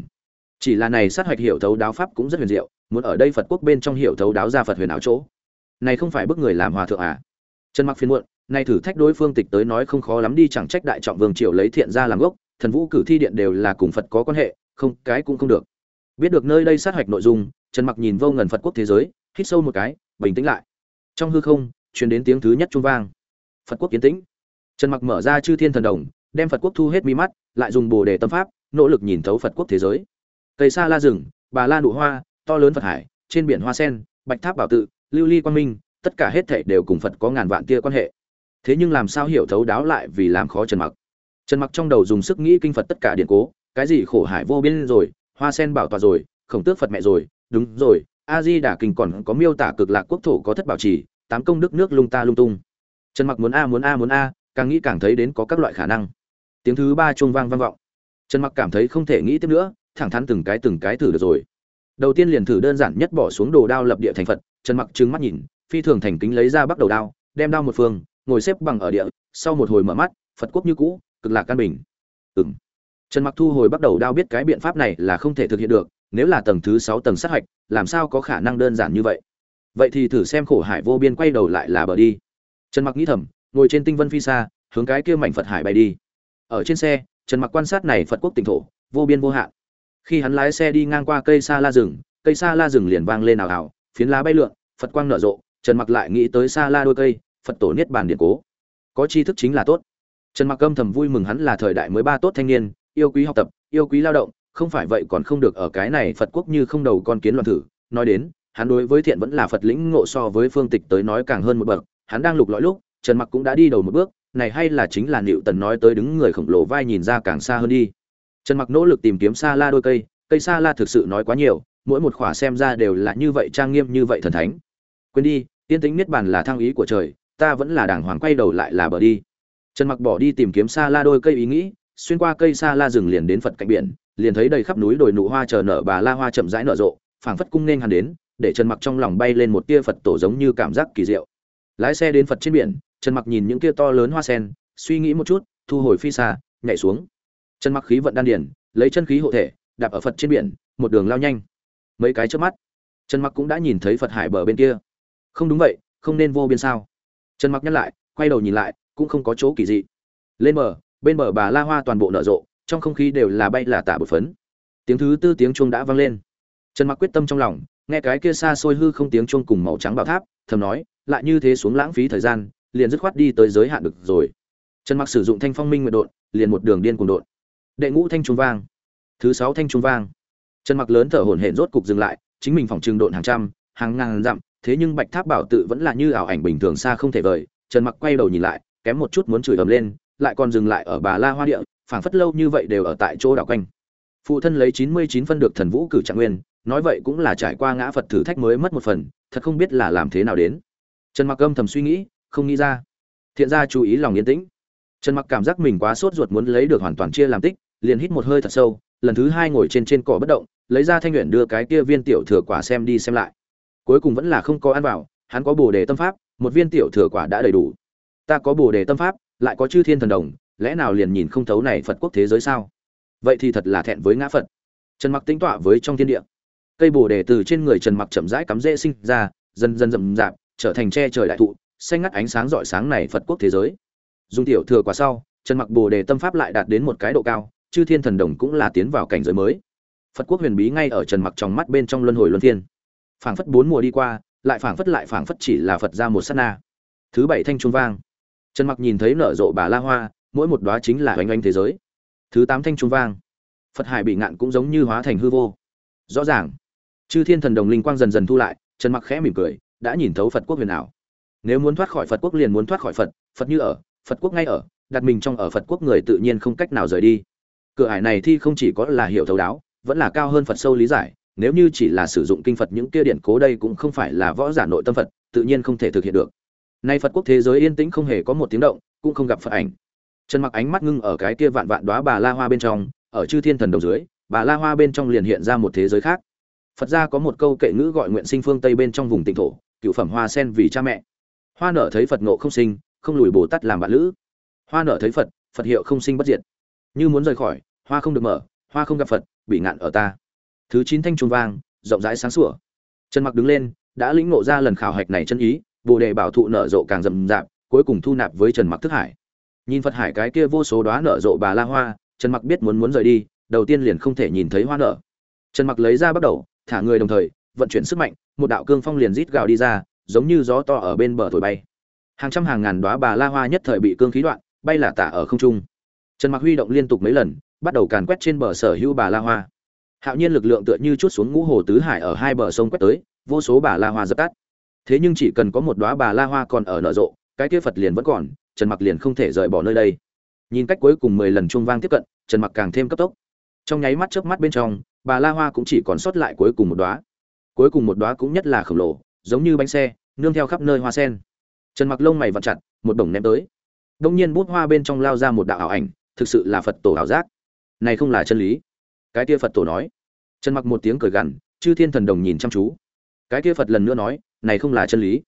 Chỉ là này sát hoạch hiểu thấu đáo pháp cũng rất huyền diệu, muốn ở đây phật quốc bên trong hiểu thấu đáo ra phật huyền ảo chỗ. Này không phải bức người làm hòa thượng à? Trần mặc phiền muộn này thử thách đối phương tịch tới nói không khó lắm đi, chẳng trách đại trọng vương triều lấy thiện ra làm gốc, thần vũ cử thi điện đều là cùng phật có quan hệ, không, cái cũng không được. Biết được nơi đây sát hoạch nội dung, trần mặc nhìn vô ngần phật quốc thế giới, hít sâu một cái, bình tĩnh lại. Trong hư không, truyền đến tiếng thứ nhất chuông vang. Phật quốc kiến tĩnh. Trần mặc mở ra chư thiên thần đồng đem phật quốc thu hết mi mắt, lại dùng bồ đề tâm pháp, nỗ lực nhìn thấu phật quốc thế giới. Cây sa la rừng, bà la nụ hoa, to lớn phật hải, trên biển hoa sen, bạch tháp bảo tự, lưu ly quan minh, tất cả hết thảy đều cùng phật có ngàn vạn tia quan hệ. Thế nhưng làm sao hiểu thấu đáo lại vì làm khó trần mặc? Trần mặc trong đầu dùng sức nghĩ kinh phật tất cả điện cố, cái gì khổ hải vô biên rồi, hoa sen bảo tòa rồi, khổng tước phật mẹ rồi, đúng rồi a di đà kinh còn có miêu tả cực lạc quốc thổ có thất bảo trì, tám công đức nước lung ta lung tung. Trần mặc muốn a muốn a muốn a càng nghĩ càng thấy đến có các loại khả năng. Tiếng thứ ba chuông vang vang vọng. Trần mặc cảm thấy không thể nghĩ tiếp nữa, thẳng thắn từng cái từng cái thử được rồi. Đầu tiên liền thử đơn giản nhất bỏ xuống đồ đao lập địa thành phật, trần mặc trừng mắt nhìn, phi thường thành kính lấy ra bắt đầu đao, đem đao một phương, ngồi xếp bằng ở địa, sau một hồi mở mắt, phật quốc như cũ, cực lạc căn bình. Ừng trần mặc thu hồi bắt đầu đao biết cái biện pháp này là không thể thực hiện được, nếu là tầng thứ sáu tầng sát hạch, làm sao có khả năng đơn giản như vậy? Vậy thì thử xem khổ hải vô biên quay đầu lại là bờ đi. Trần mặc nghĩ thầm ngồi trên tinh vân phi xa, hướng cái kia mảnh phật hải bay đi. Ở trên xe, trần mặc quan sát này phật quốc tỉnh thổ, vô biên vô hạn. Khi hắn lái xe đi ngang qua cây sa la rừng, cây sa la rừng liền vang lên ảo ảo phiến lá bay lượn, phật quang nở rộ, trần mặc lại nghĩ tới sa la đôi cây, phật tổ niết bàn điện cố. Có tri thức chính là tốt. Trần mặc âm thầm vui mừng hắn là thời đại mới ba tốt thanh niên, yêu quý học tập, yêu quý lao động, không phải vậy còn không được ở cái này phật quốc như không đầu con kiến loạn thử. Nói đến, hắn đối với thiện vẫn là phật lĩnh ngộ so với phương tịch tới nói càng hơn một bậc, hắn đang lục lõi lúc trần mặc cũng đã đi đầu một bước, này hay là chính là nịu tần nói tới đứng người khổng lồ vai nhìn ra càng xa hơn đi. Trần mặc nỗ lực tìm kiếm xa la đôi cây cây xa la thực sự nói quá nhiều, mỗi một khỏa xem ra đều là như vậy trang nghiêm như vậy thần thánh. Quên đi, tiên tính niết bàn là thăng ý của trời, ta vẫn là đàng hoàng quay đầu lại là bờ đi. Trần mặc bỏ đi tìm kiếm xa la đôi cây ý nghĩ, xuyên qua cây xa la rừng liền đến phật cạnh biển, liền thấy đầy khắp núi đồi nụ hoa chờ nở bà la hoa chậm rãi nở rộ, phảng phất cung nên hắn đến, để trần mặc trong lòng bay lên một tia phật tổ giống như cảm giác kỳ diệu. Lái xe đến phật trên biển trần mặc nhìn những kia to lớn hoa sen, suy nghĩ một chút, thu hồi phi xa, nhảy xuống. Trần mặc khí vận đan điển lấy chân khí hộ thể, đạp ở phật trên biển, một đường lao nhanh. Mấy cái trước mắt, trần mặc cũng đã nhìn thấy phật hải bờ bên kia. Không đúng vậy, không nên vô biên sao? Trần mặc nhắc lại, quay đầu nhìn lại, cũng không có chỗ kỳ dị. Lên bờ, bên bờ bà la hoa toàn bộ nở rộ, trong không khí đều là bay là tả bột phấn. Tiếng thứ tư tiếng chuông đã vang lên. Trần mặc quyết tâm trong lòng, nghe cái kia xa xôi hư không tiếng chuông cùng màu trắng bảo tháp, thầm nói, lại như thế xuống lãng phí thời gian liền dứt khoát đi tới giới hạn được rồi. Trần mặc sử dụng thanh phong minh nguyệt đột liền một đường điên cuồng đột đệ ngũ thanh trung vang, thứ sáu thanh trung vang. Trần mặc lớn thở hổn hển rốt cục dừng lại, chính mình phòng trường độn hàng trăm, hàng ngàn dặm, thế nhưng bạch tháp bảo tự vẫn là như ảo ảnh bình thường xa không thể vời. Trần mặc quay đầu nhìn lại, kém một chút muốn chửi ầm lên, lại còn dừng lại ở bà la hoa địa, phảng phất lâu như vậy đều ở tại chỗ đảo quanh. Phụ thân lấy 99 phân được thần vũ cử trạng nguyên, nói vậy cũng là trải qua ngã phật thử thách mới mất một phần, thật không biết là làm thế nào đến. Trần mặc âm thầm suy nghĩ không nghĩ ra. Thiện gia chú ý lòng yên tĩnh. Trần mặc cảm giác mình quá sốt ruột muốn lấy được hoàn toàn chia làm tích, liền hít một hơi thật sâu, lần thứ hai ngồi trên trên cỏ bất động, lấy ra thanh nguyện đưa cái kia viên tiểu thừa quả xem đi xem lại. Cuối cùng vẫn là không có ăn vào, hắn có bồ đề tâm pháp, một viên tiểu thừa quả đã đầy đủ. Ta có bồ đề tâm pháp, lại có chư thiên thần đồng, lẽ nào liền nhìn không thấu này phật quốc thế giới sao? Vậy thì thật là thẹn với ngã phật. Trần mặc tính tọa với trong thiên địa. Cây bồ đề từ trên người trần mặc chậm rãi cắm rễ sinh ra, dần dần rậm rạp, trở thành tre trời đại thụ xanh ngắt ánh sáng rọi sáng này phật quốc thế giới. Dung tiểu thừa quả sau, trần mặc bồ đề tâm pháp lại đạt đến một cái độ cao, chư thiên thần đồng cũng là tiến vào cảnh giới mới. Phật quốc huyền bí ngay ở trần mặc trong mắt bên trong luân hồi luân thiên phảng phất bốn mùa đi qua, lại phảng phất lại phảng phất chỉ là phật ra một sát na. Thứ bảy thanh trung vang. Trần mặc nhìn thấy nở rộ bà la hoa, mỗi một đóa chính là oanh oanh thế giới. Thứ tám thanh trung vang. Phật hải bị ngạn cũng giống như hóa thành hư vô. Rõ ràng, chư thiên thần đồng linh quang dần dần thu lại, trần mặc khẽ mỉm cười, đã nhìn thấu phật quốc huyền ảo nếu muốn thoát khỏi phật quốc liền muốn thoát khỏi phật phật như ở, phật quốc ngay ở, đặt mình trong ở phật quốc người tự nhiên không cách nào rời đi. Cửa ải này thi không chỉ có là hiểu thấu đáo, vẫn là cao hơn phật sâu lý giải, nếu như chỉ là sử dụng kinh phật những kia điện cố đây cũng không phải là võ giả nội tâm phật, tự nhiên không thể thực hiện được. Nay phật quốc thế giới yên tĩnh không hề có một tiếng động, cũng không gặp phật ảnh. Trần mặc ánh mắt ngưng ở cái kia vạn vạn đóa bà la hoa bên trong, ở chư thiên thần đầu dưới, bà la hoa bên trong liền hiện ra một thế giới khác. Phật gia có một câu kệ ngữ gọi nguyện sinh phương tây bên trong vùng tịnh thổ, cựu phẩm hoa sen vì cha mẹ hoa nở thấy phật ngộ không sinh, không lùi bồ tát làm bạn lữ. Hoa nở thấy phật phật hiệu không sinh bất diệt. Như muốn rời khỏi, hoa không được mở, hoa không gặp phật, bị ngạn ở ta. Thứ chín thanh trung vang, rộng rãi sáng sủa. Trần mặc đứng lên, đã lĩnh ngộ ra lần khảo hạch này chân ý, bồ đề bảo thụ nở rộ càng rậm rạp, cuối cùng thu nạp với trần mặc thức hải. Nhìn phật hải cái kia vô số đóa nở rộ bà la hoa, trần mặc biết muốn muốn rời đi, đầu tiên liền không thể nhìn thấy hoa nở. Trần mặc lấy ra bắt đầu, thả người đồng thời, vận chuyển sức mạnh, một đạo cương phong liền rít gào đi ra giống như gió to ở bên bờ thổi bay. Hàng trăm hàng ngàn đóa bà la hoa nhất thời bị cương khí đoạn, bay là tả ở không trung. Trần mặc huy động liên tục mấy lần, bắt đầu càn quét trên bờ sở hữu bà la hoa. Hạo nhiên lực lượng tựa như chút xuống ngũ hồ tứ hải ở hai bờ sông quét tới, vô số bà la hoa dập tắt. Thế nhưng chỉ cần có một đóa bà la hoa còn ở nở rộ, cái kia phật liền vẫn còn, trần mặc liền không thể rời bỏ nơi đây. Nhìn cách cuối cùng mười lần chuông vang tiếp cận, trần mặc càng thêm cấp tốc. Trong nháy mắt trước mắt bên trong, bà la hoa cũng chỉ còn sót lại cuối cùng một đóa. Cuối cùng một đóa cũng nhất là khổng lồ giống như bánh xe, nương theo khắp nơi hoa sen. Trần mặc lông mày vặn chặt, một đồng ném tới. Đông nhiên bút hoa bên trong lao ra một đạo ảo ảnh, thực sự là phật tổ ảo giác. Này không là chân lý. Cái kia phật tổ nói. Trần mặc một tiếng cười gằn, chư thiên thần đồng nhìn chăm chú. Cái kia phật lần nữa nói, này không là chân lý.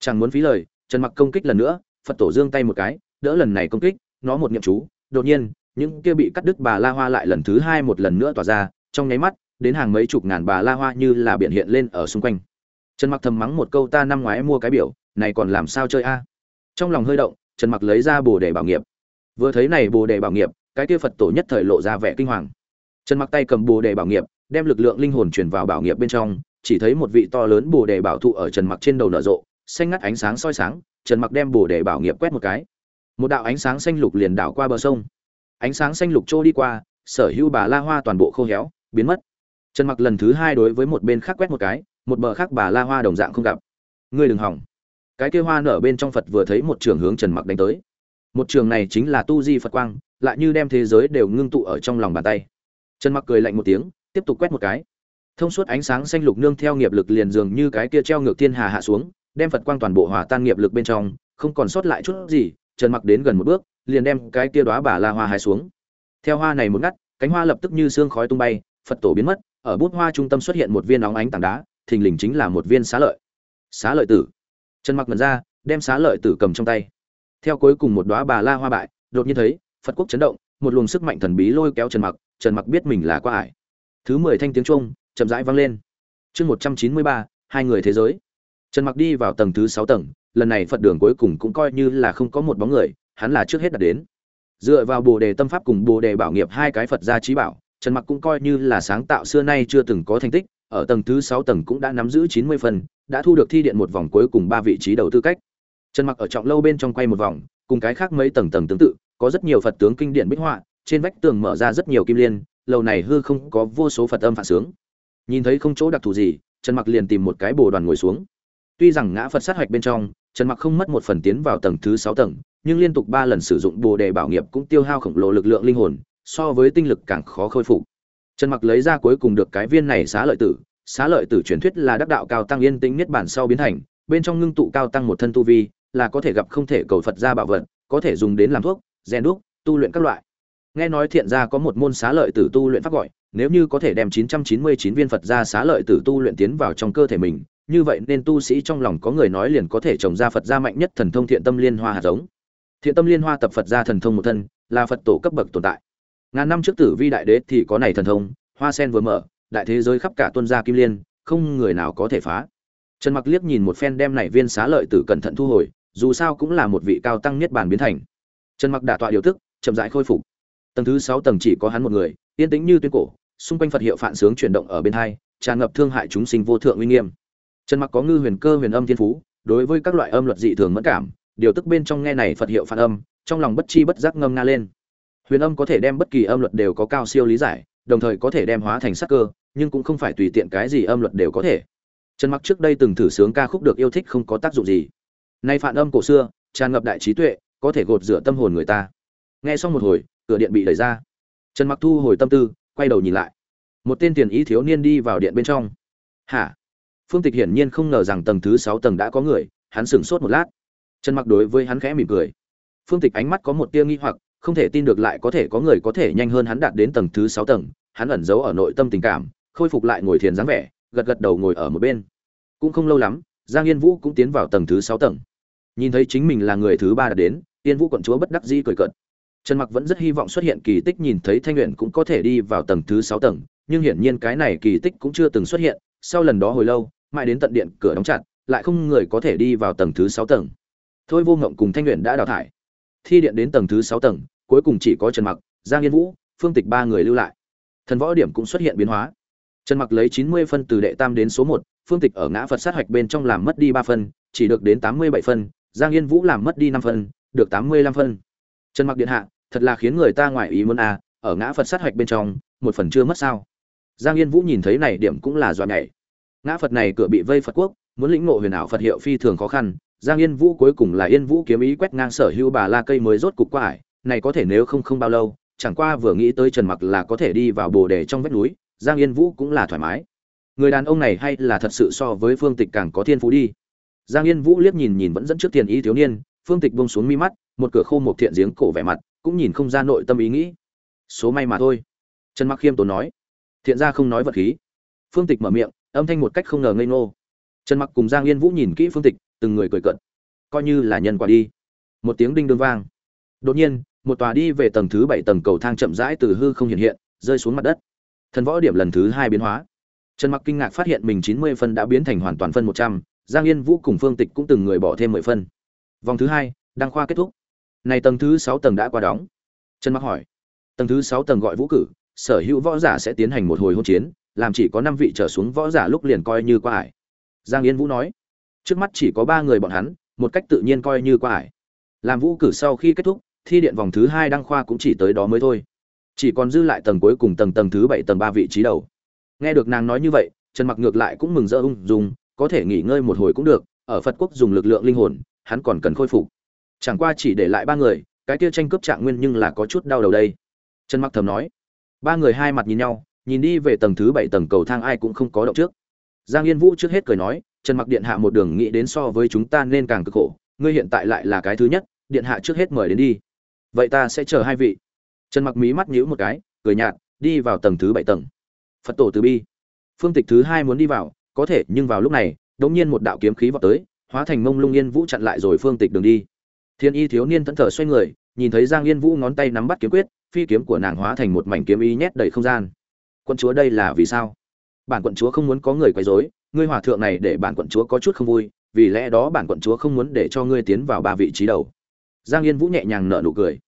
Chẳng muốn phí lời, trần mặc công kích lần nữa, phật tổ giương tay một cái, đỡ lần này công kích, nó một niệm chú. Đột nhiên, những kia bị cắt đứt bà la hoa lại lần thứ hai một lần nữa tỏa ra, trong nháy mắt, đến hàng mấy chục ngàn bà la hoa như là biển hiện lên ở xung quanh trần mặc thầm mắng một câu ta năm ngoái mua cái biểu, này còn làm sao chơi a? Trong lòng hơi động, trần mặc lấy ra bồ đề bảo nghiệp. Vừa thấy này bồ đề bảo nghiệp, cái kia phật tổ nhất thời lộ ra vẻ kinh hoàng. Trần mặc tay cầm bồ đề bảo nghiệp, đem lực lượng linh hồn truyền vào bảo nghiệp bên trong, chỉ thấy một vị to lớn bồ đề bảo thụ ở trần mặc trên đầu nở rộ, xanh ngắt ánh sáng soi sáng, trần mặc đem bồ đề bảo nghiệp quét một cái. Một đạo ánh sáng xanh lục liền đảo qua bờ sông. Ánh sáng xanh lục trôi đi qua, sở hữu bà la hoa toàn bộ khô héo, biến mất. Trần mặc lần thứ hai đối với một bên khác quét một cái một bờ khác bà la hoa đồng dạng không gặp. Ngươi đừng hỏng. Cái kia hoa nở bên trong phật vừa thấy một trường hướng trần mặc đánh tới. Một trường này chính là tu di phật quang, lại như đem thế giới đều ngưng tụ ở trong lòng bàn tay. Trần mặc cười lạnh một tiếng, tiếp tục quét một cái. Thông suốt ánh sáng xanh lục nương theo nghiệp lực liền dường như cái kia treo ngược thiên hà hạ xuống, đem phật quang toàn bộ hòa tan nghiệp lực bên trong, không còn sót lại chút gì, trần mặc đến gần một bước, liền đem cái kia đóa bà la hoa hái xuống. Theo hoa này một ngắt, cánh hoa lập tức như xương khói tung bay, phật tổ biến mất, ở bút hoa trung tâm xuất hiện một viên óng ánh tảng đá thình lình chính là một viên xá lợi. Xá lợi tử. Trần mặc mật ra, đem xá lợi tử cầm trong tay. Theo cuối cùng một đóa bà la hoa bại, đột nhiên thấy, phật quốc chấn động, một luồng sức mạnh thần bí lôi kéo trần mặc trần mặc biết mình là quá ải. Thứ mười thanh tiếng trung chậm rãi vang lên. Chương một trăm chín mươi ba, hai người thế giới. Trần mặc đi vào tầng thứ sáu tầng, lần này phật đường cuối cùng cũng coi như là không có một bóng người, hắn là trước hết đặt đến. Dựa vào bồ đề tâm pháp cùng bồ đề bảo nghiệp hai cái phật gia trí bảo, trần mặc cũng coi như là sáng tạo xưa nay chưa từng có thành tích ở tầng thứ sáu tầng cũng đã nắm giữ chín mươi phần, đã thu được thi điện một vòng cuối cùng ba vị trí đầu tư cách. Trần mặc ở trọng lâu bên trong quay một vòng, cùng cái khác mấy tầng tầng tương tự, có rất nhiều phật tướng kinh điển bích họa, trên vách tường mở ra rất nhiều kim liên, lầu này hư không có vô số phật âm phản sướng. Nhìn thấy không chỗ đặc thù gì, trần mặc liền tìm một cái bồ đoàn ngồi xuống. Tuy rằng ngã phật sát hoạch bên trong, trần mặc không mất một phần tiến vào tầng thứ sáu tầng, nhưng liên tục ba lần sử dụng bồ đề bảo nghiệp cũng tiêu hao khổng lồ lực lượng linh hồn, so với tinh lực càng khó khôi phục trần mặc lấy ra cuối cùng được cái viên này xá lợi tử, xá lợi tử truyền thuyết là đắc đạo cao tăng yên tĩnh niết bản sau biến thành, bên trong ngưng tụ cao tăng một thân tu vi, là có thể gặp không thể cầu phật ra bảo vật, có thể dùng đến làm thuốc, rèn đúc, tu luyện các loại. Nghe nói thiện gia có một môn xá lợi tử tu luyện pháp gọi, nếu như có thể đem 999 viên phật ra xá lợi tử tu luyện tiến vào trong cơ thể mình, như vậy nên tu sĩ trong lòng có người nói liền có thể trồng ra phật gia mạnh nhất thần thông thiện tâm liên hoa hạt giống. Thiện tâm liên hoa tập phật gia thần thông một thân, là phật tổ cấp bậc tồn tại ngàn năm trước tử vi đại đế thì có này thần thông, hoa sen vừa mở, đại thế giới khắp cả tuân gia kim liên, không người nào có thể phá. Trần mặc liếc nhìn một phen đem này viên xá lợi tử cẩn thận thu hồi, dù sao cũng là một vị cao tăng niết bàn biến thành. Trần mặc đả tọa điều tức, chậm rãi khôi phục. Tầng thứ sáu tầng chỉ có hắn một người, yên tĩnh như tuyên cổ, xung quanh phật hiệu phản sướng chuyển động ở bên hai, tràn ngập thương hại chúng sinh vô thượng uy nghiêm. Trần mặc có ngư huyền cơ huyền âm thiên phú, đối với các loại âm luật dị thường mẫn cảm, điều tức bên trong nghe này phật hiệu phản âm, trong lòng bất chi bất giác ngâm nga lên huyền âm có thể đem bất kỳ âm luật đều có cao siêu lý giải, đồng thời có thể đem hóa thành sắc cơ, nhưng cũng không phải tùy tiện cái gì âm luật đều có thể. Trần mặc trước đây từng thử sướng ca khúc được yêu thích không có tác dụng gì. Nay phản âm cổ xưa, tràn ngập đại trí tuệ, có thể gột rửa tâm hồn người ta. Nghe xong một hồi, cửa điện bị đẩy ra. Trần mặc thu hồi tâm tư, quay đầu nhìn lại. Một tên tiền ý thiếu niên đi vào điện bên trong. Hả? Phương tịch hiển nhiên không ngờ rằng tầng thứ sáu tầng đã có người, hắn sửng sốt một lát. Trần mặc đối với hắn khẽ mỉm cười. Phương tịch ánh mắt có một tia nghi hoặc không thể tin được lại có thể có người có thể nhanh hơn hắn đạt đến tầng thứ sáu tầng, hắn ẩn giấu ở nội tâm tình cảm, khôi phục lại ngồi thiền dáng vẻ, gật gật đầu ngồi ở một bên. Cũng không lâu lắm, giang yên vũ cũng tiến vào tầng thứ sáu tầng. Nhìn thấy chính mình là người thứ ba đạt đến, yên vũ quận chúa bất đắc dĩ cười cợt. Trần mặc vẫn rất hy vọng xuất hiện kỳ tích nhìn thấy thanh luyện cũng có thể đi vào tầng thứ sáu tầng, nhưng hiển nhiên cái này kỳ tích cũng chưa từng xuất hiện, sau lần đó hồi lâu, mãi đến tận điện cửa đóng chặt, lại không người có thể đi vào tầng thứ sáu tầng. Thôi vô ngộng cùng thanh luyện đã đào thải. Thi điện đến tầng thứ sáu tầng cuối cùng chỉ có trần mặc, giang yên vũ, phương tịch ba người lưu lại. Thần võ điểm cũng xuất hiện biến hóa. Trần mặc lấy chín mươi phân từ đệ tam đến số một, phương tịch ở ngã phật sát hoạch bên trong làm mất đi ba phân, chỉ được đến tám mươi bảy phân, giang yên vũ làm mất đi năm phân, được tám mươi lăm phân. Trần mặc điện hạ, thật là khiến người ta ngoài ý muốn à ở ngã phật sát hoạch bên trong, một phần chưa mất sao? Giang yên vũ nhìn thấy này điểm cũng là dọa nhảy. Ngã phật này cửa bị vây phật quốc, muốn lĩnh ngộ huyền ảo phật hiệu phi thường khó khăn, giang yên vũ cuối cùng là yên vũ kiếm ý quét ngang sở hữu bà la cây mới rốt cục qua ải này có thể nếu không không bao lâu, chẳng qua vừa nghĩ tới trần mặc là có thể đi vào bồ đề trong vách núi, giang yên vũ cũng là thoải mái. Người đàn ông này hay là thật sự so với phương tịch càng có thiên phú đi. Giang yên vũ liếc nhìn nhìn vẫn dẫn trước tiền y thiếu niên, phương tịch bông xuống mi mắt, một cửa khô một thiện giếng cổ vẻ mặt, cũng nhìn không ra nội tâm ý nghĩ. Số may mà thôi. Trần mặc khiêm tốn nói. Thiện ra không nói vật khí. Phương tịch mở miệng, âm thanh một cách không ngờ ngây ngô. Trần mặc cùng giang yên vũ nhìn kỹ phương tịch, từng người cười cận coi như là nhân quả đi. Một tiếng đinh đương vang. Đột nhiên một tòa đi về tầng thứ bảy tầng cầu thang chậm rãi từ hư không hiện hiện, rơi xuống mặt đất. Thần võ điểm lần thứ hai biến hóa. Trần mặc kinh ngạc phát hiện mình chín mươi phân đã biến thành hoàn toàn phân một trăm, giang yên vũ cùng phương tịch cũng từng người bỏ thêm mười phân. Vòng thứ hai, đăng khoa kết thúc. Này tầng thứ sáu tầng đã qua đóng. Trần mặc hỏi. Tầng thứ sáu tầng gọi vũ cử, sở hữu võ giả sẽ tiến hành một hồi hôn chiến, làm chỉ có năm vị trở xuống võ giả lúc liền coi như qua ải. Giang yên vũ nói. Trước mắt chỉ có ba người bọn hắn, một cách tự nhiên coi như qua ải. Làm vũ cử sau khi kết thúc thi điện vòng thứ hai đăng khoa cũng chỉ tới đó mới thôi. Chỉ còn dư lại tầng cuối cùng tầng tầng thứ bảy, tầng ba vị trí đầu. Nghe được nàng nói như vậy, trần mặc ngược lại cũng mừng rỡ ung dung, có thể nghỉ ngơi một hồi cũng được, ở phật quốc dùng lực lượng linh hồn, hắn còn cần khôi phục. Chẳng qua chỉ để lại ba người, cái kia tranh cướp trạng nguyên nhưng là có chút đau đầu đây. Trần mặc thầm nói. Ba người hai mặt nhìn nhau, nhìn đi về tầng thứ bảy, tầng cầu thang ai cũng không có động trước. Giang yên vũ trước hết cười nói, trần mặc điện hạ một đường nghĩ đến so với chúng ta nên càng cực khổ, ngươi hiện tại lại là cái thứ nhất, điện hạ trước hết mời đến đi vậy ta sẽ chờ hai vị. Trần mặc mí mắt nhíu một cái, cười nhạt, đi vào tầng thứ bảy tầng. Phật tổ từ bi. Phương tịch thứ hai muốn đi vào, có thể, nhưng vào lúc này đống nhiên một đạo kiếm khí vọt tới, hóa thành mông lung yên vũ chặn lại rồi phương tịch đường đi. Thiên y thiếu niên thẫn thờ xoay người, nhìn thấy giang yên vũ ngón tay nắm bắt kiếm quyết, phi kiếm của nàng hóa thành một mảnh kiếm y nhét đầy không gian. Quận chúa đây là vì sao? Bản quận chúa không muốn có người quấy rối, ngươi hòa thượng này để bản quận chúa có chút không vui, vì lẽ đó bản quận chúa không muốn để cho ngươi tiến vào ba vị trí đầu giang yên vũ nhẹ nhàng nở nụ cười.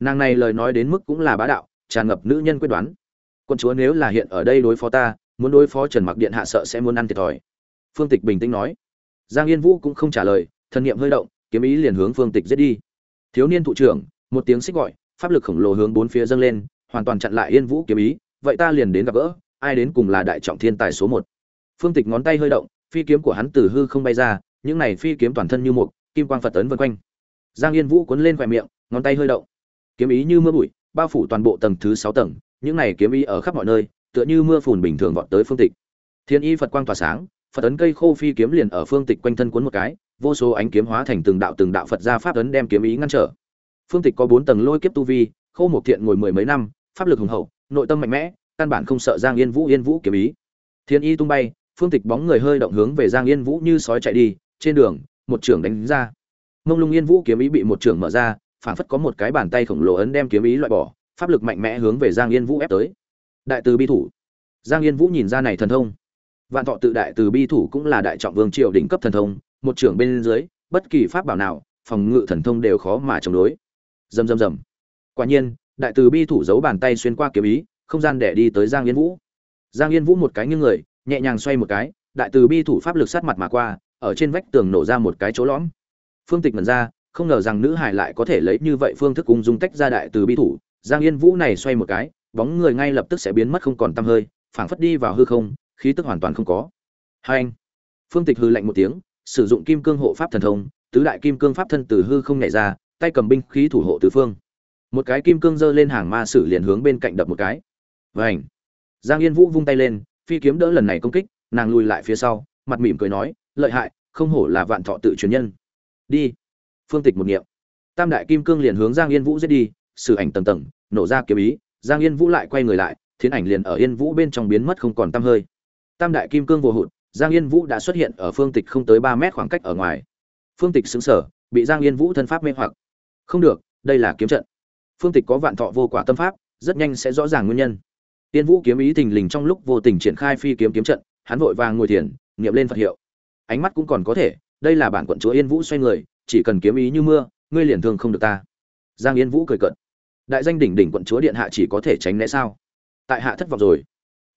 Nàng này lời nói đến mức cũng là bá đạo, tràn ngập nữ nhân quyết đoán. Quân chúa nếu là hiện ở đây đối phó ta, muốn đối phó trần mặc điện hạ sợ sẽ muốn ăn thiệt thòi. Phương tịch bình tĩnh nói. Giang yên vũ cũng không trả lời, thân nhiệm hơi động, kiếm ý liền hướng phương tịch giết đi. Thiếu niên thụ trưởng, một tiếng xích gọi, pháp lực khổng lồ hướng bốn phía dâng lên, hoàn toàn chặn lại yên vũ kiếm ý, vậy ta liền đến gặp gỡ, ai đến cùng là đại trọng thiên tài số một. Phương tịch ngón tay hơi động, phi kiếm của hắn từ hư không bay ra, những này phi kiếm toàn thân như một kim quang phật tấn vân quanh giang yên vũ cuốn lên khoe miệng, ngón tay hơi động. Kiếm ý như mưa bụi, bao phủ toàn bộ tầng thứ sáu tầng, những này kiếm ý ở khắp mọi nơi, tựa như mưa phùn bình thường vọt tới phương tịch. Thiên y phật quang tỏa sáng, phật ấn cây khô phi kiếm liền ở phương tịch quanh thân cuốn một cái, vô số ánh kiếm hóa thành từng đạo từng đạo phật gia pháp ấn đem kiếm ý ngăn trở. Phương tịch có bốn tầng lôi kiếp tu vi, khô một thiện ngồi mười mấy năm, pháp lực hùng hậu, nội tâm mạnh mẽ, căn bản không sợ giang yên vũ yên vũ kiếm ý. Thiên y tung bay, phương tịch bóng người hơi động hướng về giang yên vũ như sói chạy đi, trên đường, một trưởng đánh ra mông lung yên vũ kiếm ý bị một trưởng mở ra, phảng phất có một cái bàn tay khổng lồ ấn đem kiếm ý loại bỏ, pháp lực mạnh mẽ hướng về giang yên vũ ép tới. Đại từ bi thủ. Giang yên vũ nhìn ra này thần thông. Vạn thọ tự đại từ bi thủ cũng là đại trọng vương triều đỉnh cấp thần thông, một trưởng bên dưới, bất kỳ pháp bảo nào, phòng ngự thần thông đều khó mà chống đối. Rầm rầm rầm. Quả nhiên, đại từ bi thủ giấu bàn tay xuyên qua kiếm ý, không gian để đi tới giang yên vũ. Giang yên vũ một cái nghiêng người, nhẹ nhàng xoay một cái, đại từ bi thủ pháp lực sát mặt mà qua, ở trên vách tường nổ ra một cái chỗ lõm phương tịch mần ra, không ngờ rằng nữ hải lại có thể lấy như vậy phương thức cung dung tách ra đại từ bi thủ. Giang yên vũ này xoay một cái, bóng người ngay lập tức sẽ biến mất không còn tăm hơi, phảng phất đi vào hư không, khí tức hoàn toàn không có. Hai anh. Phương tịch hư lạnh một tiếng, sử dụng kim cương hộ pháp thần thông, tứ đại kim cương pháp thân từ hư không nhảy ra, tay cầm binh khí thủ hộ tứ phương. Một cái kim cương giơ lên hàng ma sử liền hướng bên cạnh đập một cái. Vảnh giang yên vũ vung tay lên, phi kiếm đỡ lần này công kích, nàng lùi lại phía sau, mặt mỉm cười nói, lợi hại, không hổ là vạn thọ tự truyền nhân đi. Phương tịch một niệm. Tam đại kim cương liền hướng giang yên vũ giết đi, sử ảnh tầng tầng, nổ ra kiếm ý, giang yên vũ lại quay người lại, thiến ảnh liền ở yên vũ bên trong biến mất không còn tăm hơi. Tam đại kim cương vô hụt, giang yên vũ đã xuất hiện ở phương tịch không tới ba mét khoảng cách ở ngoài. Phương tịch xứng sở bị giang yên vũ thân pháp mê hoặc. Không được, đây là kiếm trận. Phương tịch có vạn thọ vô quả tâm pháp, rất nhanh sẽ rõ ràng nguyên nhân. Yên vũ kiếm ý thình lình trong lúc vô tình triển khai phi kiếm kiếm trận, hắn vội vàng ngồi thiền nghiệm lên phật hiệu. Ánh mắt cũng còn có thể đây là bản quận chúa yên vũ xoay người, chỉ cần kiếm ý như mưa, ngươi liền thương không được ta. Giang yên vũ cười cận đại danh đỉnh đỉnh quận chúa điện hạ chỉ có thể tránh né sao? Tại hạ thất vọng rồi.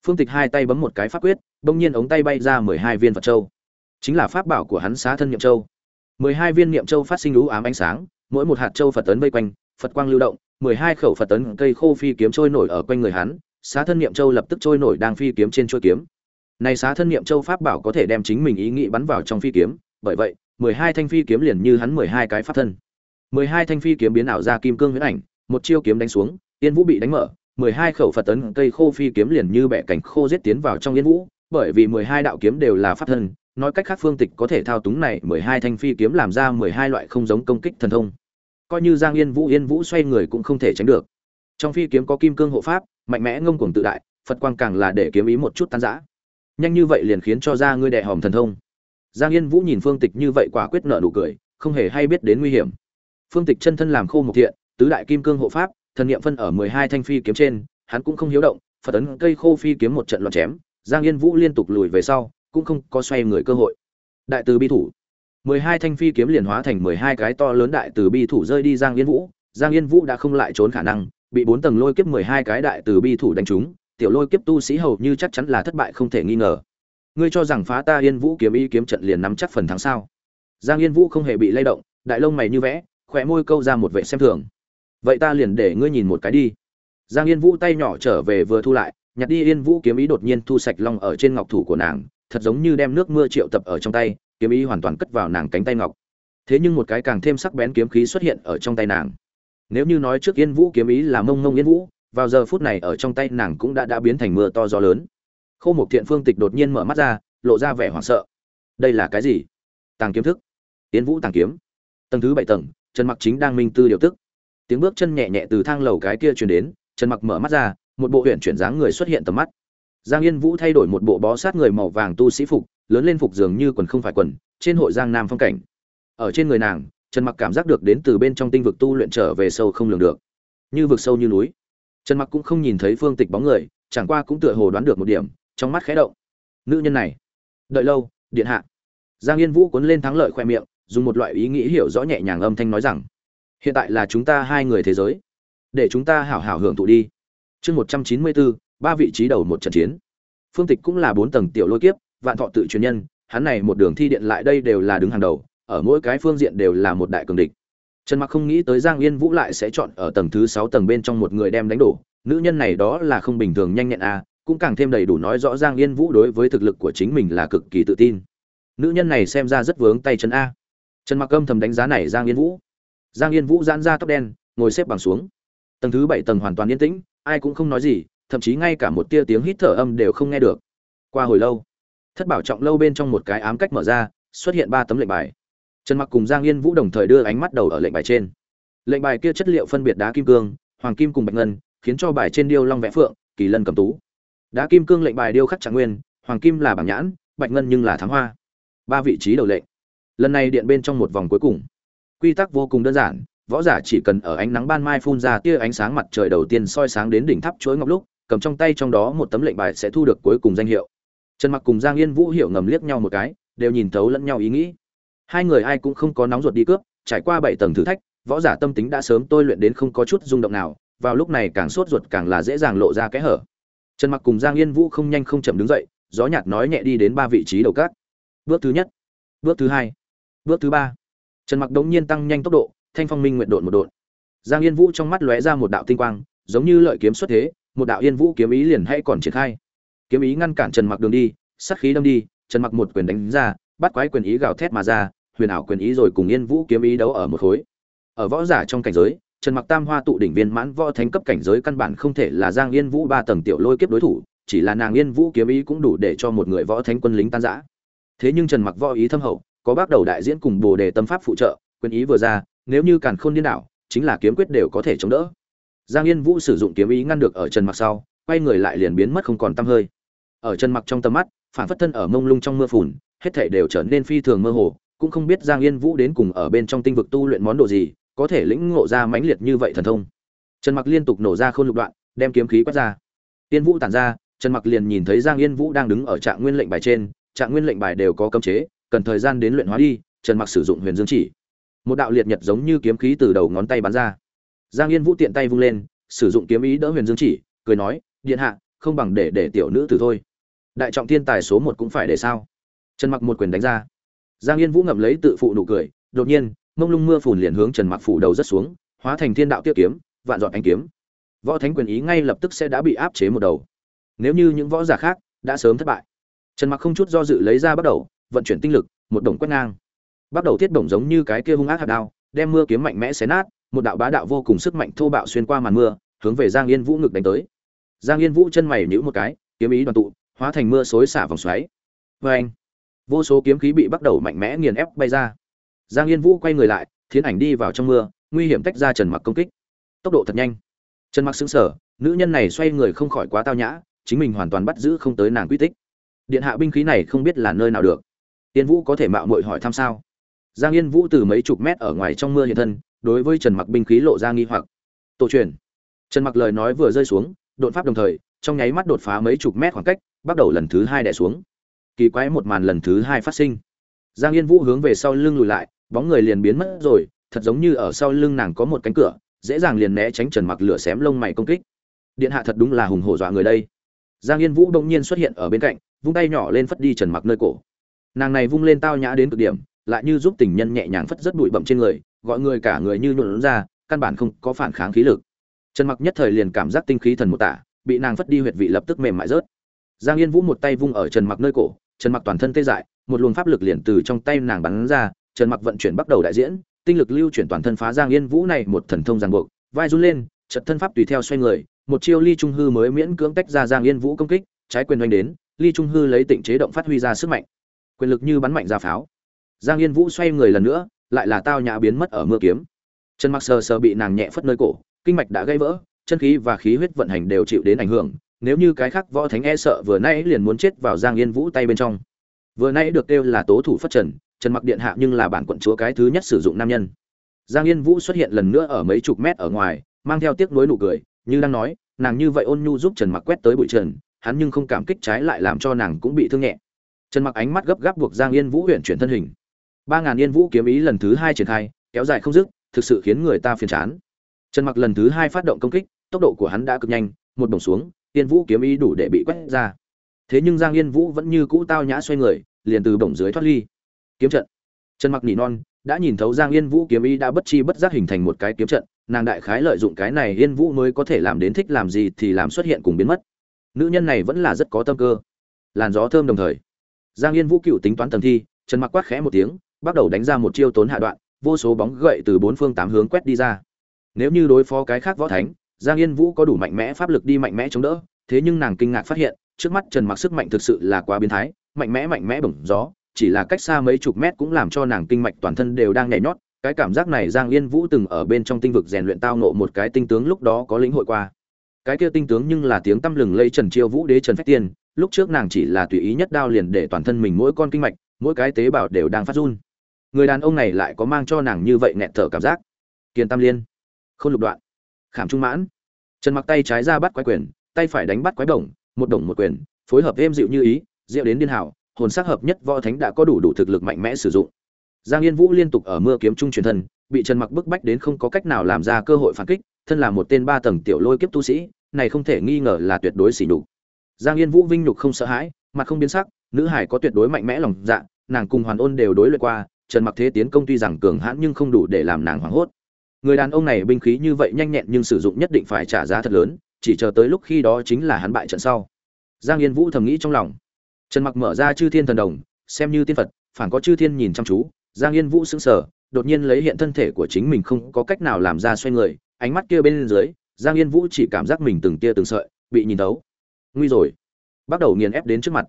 Phương tịch hai tay bấm một cái pháp quyết, bỗng nhiên ống tay bay ra mười hai viên phật châu. Chính là pháp bảo của hắn xá thân niệm châu. Mười hai viên niệm châu phát sinh lũ ám ánh sáng, mỗi một hạt châu phật tấn vây quanh, phật quang lưu động, mười hai khẩu phật tấn cây khô phi kiếm trôi nổi ở quanh người hắn, xá thân niệm châu lập tức trôi nổi đang phi kiếm trên trôi kiếm. Này xá thân niệm châu pháp bảo có thể đem chính mình ý nghĩ bắn vào trong phi kiếm bởi vậy, mười hai thanh phi kiếm liền như hắn mười hai cái pháp thân. mười hai thanh phi kiếm biến ảo ra kim cương huyễn ảnh, một chiêu kiếm đánh xuống, yên vũ bị đánh mở, mười hai khẩu phật tấn cây khô phi kiếm liền như bẻ cảnh khô giết tiến vào trong yên vũ, bởi vì mười hai đạo kiếm đều là pháp thân, nói cách khác phương tịch có thể thao túng này, mười hai thanh phi kiếm làm ra mười hai loại không giống công kích thần thông. Coi như giang yên vũ yên vũ xoay người cũng không thể tránh được. Trong phi kiếm có kim cương hộ pháp, mạnh mẽ ngông cuồng tự đại, phật quang càng là để kiếm ý một chút tan rã. Nhanh như vậy liền khiến cho ra ngươi đệ hòm thần thông giang yên vũ nhìn phương tịch như vậy quả quyết nợ nụ cười, không hề hay biết đến nguy hiểm. Phương tịch chân thân làm khô một thiện, tứ đại kim cương hộ pháp, thần niệm phân ở mười hai thanh phi kiếm trên, hắn cũng không hiếu động, phật ấn cây khô phi kiếm một trận loạn chém, giang yên vũ liên tục lùi về sau, cũng không có xoay người cơ hội. Đại từ bi thủ. Mười hai thanh phi kiếm liền hóa thành mười hai cái to lớn đại từ bi thủ rơi đi giang yên vũ. Giang yên vũ đã không lại trốn khả năng, bị bốn tầng lôi kiếp mười hai cái đại từ bi thủ đánh trúng. Tiểu lôi kiếp tu sĩ hầu như chắc chắn là thất bại không thể nghi ngờ ngươi cho rằng phá ta yên vũ kiếm y kiếm trận liền nắm chắc phần thắng sao? Giang yên vũ không hề bị lay động, đại lông mày như vẽ, khỏe môi câu ra một vệ xem thường. Vậy ta liền để ngươi nhìn một cái đi. Giang yên vũ tay nhỏ trở về vừa thu lại, nhặt đi yên vũ kiếm ý đột nhiên thu sạch long ở trên ngọc thủ của nàng, thật giống như đem nước mưa triệu tập ở trong tay, kiếm ý hoàn toàn cất vào nàng cánh tay ngọc. Thế nhưng một cái càng thêm sắc bén kiếm khí xuất hiện ở trong tay nàng. Nếu như nói trước yên vũ kiếm ý là mông mông yên vũ, vào giờ phút này ở trong tay nàng cũng đã đã biến thành mưa to gió lớn khô mục thiện phương tịch đột nhiên mở mắt ra, lộ ra vẻ hoảng sợ. Đây là cái gì? Tàng kiếm thức. Yên vũ tàng kiếm. Tầng thứ bảy tầng, trần mặc chính đang minh tư điều tức. Tiếng bước chân nhẹ nhẹ từ thang lầu cái kia truyền đến, trần mặc mở mắt ra, một bộ huyện chuyển dáng người xuất hiện tầm mắt. Giang yên vũ thay đổi một bộ bó sát người màu vàng tu sĩ phục, lớn lên phục dường như quần không phải quần, trên hội giang nam phong cảnh. Ở trên người nàng, trần mặc cảm giác được đến từ bên trong tinh vực tu luyện trở về sâu không lường được. Như vực sâu như núi. Trần mặc cũng không nhìn thấy phương tịch bóng người, chẳng qua cũng tựa hồ đoán được một điểm trong mắt khẽ động. Nữ nhân này. Đợi lâu, điện hạ. Giang yên vũ cuốn lên thắng lợi khoe miệng, dùng một loại ý nghĩ hiểu rõ nhẹ nhàng âm thanh nói rằng, hiện tại là chúng ta hai người thế giới. Để chúng ta hảo hảo hưởng thụ đi. Chương một trăm chín mươi bốn, ba vị trí đầu một trận chiến. Phương tịch cũng là bốn tầng tiểu lôi kiếp, vạn thọ tự truyền nhân, hắn này một đường thi điện lại đây đều là đứng hàng đầu, ở mỗi cái phương diện đều là một đại cường địch. Trần mặc không nghĩ tới giang yên vũ lại sẽ chọn ở tầng thứ sáu tầng bên trong một người đem đánh đổ, nữ nhân này đó là không bình thường nhanh nhẹn à cũng càng thêm đầy đủ nói rõ giang yên vũ đối với thực lực của chính mình là cực kỳ tự tin. Nữ nhân này xem ra rất vướng tay chân a. Trần mặc âm thầm đánh giá này giang yên vũ. Giang yên vũ giãn ra tóc đen, ngồi xếp bằng xuống. Tầng thứ bảy tầng hoàn toàn yên tĩnh, ai cũng không nói gì, thậm chí ngay cả một tia tiếng hít thở âm đều không nghe được. Qua hồi lâu, thất bảo trọng lâu bên trong một cái ám cách mở ra, xuất hiện ba tấm lệnh bài. Trần mặc cùng giang yên vũ đồng thời đưa ánh mắt đầu ở lệnh bài trên. Lệnh bài kia chất liệu phân biệt đá kim cương, hoàng kim cùng bạch ngân, khiến cho bài trên điêu long vẽ phượng, kỳ lân cầm tú đá kim cương lệnh bài điêu khắc trạng nguyên, hoàng kim là bảng nhãn, bạch ngân nhưng là thắng hoa. Ba vị trí đầu lệnh. Lần này điện bên trong một vòng cuối cùng. Quy tắc vô cùng đơn giản, võ giả chỉ cần ở ánh nắng ban mai phun ra tia ánh sáng mặt trời đầu tiên soi sáng đến đỉnh tháp chuỗi ngọc lúc, cầm trong tay trong đó một tấm lệnh bài sẽ thu được cuối cùng danh hiệu. Trần mặc cùng giang yên vũ hiểu ngầm liếc nhau một cái, đều nhìn thấu lẫn nhau ý nghĩ. Hai người ai cũng không có nóng ruột đi cướp, trải qua bảy tầng thử thách, võ giả tâm tính đã sớm tôi luyện đến không có chút rung động nào, vào lúc này càng sốt ruột càng là dễ dàng lộ ra kẽ hở trần mặc cùng giang yên vũ không nhanh không chậm đứng dậy, gió nhạt nói nhẹ đi đến ba vị trí đầu cát. Bước thứ nhất, bước thứ hai, bước thứ ba. Trần mặc đống nhiên tăng nhanh tốc độ, thanh phong minh nguyện độn một độn. Giang yên vũ trong mắt lóe ra một đạo tinh quang, giống như lợi kiếm xuất thế, một đạo yên vũ kiếm ý liền hay còn triển khai. Kiếm ý ngăn cản trần mặc đường đi, sát khí đâm đi, trần mặc một quyền đánh ra, bắt quái quyền ý gào thét mà ra, huyền ảo quyền ý rồi cùng yên vũ kiếm ý đấu ở một khối. Ở võ giả trong cảnh giới trần mặc tam hoa tụ đỉnh viên mãn võ thánh cấp cảnh giới căn bản không thể là giang yên vũ ba tầng tiểu lôi kiếp đối thủ, chỉ là nàng yên vũ kiếm ý cũng đủ để cho một người võ thánh quân lính tan rã. Thế nhưng trần mặc võ ý thâm hậu, có bác đầu đại diễn cùng bồ đề tâm pháp phụ trợ, quyền ý vừa ra, nếu như càn khôn điên đảo, chính là kiếm quyết đều có thể chống đỡ. Giang yên vũ sử dụng kiếm ý ngăn được ở trần mặc sau, quay người lại liền biến mất không còn tăm hơi. Ở trần mặc trong tầm mắt, phản phất thân ở mông lung trong mưa phùn, hết thảy đều trở nên phi thường mơ hồ, cũng không biết giang yên vũ đến cùng ở bên trong tinh vực tu luyện món đồ gì có thể lĩnh ngộ ra mãnh liệt như vậy thần thông. Trần mặc liên tục nổ ra khôn lục đoạn, đem kiếm khí quét ra. Tiên vũ tản ra, trần mặc liền nhìn thấy giang yên vũ đang đứng ở trạng nguyên lệnh bài trên, trạng nguyên lệnh bài đều có cấm chế, cần thời gian đến luyện hóa đi, trần mặc sử dụng huyền dương chỉ. Một đạo liệt nhật giống như kiếm khí từ đầu ngón tay bắn ra. Giang yên vũ tiện tay vung lên, sử dụng kiếm ý đỡ huyền dương chỉ, cười nói, điện hạ, không bằng để để tiểu nữ tử thôi. Đại trọng thiên tài số một cũng phải để sao? Trần mặc một quyền đánh ra. Giang yên vũ ngậm lấy tự phụ nụ cười, đột nhiên mông lung mưa phùn liền hướng trần mặc phủ đầu rất xuống, hóa thành thiên đạo tiết kiếm, vạn dọn ánh kiếm. Võ thánh quyền ý ngay lập tức sẽ đã bị áp chế một đầu. Nếu như những võ giả khác đã sớm thất bại, trần mặc không chút do dự lấy ra bắt đầu, vận chuyển tinh lực, một đồng quét ngang. Bắt đầu thiết bổng giống như cái kia hung ác hạt đao, đem mưa kiếm mạnh mẽ xé nát, một đạo bá đạo vô cùng sức mạnh thô bạo xuyên qua màn mưa, hướng về giang yên vũ ngực đánh tới. Giang yên vũ chân mày nhũ một cái, kiếm ý đoàn tụ, hóa thành mưa xối xả vòng xoáy. Vê anh vô số kiếm khí bị bắt đầu mạnh mẽ nghiền ép bay ra giang yên vũ quay người lại, thiến ảnh đi vào trong mưa, nguy hiểm tách ra trần mặc công kích. Tốc độ thật nhanh. Trần mặc xứng sở nữ nhân này xoay người không khỏi quá tao nhã, chính mình hoàn toàn bắt giữ không tới nàng quy tích. Điện hạ binh khí này không biết là nơi nào được. Yên vũ có thể mạo muội hỏi thăm sao? Giang yên vũ từ mấy chục mét ở ngoài trong mưa hiện thân, đối với trần mặc binh khí lộ ra nghi hoặc. Tổ truyền. Trần mặc lời nói vừa rơi xuống, đột pháp đồng thời, trong nháy mắt đột phá mấy chục mét khoảng cách, bắt đầu lần thứ hai đè xuống. Kỳ quái một màn lần thứ hai phát sinh. Giang yên vũ hướng về sau lưng lùi lại bóng người liền biến mất rồi, thật giống như ở sau lưng nàng có một cánh cửa, dễ dàng liền né tránh trần mặc lửa xém lông mày công kích. Điện hạ thật đúng là hùng hổ dọa người đây. Giang yên vũ đông nhiên xuất hiện ở bên cạnh, vung tay nhỏ lên phất đi trần mặc nơi cổ. Nàng này vung lên tao nhã đến cực điểm, lại như giúp tình nhân nhẹ nhàng phất rất bụi bậm trên người, gọi người cả người như nhuộn ra, căn bản không có phản kháng khí lực. Trần mặc nhất thời liền cảm giác tinh khí thần một tả, bị nàng phất đi huyệt vị lập tức mềm mại rớt. Giang yên vũ một tay vung ở trần mặc nơi cổ, trần mặc toàn thân tê dại, một luồng pháp lực liền từ trong tay nàng bắn ra trần mặc vận chuyển bắt đầu đại diễn, tinh lực lưu chuyển toàn thân phá giang yên vũ này một thần thông ràng buộc, vai run lên chật thân pháp tùy theo xoay người, một chiêu ly trung hư mới miễn cưỡng tách ra giang yên vũ công kích, trái quyền oanh đến, ly trung hư lấy tịnh chế động phát huy ra sức mạnh. Quyền lực như bắn mạnh ra pháo. Giang yên vũ xoay người lần nữa, lại là tao nhã biến mất ở mưa kiếm. Trần mặc sờ sờ bị nàng nhẹ phất nơi cổ, kinh mạch đã gây vỡ, chân khí và khí huyết vận hành đều chịu đến ảnh hưởng, nếu như cái khác võ thánh e sợ vừa nãy liền muốn chết vào giang yên vũ tay bên trong. Vừa nãy được kêu là tố thủ phất trần trần mặc điện hạ nhưng là bản quận chúa cái thứ nhất sử dụng nam nhân. Giang yên vũ xuất hiện lần nữa ở mấy chục mét ở ngoài, mang theo tiếc nuối nụ cười, như đang nói, nàng như vậy ôn nhu giúp trần mặc quét tới bụi trần, hắn nhưng không cảm kích trái lại làm cho nàng cũng bị thương nhẹ. Trần mặc ánh mắt gấp gáp buộc giang yên vũ huyện chuyển thân hình. Ba ngàn yên vũ kiếm ý lần thứ hai triển khai, kéo dài không dứt, thực sự khiến người ta phiền chán. Trần mặc lần thứ hai phát động công kích, tốc độ của hắn đã cực nhanh, một đồng xuống, yên vũ kiếm ý đủ để bị quét ra. Thế nhưng giang yên vũ vẫn như cũ tao nhã xoay người, liền từ bổng dưới thoát ly kiếm trận. Trần mặc nỉ non đã nhìn thấu giang yên vũ kiếm ý đã bất chi bất giác hình thành một cái kiếm trận, nàng đại khái lợi dụng cái này yên vũ mới có thể làm đến thích làm gì thì làm xuất hiện cùng biến mất. Nữ nhân này vẫn là rất có tâm cơ. Làn gió thơm đồng thời, giang yên vũ cựu tính toán tầng thi, trần mặc quát khẽ một tiếng, bắt đầu đánh ra một chiêu tốn hạ đoạn, vô số bóng gậy từ bốn phương tám hướng quét đi ra. Nếu như đối phó cái khác võ thánh, giang yên vũ có đủ mạnh mẽ pháp lực đi mạnh mẽ chống đỡ, thế nhưng nàng kinh ngạc phát hiện, trước mắt trần mặc sức mạnh thực sự là quá biến thái, mạnh mẽ mạnh mẽ bổng gió chỉ là cách xa mấy chục mét cũng làm cho nàng kinh mạch toàn thân đều đang nhảy nhót cái cảm giác này giang yên vũ từng ở bên trong tinh vực rèn luyện tao nộ một cái tinh tướng lúc đó có lĩnh hội qua. Cái kia tinh tướng nhưng là tiếng tăm lừng lây trần chiêu vũ đế trần phách tiên lúc trước nàng chỉ là tùy ý nhất đao liền để toàn thân mình mỗi con kinh mạch mỗi cái tế bào đều đang phát run. Người đàn ông này lại có mang cho nàng như vậy nghẹt thở cảm giác. Kiền tam liên không lục đoạn khảm trung mãn. Trần mặc tay trái ra bắt quái quyền tay phải đánh bắt quái bổng, một đồng một quyền phối hợp êm dịu như ý diệu đến điên hảo hồn sắc hợp nhất võ thánh đã có đủ đủ thực lực mạnh mẽ sử dụng. Giang yên vũ liên tục ở mưa kiếm trung truyền thân, bị trần mặc bức bách đến không có cách nào làm ra cơ hội phản kích, thân là một tên ba tầng tiểu lôi kiếp tu sĩ, này không thể nghi ngờ là tuyệt đối sỉ nhục. Giang yên vũ vinh nhục không sợ hãi, mặt không biến sắc, nữ hải có tuyệt đối mạnh mẽ lòng dạ nàng cùng hoàn ôn đều đối luyện qua, trần mặc thế tiến công tuy rằng cường hãn nhưng không đủ để làm nàng hoảng hốt. Người đàn ông này binh khí như vậy nhanh nhẹn nhưng sử dụng nhất định phải trả giá thật lớn, chỉ chờ tới lúc khi đó chính là hắn bại trận sau. Giang yên vũ thầm nghĩ trong lòng trần mặc mở ra chư thiên thần đồng, xem như tiên phật phản có chư thiên nhìn chăm chú, giang yên vũ sững sờ, đột nhiên lấy hiện thân thể của chính mình không có cách nào làm ra xoay người, ánh mắt kia bên dưới, giang yên vũ chỉ cảm giác mình từng tia từng sợi, bị nhìn thấu. Nguy rồi. Bắt đầu nghiền ép đến trước mặt.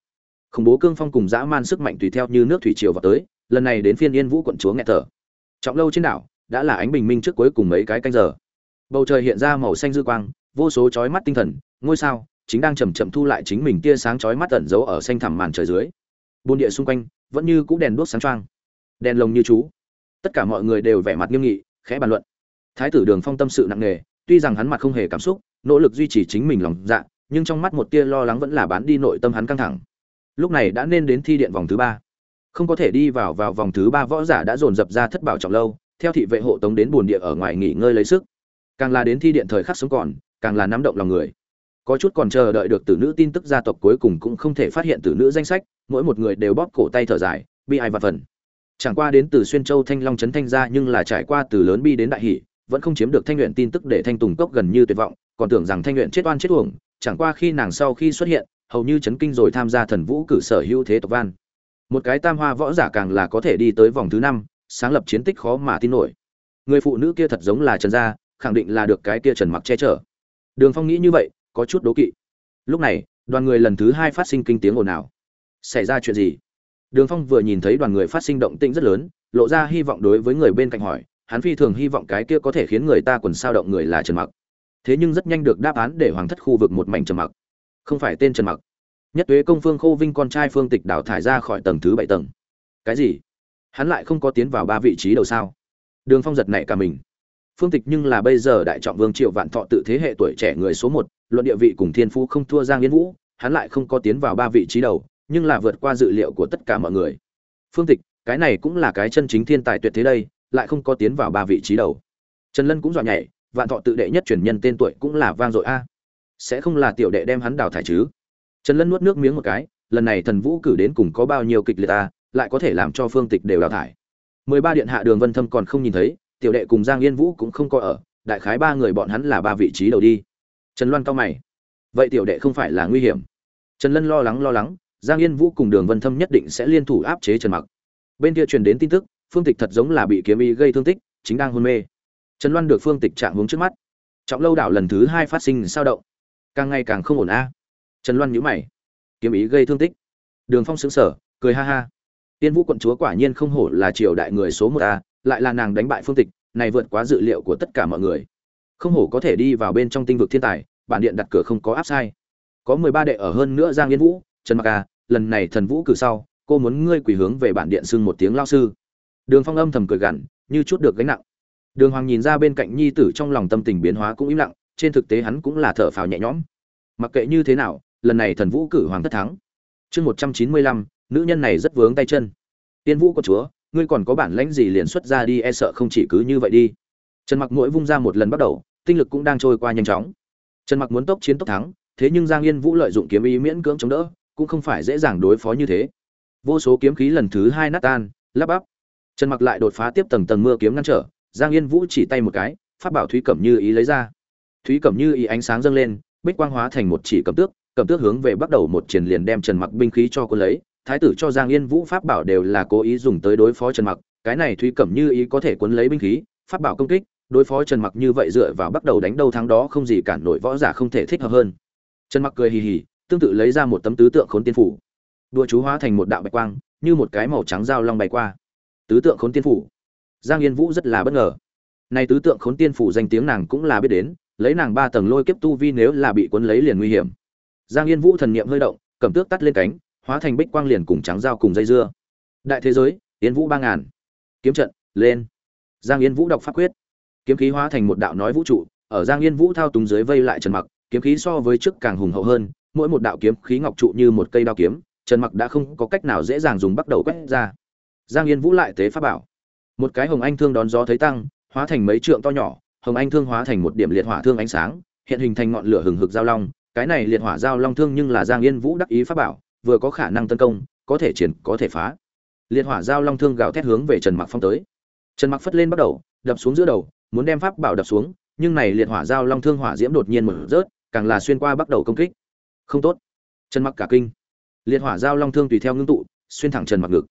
Khủng bố cương phong cùng dã man sức mạnh tùy theo như nước thủy triều vào tới, lần này đến phiên yên vũ quận chúa nghẹt thở. Trọng lâu trên đảo, đã là ánh bình minh trước cuối cùng mấy cái canh giờ. Bầu trời hiện ra màu xanh dư quang, vô số chói mắt tinh thần, ngôi sao chính đang chậm chậm thu lại chính mình tia sáng chói mắt tẩn giấu ở xanh thẳm màn trời dưới. Buôn địa xung quanh vẫn như cũ đèn đuốc sáng choang, đèn lồng như chú. Tất cả mọi người đều vẻ mặt nghiêm nghị, khẽ bàn luận. Thái tử đường phong tâm sự nặng nề, tuy rằng hắn mặt không hề cảm xúc, nỗ lực duy trì chính mình lòng dạ nhưng trong mắt một tia lo lắng vẫn là bán đi nội tâm hắn căng thẳng. Lúc này đã nên đến thi điện vòng thứ ba. Không có thể đi vào vào vòng thứ ba võ giả đã dồn dập ra thất bảo trọng lâu, theo thị vệ hộ tống đến buồn địa ở ngoài nghỉ ngơi lấy sức. Càng là đến thi điện thời khắc sống còn, càng là nắm động lòng người có chút còn chờ đợi được tử nữ tin tức gia tộc cuối cùng cũng không thể phát hiện tử nữ danh sách, mỗi một người đều bóp cổ tay thở dài, bi ai và phần. Chẳng qua đến từ xuyên châu thanh long trấn thanh gia nhưng là trải qua từ lớn bi đến đại hỷ, vẫn không chiếm được thanh luyện tin tức để thanh tùng cốc gần như tuyệt vọng, còn tưởng rằng thanh luyện chết oan chết uổng, chẳng qua khi nàng sau khi xuất hiện, hầu như chấn kinh rồi tham gia thần vũ cử sở hữu thế tộc van. Một cái tam hoa võ giả càng là có thể đi tới vòng thứ năm, sáng lập chiến tích khó mà tin nổi. Người phụ nữ kia thật giống là trần gia, khẳng định là được cái kia trần mặc che chở. Đường phong nghĩ như vậy có chút đố kỵ. Lúc này, đoàn người lần thứ hai phát sinh kinh tiếng ồn ào. Xảy ra chuyện gì? Đường phong vừa nhìn thấy đoàn người phát sinh động tĩnh rất lớn, lộ ra hy vọng đối với người bên cạnh hỏi, hắn phi thường hy vọng cái kia có thể khiến người ta quần sao động người là trần mặc. Thế nhưng rất nhanh được đáp án để hoàng thất khu vực một mảnh trần mặc. Không phải tên trần mặc. Nhất tuế công phương khô vinh con trai phương tịch đào thải ra khỏi tầng thứ bảy tầng. Cái gì? Hắn lại không có tiến vào ba vị trí đầu sao? Đường phong giật nảy cả mình. Phương tịch nhưng là bây giờ đại trọng vương triệu vạn thọ tự thế hệ tuổi trẻ người số một luận địa vị cùng thiên phú không thua giang yên vũ, hắn lại không có tiến vào ba vị trí đầu, nhưng là vượt qua dự liệu của tất cả mọi người. Phương tịch, cái này cũng là cái chân chính thiên tài tuyệt thế đây, lại không có tiến vào ba vị trí đầu. Trần lân cũng dọa nhảy, vạn thọ tự đệ nhất truyền nhân tên tuổi cũng là vang dội a. Sẽ không là tiểu đệ đem hắn đào thải chứ? Trần lân nuốt nước miếng một cái, lần này thần vũ cử đến cùng có bao nhiêu kịch liệt ta lại có thể làm cho phương tịch đều đào thải. Mười ba điện hạ đường vân thâm còn không nhìn thấy, tiểu đệ cùng giang yên vũ cũng không có ở, đại khái ba người bọn hắn là ba vị trí đầu đi trần loan cao mày. Vậy tiểu đệ không phải là nguy hiểm. Trần lân lo lắng lo lắng, giang yên vũ cùng đường vân thâm nhất định sẽ liên thủ áp chế trần mặc. Bên kia truyền đến tin tức, phương tịch thật giống là bị kiếm ý gây thương tích, chính đang hôn mê. Trần loan được phương tịch chạm hướng trước mắt. Trọng lâu đảo lần thứ hai phát sinh sao động. Càng ngày càng không ổn a. Trần loan nhíu mày. Kiếm ý gây thương tích. Đường phong sững sở cười ha ha. Tiên vũ quận chúa quả nhiên không hổ là triều đại người số một a, lại là nàng đánh bại phương tịch, này vượt quá dự liệu của tất cả mọi người không hổ có thể đi vào bên trong tinh vực thiên tài, bản điện đặt cửa không có áp sai. Có mười ba đệ ở hơn nữa giang yên vũ, trần mặc a lần này thần vũ cử sau, cô muốn ngươi quỳ hướng về bản điện xưng một tiếng lao sư. Đường phong âm thầm cười gằn, như chút được gánh nặng. Đường hoàng nhìn ra bên cạnh nhi tử trong lòng tâm tình biến hóa cũng im lặng, trên thực tế hắn cũng là thở phào nhẹ nhõm. Mặc kệ như thế nào, lần này thần vũ cử hoàng thất thắng. Chương một trăm chín mươi lăm, nữ nhân này rất vướng tay chân. Tiên vũ của chúa, ngươi còn có bản lãnh gì liền xuất ra đi e sợ không chỉ cứ như vậy đi trần mặc mỗi vung ra một lần bắt đầu, tinh lực cũng đang trôi qua nhanh chóng. Trần mặc muốn tốc chiến tốc thắng, thế nhưng giang yên vũ lợi dụng kiếm ý miễn cưỡng chống đỡ, cũng không phải dễ dàng đối phó như thế. Vô số kiếm khí lần thứ hai nát tan, lắp bắp. Trần mặc lại đột phá tiếp tầng tầng mưa kiếm ngăn trở, giang yên vũ chỉ tay một cái, pháp bảo thúy cẩm như ý lấy ra. Thúy cẩm như ý ánh sáng dâng lên, bích quang hóa thành một chỉ cầm tước cầm tước hướng về bắt đầu một triển liền đem trần mặc binh khí cho cô lấy. Thái tử cho giang yên vũ pháp bảo đều là cố ý dùng tới đối phó trần mặc, cái này thúy cẩm như ý có thể cuốn lấy binh khí, pháp bảo công kích đối phó trần mặc như vậy dựa vào bắt đầu đánh đâu thắng đó không gì cản nổi võ giả không thể thích hợp hơn. Trần mặc cười hì hì, tương tự lấy ra một tấm tứ tượng khốn tiên phủ. Đua chú hóa thành một đạo bạch quang, như một cái màu trắng dao long bay qua. Tứ tượng khốn tiên phủ. Giang yên vũ rất là bất ngờ. Này tứ tượng khốn tiên phủ danh tiếng nàng cũng là biết đến, lấy nàng ba tầng lôi kiếp tu vi nếu là bị cuốn lấy liền nguy hiểm. Giang yên vũ thần niệm hơi động, cầm tước tắt lên cánh, hóa thành bích quang liền cùng trắng dao cùng dây dưa. Đại thế giới, yên vũ ba ngàn. Kiếm trận, lên. Giang yên vũ đọc pháp quyết kiếm khí hóa thành một đạo nói vũ trụ, ở giang yên vũ thao túng dưới vây lại trần mặc, kiếm khí so với trước càng hùng hậu hơn, mỗi một đạo kiếm khí ngọc trụ như một cây đao kiếm, trần mặc đã không có cách nào dễ dàng dùng bắt đầu quét ra. Giang yên vũ lại tế pháp bảo. Một cái hồng anh thương đón gió thấy tăng, hóa thành mấy trượng to nhỏ, hồng anh thương hóa thành một điểm liệt hỏa thương ánh sáng, hiện hình thành ngọn lửa hừng hực giao long. Cái này liệt hỏa giao long thương nhưng là giang yên vũ đắc ý pháp bảo, vừa có khả năng tấn công, có thể triển, có thể phá. Liệt hỏa giao long thương gào thét hướng về trần mặc phong tới. Trần mặc phất lên bắt đầu, đập xuống giữa đầu muốn đem pháp bảo đập xuống, nhưng này liệt hỏa giao long thương hỏa diễm đột nhiên mở rớt, càng là xuyên qua bắt đầu công kích. Không tốt. Trần mặc cả kinh. Liệt hỏa giao long thương tùy theo ngưng tụ, xuyên thẳng trần mặc ngực.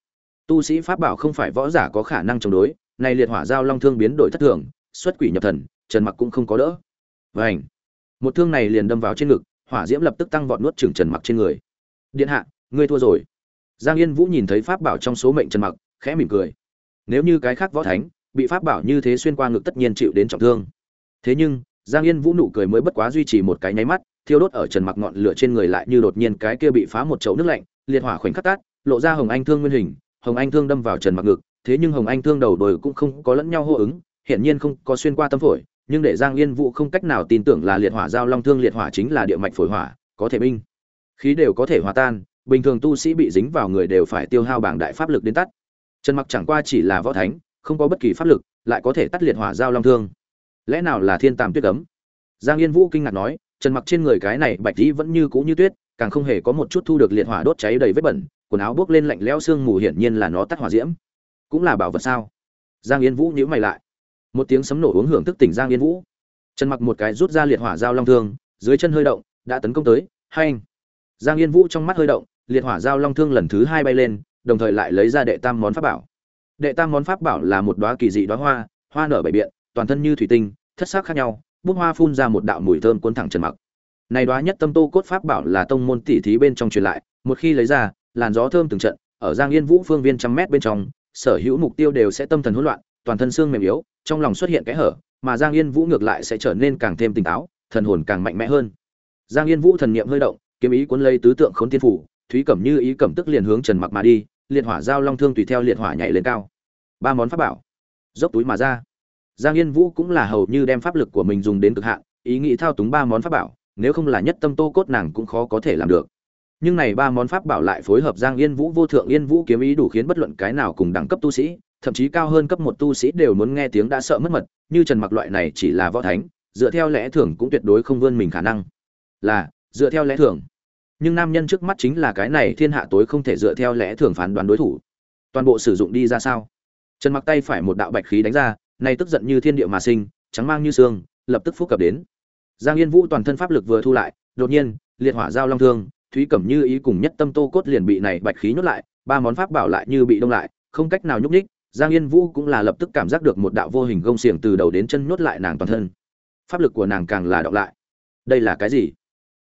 Tu sĩ pháp bảo không phải võ giả có khả năng chống đối, này liệt hỏa giao long thương biến đổi thất thường, xuất quỷ nhập thần, trần mặc cũng không có đỡ. Vảnh một thương này liền đâm vào trên ngực, hỏa diễm lập tức tăng vọt nuốt chửng trần mặc trên người. Điện hạ, ngươi thua rồi. Giang yên vũ nhìn thấy pháp bảo trong số mệnh trần mặc, khẽ mỉm cười. Nếu như cái khác võ thánh bị pháp bảo như thế xuyên qua ngực tất nhiên chịu đến trọng thương. Thế nhưng, giang yên vũ nụ cười mới bất quá duy trì một cái nháy mắt, thiêu đốt ở trần mặc ngọn lửa trên người lại như đột nhiên cái kia bị phá một chậu nước lạnh, liệt hỏa khoảnh khắc tát lộ ra hồng anh thương nguyên hình, hồng anh thương đâm vào trần mặc ngực, thế nhưng hồng anh thương đầu đồi cũng không có lẫn nhau hô ứng, hiển nhiên không có xuyên qua tâm phổi, nhưng để giang yên vũ không cách nào tin tưởng là liệt hỏa giao long thương liệt hỏa chính là địa mạch phổi hỏa, có thể binh. Khí đều có thể hòa tan, bình thường tu sĩ bị dính vào người đều phải tiêu hao bảng đại pháp lực đến tắt. Trần mặc chẳng qua chỉ là võ thánh không có bất kỳ pháp lực, lại có thể tắt liệt hỏa giao long thương. Lẽ nào là thiên tàm tuyết ấm? Giang yên vũ kinh ngạc nói, trần mặc trên người cái này bạch dĩ vẫn như cũ như tuyết, càng không hề có một chút thu được liệt hỏa đốt cháy đầy vết bẩn, quần áo bước lên lạnh lẽo xương mù hiển nhiên là nó tắt hỏa diễm. Cũng là bảo vật sao? Giang yên vũ nhíu mày lại. Một tiếng sấm nổ uống hưởng thức tỉnh giang yên vũ. Trần mặc một cái rút ra liệt hỏa giao long thương, dưới chân hơi động, đã tấn công tới hai anh. Giang yên vũ trong mắt hơi động, liệt hỏa giao long thương lần thứ hai bay lên, đồng thời lại lấy ra đệ tam món pháp bảo đệ tam món pháp bảo là một đóa kỳ dị đóa hoa hoa nở bảy biện, toàn thân như thủy tinh, thất sắc khác nhau, bút hoa phun ra một đạo mùi thơm cuốn thẳng trần mặc. Này đóa nhất tâm tô cốt pháp bảo là tông môn tỷ thí bên trong truyền lại, một khi lấy ra, làn gió thơm từng trận, ở giang yên vũ phương viên trăm mét bên trong, sở hữu mục tiêu đều sẽ tâm thần hỗn loạn, toàn thân xương mềm yếu, trong lòng xuất hiện kẽ hở, mà giang yên vũ ngược lại sẽ trở nên càng thêm tỉnh táo, thần hồn càng mạnh mẽ hơn. Giang yên vũ thần niệm hơi động, kiếm ý cuốn lấy tứ tượng khốn tiên phủ, thúy cẩm như ý cẩm tức liền hướng trần mặc mà đi liệt hỏa giao long thương tùy theo liệt hỏa nhảy lên cao. Ba món pháp bảo. Dốc túi mà ra. Giang yên vũ cũng là hầu như đem pháp lực của mình dùng đến cực hạn, ý nghĩ thao túng ba món pháp bảo, nếu không là nhất tâm tô cốt nàng cũng khó có thể làm được. Nhưng này ba món pháp bảo lại phối hợp giang yên vũ vô thượng yên vũ kiếm ý đủ khiến bất luận cái nào cùng đẳng cấp tu sĩ, thậm chí cao hơn cấp một tu sĩ đều muốn nghe tiếng đã sợ mất mật, như trần mặc loại này chỉ là võ thánh, dựa theo lẽ thường cũng tuyệt đối không vươn mình khả năng. Là, dựa theo lẽ thường nhưng nam nhân trước mắt chính là cái này thiên hạ tối không thể dựa theo lẽ thường phán đoán đối thủ. Toàn bộ sử dụng đi ra sao? Trần mặc tay phải một đạo bạch khí đánh ra, nay tức giận như thiên địa mà sinh, trắng mang như xương, lập tức phúc cập đến. Giang yên vũ toàn thân pháp lực vừa thu lại, đột nhiên, liệt hỏa giao long thương, thúy cẩm như ý cùng nhất tâm tô cốt liền bị này bạch khí nhốt lại, ba món pháp bảo lại như bị đông lại, không cách nào nhúc ních giang yên vũ cũng là lập tức cảm giác được một đạo vô hình gông xiềng từ đầu đến chân nhốt lại nàng toàn thân. Pháp lực của nàng càng là đọc lại. Đây là cái gì?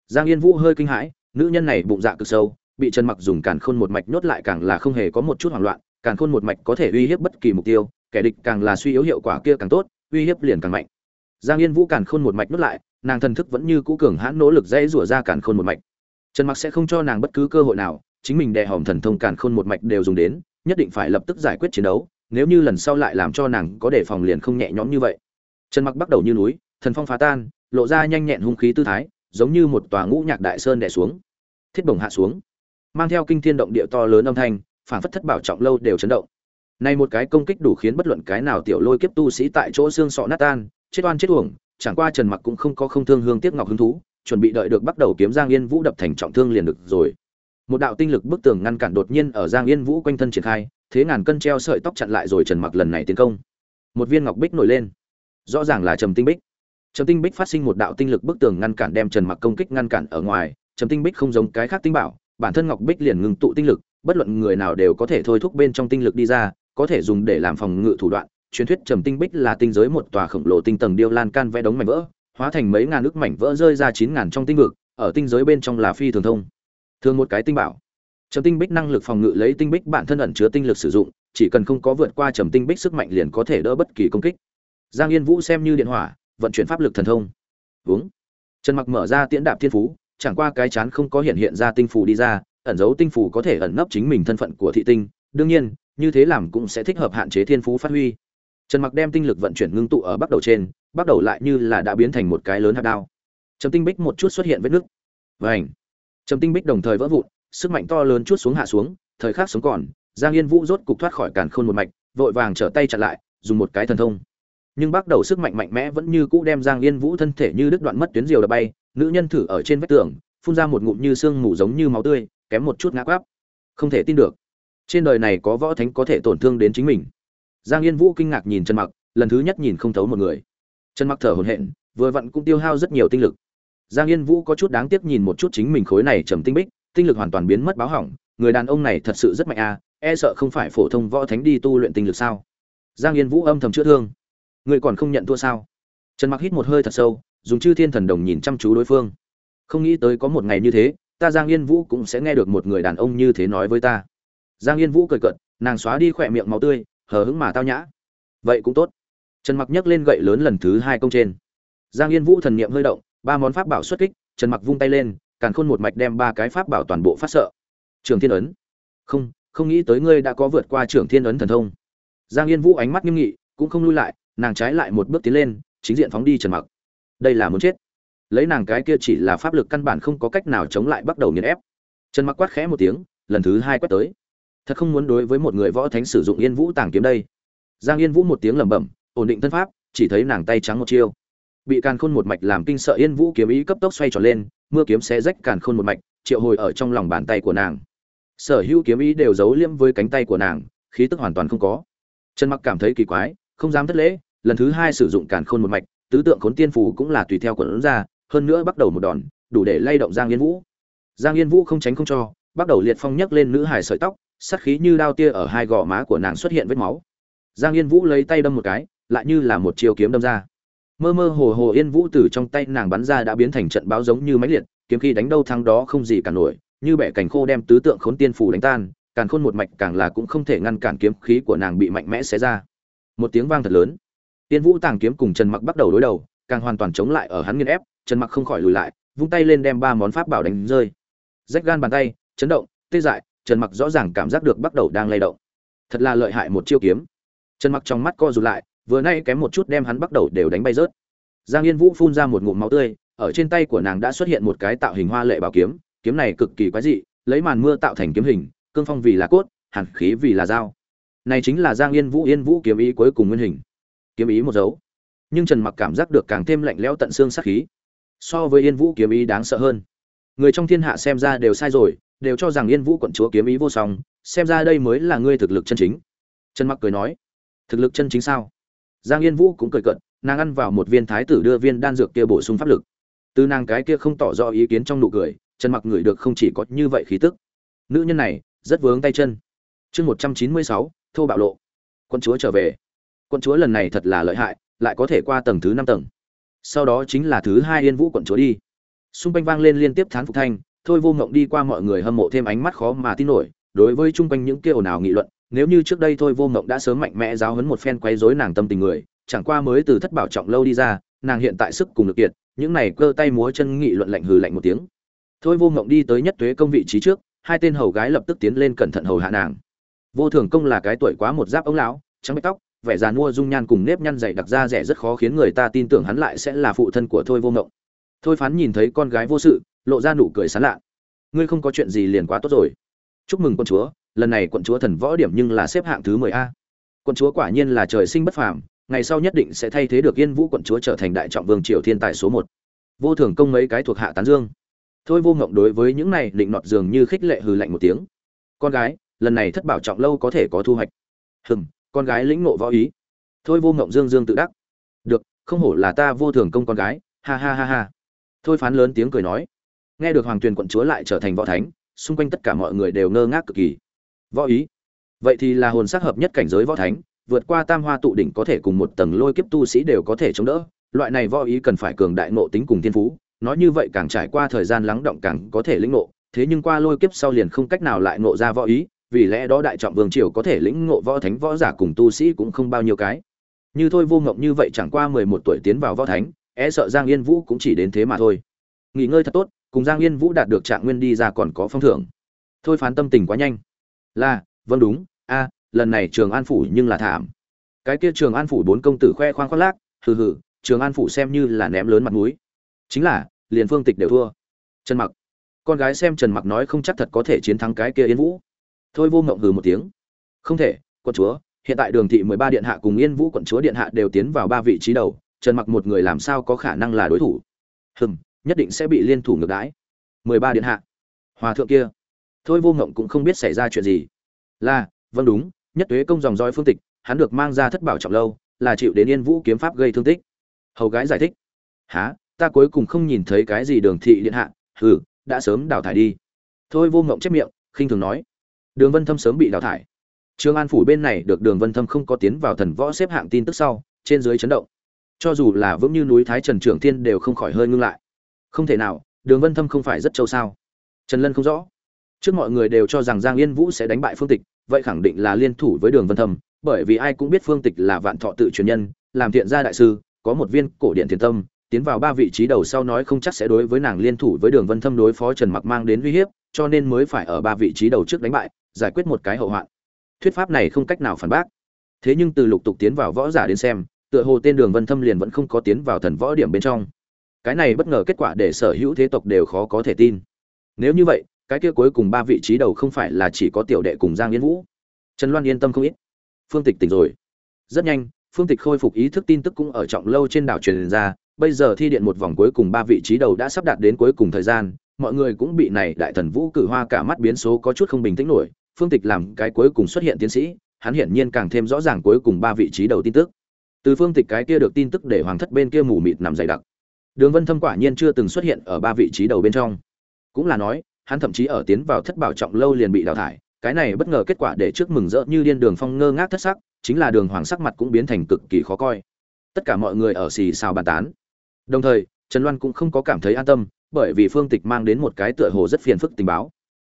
Giang yên vũ hơi kinh hãi nữ nhân này bụng dạ cực sâu, bị trần mặc dùng càn khôn một mạch nhốt lại càng là không hề có một chút hoảng loạn, càn khôn một mạch có thể uy hiếp bất kỳ mục tiêu, kẻ địch càng là suy yếu hiệu quả kia càng tốt, uy hiếp liền càng mạnh. Giang yên vũ càn khôn một mạch nhốt lại, nàng thần thức vẫn như cũ cường hãn nỗ lực dễ rủa ra càn khôn một mạch. Trần mặc sẽ không cho nàng bất cứ cơ hội nào, chính mình đè hòm thần thông càn khôn một mạch đều dùng đến, nhất định phải lập tức giải quyết chiến đấu, nếu như lần sau lại làm cho nàng có đề phòng liền không nhẹ nhõm như vậy. Trần mặc bắt đầu như núi, thần phong phá tan, lộ ra nhanh nhẹn hung khí tư thái, giống như một tòa ngũ nhạc đại sơn đè xuống thiết bổng hạ xuống, mang theo kinh thiên động địa to lớn âm thanh phản phất thất bảo trọng lâu đều chấn động. Này một cái công kích đủ khiến bất luận cái nào tiểu lôi kiếp tu sĩ tại chỗ xương sọ nát tan, chết oan chết uổng, chẳng qua trần mặc cũng không có không thương hương tiếc ngọc hứng thú, chuẩn bị đợi được bắt đầu kiếm giang yên vũ đập thành trọng thương liền được rồi. Một đạo tinh lực bức tường ngăn cản đột nhiên ở giang yên vũ quanh thân triển khai, thế ngàn cân treo sợi tóc chặn lại rồi trần mặc lần này tiến công. Một viên ngọc bích nổi lên. Rõ ràng là trầm tinh bích. Trầm tinh bích phát sinh một đạo tinh lực bức tường ngăn cản đem trần mặc công kích ngăn cản ở ngoài trầm tinh bích không giống cái khác tinh bảo, bản thân ngọc bích liền ngừng tụ tinh lực, bất luận người nào đều có thể thôi thúc bên trong tinh lực đi ra, có thể dùng để làm phòng ngự thủ đoạn. Truyền thuyết trầm tinh bích là tinh giới một tòa khổng lồ tinh tầng điêu lan can vẽ đống mảnh vỡ, hóa thành mấy ngàn ức mảnh vỡ rơi ra chín ngàn trong tinh vực, ở tinh giới bên trong là phi thường thông. Thường một cái tinh bảo. Trầm tinh bích năng lực phòng ngự lấy tinh bích bản thân ẩn chứa tinh lực sử dụng, chỉ cần không có vượt qua trầm tinh bích sức mạnh liền có thể đỡ bất kỳ công kích. Giang yên vũ xem như điện hỏa, vận chuyển pháp lực thần thông. Uống trần mặc mở ra tiễn đạp thiên phú chẳng qua cái chán không có hiện hiện ra tinh phù đi ra, ẩn dấu tinh phù có thể ẩn nấp chính mình thân phận của thị tinh. Đương nhiên, như thế làm cũng sẽ thích hợp hạn chế thiên phú phát huy. Trần mặc đem tinh lực vận chuyển ngưng tụ ở bắt đầu trên, bắt đầu lại như là đã biến thành một cái lớn hạt đao. Trầm tinh bích một chút xuất hiện vết nước. Vảnh trầm tinh bích đồng thời vỡ vụn, sức mạnh to lớn chút xuống hạ xuống, thời khắc sống còn, giang yên vũ rốt cục thoát khỏi càn khôn một mạch, vội vàng trở tay chặn lại, dùng một cái thần thông. Nhưng bắt đầu sức mạnh mạnh mẽ vẫn như cũ đem giang yên vũ thân thể như đứt đoạn mất tuyến diều đập bay nữ nhân thử ở trên vách tường, phun ra một ngụm như xương mù giống như máu tươi, kém một chút ngã quáp không thể tin được. Trên đời này có võ thánh có thể tổn thương đến chính mình. Giang yên vũ kinh ngạc nhìn trần mặc, lần thứ nhất nhìn không thấu một người. Trần mặc thở hổn hển, vừa vặn cũng tiêu hao rất nhiều tinh lực. Giang yên vũ có chút đáng tiếc nhìn một chút chính mình khối này trầm tinh bích, tinh lực hoàn toàn biến mất báo hỏng, người đàn ông này thật sự rất mạnh à e sợ không phải phổ thông võ thánh đi tu luyện tinh lực sao? Giang yên vũ âm thầm chữa thương. Người còn không nhận thua sao? Trần mặc hít một hơi thật sâu dùng chư thiên thần đồng nhìn chăm chú đối phương. Không nghĩ tới có một ngày như thế, ta giang yên vũ cũng sẽ nghe được một người đàn ông như thế nói với ta. Giang yên vũ cười cợt, nàng xóa đi khỏe miệng máu tươi, hờ hững mà tao nhã. Vậy cũng tốt. Trần mặc nhấc lên gậy lớn lần thứ hai công trên. Giang yên vũ thần niệm hơi động, ba món pháp bảo xuất kích, trần mặc vung tay lên, càn khôn một mạch đem ba cái pháp bảo toàn bộ phát sợ. Trường thiên ấn. Không không nghĩ tới ngươi đã có vượt qua trường thiên ấn thần thông. Giang yên vũ ánh mắt nghiêm nghị, cũng không lui lại, nàng trái lại một bước tiến lên, chính diện phóng đi trần mặc đây là muốn chết. Lấy nàng cái kia chỉ là pháp lực căn bản không có cách nào chống lại bắt đầu nghiền ép. Trần mặc quát khẽ một tiếng, lần thứ hai quát tới. Thật không muốn đối với một người võ thánh sử dụng yên vũ tàng kiếm đây. Giang yên vũ một tiếng lẩm bẩm, ổn định thân pháp, chỉ thấy nàng tay trắng một chiêu. Bị càn khôn một mạch làm kinh sợ yên vũ kiếm ý cấp tốc xoay tròn lên, mưa kiếm sẽ rách càn khôn một mạch, triệu hồi ở trong lòng bàn tay của nàng. Sở hữu kiếm ý đều giấu liêm với cánh tay của nàng, khí tức hoàn toàn không có. Trần mặc cảm thấy kỳ quái, không dám thất lễ, lần thứ hai sử dụng càn khôn một mạch tứ tượng khốn tiên phù cũng là tùy theo quần ra, hơn nữa bắt đầu một đòn, đủ để lay động giang yên vũ. Giang yên vũ không tránh không cho, bắt đầu liệt phong nhấc lên nữ hải sợi tóc sắt khí như đao tia ở hai gò má của nàng xuất hiện vết máu. Giang yên vũ lấy tay đâm một cái, lại như là một chiều kiếm đâm ra. Mơ mơ hồ hồ yên vũ từ trong tay nàng bắn ra đã biến thành trận báo giống như máy liệt, kiếm khi đánh đâu thắng đó không gì cả nổi, như bẻ cành khô đem tứ tượng khốn tiên phù đánh tan, càng khôn một mạch càng là cũng không thể ngăn cản kiếm khí của nàng bị mạnh mẽ xé ra. Một tiếng vang thật lớn. Tiên vũ tàng kiếm cùng trần mặc bắt đầu đối đầu, càng hoàn toàn chống lại ở hắn nghiền ép, trần mặc không khỏi lùi lại, vung tay lên đem ba món pháp bảo đánh rơi. Rách gan bàn tay, chấn động, tê dại, trần mặc rõ ràng cảm giác được bắt đầu đang lay động. Thật là lợi hại một chiêu kiếm. Trần mặc trong mắt co rụt lại, vừa nay kém một chút đem hắn bắt đầu đều đánh bay rớt. Giang yên vũ phun ra một ngụm máu tươi, ở trên tay của nàng đã xuất hiện một cái tạo hình hoa lệ bảo kiếm kiếm này cực kỳ quái dị, lấy màn mưa tạo thành kiếm hình, cương phong vì là cốt, hàn khí vì là dao. Này chính là giang yên vũ yên vũ kiếm ý cuối cùng nguyên hình kiếm ý một dấu. Nhưng trần mặc cảm giác được càng thêm lạnh lẽo tận xương sát khí. So với yên vũ kiếm ý đáng sợ hơn. Người trong thiên hạ xem ra đều sai rồi, đều cho rằng yên vũ quận chúa kiếm ý vô song, xem ra đây mới là ngươi thực lực chân chính. Trần mặc cười nói, thực lực chân chính sao? Giang yên vũ cũng cười cận nàng ăn vào một viên thái tử đưa viên đan dược kia bổ sung pháp lực. Từ nàng cái kia không tỏ rõ ý kiến trong nụ cười, trần mặc ngửi được không chỉ có như vậy khí tức. Nữ nhân này, rất vướng tay chân. Chương một trăm chín mươi sáu, thô bạo lộ. Quân chúa trở về. Quận chúa lần này thật là lợi hại, lại có thể qua tầng thứ năm tầng. Sau đó chính là thứ hai yên vũ quận chúa đi. Xung quanh vang lên liên tiếp thán phục thanh, thôi vô ngộng đi qua mọi người hâm mộ thêm ánh mắt khó mà tin nổi, đối với chung quanh những kia ồn ào nghị luận, nếu như trước đây thôi vô ngộng đã sớm mạnh mẽ giáo hấn một phen quấy rối nàng tâm tình người, chẳng qua mới từ thất bảo trọng lâu đi ra, nàng hiện tại sức cùng lực kiệt, những này cơ tay múa chân nghị luận lạnh hừ lạnh một tiếng. Thôi vô ngộng đi tới nhất tuế công vị trí trước, hai tên hầu gái lập tức tiến lên cẩn thận hầu hạ nàng. Vô thường công là cái tuổi quá một giáp ống lão, trắng bạch tóc vẻ già mua dung nhan cùng nếp nhăn dày đặc ra rẻ rất khó khiến người ta tin tưởng hắn lại sẽ là phụ thân của thôi vô ngộng. Thôi phán nhìn thấy con gái vô sự, lộ ra nụ cười sán lạ. Ngươi không có chuyện gì liền quá tốt rồi. Chúc mừng quân chúa, lần này quận chúa thần võ điểm nhưng là xếp hạng thứ mười a. Quận chúa quả nhiên là trời sinh bất phàm, ngày sau nhất định sẽ thay thế được yên vũ quận chúa trở thành đại trọng vương triều thiên tài số một. Vô thường công mấy cái thuộc hạ tán dương. Thôi vô ngộng đối với những này định nọt dường như khích lệ hừ lạnh một tiếng. Con gái, lần này thất bảo trọng lâu có thể có thu hoạch. Hừm con gái lĩnh ngộ võ ý. Thôi vô ngộng dương dương tự đắc. Được, không hổ là ta vô thường công con gái, ha ha ha ha. Thôi phán lớn tiếng cười nói. Nghe được hoàng tuyền quận chúa lại trở thành võ thánh, xung quanh tất cả mọi người đều ngơ ngác cực kỳ. Võ ý? Vậy thì là hồn sắc hợp nhất cảnh giới võ thánh, vượt qua tam hoa tụ đỉnh có thể cùng một tầng lôi kiếp tu sĩ đều có thể chống đỡ. Loại này võ ý cần phải cường đại ngộ tính cùng thiên phú, nói như vậy càng trải qua thời gian lắng động càng có thể lĩnh ngộ, thế nhưng qua lôi kiếp sau liền không cách nào lại ngộ ra võ ý vì lẽ đó đại trọng vương triều có thể lĩnh ngộ võ thánh, võ giả cùng tu sĩ cũng không bao nhiêu cái. Như thôi vô ngộng như vậy chẳng qua mười một tuổi tiến vào võ thánh e sợ giang yên vũ cũng chỉ đến thế mà thôi. Nghỉ ngơi thật tốt, cùng giang yên vũ đạt được trạng nguyên đi ra còn có phong thưởng. Thôi phán tâm tình quá nhanh. Là vâng đúng, a, lần này trường an phủ nhưng là thảm. Cái kia trường an phủ bốn công tử khoe khoang khoác lác, hừ hừ, trường an phủ xem như là ném lớn mặt mũi. Chính là, liền phương tịch đều thua. Trần mặc. Con gái xem trần mặc nói không chắc thật có thể chiến thắng cái kia yên vũ thôi vô ngộng hừ một tiếng. Không thể, quận chúa, hiện tại đường thị mười ba điện hạ cùng yên vũ quận chúa điện hạ đều tiến vào ba vị trí đầu, trần mặc một người làm sao có khả năng là đối thủ? Hừm, nhất định sẽ bị liên thủ ngược đãi. Mười ba điện hạ. Hòa thượng kia. Thôi vô ngộng cũng không biết xảy ra chuyện gì. Là vâng đúng, nhất tuế công dòng dõi phương tịch, hắn được mang ra thất bảo trọng lâu, là chịu đến yên vũ kiếm pháp gây thương tích. Hầu gái giải thích. Há ta cuối cùng không nhìn thấy cái gì đường thị điện hạ, hừ, đã sớm đào thải đi. Thôi vô ngộng chép miệng, khinh thường nói đường vân thâm sớm bị đào thải. Trương an phủ bên này được đường vân thâm không có tiến vào thần võ xếp hạng tin tức sau, trên dưới chấn động. Cho dù là vững như núi thái trần trưởng thiên đều không khỏi hơi ngưng lại. Không thể nào, đường vân thâm không phải rất châu sao? Trần lân không rõ. Trước mọi người đều cho rằng giang yên vũ sẽ đánh bại phương tịch, vậy khẳng định là liên thủ với đường vân thâm, bởi vì ai cũng biết phương tịch là vạn thọ tự truyền nhân, làm thiện gia đại sư, có một viên cổ điện thiền tâm, tiến vào ba vị trí đầu sau nói không chắc sẽ đối với nàng liên thủ với đường vân thâm đối phó trần mặc mang đến uy hiếp, cho nên mới phải ở ba vị trí đầu trước đánh bại giải quyết một cái hậu hoạn. Thuyết pháp này không cách nào phản bác. Thế nhưng từ lục tục tiến vào võ giả đến xem, tựa hồ tên đường vân thâm liền vẫn không có tiến vào thần võ điểm bên trong. Cái này bất ngờ kết quả để sở hữu thế tộc đều khó có thể tin. Nếu như vậy, cái kia cuối cùng ba vị trí đầu không phải là chỉ có tiểu đệ cùng giang yên vũ. Trần loan yên tâm không ít. Phương tịch tỉnh rồi. Rất nhanh, phương tịch khôi phục ý thức tin tức cũng ở trọng lâu trên đảo truyền ra, bây giờ thi điện một vòng cuối cùng ba vị trí đầu đã sắp đạt đến cuối cùng thời gian, mọi người cũng bị này đại thần vũ cử hoa cả mắt biến số có chút không bình tĩnh nổi phương tịch làm cái cuối cùng xuất hiện tiến sĩ, hắn hiển nhiên càng thêm rõ ràng cuối cùng ba vị trí đầu tin tức. Từ phương tịch cái kia được tin tức để hoàng thất bên kia mù mịt nằm dày đặc. Đường vân thâm quả nhiên chưa từng xuất hiện ở ba vị trí đầu bên trong. Cũng là nói, hắn thậm chí ở tiến vào thất bảo trọng lâu liền bị đào thải, cái này bất ngờ kết quả để trước mừng rỡ như điên đường phong ngơ ngác thất sắc, chính là đường hoàng sắc mặt cũng biến thành cực kỳ khó coi. Tất cả mọi người ở xì xào bàn tán. Đồng thời, trần loan cũng không có cảm thấy an tâm, bởi vì phương tịch mang đến một cái tựa hồ rất phiền phức tình báo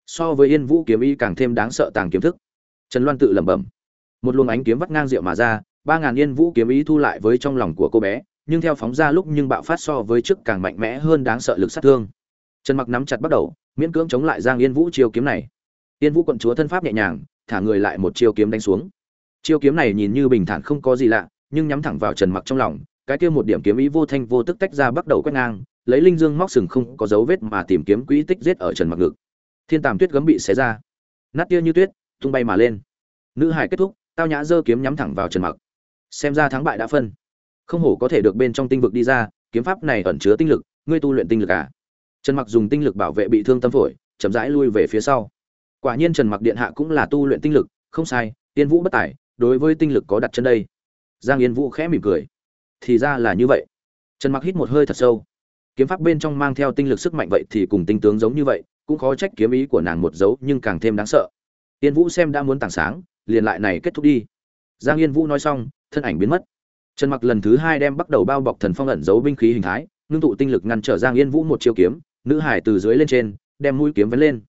so với yên vũ kiếm y càng thêm đáng sợ tàng kiếm thức. Trần loan tự lẩm bẩm. Một luồng ánh kiếm vắt ngang rượu mà ra, ba ngàn yên vũ kiếm ý thu lại với trong lòng của cô bé, nhưng theo phóng ra lúc nhưng bạo phát so với trước càng mạnh mẽ hơn đáng sợ lực sát thương. Trần mặc nắm chặt bắt đầu, miễn cưỡng chống lại giang yên vũ chiêu kiếm này. Yên vũ quận chúa thân pháp nhẹ nhàng, thả người lại một chiêu kiếm đánh xuống. Chiêu kiếm này nhìn như bình thản không có gì lạ, nhưng nhắm thẳng vào trần mặc trong lòng, cái kia một điểm kiếm ý vô thanh vô tức tách ra bắt đầu quét ngang, lấy linh dương móc sừng không có dấu vết mà tìm kiếm quỹ tích giết ở trần mặc ngực thiên tàm tuyết gấm bị xé ra. Nát tia như tuyết, tung bay mà lên. Nữ hải kết thúc, tao nhã giơ kiếm nhắm thẳng vào trần mặc. Xem ra thắng bại đã phân. Không hổ có thể được bên trong tinh vực đi ra, kiếm pháp này ẩn chứa tinh lực, ngươi tu luyện tinh lực à? Trần mặc dùng tinh lực bảo vệ bị thương tâm phổi, chậm rãi lui về phía sau. Quả nhiên trần mặc điện hạ cũng là tu luyện tinh lực, không sai, yên vũ bất tài, đối với tinh lực có đặt chân đây. Giang yên vũ khẽ mỉm cười. Thì ra là như vậy. Trần mặc hít một hơi thật sâu. Kiếm pháp bên trong mang theo tinh lực sức mạnh vậy thì cùng tinh tướng giống như vậy cũng khó trách kiếm ý của nàng một dấu nhưng càng thêm đáng sợ. Yên vũ xem đã muốn tảng sáng, liền lại này kết thúc đi. Giang yên vũ nói xong, thân ảnh biến mất. Trần mặc lần thứ hai đem bắt đầu bao bọc thần phong ẩn giấu binh khí hình thái, ngưng tụ tinh lực ngăn trở giang yên vũ một chiêu kiếm, nữ hải từ dưới lên trên, đem mũi kiếm vấn lên.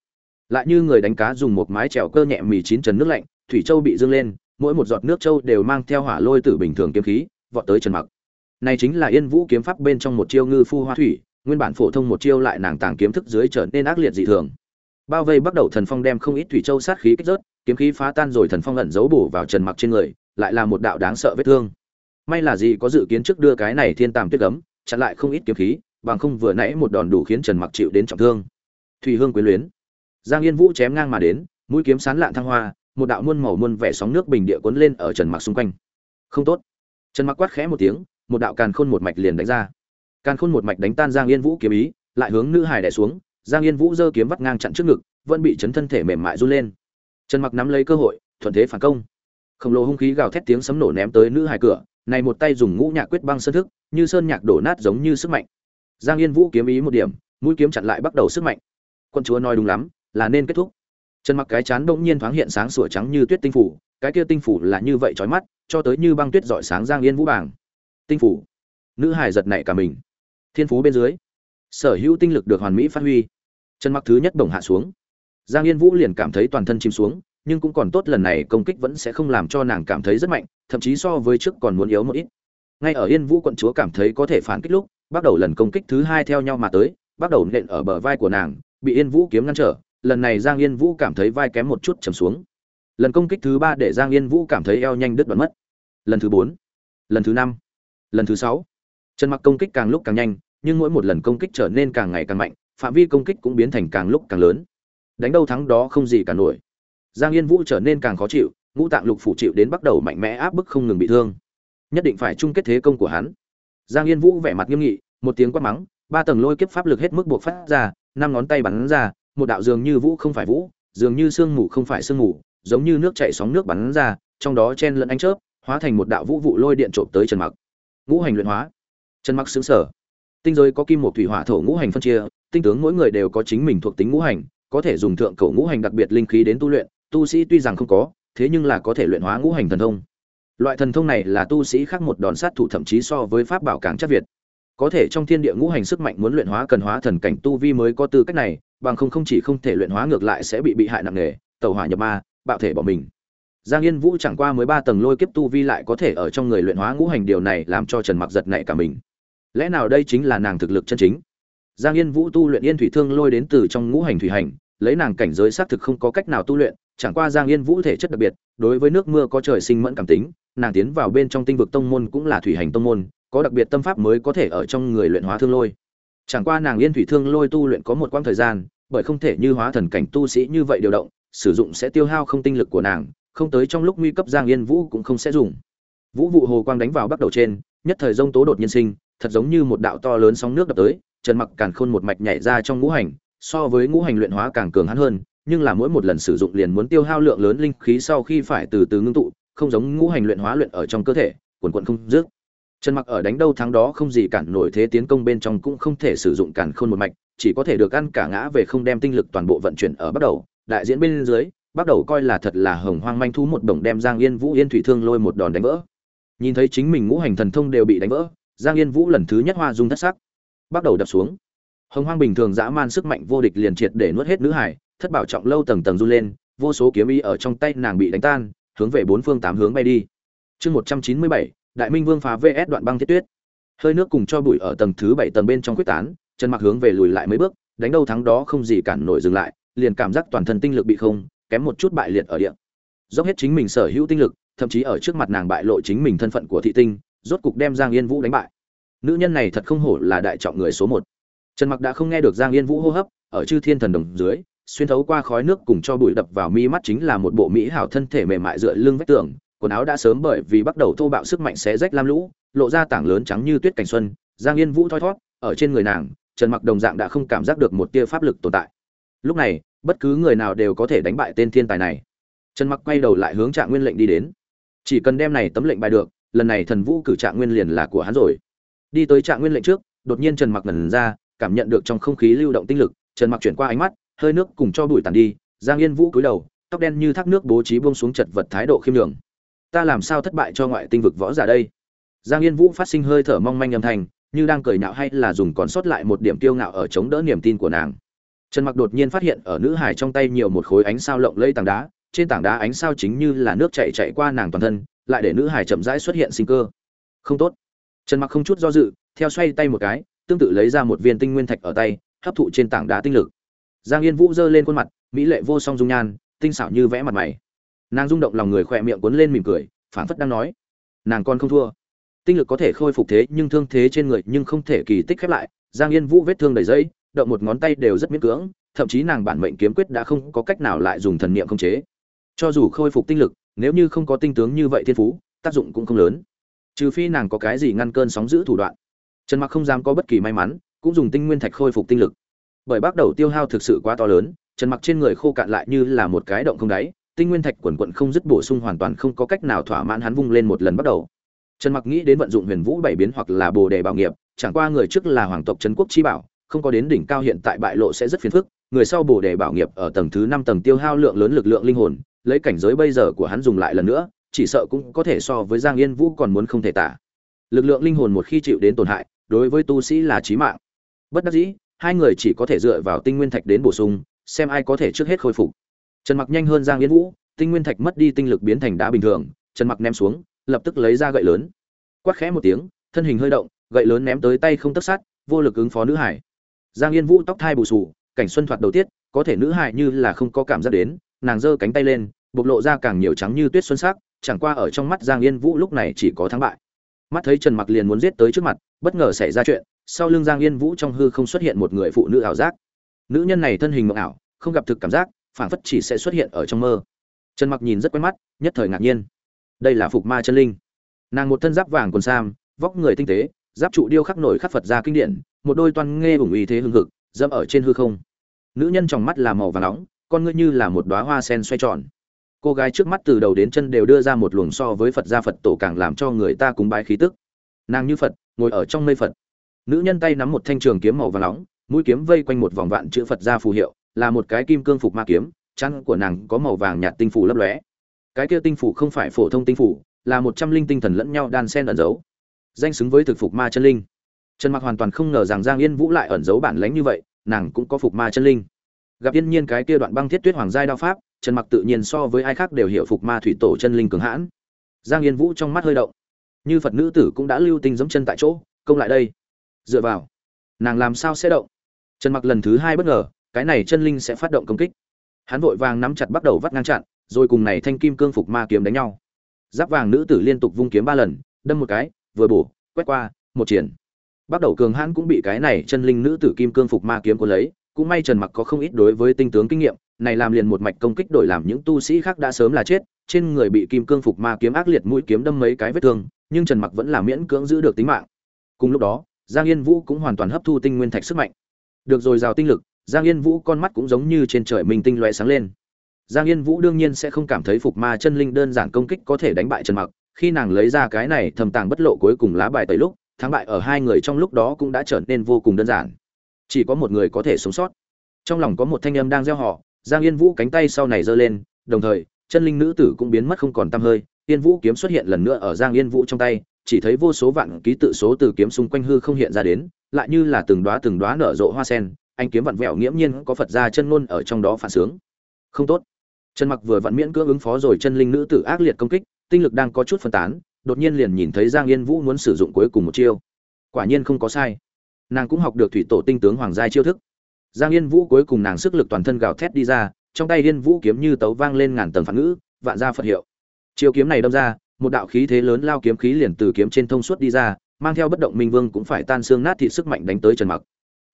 Lại như người đánh cá dùng một mái chèo cơ nhẹ mì chín trần nước lạnh, thủy châu bị dâng lên, mỗi một giọt nước châu đều mang theo hỏa lôi tử bình thường kiếm khí, vọt tới trần mặc. Này chính là yên vũ kiếm pháp bên trong một chiêu ngư phu hoa thủy nguyên bản phổ thông một chiêu lại nàng tàng kiếm thức dưới trở nên ác liệt dị thường. Bao vây bắt đầu thần phong đem không ít thủy châu sát khí kích rớt, kiếm khí phá tan rồi thần phong ẩn giấu bổ vào trần mặc trên người, lại là một đạo đáng sợ vết thương. May là gì có dự kiến trước đưa cái này thiên tàm tuyết gấm, chặn lại không ít kiếm khí, bằng không vừa nãy một đòn đủ khiến trần mặc chịu đến trọng thương. Thủy hương quyến luyến. Giang yên vũ chém ngang mà đến, mũi kiếm sán lạn thăng hoa, một đạo muôn màu muôn vẻ sóng nước bình địa cuốn lên ở trần mặc xung quanh. Không tốt. Trần mặc quát khẽ một tiếng, một đạo càn khôn một mạch liền đánh ra càn khôn một mạch đánh tan giang yên vũ kiếm ý, lại hướng nữ hải đè xuống, giang yên vũ giơ kiếm vắt ngang chặn trước ngực, vẫn bị chấn thân thể mềm mại run lên. Trần mặc nắm lấy cơ hội, thuận thế phản công. Khổng lồ hung khí gào thét tiếng sấm nổ ném tới nữ hải cửa, này một tay dùng ngũ nhạc quyết băng sơn thức, như sơn nhạc đổ nát giống như sức mạnh. Giang yên vũ kiếm ý một điểm, mũi kiếm chặn lại bắt đầu sức mạnh. Quân chúa nói đúng lắm, là nên kết thúc. Trần mặc cái chán bỗng nhiên thoáng hiện sáng sủa trắng như tuyết tinh phủ, cái kia tinh phủ là như vậy chói mắt, cho tới như băng tuyết rọi sáng giang yên vũ bảng. Tinh phủ. Nữ hải giật nảy cả mình thiên phú bên dưới. Sở hữu tinh lực được hoàn mỹ phát huy. Chân mặc thứ nhất bổng hạ xuống. Giang yên vũ liền cảm thấy toàn thân chìm xuống, nhưng cũng còn tốt lần này công kích vẫn sẽ không làm cho nàng cảm thấy rất mạnh, thậm chí so với trước còn muốn yếu một ít. Ngay ở yên vũ quận chúa cảm thấy có thể phản kích lúc, bắt đầu lần công kích thứ hai theo nhau mà tới, bắt đầu nện ở bờ vai của nàng, bị yên vũ kiếm ngăn trở, lần này giang yên vũ cảm thấy vai kém một chút chầm xuống. Lần công kích thứ ba để giang yên vũ cảm thấy eo nhanh đứt đoạn mất. Lần thứ bốn, lần thứ năm, lần thứ sáu trần mặc công kích càng lúc càng nhanh, nhưng mỗi một lần công kích trở nên càng ngày càng mạnh, phạm vi công kích cũng biến thành càng lúc càng lớn. Đánh đâu thắng đó không gì cả nổi. Giang yên vũ trở nên càng khó chịu, ngũ tạng lục phủ chịu đến bắt đầu mạnh mẽ áp bức không ngừng bị thương. Nhất định phải chung kết thế công của hắn. Giang yên vũ vẻ mặt nghiêm nghị, một tiếng quát mắng, ba tầng lôi kiếp pháp lực hết mức buộc phát ra, năm ngón tay bắn ra, một đạo dường như vũ không phải vũ, dường như sương mù không phải sương mù, giống như nước chảy sóng nước bắn ra, trong đó chen lẫn ánh chớp, hóa thành một đạo vũ vụ lôi điện trộm tới trần mặc. Ngũ hành luyện hóa trần mặc xứng sở tinh giới có kim một thủy hỏa thổ ngũ hành phân chia, tinh tướng mỗi người đều có chính mình thuộc tính ngũ hành, có thể dùng thượng cổ ngũ hành đặc biệt linh khí đến tu luyện, tu sĩ tuy rằng không có, thế nhưng là có thể luyện hóa ngũ hành thần thông. Loại thần thông này là tu sĩ khác một đòn sát thủ thậm chí so với pháp bảo càng chắc việt. Có thể trong thiên địa ngũ hành sức mạnh muốn luyện hóa cần hóa thần cảnh tu vi mới có tư cách này, bằng không không chỉ không thể luyện hóa ngược lại sẽ bị bị hại nặng nề, tẩu hỏa nhập ma, bạo thể bỏ mình. Giang yên vũ chẳng qua mới ba tầng lôi kiếp tu vi lại có thể ở trong người luyện hóa ngũ hành điều này làm cho trần mặc giật nảy cả mình lẽ nào đây chính là nàng thực lực chân chính? Giang yên vũ tu luyện yên thủy thương lôi đến từ trong ngũ hành thủy hành, lấy nàng cảnh giới xác thực không có cách nào tu luyện, chẳng qua giang yên vũ thể chất đặc biệt, đối với nước mưa có trời sinh mẫn cảm tính, nàng tiến vào bên trong tinh vực tông môn cũng là thủy hành tông môn, có đặc biệt tâm pháp mới có thể ở trong người luyện hóa thương lôi. Chẳng qua nàng yên thủy thương lôi tu luyện có một quãng thời gian, bởi không thể như hóa thần cảnh tu sĩ như vậy điều động, sử dụng sẽ tiêu hao không tinh lực của nàng, không tới trong lúc nguy cấp giang yên vũ cũng không sẽ dùng. Vũ vụ hồ quang đánh vào bắt đầu trên, nhất thời rông tố đột nhiên sinh thật giống như một đạo to lớn sóng nước đập tới, trần mặc càn khôn một mạch nhảy ra trong ngũ hành, so với ngũ hành luyện hóa càng cường hắn hơn, nhưng là mỗi một lần sử dụng liền muốn tiêu hao lượng lớn linh khí sau khi phải từ từ ngưng tụ, không giống ngũ hành luyện hóa luyện ở trong cơ thể quần quần không dứt. Trần mặc ở đánh đâu thắng đó không gì cản nổi thế tiến công bên trong cũng không thể sử dụng cản khôn một mạch, chỉ có thể được ăn cả ngã về không đem tinh lực toàn bộ vận chuyển ở bắt đầu. Đại diễn bên dưới, bắt đầu coi là thật là hồng hoang manh thú một đồng đem giang yên vũ yên thủy thương lôi một đòn đánh vỡ. Nhìn thấy chính mình ngũ hành thần thông đều bị đánh vỡ giang yên vũ lần thứ nhất hoa dung thất sắc, bắt đầu đập xuống. Hồng hoang bình thường dã man sức mạnh vô địch liền triệt để nuốt hết nữ hải, thất bảo trọng lâu tầng tầng run lên, vô số kiếm ý ở trong tay nàng bị đánh tan, hướng về bốn phương tám hướng bay đi. Chương một trăm chín mươi bảy, đại minh vương phá vs đoạn băng thiết tuyết. Hơi nước cùng cho bụi ở tầng thứ bảy tầng bên trong quyết tán chân mặc hướng về lùi lại mấy bước, đánh đâu thắng đó không gì cản nổi dừng lại, liền cảm giác toàn thân tinh lực bị không, kém một chút bại liệt ở địa. Dốc hết chính mình sở hữu tinh lực, thậm chí ở trước mặt nàng bại lộ chính mình thân phận của thị tinh rốt cục đem giang yên vũ đánh bại. Nữ nhân này thật không hổ là đại trọng người số một. Trần mặc đã không nghe được giang yên vũ hô hấp, ở chư thiên thần đồng dưới, xuyên thấu qua khói nước cùng cho bụi đập vào mi mắt chính là một bộ mỹ hảo thân thể mềm mại dựa lưng vách tường, quần áo đã sớm bởi vì bắt đầu thô bạo sức mạnh xé rách lam lũ, lộ ra tảng lớn trắng như tuyết cảnh xuân, giang yên vũ thoi thoát. ở trên người nàng, trần mặc đồng dạng đã không cảm giác được một tia pháp lực tồn tại. Lúc này, bất cứ người nào đều có thể đánh bại tên thiên tài này. Trần mặc quay đầu lại hướng trạng nguyên lệnh đi đến. Chỉ cần đem này tấm lệnh bài được lần này thần vũ cử trạng nguyên liền là của hắn rồi. Đi tới trạng nguyên lệnh trước, đột nhiên trần mặc ngẩn ra, cảm nhận được trong không khí lưu động tinh lực, trần mặc chuyển qua ánh mắt, hơi nước cùng cho bụi tàn đi, giang yên vũ cúi đầu, tóc đen như thác nước bố trí buông xuống chật vật thái độ khiêm đường ta làm sao thất bại cho ngoại tinh vực võ giả đây? Giang yên vũ phát sinh hơi thở mong manh âm thanh, như đang cười nhạo hay là dùng còn sót lại một điểm tiêu ngạo ở chống đỡ niềm tin của nàng. Trần mặc đột nhiên phát hiện ở nữ hải trong tay nhiều một khối ánh sao lộng lẫy tảng đá, trên tảng đá ánh sao chính như là nước chảy chạy qua nàng toàn thân lại để nữ hải chậm rãi xuất hiện sinh cơ. Không tốt. Trần mặc không chút do dự, theo xoay tay một cái, tương tự lấy ra một viên tinh nguyên thạch ở tay, hấp thụ trên tảng đá tinh lực. Giang yên vũ giơ lên khuôn mặt, mỹ lệ vô song dung nhan, tinh xảo như vẽ mặt mày. Nàng rung động lòng người khỏe miệng cuốn lên mỉm cười phản phất đang nói, nàng còn không thua. Tinh lực có thể khôi phục thế nhưng thương thế trên người nhưng không thể kỳ tích khép lại, giang yên vũ vết thương đầy dẫy động một ngón tay đều rất miễn cưỡng, thậm chí nàng bản mệnh kiếm quyết đã không có cách nào lại dùng thần niệm khống chế. Cho dù khôi phục tinh lực nếu như không có tinh tướng như vậy thiên phú, tác dụng cũng không lớn. Trừ phi nàng có cái gì ngăn cơn sóng giữ thủ đoạn. Trần mặc không dám có bất kỳ may mắn, cũng dùng tinh nguyên thạch khôi phục tinh lực. Bởi bắt đầu tiêu hao thực sự quá to lớn, trần mặc trên người khô cạn lại như là một cái động không đáy, tinh nguyên thạch quần quận không dứt bổ sung hoàn toàn không có cách nào thỏa mãn hắn vung lên một lần bắt đầu. Trần mặc nghĩ đến vận dụng huyền vũ bảy biến hoặc là bồ đề bảo nghiệp, chẳng qua người trước là hoàng tộc trấn quốc chi bảo, không có đến đỉnh cao hiện tại bại lộ sẽ rất phiền phức. Người sau bồ đề bảo nghiệp ở tầng thứ năm tầng tiêu hao lượng lớn lực lượng linh hồn lấy cảnh giới bây giờ của hắn dùng lại lần nữa, chỉ sợ cũng có thể so với giang yên vũ còn muốn không thể tả. Lực lượng linh hồn một khi chịu đến tổn hại, đối với tu sĩ là chí mạng. Bất đắc dĩ, hai người chỉ có thể dựa vào tinh nguyên thạch đến bổ sung, xem ai có thể trước hết khôi phục. Trần mặc nhanh hơn giang yên vũ, tinh nguyên thạch mất đi tinh lực biến thành đá bình thường, trần mặc ném xuống, lập tức lấy ra gậy lớn. Quát khẽ một tiếng, thân hình hơi động, gậy lớn ném tới tay không tất sát, vô lực ứng phó nữ hải. Giang yên vũ tóc thai bù sù, cảnh xuân thoạt đầu tiết, có thể nữ hải như là không có cảm giác đến, nàng giơ cánh tay lên bộc lộ ra càng nhiều trắng như tuyết xuân sắc, chẳng qua ở trong mắt giang yên vũ lúc này chỉ có thắng bại. Mắt thấy trần mặc liền muốn giết tới trước mặt, bất ngờ xảy ra chuyện, sau lưng giang yên vũ trong hư không xuất hiện một người phụ nữ ảo giác. Nữ nhân này thân hình mộng ảo, không gặp thực cảm giác phản phất chỉ sẽ xuất hiện ở trong mơ. Trần mặc nhìn rất quen mắt, nhất thời ngạc nhiên. Đây là phục ma chân linh. Nàng một thân giáp vàng quần sam, vóc người tinh tế, giáp trụ điêu khắc nổi khắc phật gia kinh điển, một đôi toan nghe ủng uy thế hưng hực, dẫm ở trên hư không. Nữ nhân trong mắt là màu vàng nóng, con ngươi như là một đóa hoa sen xoay tròn cô gái trước mắt từ đầu đến chân đều đưa ra một luồng so với phật gia phật tổ càng làm cho người ta cúng bái khí tức. Nàng như phật, ngồi ở trong mây phật. Nữ nhân tay nắm một thanh trường kiếm màu vàng nóng, mũi kiếm vây quanh một vòng vạn chữ phật gia phù hiệu, là một cái kim cương phục ma kiếm chăn của nàng có màu vàng nhạt tinh phủ lấp lóe. Cái kia tinh phủ không phải phổ thông tinh phủ, là một trăm linh tinh thần lẫn nhau đan sen ẩn giấu. Danh xứng với thực phục ma chân linh. Trần mặc hoàn toàn không ngờ rằng giang yên vũ lại ẩn giấu bản lánh như vậy, nàng cũng có phục ma chân linh. Gặp yên nhiên cái kia đoạn băng thiết tuyết hoàng giai đao pháp trần mặc tự nhiên so với ai khác đều hiểu phục ma thủy tổ chân linh cường hãn. Giang yên vũ trong mắt hơi động. Như phật nữ tử cũng đã lưu tinh giống chân tại chỗ, công lại đây. Dựa vào, nàng làm sao sẽ động? Trần mặc lần thứ hai bất ngờ, cái này chân linh sẽ phát động công kích. Hắn vội vàng nắm chặt bắt đầu vắt ngang chặn, rồi cùng này thanh kim cương phục ma kiếm đánh nhau. Giáp vàng nữ tử liên tục vung kiếm ba lần, đâm một cái, vừa bổ, quét qua, một triển. Bắt đầu cường hãn cũng bị cái này chân linh nữ tử kim cương phục ma kiếm cuốn lấy, cũng may trần mặc có không ít đối với tinh tướng kinh nghiệm này làm liền một mạch công kích đổi làm những tu sĩ khác đã sớm là chết, trên người bị kim cương phục ma kiếm ác liệt mũi kiếm đâm mấy cái vết thương, nhưng trần mặc vẫn là miễn cưỡng giữ được tính mạng. Cùng lúc đó, giang yên vũ cũng hoàn toàn hấp thu tinh nguyên thạch sức mạnh. Được rồi, rào tinh lực, giang yên vũ con mắt cũng giống như trên trời mình tinh lóe sáng lên. Giang yên vũ đương nhiên sẽ không cảm thấy phục ma chân linh đơn giản công kích có thể đánh bại trần mặc, khi nàng lấy ra cái này thầm tàng bất lộ cuối cùng lá bài tẩy lúc, thắng bại ở hai người trong lúc đó cũng đã trở nên vô cùng đơn giản. Chỉ có một người có thể sống sót. Trong lòng có một thanh âm đang gieo họ giang yên vũ cánh tay sau này giơ lên, đồng thời, chân linh nữ tử cũng biến mất không còn tăm hơi. Yên vũ kiếm xuất hiện lần nữa ở giang yên vũ trong tay, chỉ thấy vô số vạn ký tự số từ kiếm xung quanh hư không hiện ra đến, lại như là từng đóa từng đóa nở rộ hoa sen, anh kiếm vặn vẹo nghiễm nhiên có phật gia chân ngôn ở trong đó phản sướng. Không tốt. Trần mặc vừa vặn miễn cưỡng ứng phó rồi chân linh nữ tử ác liệt công kích, tinh lực đang có chút phân tán, đột nhiên liền nhìn thấy giang yên vũ muốn sử dụng cuối cùng một chiêu. Quả nhiên không có sai. Nàng cũng học được thủy tổ tinh tướng hoàng giai chiêu thức giang yên vũ cuối cùng nàng sức lực toàn thân gào thét đi ra, trong tay yên vũ kiếm như tấu vang lên ngàn tầng phản ngữ, vạn gia phật hiệu. Chiêu kiếm này đâm ra, một đạo khí thế lớn lao kiếm khí liền từ kiếm trên thông suốt đi ra, mang theo bất động minh vương cũng phải tan xương nát thị sức mạnh đánh tới trần mặc.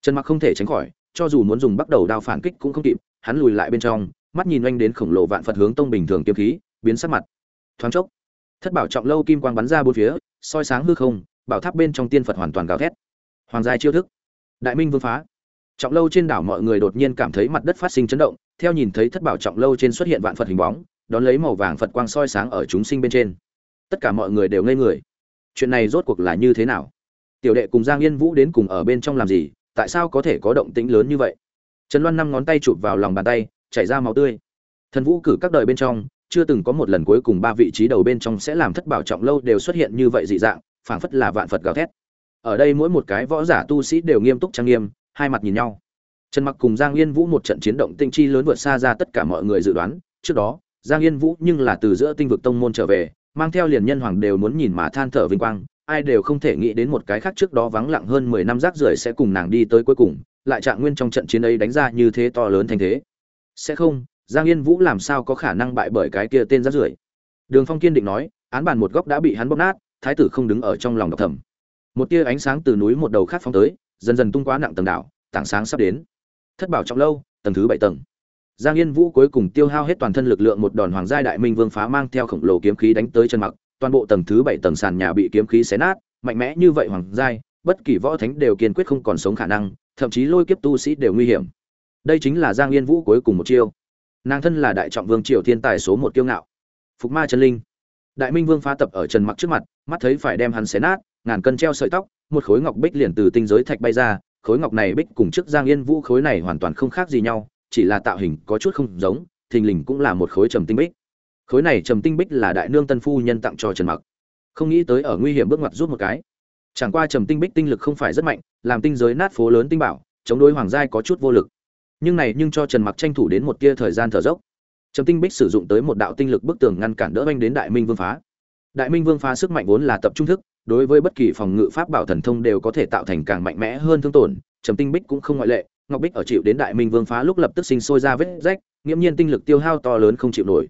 Trần mặc không thể tránh khỏi, cho dù muốn dùng bắt đầu đao phản kích cũng không kịp, hắn lùi lại bên trong, mắt nhìn oanh đến khổng lồ vạn phật hướng tông bình thường kiếm khí, biến sắc mặt. Thoáng chốc, thất bảo trọng lâu kim quang bắn ra bốn phía, soi sáng hư không, bảo tháp bên trong tiên phật hoàn toàn gào thét. Hoàng giai chiêu thức. Đại minh vương phá trọng lâu trên đảo mọi người đột nhiên cảm thấy mặt đất phát sinh chấn động, theo nhìn thấy thất bảo trọng lâu trên xuất hiện vạn phật hình bóng, đón lấy màu vàng phật quang soi sáng ở chúng sinh bên trên. Tất cả mọi người đều ngây người. Chuyện này rốt cuộc là như thế nào? Tiểu đệ cùng giang yên vũ đến cùng ở bên trong làm gì? Tại sao có thể có động tĩnh lớn như vậy? Trần loan năm ngón tay chụp vào lòng bàn tay, chảy ra máu tươi. Thần vũ cử các đời bên trong, chưa từng có một lần cuối cùng ba vị trí đầu bên trong sẽ làm thất bảo trọng lâu đều xuất hiện như vậy dị dạng, phảng phất là vạn phật gào thét. Ở đây mỗi một cái võ giả tu sĩ đều nghiêm túc trang nghiêm hai mặt nhìn nhau. Trần mặc cùng giang yên vũ một trận chiến động tinh chi lớn vượt xa ra tất cả mọi người dự đoán. Trước đó, giang yên vũ nhưng là từ giữa tinh vực tông môn trở về, mang theo liền nhân hoàng đều muốn nhìn mà than thở vinh quang, ai đều không thể nghĩ đến một cái khác trước đó vắng lặng hơn mười năm rác rưởi sẽ cùng nàng đi tới cuối cùng, lại trạng nguyên trong trận chiến ấy đánh ra như thế to lớn thành thế. Sẽ không, giang yên vũ làm sao có khả năng bại bởi cái kia tên rác rưởi? Đường phong kiên định nói, án bàn một góc đã bị hắn bóp nát, thái tử không đứng ở trong lòng độc thầm một tia ánh sáng từ núi một đầu khác phóng tới dần dần tung quá nặng tầng đảo, tảng sáng sắp đến. Thất bảo trọng lâu, tầng thứ bảy tầng. Giang yên vũ cuối cùng tiêu hao hết toàn thân lực lượng một đòn hoàng giai đại minh vương phá mang theo khổng lồ kiếm khí đánh tới chân mặc, toàn bộ tầng thứ bảy tầng sàn nhà bị kiếm khí xé nát, mạnh mẽ như vậy hoàng giai bất kỳ võ thánh đều kiên quyết không còn sống khả năng, thậm chí lôi kiếp tu sĩ đều nguy hiểm. Đây chính là giang yên vũ cuối cùng một chiêu. Nàng thân là đại trọng vương triều thiên tài số một kiêu ngạo. Phục ma chân linh. Đại minh vương phá tập ở trần mặc trước mặt, mắt thấy phải đem hắn xé nát ngàn cân treo sợi tóc, một khối ngọc bích liền từ tinh giới thạch bay ra, khối ngọc này bích cùng trước giang yên vũ khối này hoàn toàn không khác gì nhau, chỉ là tạo hình có chút không giống, thình lình cũng là một khối trầm tinh bích. Khối này trầm tinh bích là đại nương tân phu nhân tặng cho trần mặc. Không nghĩ tới ở nguy hiểm bước ngoặt rút một cái. Chẳng qua trầm tinh bích tinh lực không phải rất mạnh, làm tinh giới nát phố lớn tinh bảo, chống đối hoàng giai có chút vô lực. Nhưng này nhưng cho trần mặc tranh thủ đến một tia thời gian thở dốc. Trầm tinh bích sử dụng tới một đạo tinh lực bức tường ngăn cản đỡ anh đến đại minh vương phá. Đại minh vương phá sức mạnh vốn là tập trung thức đối với bất kỳ phòng ngự pháp bảo thần thông đều có thể tạo thành càng mạnh mẽ hơn thương tổn, trầm tinh bích cũng không ngoại lệ, ngọc bích ở chịu đến đại minh vương phá lúc lập tức sinh sôi ra vết rách, nghiễm nhiên tinh lực tiêu hao to lớn không chịu nổi.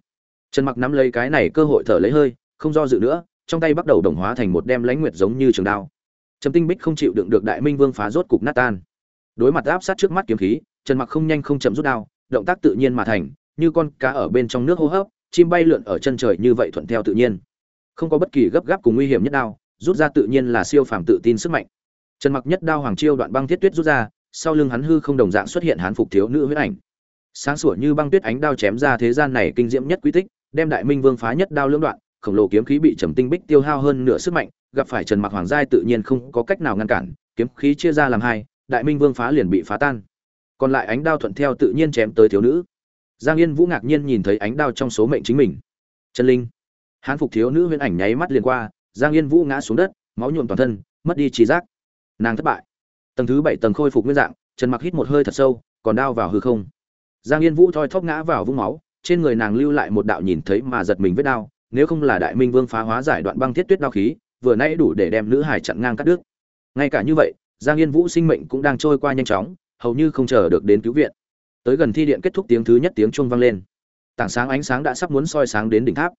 Trần mặc nắm lấy cái này cơ hội thở lấy hơi, không do dự nữa, trong tay bắt đầu đồng hóa thành một đem lãnh nguyệt giống như trường đao. Trầm tinh bích không chịu đựng được đại minh vương phá rốt cục nát tan. Đối mặt áp sát trước mắt kiếm khí, trần mặc không nhanh không chậm rút đao, động tác tự nhiên mà thành, như con cá ở bên trong nước hô hấp, chim bay lượn ở chân trời như vậy thuận theo tự nhiên. Không có bất kỳ gấp gáp cùng nguy hiểm nhất đao rút ra tự nhiên là siêu phàm tự tin sức mạnh. Trần mặc nhất đao hoàng chiêu đoạn băng thiết tuyết rút ra, sau lưng hắn hư không đồng dạng xuất hiện hán phục thiếu nữ huyết ảnh. Sáng sủa như băng tuyết ánh đao chém ra thế gian này kinh diễm nhất quy tích, đem đại minh vương phá nhất đao lưỡng đoạn, khổng lồ kiếm khí bị trầm tinh bích tiêu hao hơn nửa sức mạnh, gặp phải trần mặc hoàng giai tự nhiên không có cách nào ngăn cản, kiếm khí chia ra làm hai, đại minh vương phá liền bị phá tan. Còn lại ánh đao thuận theo tự nhiên chém tới thiếu nữ. Giang yên vũ ngạc nhiên nhìn thấy ánh đao trong số mệnh chính mình. Trần linh. Hán phục thiếu nữ huyễn ảnh nháy mắt liền qua giang yên vũ ngã xuống đất, máu nhuộm toàn thân, mất đi trí giác. Nàng thất bại. Tầng thứ bảy tầng khôi phục nguyên dạng, trần mặc hít một hơi thật sâu, còn đao vào hư không. Giang yên vũ thoi thóp ngã vào vũng máu, trên người nàng lưu lại một đạo nhìn thấy mà giật mình vết đao nếu không là đại minh vương phá hóa giải đoạn băng thiết tuyết đao khí, vừa nãy đủ để đem nữ hải chặn ngang cắt đứt. Ngay cả như vậy, giang yên vũ sinh mệnh cũng đang trôi qua nhanh chóng, hầu như không chờ được đến cứu viện. Tới gần thi điện kết thúc tiếng thứ nhất tiếng chuông vang lên. Tảng sáng ánh sáng đã sắp muốn soi sáng đến đỉnh tháp.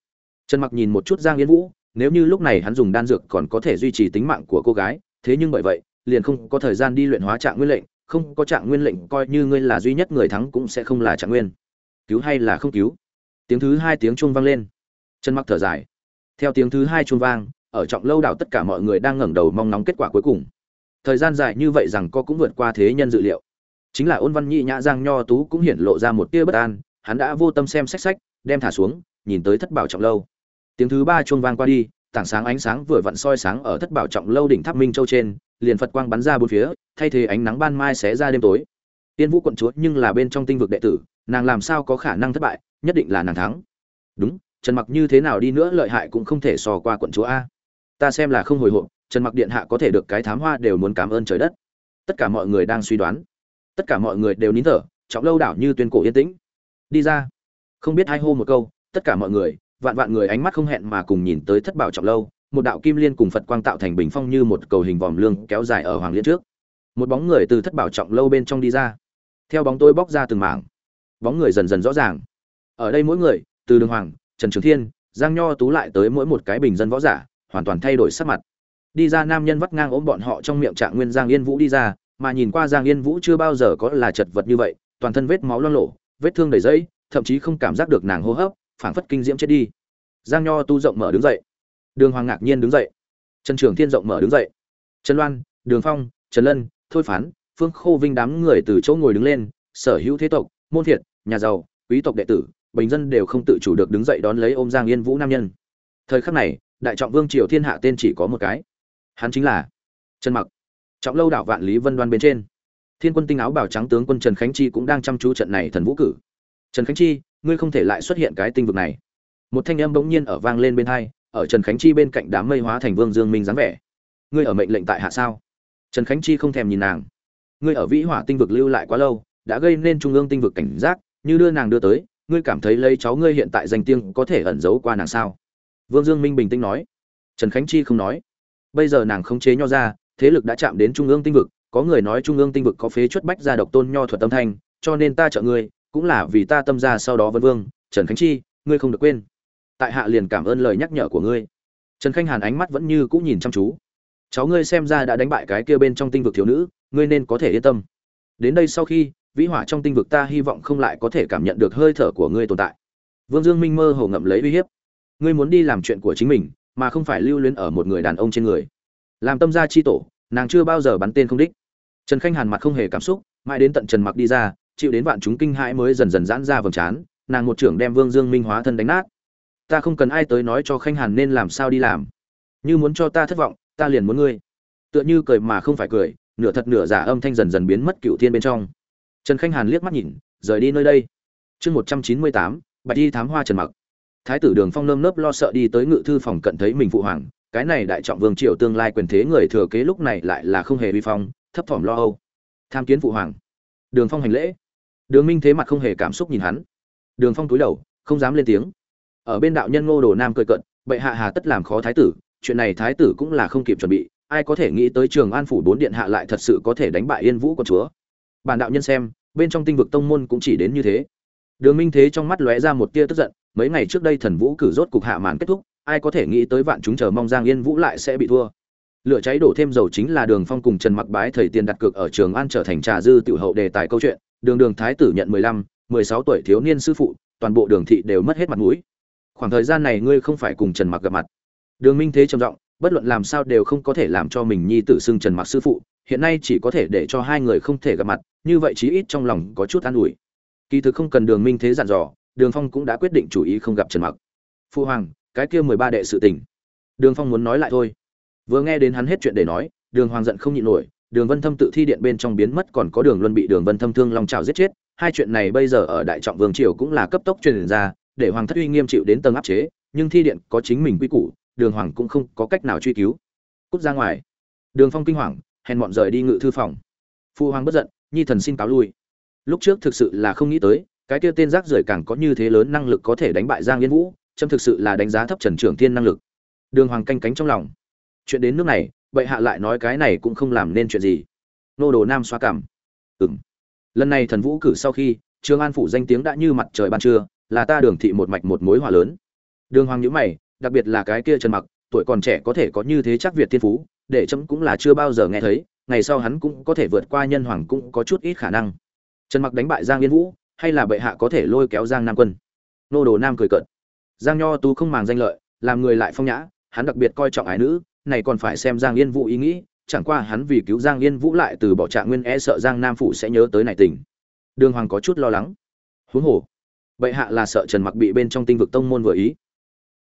Trần mặc nhìn một chút giang yên vũ nếu như lúc này hắn dùng đan dược còn có thể duy trì tính mạng của cô gái, thế nhưng bởi vậy, liền không có thời gian đi luyện hóa trạng nguyên lệnh, không có trạng nguyên lệnh coi như ngươi là duy nhất người thắng cũng sẽ không là trạng nguyên. Cứu hay là không cứu? Tiếng thứ hai tiếng chuông vang lên. Trần mặc thở dài. Theo tiếng thứ hai chuông vang, ở trọng lâu đảo tất cả mọi người đang ngẩng đầu mong nóng kết quả cuối cùng. Thời gian dài như vậy rằng co cũng vượt qua thế nhân dự liệu. Chính là ôn văn nhị nhã giang nho tú cũng hiển lộ ra một tia bất an, hắn đã vô tâm xem sách sách, đem thả xuống, nhìn tới thất bảo trọng lâu tiếng thứ ba chuông vang qua đi, tảng sáng ánh sáng vừa vặn soi sáng ở thất bảo trọng lâu đỉnh tháp minh châu trên, liền phật quang bắn ra bốn phía, thay thế ánh nắng ban mai xé ra đêm tối. Tiên vũ quận chúa nhưng là bên trong tinh vực đệ tử, nàng làm sao có khả năng thất bại, nhất định là nàng thắng. Đúng, trần mặc như thế nào đi nữa lợi hại cũng không thể sò qua quận chúa a. Ta xem là không hồi hộp, trần mặc điện hạ có thể được cái thám hoa đều muốn cảm ơn trời đất. Tất cả mọi người đang suy đoán. Tất cả mọi người đều nín thở, trọng lâu đảo như tuyên cổ yên tĩnh. Đi ra. Không biết hai hô một câu, tất cả mọi người vạn vạn người ánh mắt không hẹn mà cùng nhìn tới thất bảo trọng lâu, một đạo kim liên cùng phật quang tạo thành bình phong như một cầu hình vòm lương kéo dài ở hoàng liên trước. Một bóng người từ thất bảo trọng lâu bên trong đi ra, theo bóng tôi bóc ra từng mảng. Bóng người dần dần rõ ràng. Ở đây mỗi người, từ đường hoàng, trần trường thiên, giang nho tú lại tới mỗi một cái bình dân võ giả, hoàn toàn thay đổi sắc mặt. Đi ra nam nhân vắt ngang ôm bọn họ trong miệng trạng nguyên giang yên vũ đi ra, mà nhìn qua giang yên vũ chưa bao giờ có là chật vật như vậy, toàn thân vết máu loang lộ vết thương đầy dẫy thậm chí không cảm giác được nàng hô hấp phảng phất kinh diễm chết đi. Giang nho tu rộng mở đứng dậy. Đường hoàng ngạc nhiên đứng dậy. Trần trường thiên rộng mở đứng dậy. Trần loan, đường phong, trần lân, thôi phán, phương khô vinh đám người từ chỗ ngồi đứng lên, sở hữu thế tộc, môn thiệt, nhà giàu, quý tộc đệ tử, bình dân đều không tự chủ được đứng dậy đón lấy ôm giang yên vũ nam nhân. Thời khắc này, đại trọng vương triều thiên hạ tên chỉ có một cái. Hắn chính là trần mặc. Trọng lâu đảo vạn lý vân đoan bên trên. Thiên quân tinh áo bảo trắng tướng quân trần khánh chi cũng đang chăm chú trận này thần vũ cử. Trần khánh chi ngươi không thể lại xuất hiện cái tinh vực này. Một thanh âm bỗng nhiên ở vang lên bên hai, ở trần khánh chi bên cạnh đám mây hóa thành vương dương minh dáng vẻ. Ngươi ở mệnh lệnh tại hạ sao? Trần khánh chi không thèm nhìn nàng. Ngươi ở vĩ hỏa tinh vực lưu lại quá lâu, đã gây nên trung ương tinh vực cảnh giác, như đưa nàng đưa tới, ngươi cảm thấy lấy cháu ngươi hiện tại danh tiếng có thể ẩn giấu qua nàng sao? Vương dương minh bình tĩnh nói. Trần khánh chi không nói. Bây giờ nàng không chế nho ra, thế lực đã chạm đến trung ương tinh vực, có người nói trung ương tinh vực có phế chuất bách gia độc tôn nho thuật tâm thanh, cho nên ta trợ ngươi cũng là vì ta tâm ra sau đó vân vương, trần khánh chi, ngươi không được quên. Tại hạ liền cảm ơn lời nhắc nhở của ngươi. Trần khanh hàn ánh mắt vẫn như cũng nhìn chăm chú. Cháu ngươi xem ra đã đánh bại cái kia bên trong tinh vực thiếu nữ, ngươi nên có thể yên tâm. Đến đây sau khi, vĩ hỏa trong tinh vực ta hy vọng không lại có thể cảm nhận được hơi thở của ngươi tồn tại. Vương dương minh mơ hồ ngậm lấy uy hiếp. Ngươi muốn đi làm chuyện của chính mình, mà không phải lưu luyến ở một người đàn ông trên người. Làm tâm gia chi tổ, nàng chưa bao giờ bắn tên không đích. Trần khanh hàn mặt không hề cảm xúc, mãi đến tận trần mặc đi ra chịu đến vạn chúng kinh hãi mới dần dần giãn ra vầng trán, nàng một trưởng đem vương dương minh hóa thân đánh nát. Ta không cần ai tới nói cho khanh hàn nên làm sao đi làm. Như muốn cho ta thất vọng, ta liền muốn ngươi. Tựa như cười mà không phải cười, nửa thật nửa giả âm thanh dần dần biến mất cựu thiên bên trong. Trần khanh hàn liếc mắt nhìn, rời đi nơi đây. Chương một trăm chín mươi tám, bạch y thám hoa trần mặc. Thái tử đường phong nơm nớp lo sợ đi tới ngự thư phòng cận thấy mình phụ hoàng, cái này đại trọng vương triều tương lai quyền thế người thừa kế lúc này lại là không hề vi phong, thấp thỏm lo âu. Tham kiến phụ hoàng. Đường phong hành lễ đường minh thế mặt không hề cảm xúc nhìn hắn. Đường phong túi đầu, không dám lên tiếng. Ở bên đạo nhân ngô đồ nam cười cận bệ hạ hà tất làm khó thái tử, chuyện này thái tử cũng là không kịp chuẩn bị, ai có thể nghĩ tới trường an phủ bốn điện hạ lại thật sự có thể đánh bại yên vũ con chúa? Bản đạo nhân xem, bên trong tinh vực tông môn cũng chỉ đến như thế. Đường minh thế trong mắt lóe ra một tia tức giận, mấy ngày trước đây thần vũ cử rốt cục hạ màn kết thúc, ai có thể nghĩ tới vạn chúng chờ mong giang yên vũ lại sẽ bị thua. Lửa cháy đổ thêm dầu chính là đường phong cùng trần mặc bái thầy tiền đặt cược ở trường an trở thành trà dư tiểu hậu đề tài câu chuyện đường đường thái tử nhận mười lăm, mười sáu tuổi thiếu niên sư phụ, toàn bộ đường thị đều mất hết mặt mũi. Khoảng thời gian này ngươi không phải cùng trần mặc gặp mặt. Đường minh thế trầm giọng, bất luận làm sao đều không có thể làm cho mình nhi tử xưng trần mặc sư phụ, hiện nay chỉ có thể để cho hai người không thể gặp mặt, như vậy chí ít trong lòng có chút an ủi. Kỳ thực không cần đường minh thế dặn dò, đường phong cũng đã quyết định chủ ý không gặp trần mặc. Phu hoàng, cái kia mười ba đệ sự tình. Đường phong muốn nói lại thôi. Vừa nghe đến hắn hết chuyện để nói, đường hoàng giận không nhịn nổi đường vân thâm tự thi điện bên trong biến mất, còn có đường luân bị đường vân thâm thương long trào giết chết. Hai chuyện này bây giờ ở đại trọng vương triều cũng là cấp tốc truyền ra, để hoàng thất uy nghiêm chịu đến tầng áp chế, nhưng thi điện có chính mình quy củ, đường hoàng cũng không có cách nào truy cứu. Cút ra ngoài. Đường phong kinh hoàng, hèn mọn rời đi ngự thư phòng. Phu hoàng bất giận, nhi thần xin cáo lui. Lúc trước thực sự là không nghĩ tới, cái kia tên rác rưởi càng có như thế lớn năng lực có thể đánh bại giang yên vũ trâm thực sự là đánh giá thấp trần trưởng thiên năng lực. Đường hoàng canh cánh trong lòng. Chuyện đến nước này bệ hạ lại nói cái này cũng không làm nên chuyện gì. Nô đồ nam xoa cảm. Ừ m lần này thần vũ cử sau khi, trương an phủ danh tiếng đã như mặt trời ban trưa, là ta đường thị một mạch một mối hòa lớn. Đường hoàng nhữ mày, đặc biệt là cái kia trần mặc, tuổi còn trẻ có thể có như thế chắc việt thiên phú, để chấm cũng là chưa bao giờ nghe thấy, ngày sau hắn cũng có thể vượt qua nhân hoàng cũng có chút ít khả năng. Trần mặc đánh bại giang yên vũ, hay là bệ hạ có thể lôi kéo giang nam quân? Nô đồ nam cười cợt. Giang nho tú không màng danh lợi, làm người lại phong nhã, hắn đặc biệt coi trọng ái nữ này còn phải xem giang yên vũ ý nghĩ, chẳng qua hắn vì cứu giang yên vũ lại từ bỏ trạng nguyên e sợ giang nam Phủ sẽ nhớ tới này tình. Đường hoàng có chút lo lắng. Huống hồ, bệ hạ là sợ trần mặc bị bên trong tinh vực tông môn vừa ý.